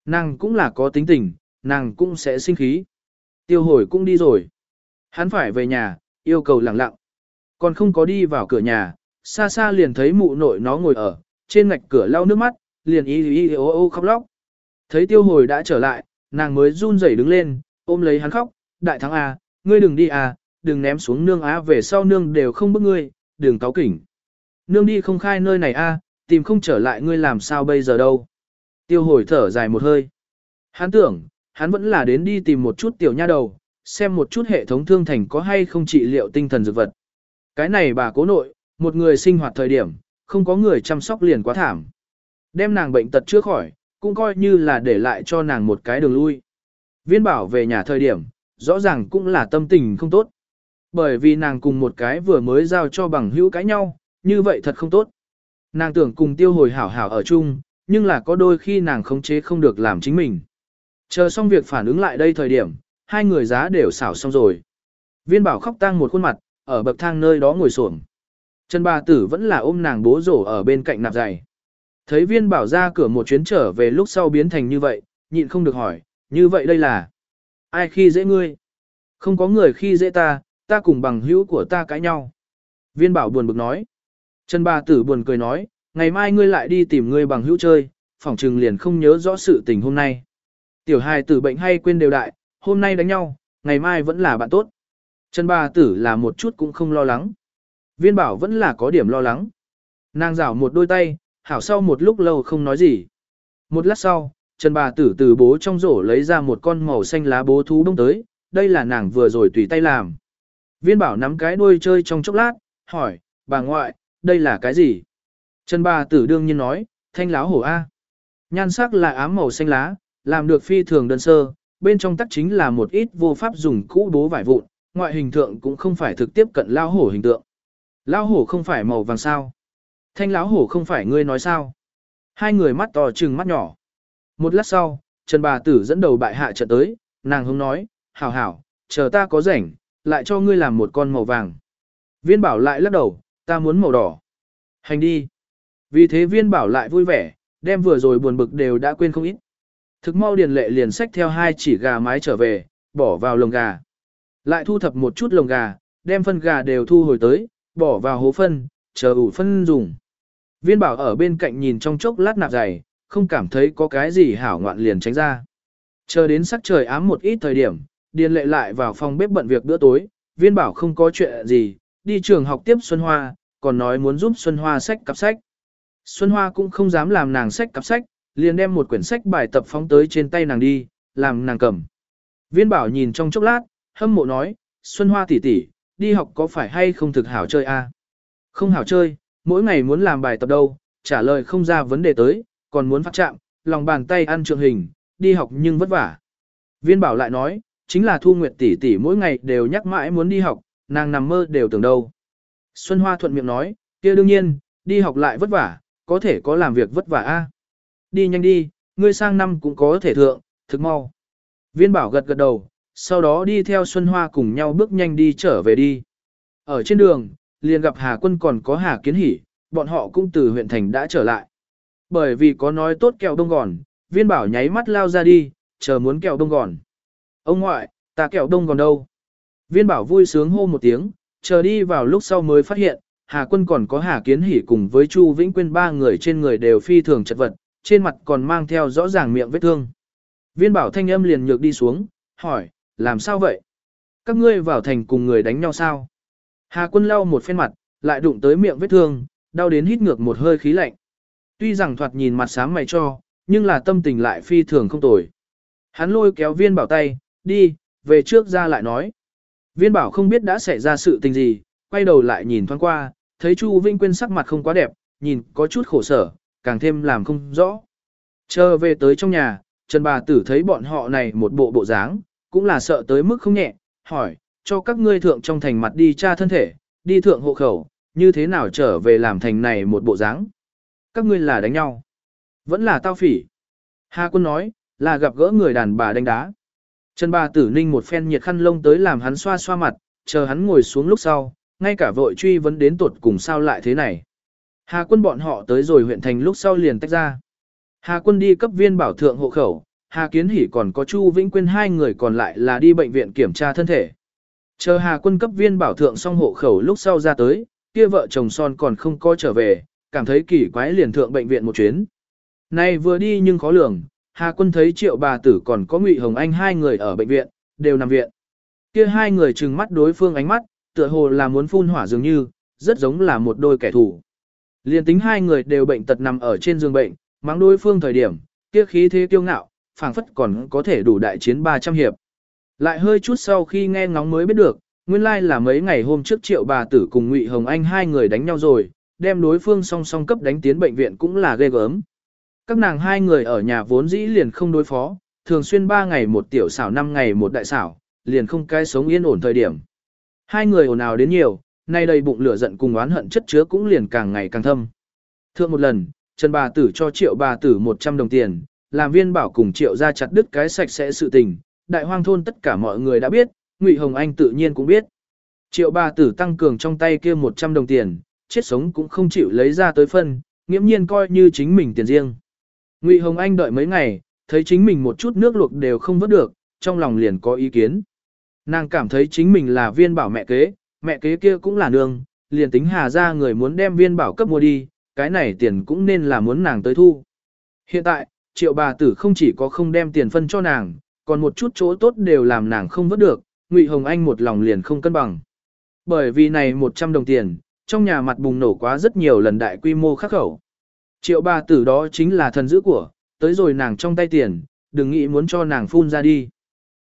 Nàng cũng là có tính tình, nàng cũng sẽ sinh khí. Tiêu hồi cũng đi rồi. Hắn phải về nhà, yêu cầu lặng lặng. Còn không có đi vào cửa nhà, xa xa liền thấy mụ nội nó ngồi ở, trên ngạch cửa lau nước mắt, liền y y ô ô khóc lóc. Thấy tiêu hồi đã trở lại, nàng mới run rẩy đứng lên, ôm lấy hắn khóc, đại thắng à, ngươi đừng đi à, đừng ném xuống nương á về sau nương đều không bức ngươi, đừng cáo kỉnh. Nương đi không khai nơi này a, tìm không trở lại ngươi làm sao bây giờ đâu. Tiêu hồi thở dài một hơi. Hắn tưởng, hắn vẫn là đến đi tìm một chút tiểu nha đầu, xem một chút hệ thống thương thành có hay không trị liệu tinh thần dược vật. Cái này bà cố nội, một người sinh hoạt thời điểm, không có người chăm sóc liền quá thảm. Đem nàng bệnh tật chưa khỏi, cũng coi như là để lại cho nàng một cái đường lui. Viên bảo về nhà thời điểm, rõ ràng cũng là tâm tình không tốt. Bởi vì nàng cùng một cái vừa mới giao cho bằng hữu cãi nhau, như vậy thật không tốt. Nàng tưởng cùng tiêu hồi hảo hảo ở chung, nhưng là có đôi khi nàng khống chế không được làm chính mình. Chờ xong việc phản ứng lại đây thời điểm, hai người giá đều xảo xong rồi. Viên bảo khóc tang một khuôn mặt, ở bậc thang nơi đó ngồi xổm. Trần bà tử vẫn là ôm nàng bố rổ ở bên cạnh nạp giày. Thấy viên bảo ra cửa một chuyến trở về lúc sau biến thành như vậy, nhịn không được hỏi, như vậy đây là ai khi dễ ngươi? Không có người khi dễ ta, ta cùng bằng hữu của ta cãi nhau. Viên bảo buồn bực nói. Trần bà tử buồn cười nói, ngày mai ngươi lại đi tìm ngươi bằng hữu chơi, phỏng trừng liền không nhớ rõ sự tình hôm nay. Tiểu hài tử bệnh hay quên đều đại, hôm nay đánh nhau, ngày mai vẫn là bạn tốt. Trần bà tử là một chút cũng không lo lắng. Viên bảo vẫn là có điểm lo lắng. Nàng rảo một đôi tay, hảo sau một lúc lâu không nói gì. Một lát sau, Trần bà tử từ bố trong rổ lấy ra một con màu xanh lá bố thú bông tới, đây là nàng vừa rồi tùy tay làm. Viên bảo nắm cái đuôi chơi trong chốc lát, hỏi, bà ngoại, đây là cái gì? Trần bà tử đương nhiên nói, thanh láo hổ A. Nhan sắc là ám màu xanh lá, làm được phi thường đơn sơ, bên trong tắc chính là một ít vô pháp dùng cũ bố vải vụn, ngoại hình tượng cũng không phải thực tiếp cận lao hổ hình tượng. Lao hổ không phải màu vàng sao. Thanh lão hổ không phải ngươi nói sao. Hai người mắt to trừng mắt nhỏ. Một lát sau, Trần bà tử dẫn đầu bại hạ trận tới, nàng hướng nói, hảo hảo, chờ ta có rảnh, lại cho ngươi làm một con màu vàng. Viên bảo lại lắc đầu, ta muốn màu đỏ. Hành đi. Vì thế viên bảo lại vui vẻ, đem vừa rồi buồn bực đều đã quên không ít. Thực mau điền lệ liền xách theo hai chỉ gà mái trở về, bỏ vào lồng gà. Lại thu thập một chút lồng gà, đem phân gà đều thu hồi tới, bỏ vào hố phân, chờ ủ phân dùng. Viên bảo ở bên cạnh nhìn trong chốc lát nạp dày, không cảm thấy có cái gì hảo ngoạn liền tránh ra. Chờ đến sắc trời ám một ít thời điểm, điền lệ lại vào phòng bếp bận việc bữa tối, viên bảo không có chuyện gì, đi trường học tiếp Xuân Hoa, còn nói muốn giúp Xuân Hoa sách cặp sách. Xuân Hoa cũng không dám làm nàng sách cặp sách, liền đem một quyển sách bài tập phóng tới trên tay nàng đi, làm nàng cầm. Viên bảo nhìn trong chốc lát, hâm mộ nói, Xuân Hoa tỷ tỷ, đi học có phải hay không thực hảo chơi a? Không hảo chơi, mỗi ngày muốn làm bài tập đâu, trả lời không ra vấn đề tới, còn muốn phát chạm, lòng bàn tay ăn trường hình, đi học nhưng vất vả. Viên bảo lại nói, chính là Thu Nguyệt tỷ tỷ mỗi ngày đều nhắc mãi muốn đi học, nàng nằm mơ đều tưởng đâu. Xuân Hoa thuận miệng nói, kia đương nhiên, đi học lại vất vả, có thể có làm việc vất vả a. Đi nhanh đi, ngươi sang năm cũng có thể thượng, thực mau. Viên bảo gật gật đầu, sau đó đi theo Xuân Hoa cùng nhau bước nhanh đi trở về đi. Ở trên đường, liền gặp Hà Quân còn có Hà Kiến Hỷ, bọn họ cũng từ huyện thành đã trở lại. Bởi vì có nói tốt kẹo đông gòn, viên bảo nháy mắt lao ra đi, chờ muốn kẹo đông gòn. Ông ngoại, ta kẹo đông gòn đâu? Viên bảo vui sướng hô một tiếng, chờ đi vào lúc sau mới phát hiện, Hà Quân còn có Hà Kiến Hỷ cùng với Chu Vĩnh Quyên ba người trên người đều phi thường chật vật, trên mặt còn mang theo rõ ràng miệng vết thương. Viên bảo thanh âm liền nhược đi xuống, hỏi, làm sao vậy? Các ngươi vào thành cùng người đánh nhau sao? Hà quân lau một phen mặt, lại đụng tới miệng vết thương, đau đến hít ngược một hơi khí lạnh. Tuy rằng thoạt nhìn mặt sáng mày cho, nhưng là tâm tình lại phi thường không tồi. Hắn lôi kéo viên bảo tay, đi, về trước ra lại nói. Viên bảo không biết đã xảy ra sự tình gì, quay đầu lại nhìn thoáng qua, thấy Chu Vinh Quyên sắc mặt không quá đẹp, nhìn có chút khổ sở, càng thêm làm không rõ. Chờ về tới trong nhà, Trần bà tử thấy bọn họ này một bộ bộ dáng, cũng là sợ tới mức không nhẹ, hỏi, cho các ngươi thượng trong thành mặt đi tra thân thể, đi thượng hộ khẩu, như thế nào trở về làm thành này một bộ dáng? Các ngươi là đánh nhau. Vẫn là tao phỉ. Hà quân nói, là gặp gỡ người đàn bà đánh đá. Trần bà tử ninh một phen nhiệt khăn lông tới làm hắn xoa xoa mặt, chờ hắn ngồi xuống lúc sau, ngay cả vội truy vấn đến tuột cùng sao lại thế này. Hà quân bọn họ tới rồi huyện thành lúc sau liền tách ra. Hà quân đi cấp viên bảo thượng hộ khẩu, Hà Kiến Hỷ còn có Chu Vĩnh Quyên hai người còn lại là đi bệnh viện kiểm tra thân thể. Chờ Hà quân cấp viên bảo thượng xong hộ khẩu lúc sau ra tới, kia vợ chồng son còn không có trở về, cảm thấy kỳ quái liền thượng bệnh viện một chuyến. Nay vừa đi nhưng khó lường, Hà quân thấy triệu bà tử còn có Ngụy Hồng Anh hai người ở bệnh viện, đều nằm viện. Kia hai người trừng mắt đối phương ánh mắt, tựa hồ là muốn phun hỏa dường như, rất giống là một đôi kẻ thù. Liên tính hai người đều bệnh tật nằm ở trên giường bệnh, mang đối phương thời điểm, kia khí thế kiêu ngạo, phảng phất còn có thể đủ đại chiến 300 hiệp. Lại hơi chút sau khi nghe ngóng mới biết được, nguyên lai like là mấy ngày hôm trước triệu bà tử cùng Ngụy Hồng Anh hai người đánh nhau rồi, đem đối phương song song cấp đánh tiến bệnh viện cũng là ghê gớm. Các nàng hai người ở nhà vốn dĩ liền không đối phó, thường xuyên ba ngày một tiểu xảo năm ngày một đại xảo, liền không cái sống yên ổn thời điểm. Hai người ồn ào đến nhiều, nay đầy bụng lửa giận cùng oán hận chất chứa cũng liền càng ngày càng thâm. Thượng một lần, Trần bà tử cho triệu bà tử 100 đồng tiền, làm viên bảo cùng triệu ra chặt đứt cái sạch sẽ sự tình, đại hoang thôn tất cả mọi người đã biết, Ngụy Hồng Anh tự nhiên cũng biết. Triệu bà tử tăng cường trong tay kia 100 đồng tiền, chết sống cũng không chịu lấy ra tới phân, nghiễm nhiên coi như chính mình tiền riêng. Ngụy Hồng Anh đợi mấy ngày, thấy chính mình một chút nước luộc đều không vớt được, trong lòng liền có ý kiến. Nàng cảm thấy chính mình là viên bảo mẹ kế, mẹ kế kia cũng là nương, liền tính hà ra người muốn đem viên bảo cấp mua đi, cái này tiền cũng nên là muốn nàng tới thu. Hiện tại, triệu bà tử không chỉ có không đem tiền phân cho nàng, còn một chút chỗ tốt đều làm nàng không vớt được, Ngụy Hồng Anh một lòng liền không cân bằng. Bởi vì này 100 đồng tiền, trong nhà mặt bùng nổ quá rất nhiều lần đại quy mô khắc khẩu. Triệu bà tử đó chính là thần dữ của, tới rồi nàng trong tay tiền, đừng nghĩ muốn cho nàng phun ra đi.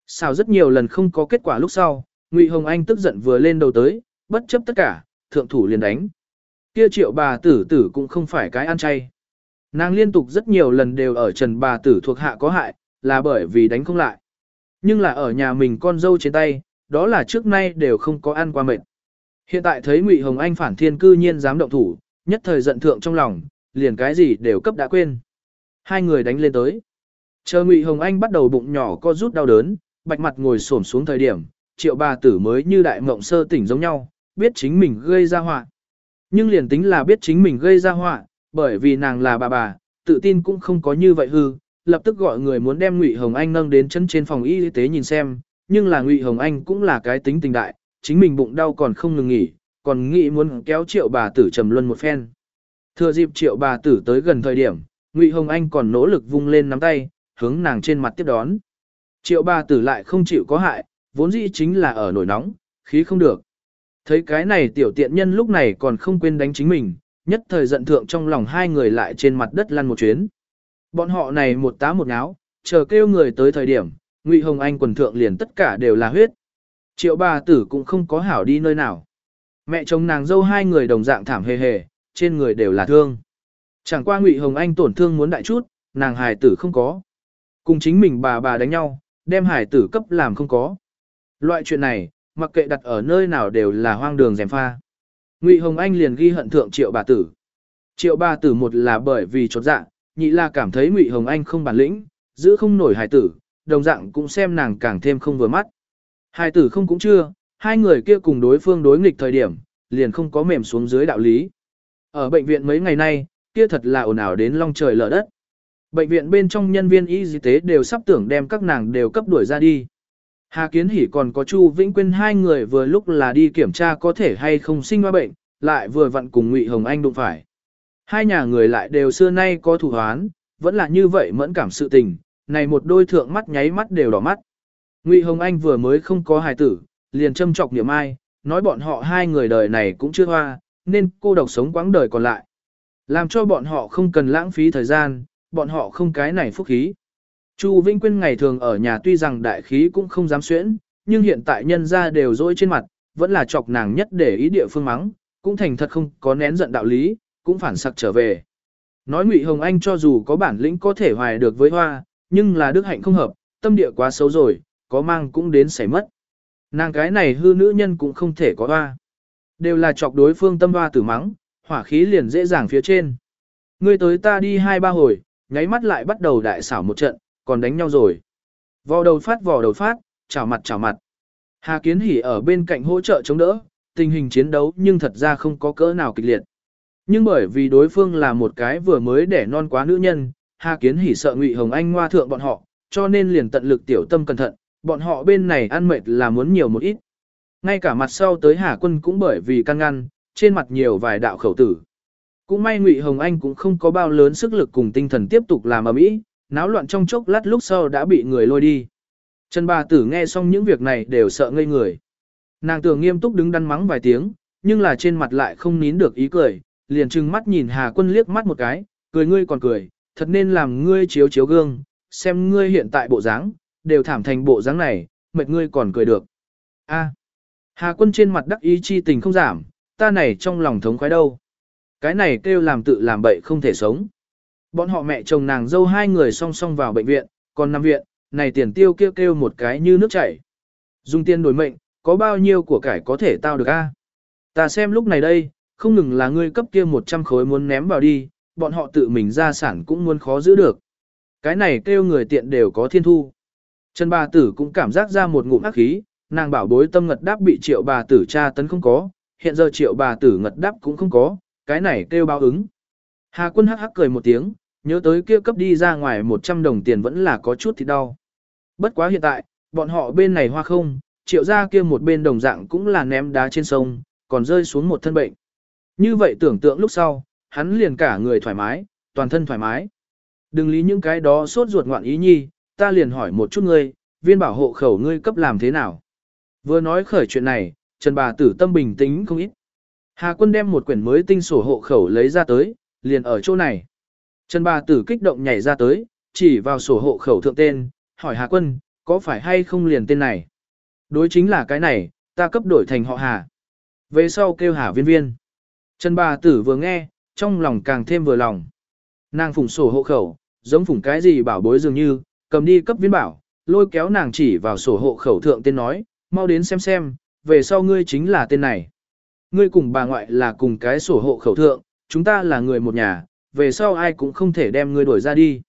Sao rất nhiều lần không có kết quả lúc sau, Ngụy Hồng Anh tức giận vừa lên đầu tới, bất chấp tất cả, thượng thủ liền đánh. Kia triệu bà tử tử cũng không phải cái ăn chay. Nàng liên tục rất nhiều lần đều ở trần bà tử thuộc hạ có hại, là bởi vì đánh không lại. Nhưng là ở nhà mình con dâu trên tay, đó là trước nay đều không có ăn qua mệt. Hiện tại thấy Ngụy Hồng Anh phản thiên cư nhiên dám động thủ, nhất thời giận thượng trong lòng, liền cái gì đều cấp đã quên. Hai người đánh lên tới. Chờ Ngụy Hồng Anh bắt đầu bụng nhỏ co rút đau đớn, bạch mặt ngồi xổm xuống thời điểm, triệu bà tử mới như đại mộng sơ tỉnh giống nhau, biết chính mình gây ra họa. Nhưng liền tính là biết chính mình gây ra họa, bởi vì nàng là bà bà, tự tin cũng không có như vậy hư, lập tức gọi người muốn đem Ngụy Hồng Anh nâng đến chân trên phòng y tế nhìn xem, nhưng là Ngụy Hồng Anh cũng là cái tính tình đại, chính mình bụng đau còn không ngừng nghỉ, còn nghĩ muốn kéo triệu bà tử trầm luân một phen. Thừa dịp triệu bà tử tới gần thời điểm, Ngụy Hồng Anh còn nỗ lực vung lên nắm tay, hướng nàng trên mặt tiếp đón. Triệu bà tử lại không chịu có hại, vốn dĩ chính là ở nổi nóng, khí không được. Thấy cái này tiểu tiện nhân lúc này còn không quên đánh chính mình, nhất thời giận thượng trong lòng hai người lại trên mặt đất lăn một chuyến. Bọn họ này một tá một áo, chờ kêu người tới thời điểm, Ngụy Hồng Anh quần thượng liền tất cả đều là huyết. Triệu bà tử cũng không có hảo đi nơi nào. Mẹ chồng nàng dâu hai người đồng dạng thảm hề hề, trên người đều là thương. Chẳng qua Ngụy Hồng Anh tổn thương muốn đại chút, nàng hài tử không có. Cùng chính mình bà bà đánh nhau, đem hài tử cấp làm không có. Loại chuyện này, mặc kệ đặt ở nơi nào đều là hoang đường dèm pha. Ngụy Hồng Anh liền ghi hận thượng triệu bà tử. Triệu bà tử một là bởi vì chột dạ, nhị là cảm thấy Ngụy Hồng Anh không bản lĩnh, giữ không nổi hài tử, đồng dạng cũng xem nàng càng thêm không vừa mắt. Hài tử không cũng chưa, hai người kia cùng đối phương đối nghịch thời điểm, liền không có mềm xuống dưới đạo lý. Ở bệnh viện mấy ngày nay, kia thật là ồn ào đến long trời lở đất. Bệnh viện bên trong nhân viên y tế đều sắp tưởng đem các nàng đều cấp đuổi ra đi. Hà Kiến Hỷ còn có Chu Vĩnh Quyên hai người vừa lúc là đi kiểm tra có thể hay không sinh hoa bệnh, lại vừa vặn cùng Ngụy Hồng Anh đụng phải. Hai nhà người lại đều xưa nay có thủ hoán, vẫn là như vậy mẫn cảm sự tình, này một đôi thượng mắt nháy mắt đều đỏ mắt. Ngụy Hồng Anh vừa mới không có hài tử, liền châm chọc niệm ai, nói bọn họ hai người đời này cũng chưa hoa, nên cô độc sống quãng đời còn lại. Làm cho bọn họ không cần lãng phí thời gian, bọn họ không cái này phúc khí. Chu Vĩnh Quyên ngày thường ở nhà tuy rằng đại khí cũng không dám xuyễn, nhưng hiện tại nhân ra đều dỗi trên mặt, vẫn là chọc nàng nhất để ý địa phương mắng, cũng thành thật không có nén giận đạo lý, cũng phản sặc trở về. Nói Ngụy Hồng Anh cho dù có bản lĩnh có thể hoài được với hoa, nhưng là đức hạnh không hợp, tâm địa quá xấu rồi, có mang cũng đến xảy mất. Nàng cái này hư nữ nhân cũng không thể có hoa. Đều là chọc đối phương tâm hoa tử mắng, hỏa khí liền dễ dàng phía trên. Ngươi tới ta đi hai ba hồi, nháy mắt lại bắt đầu đại xảo một trận, còn đánh nhau rồi. Vò đầu phát vò đầu phát, chảo mặt chảo mặt. Hà Kiến Hỷ ở bên cạnh hỗ trợ chống đỡ, tình hình chiến đấu nhưng thật ra không có cỡ nào kịch liệt. Nhưng bởi vì đối phương là một cái vừa mới đẻ non quá nữ nhân, Hà Kiến Hỷ sợ Ngụy Hồng Anh ngoa thượng bọn họ, cho nên liền tận lực tiểu tâm cẩn thận, bọn họ bên này ăn mệt là muốn nhiều một ít. Ngay cả mặt sau tới Hà Quân cũng bởi vì căn ngăn, trên mặt nhiều vài đạo khẩu tử. Cũng may Ngụy Hồng Anh cũng không có bao lớn sức lực cùng tinh thần tiếp tục làm ở mỹ, náo loạn trong chốc lát lúc sau đã bị người lôi đi. Trần bà tử nghe xong những việc này đều sợ ngây người. Nàng tưởng nghiêm túc đứng đắn mắng vài tiếng, nhưng là trên mặt lại không nín được ý cười, liền trừng mắt nhìn Hà Quân liếc mắt một cái, cười ngươi còn cười, thật nên làm ngươi chiếu chiếu gương, xem ngươi hiện tại bộ dáng, đều thảm thành bộ dáng này, mệt ngươi còn cười được. A. Hà Quân trên mặt đắc ý chi tình không giảm, ta này trong lòng thống khoái đâu. Cái này kêu làm tự làm bậy không thể sống. Bọn họ mẹ chồng nàng dâu hai người song song vào bệnh viện, còn nằm viện, này tiền tiêu kêu kêu một cái như nước chảy. Dùng tiền đổi mệnh, có bao nhiêu của cải có thể tao được a? Ta xem lúc này đây, không ngừng là ngươi cấp kia 100 khối muốn ném vào đi, bọn họ tự mình ra sản cũng muốn khó giữ được. Cái này kêu người tiện đều có thiên thu. Trần bà tử cũng cảm giác ra một ngụm ác khí, nàng bảo bối tâm ngật đáp bị triệu bà tử tra tấn không có, hiện giờ triệu bà tử ngật đáp cũng không có, cái này kêu báo ứng. Hà quân hắc hắc cười một tiếng, nhớ tới kia cấp đi ra ngoài 100 đồng tiền vẫn là có chút thì đau. Bất quá hiện tại, bọn họ bên này hoa không, triệu ra kia một bên đồng dạng cũng là ném đá trên sông, còn rơi xuống một thân bệnh. Như vậy tưởng tượng lúc sau, hắn liền cả người thoải mái, toàn thân thoải mái. Đừng lý những cái đó sốt ruột ngoạn ý nhi, ta liền hỏi một chút ngươi, viên bảo hộ khẩu ngươi cấp làm thế nào? Vừa nói khởi chuyện này, Trần bà tử tâm bình tĩnh không ít. Hà quân đem một quyển mới tinh sổ hộ khẩu lấy ra tới, liền ở chỗ này. Trần bà tử kích động nhảy ra tới, chỉ vào sổ hộ khẩu thượng tên, hỏi Hà quân, có phải hay không liền tên này? Đối chính là cái này, ta cấp đổi thành họ Hà. Về sau kêu Hà viên viên. Trần bà tử vừa nghe, trong lòng càng thêm vừa lòng. Nàng phủng sổ hộ khẩu, giống phủng cái gì bảo bối dường như, cầm đi cấp viên bảo, lôi kéo nàng chỉ vào sổ hộ khẩu thượng tên nói, mau đến xem xem, về sau ngươi chính là tên này. Ngươi cùng bà ngoại là cùng cái sổ hộ khẩu thượng, chúng ta là người một nhà, về sau ai cũng không thể đem ngươi đuổi ra đi.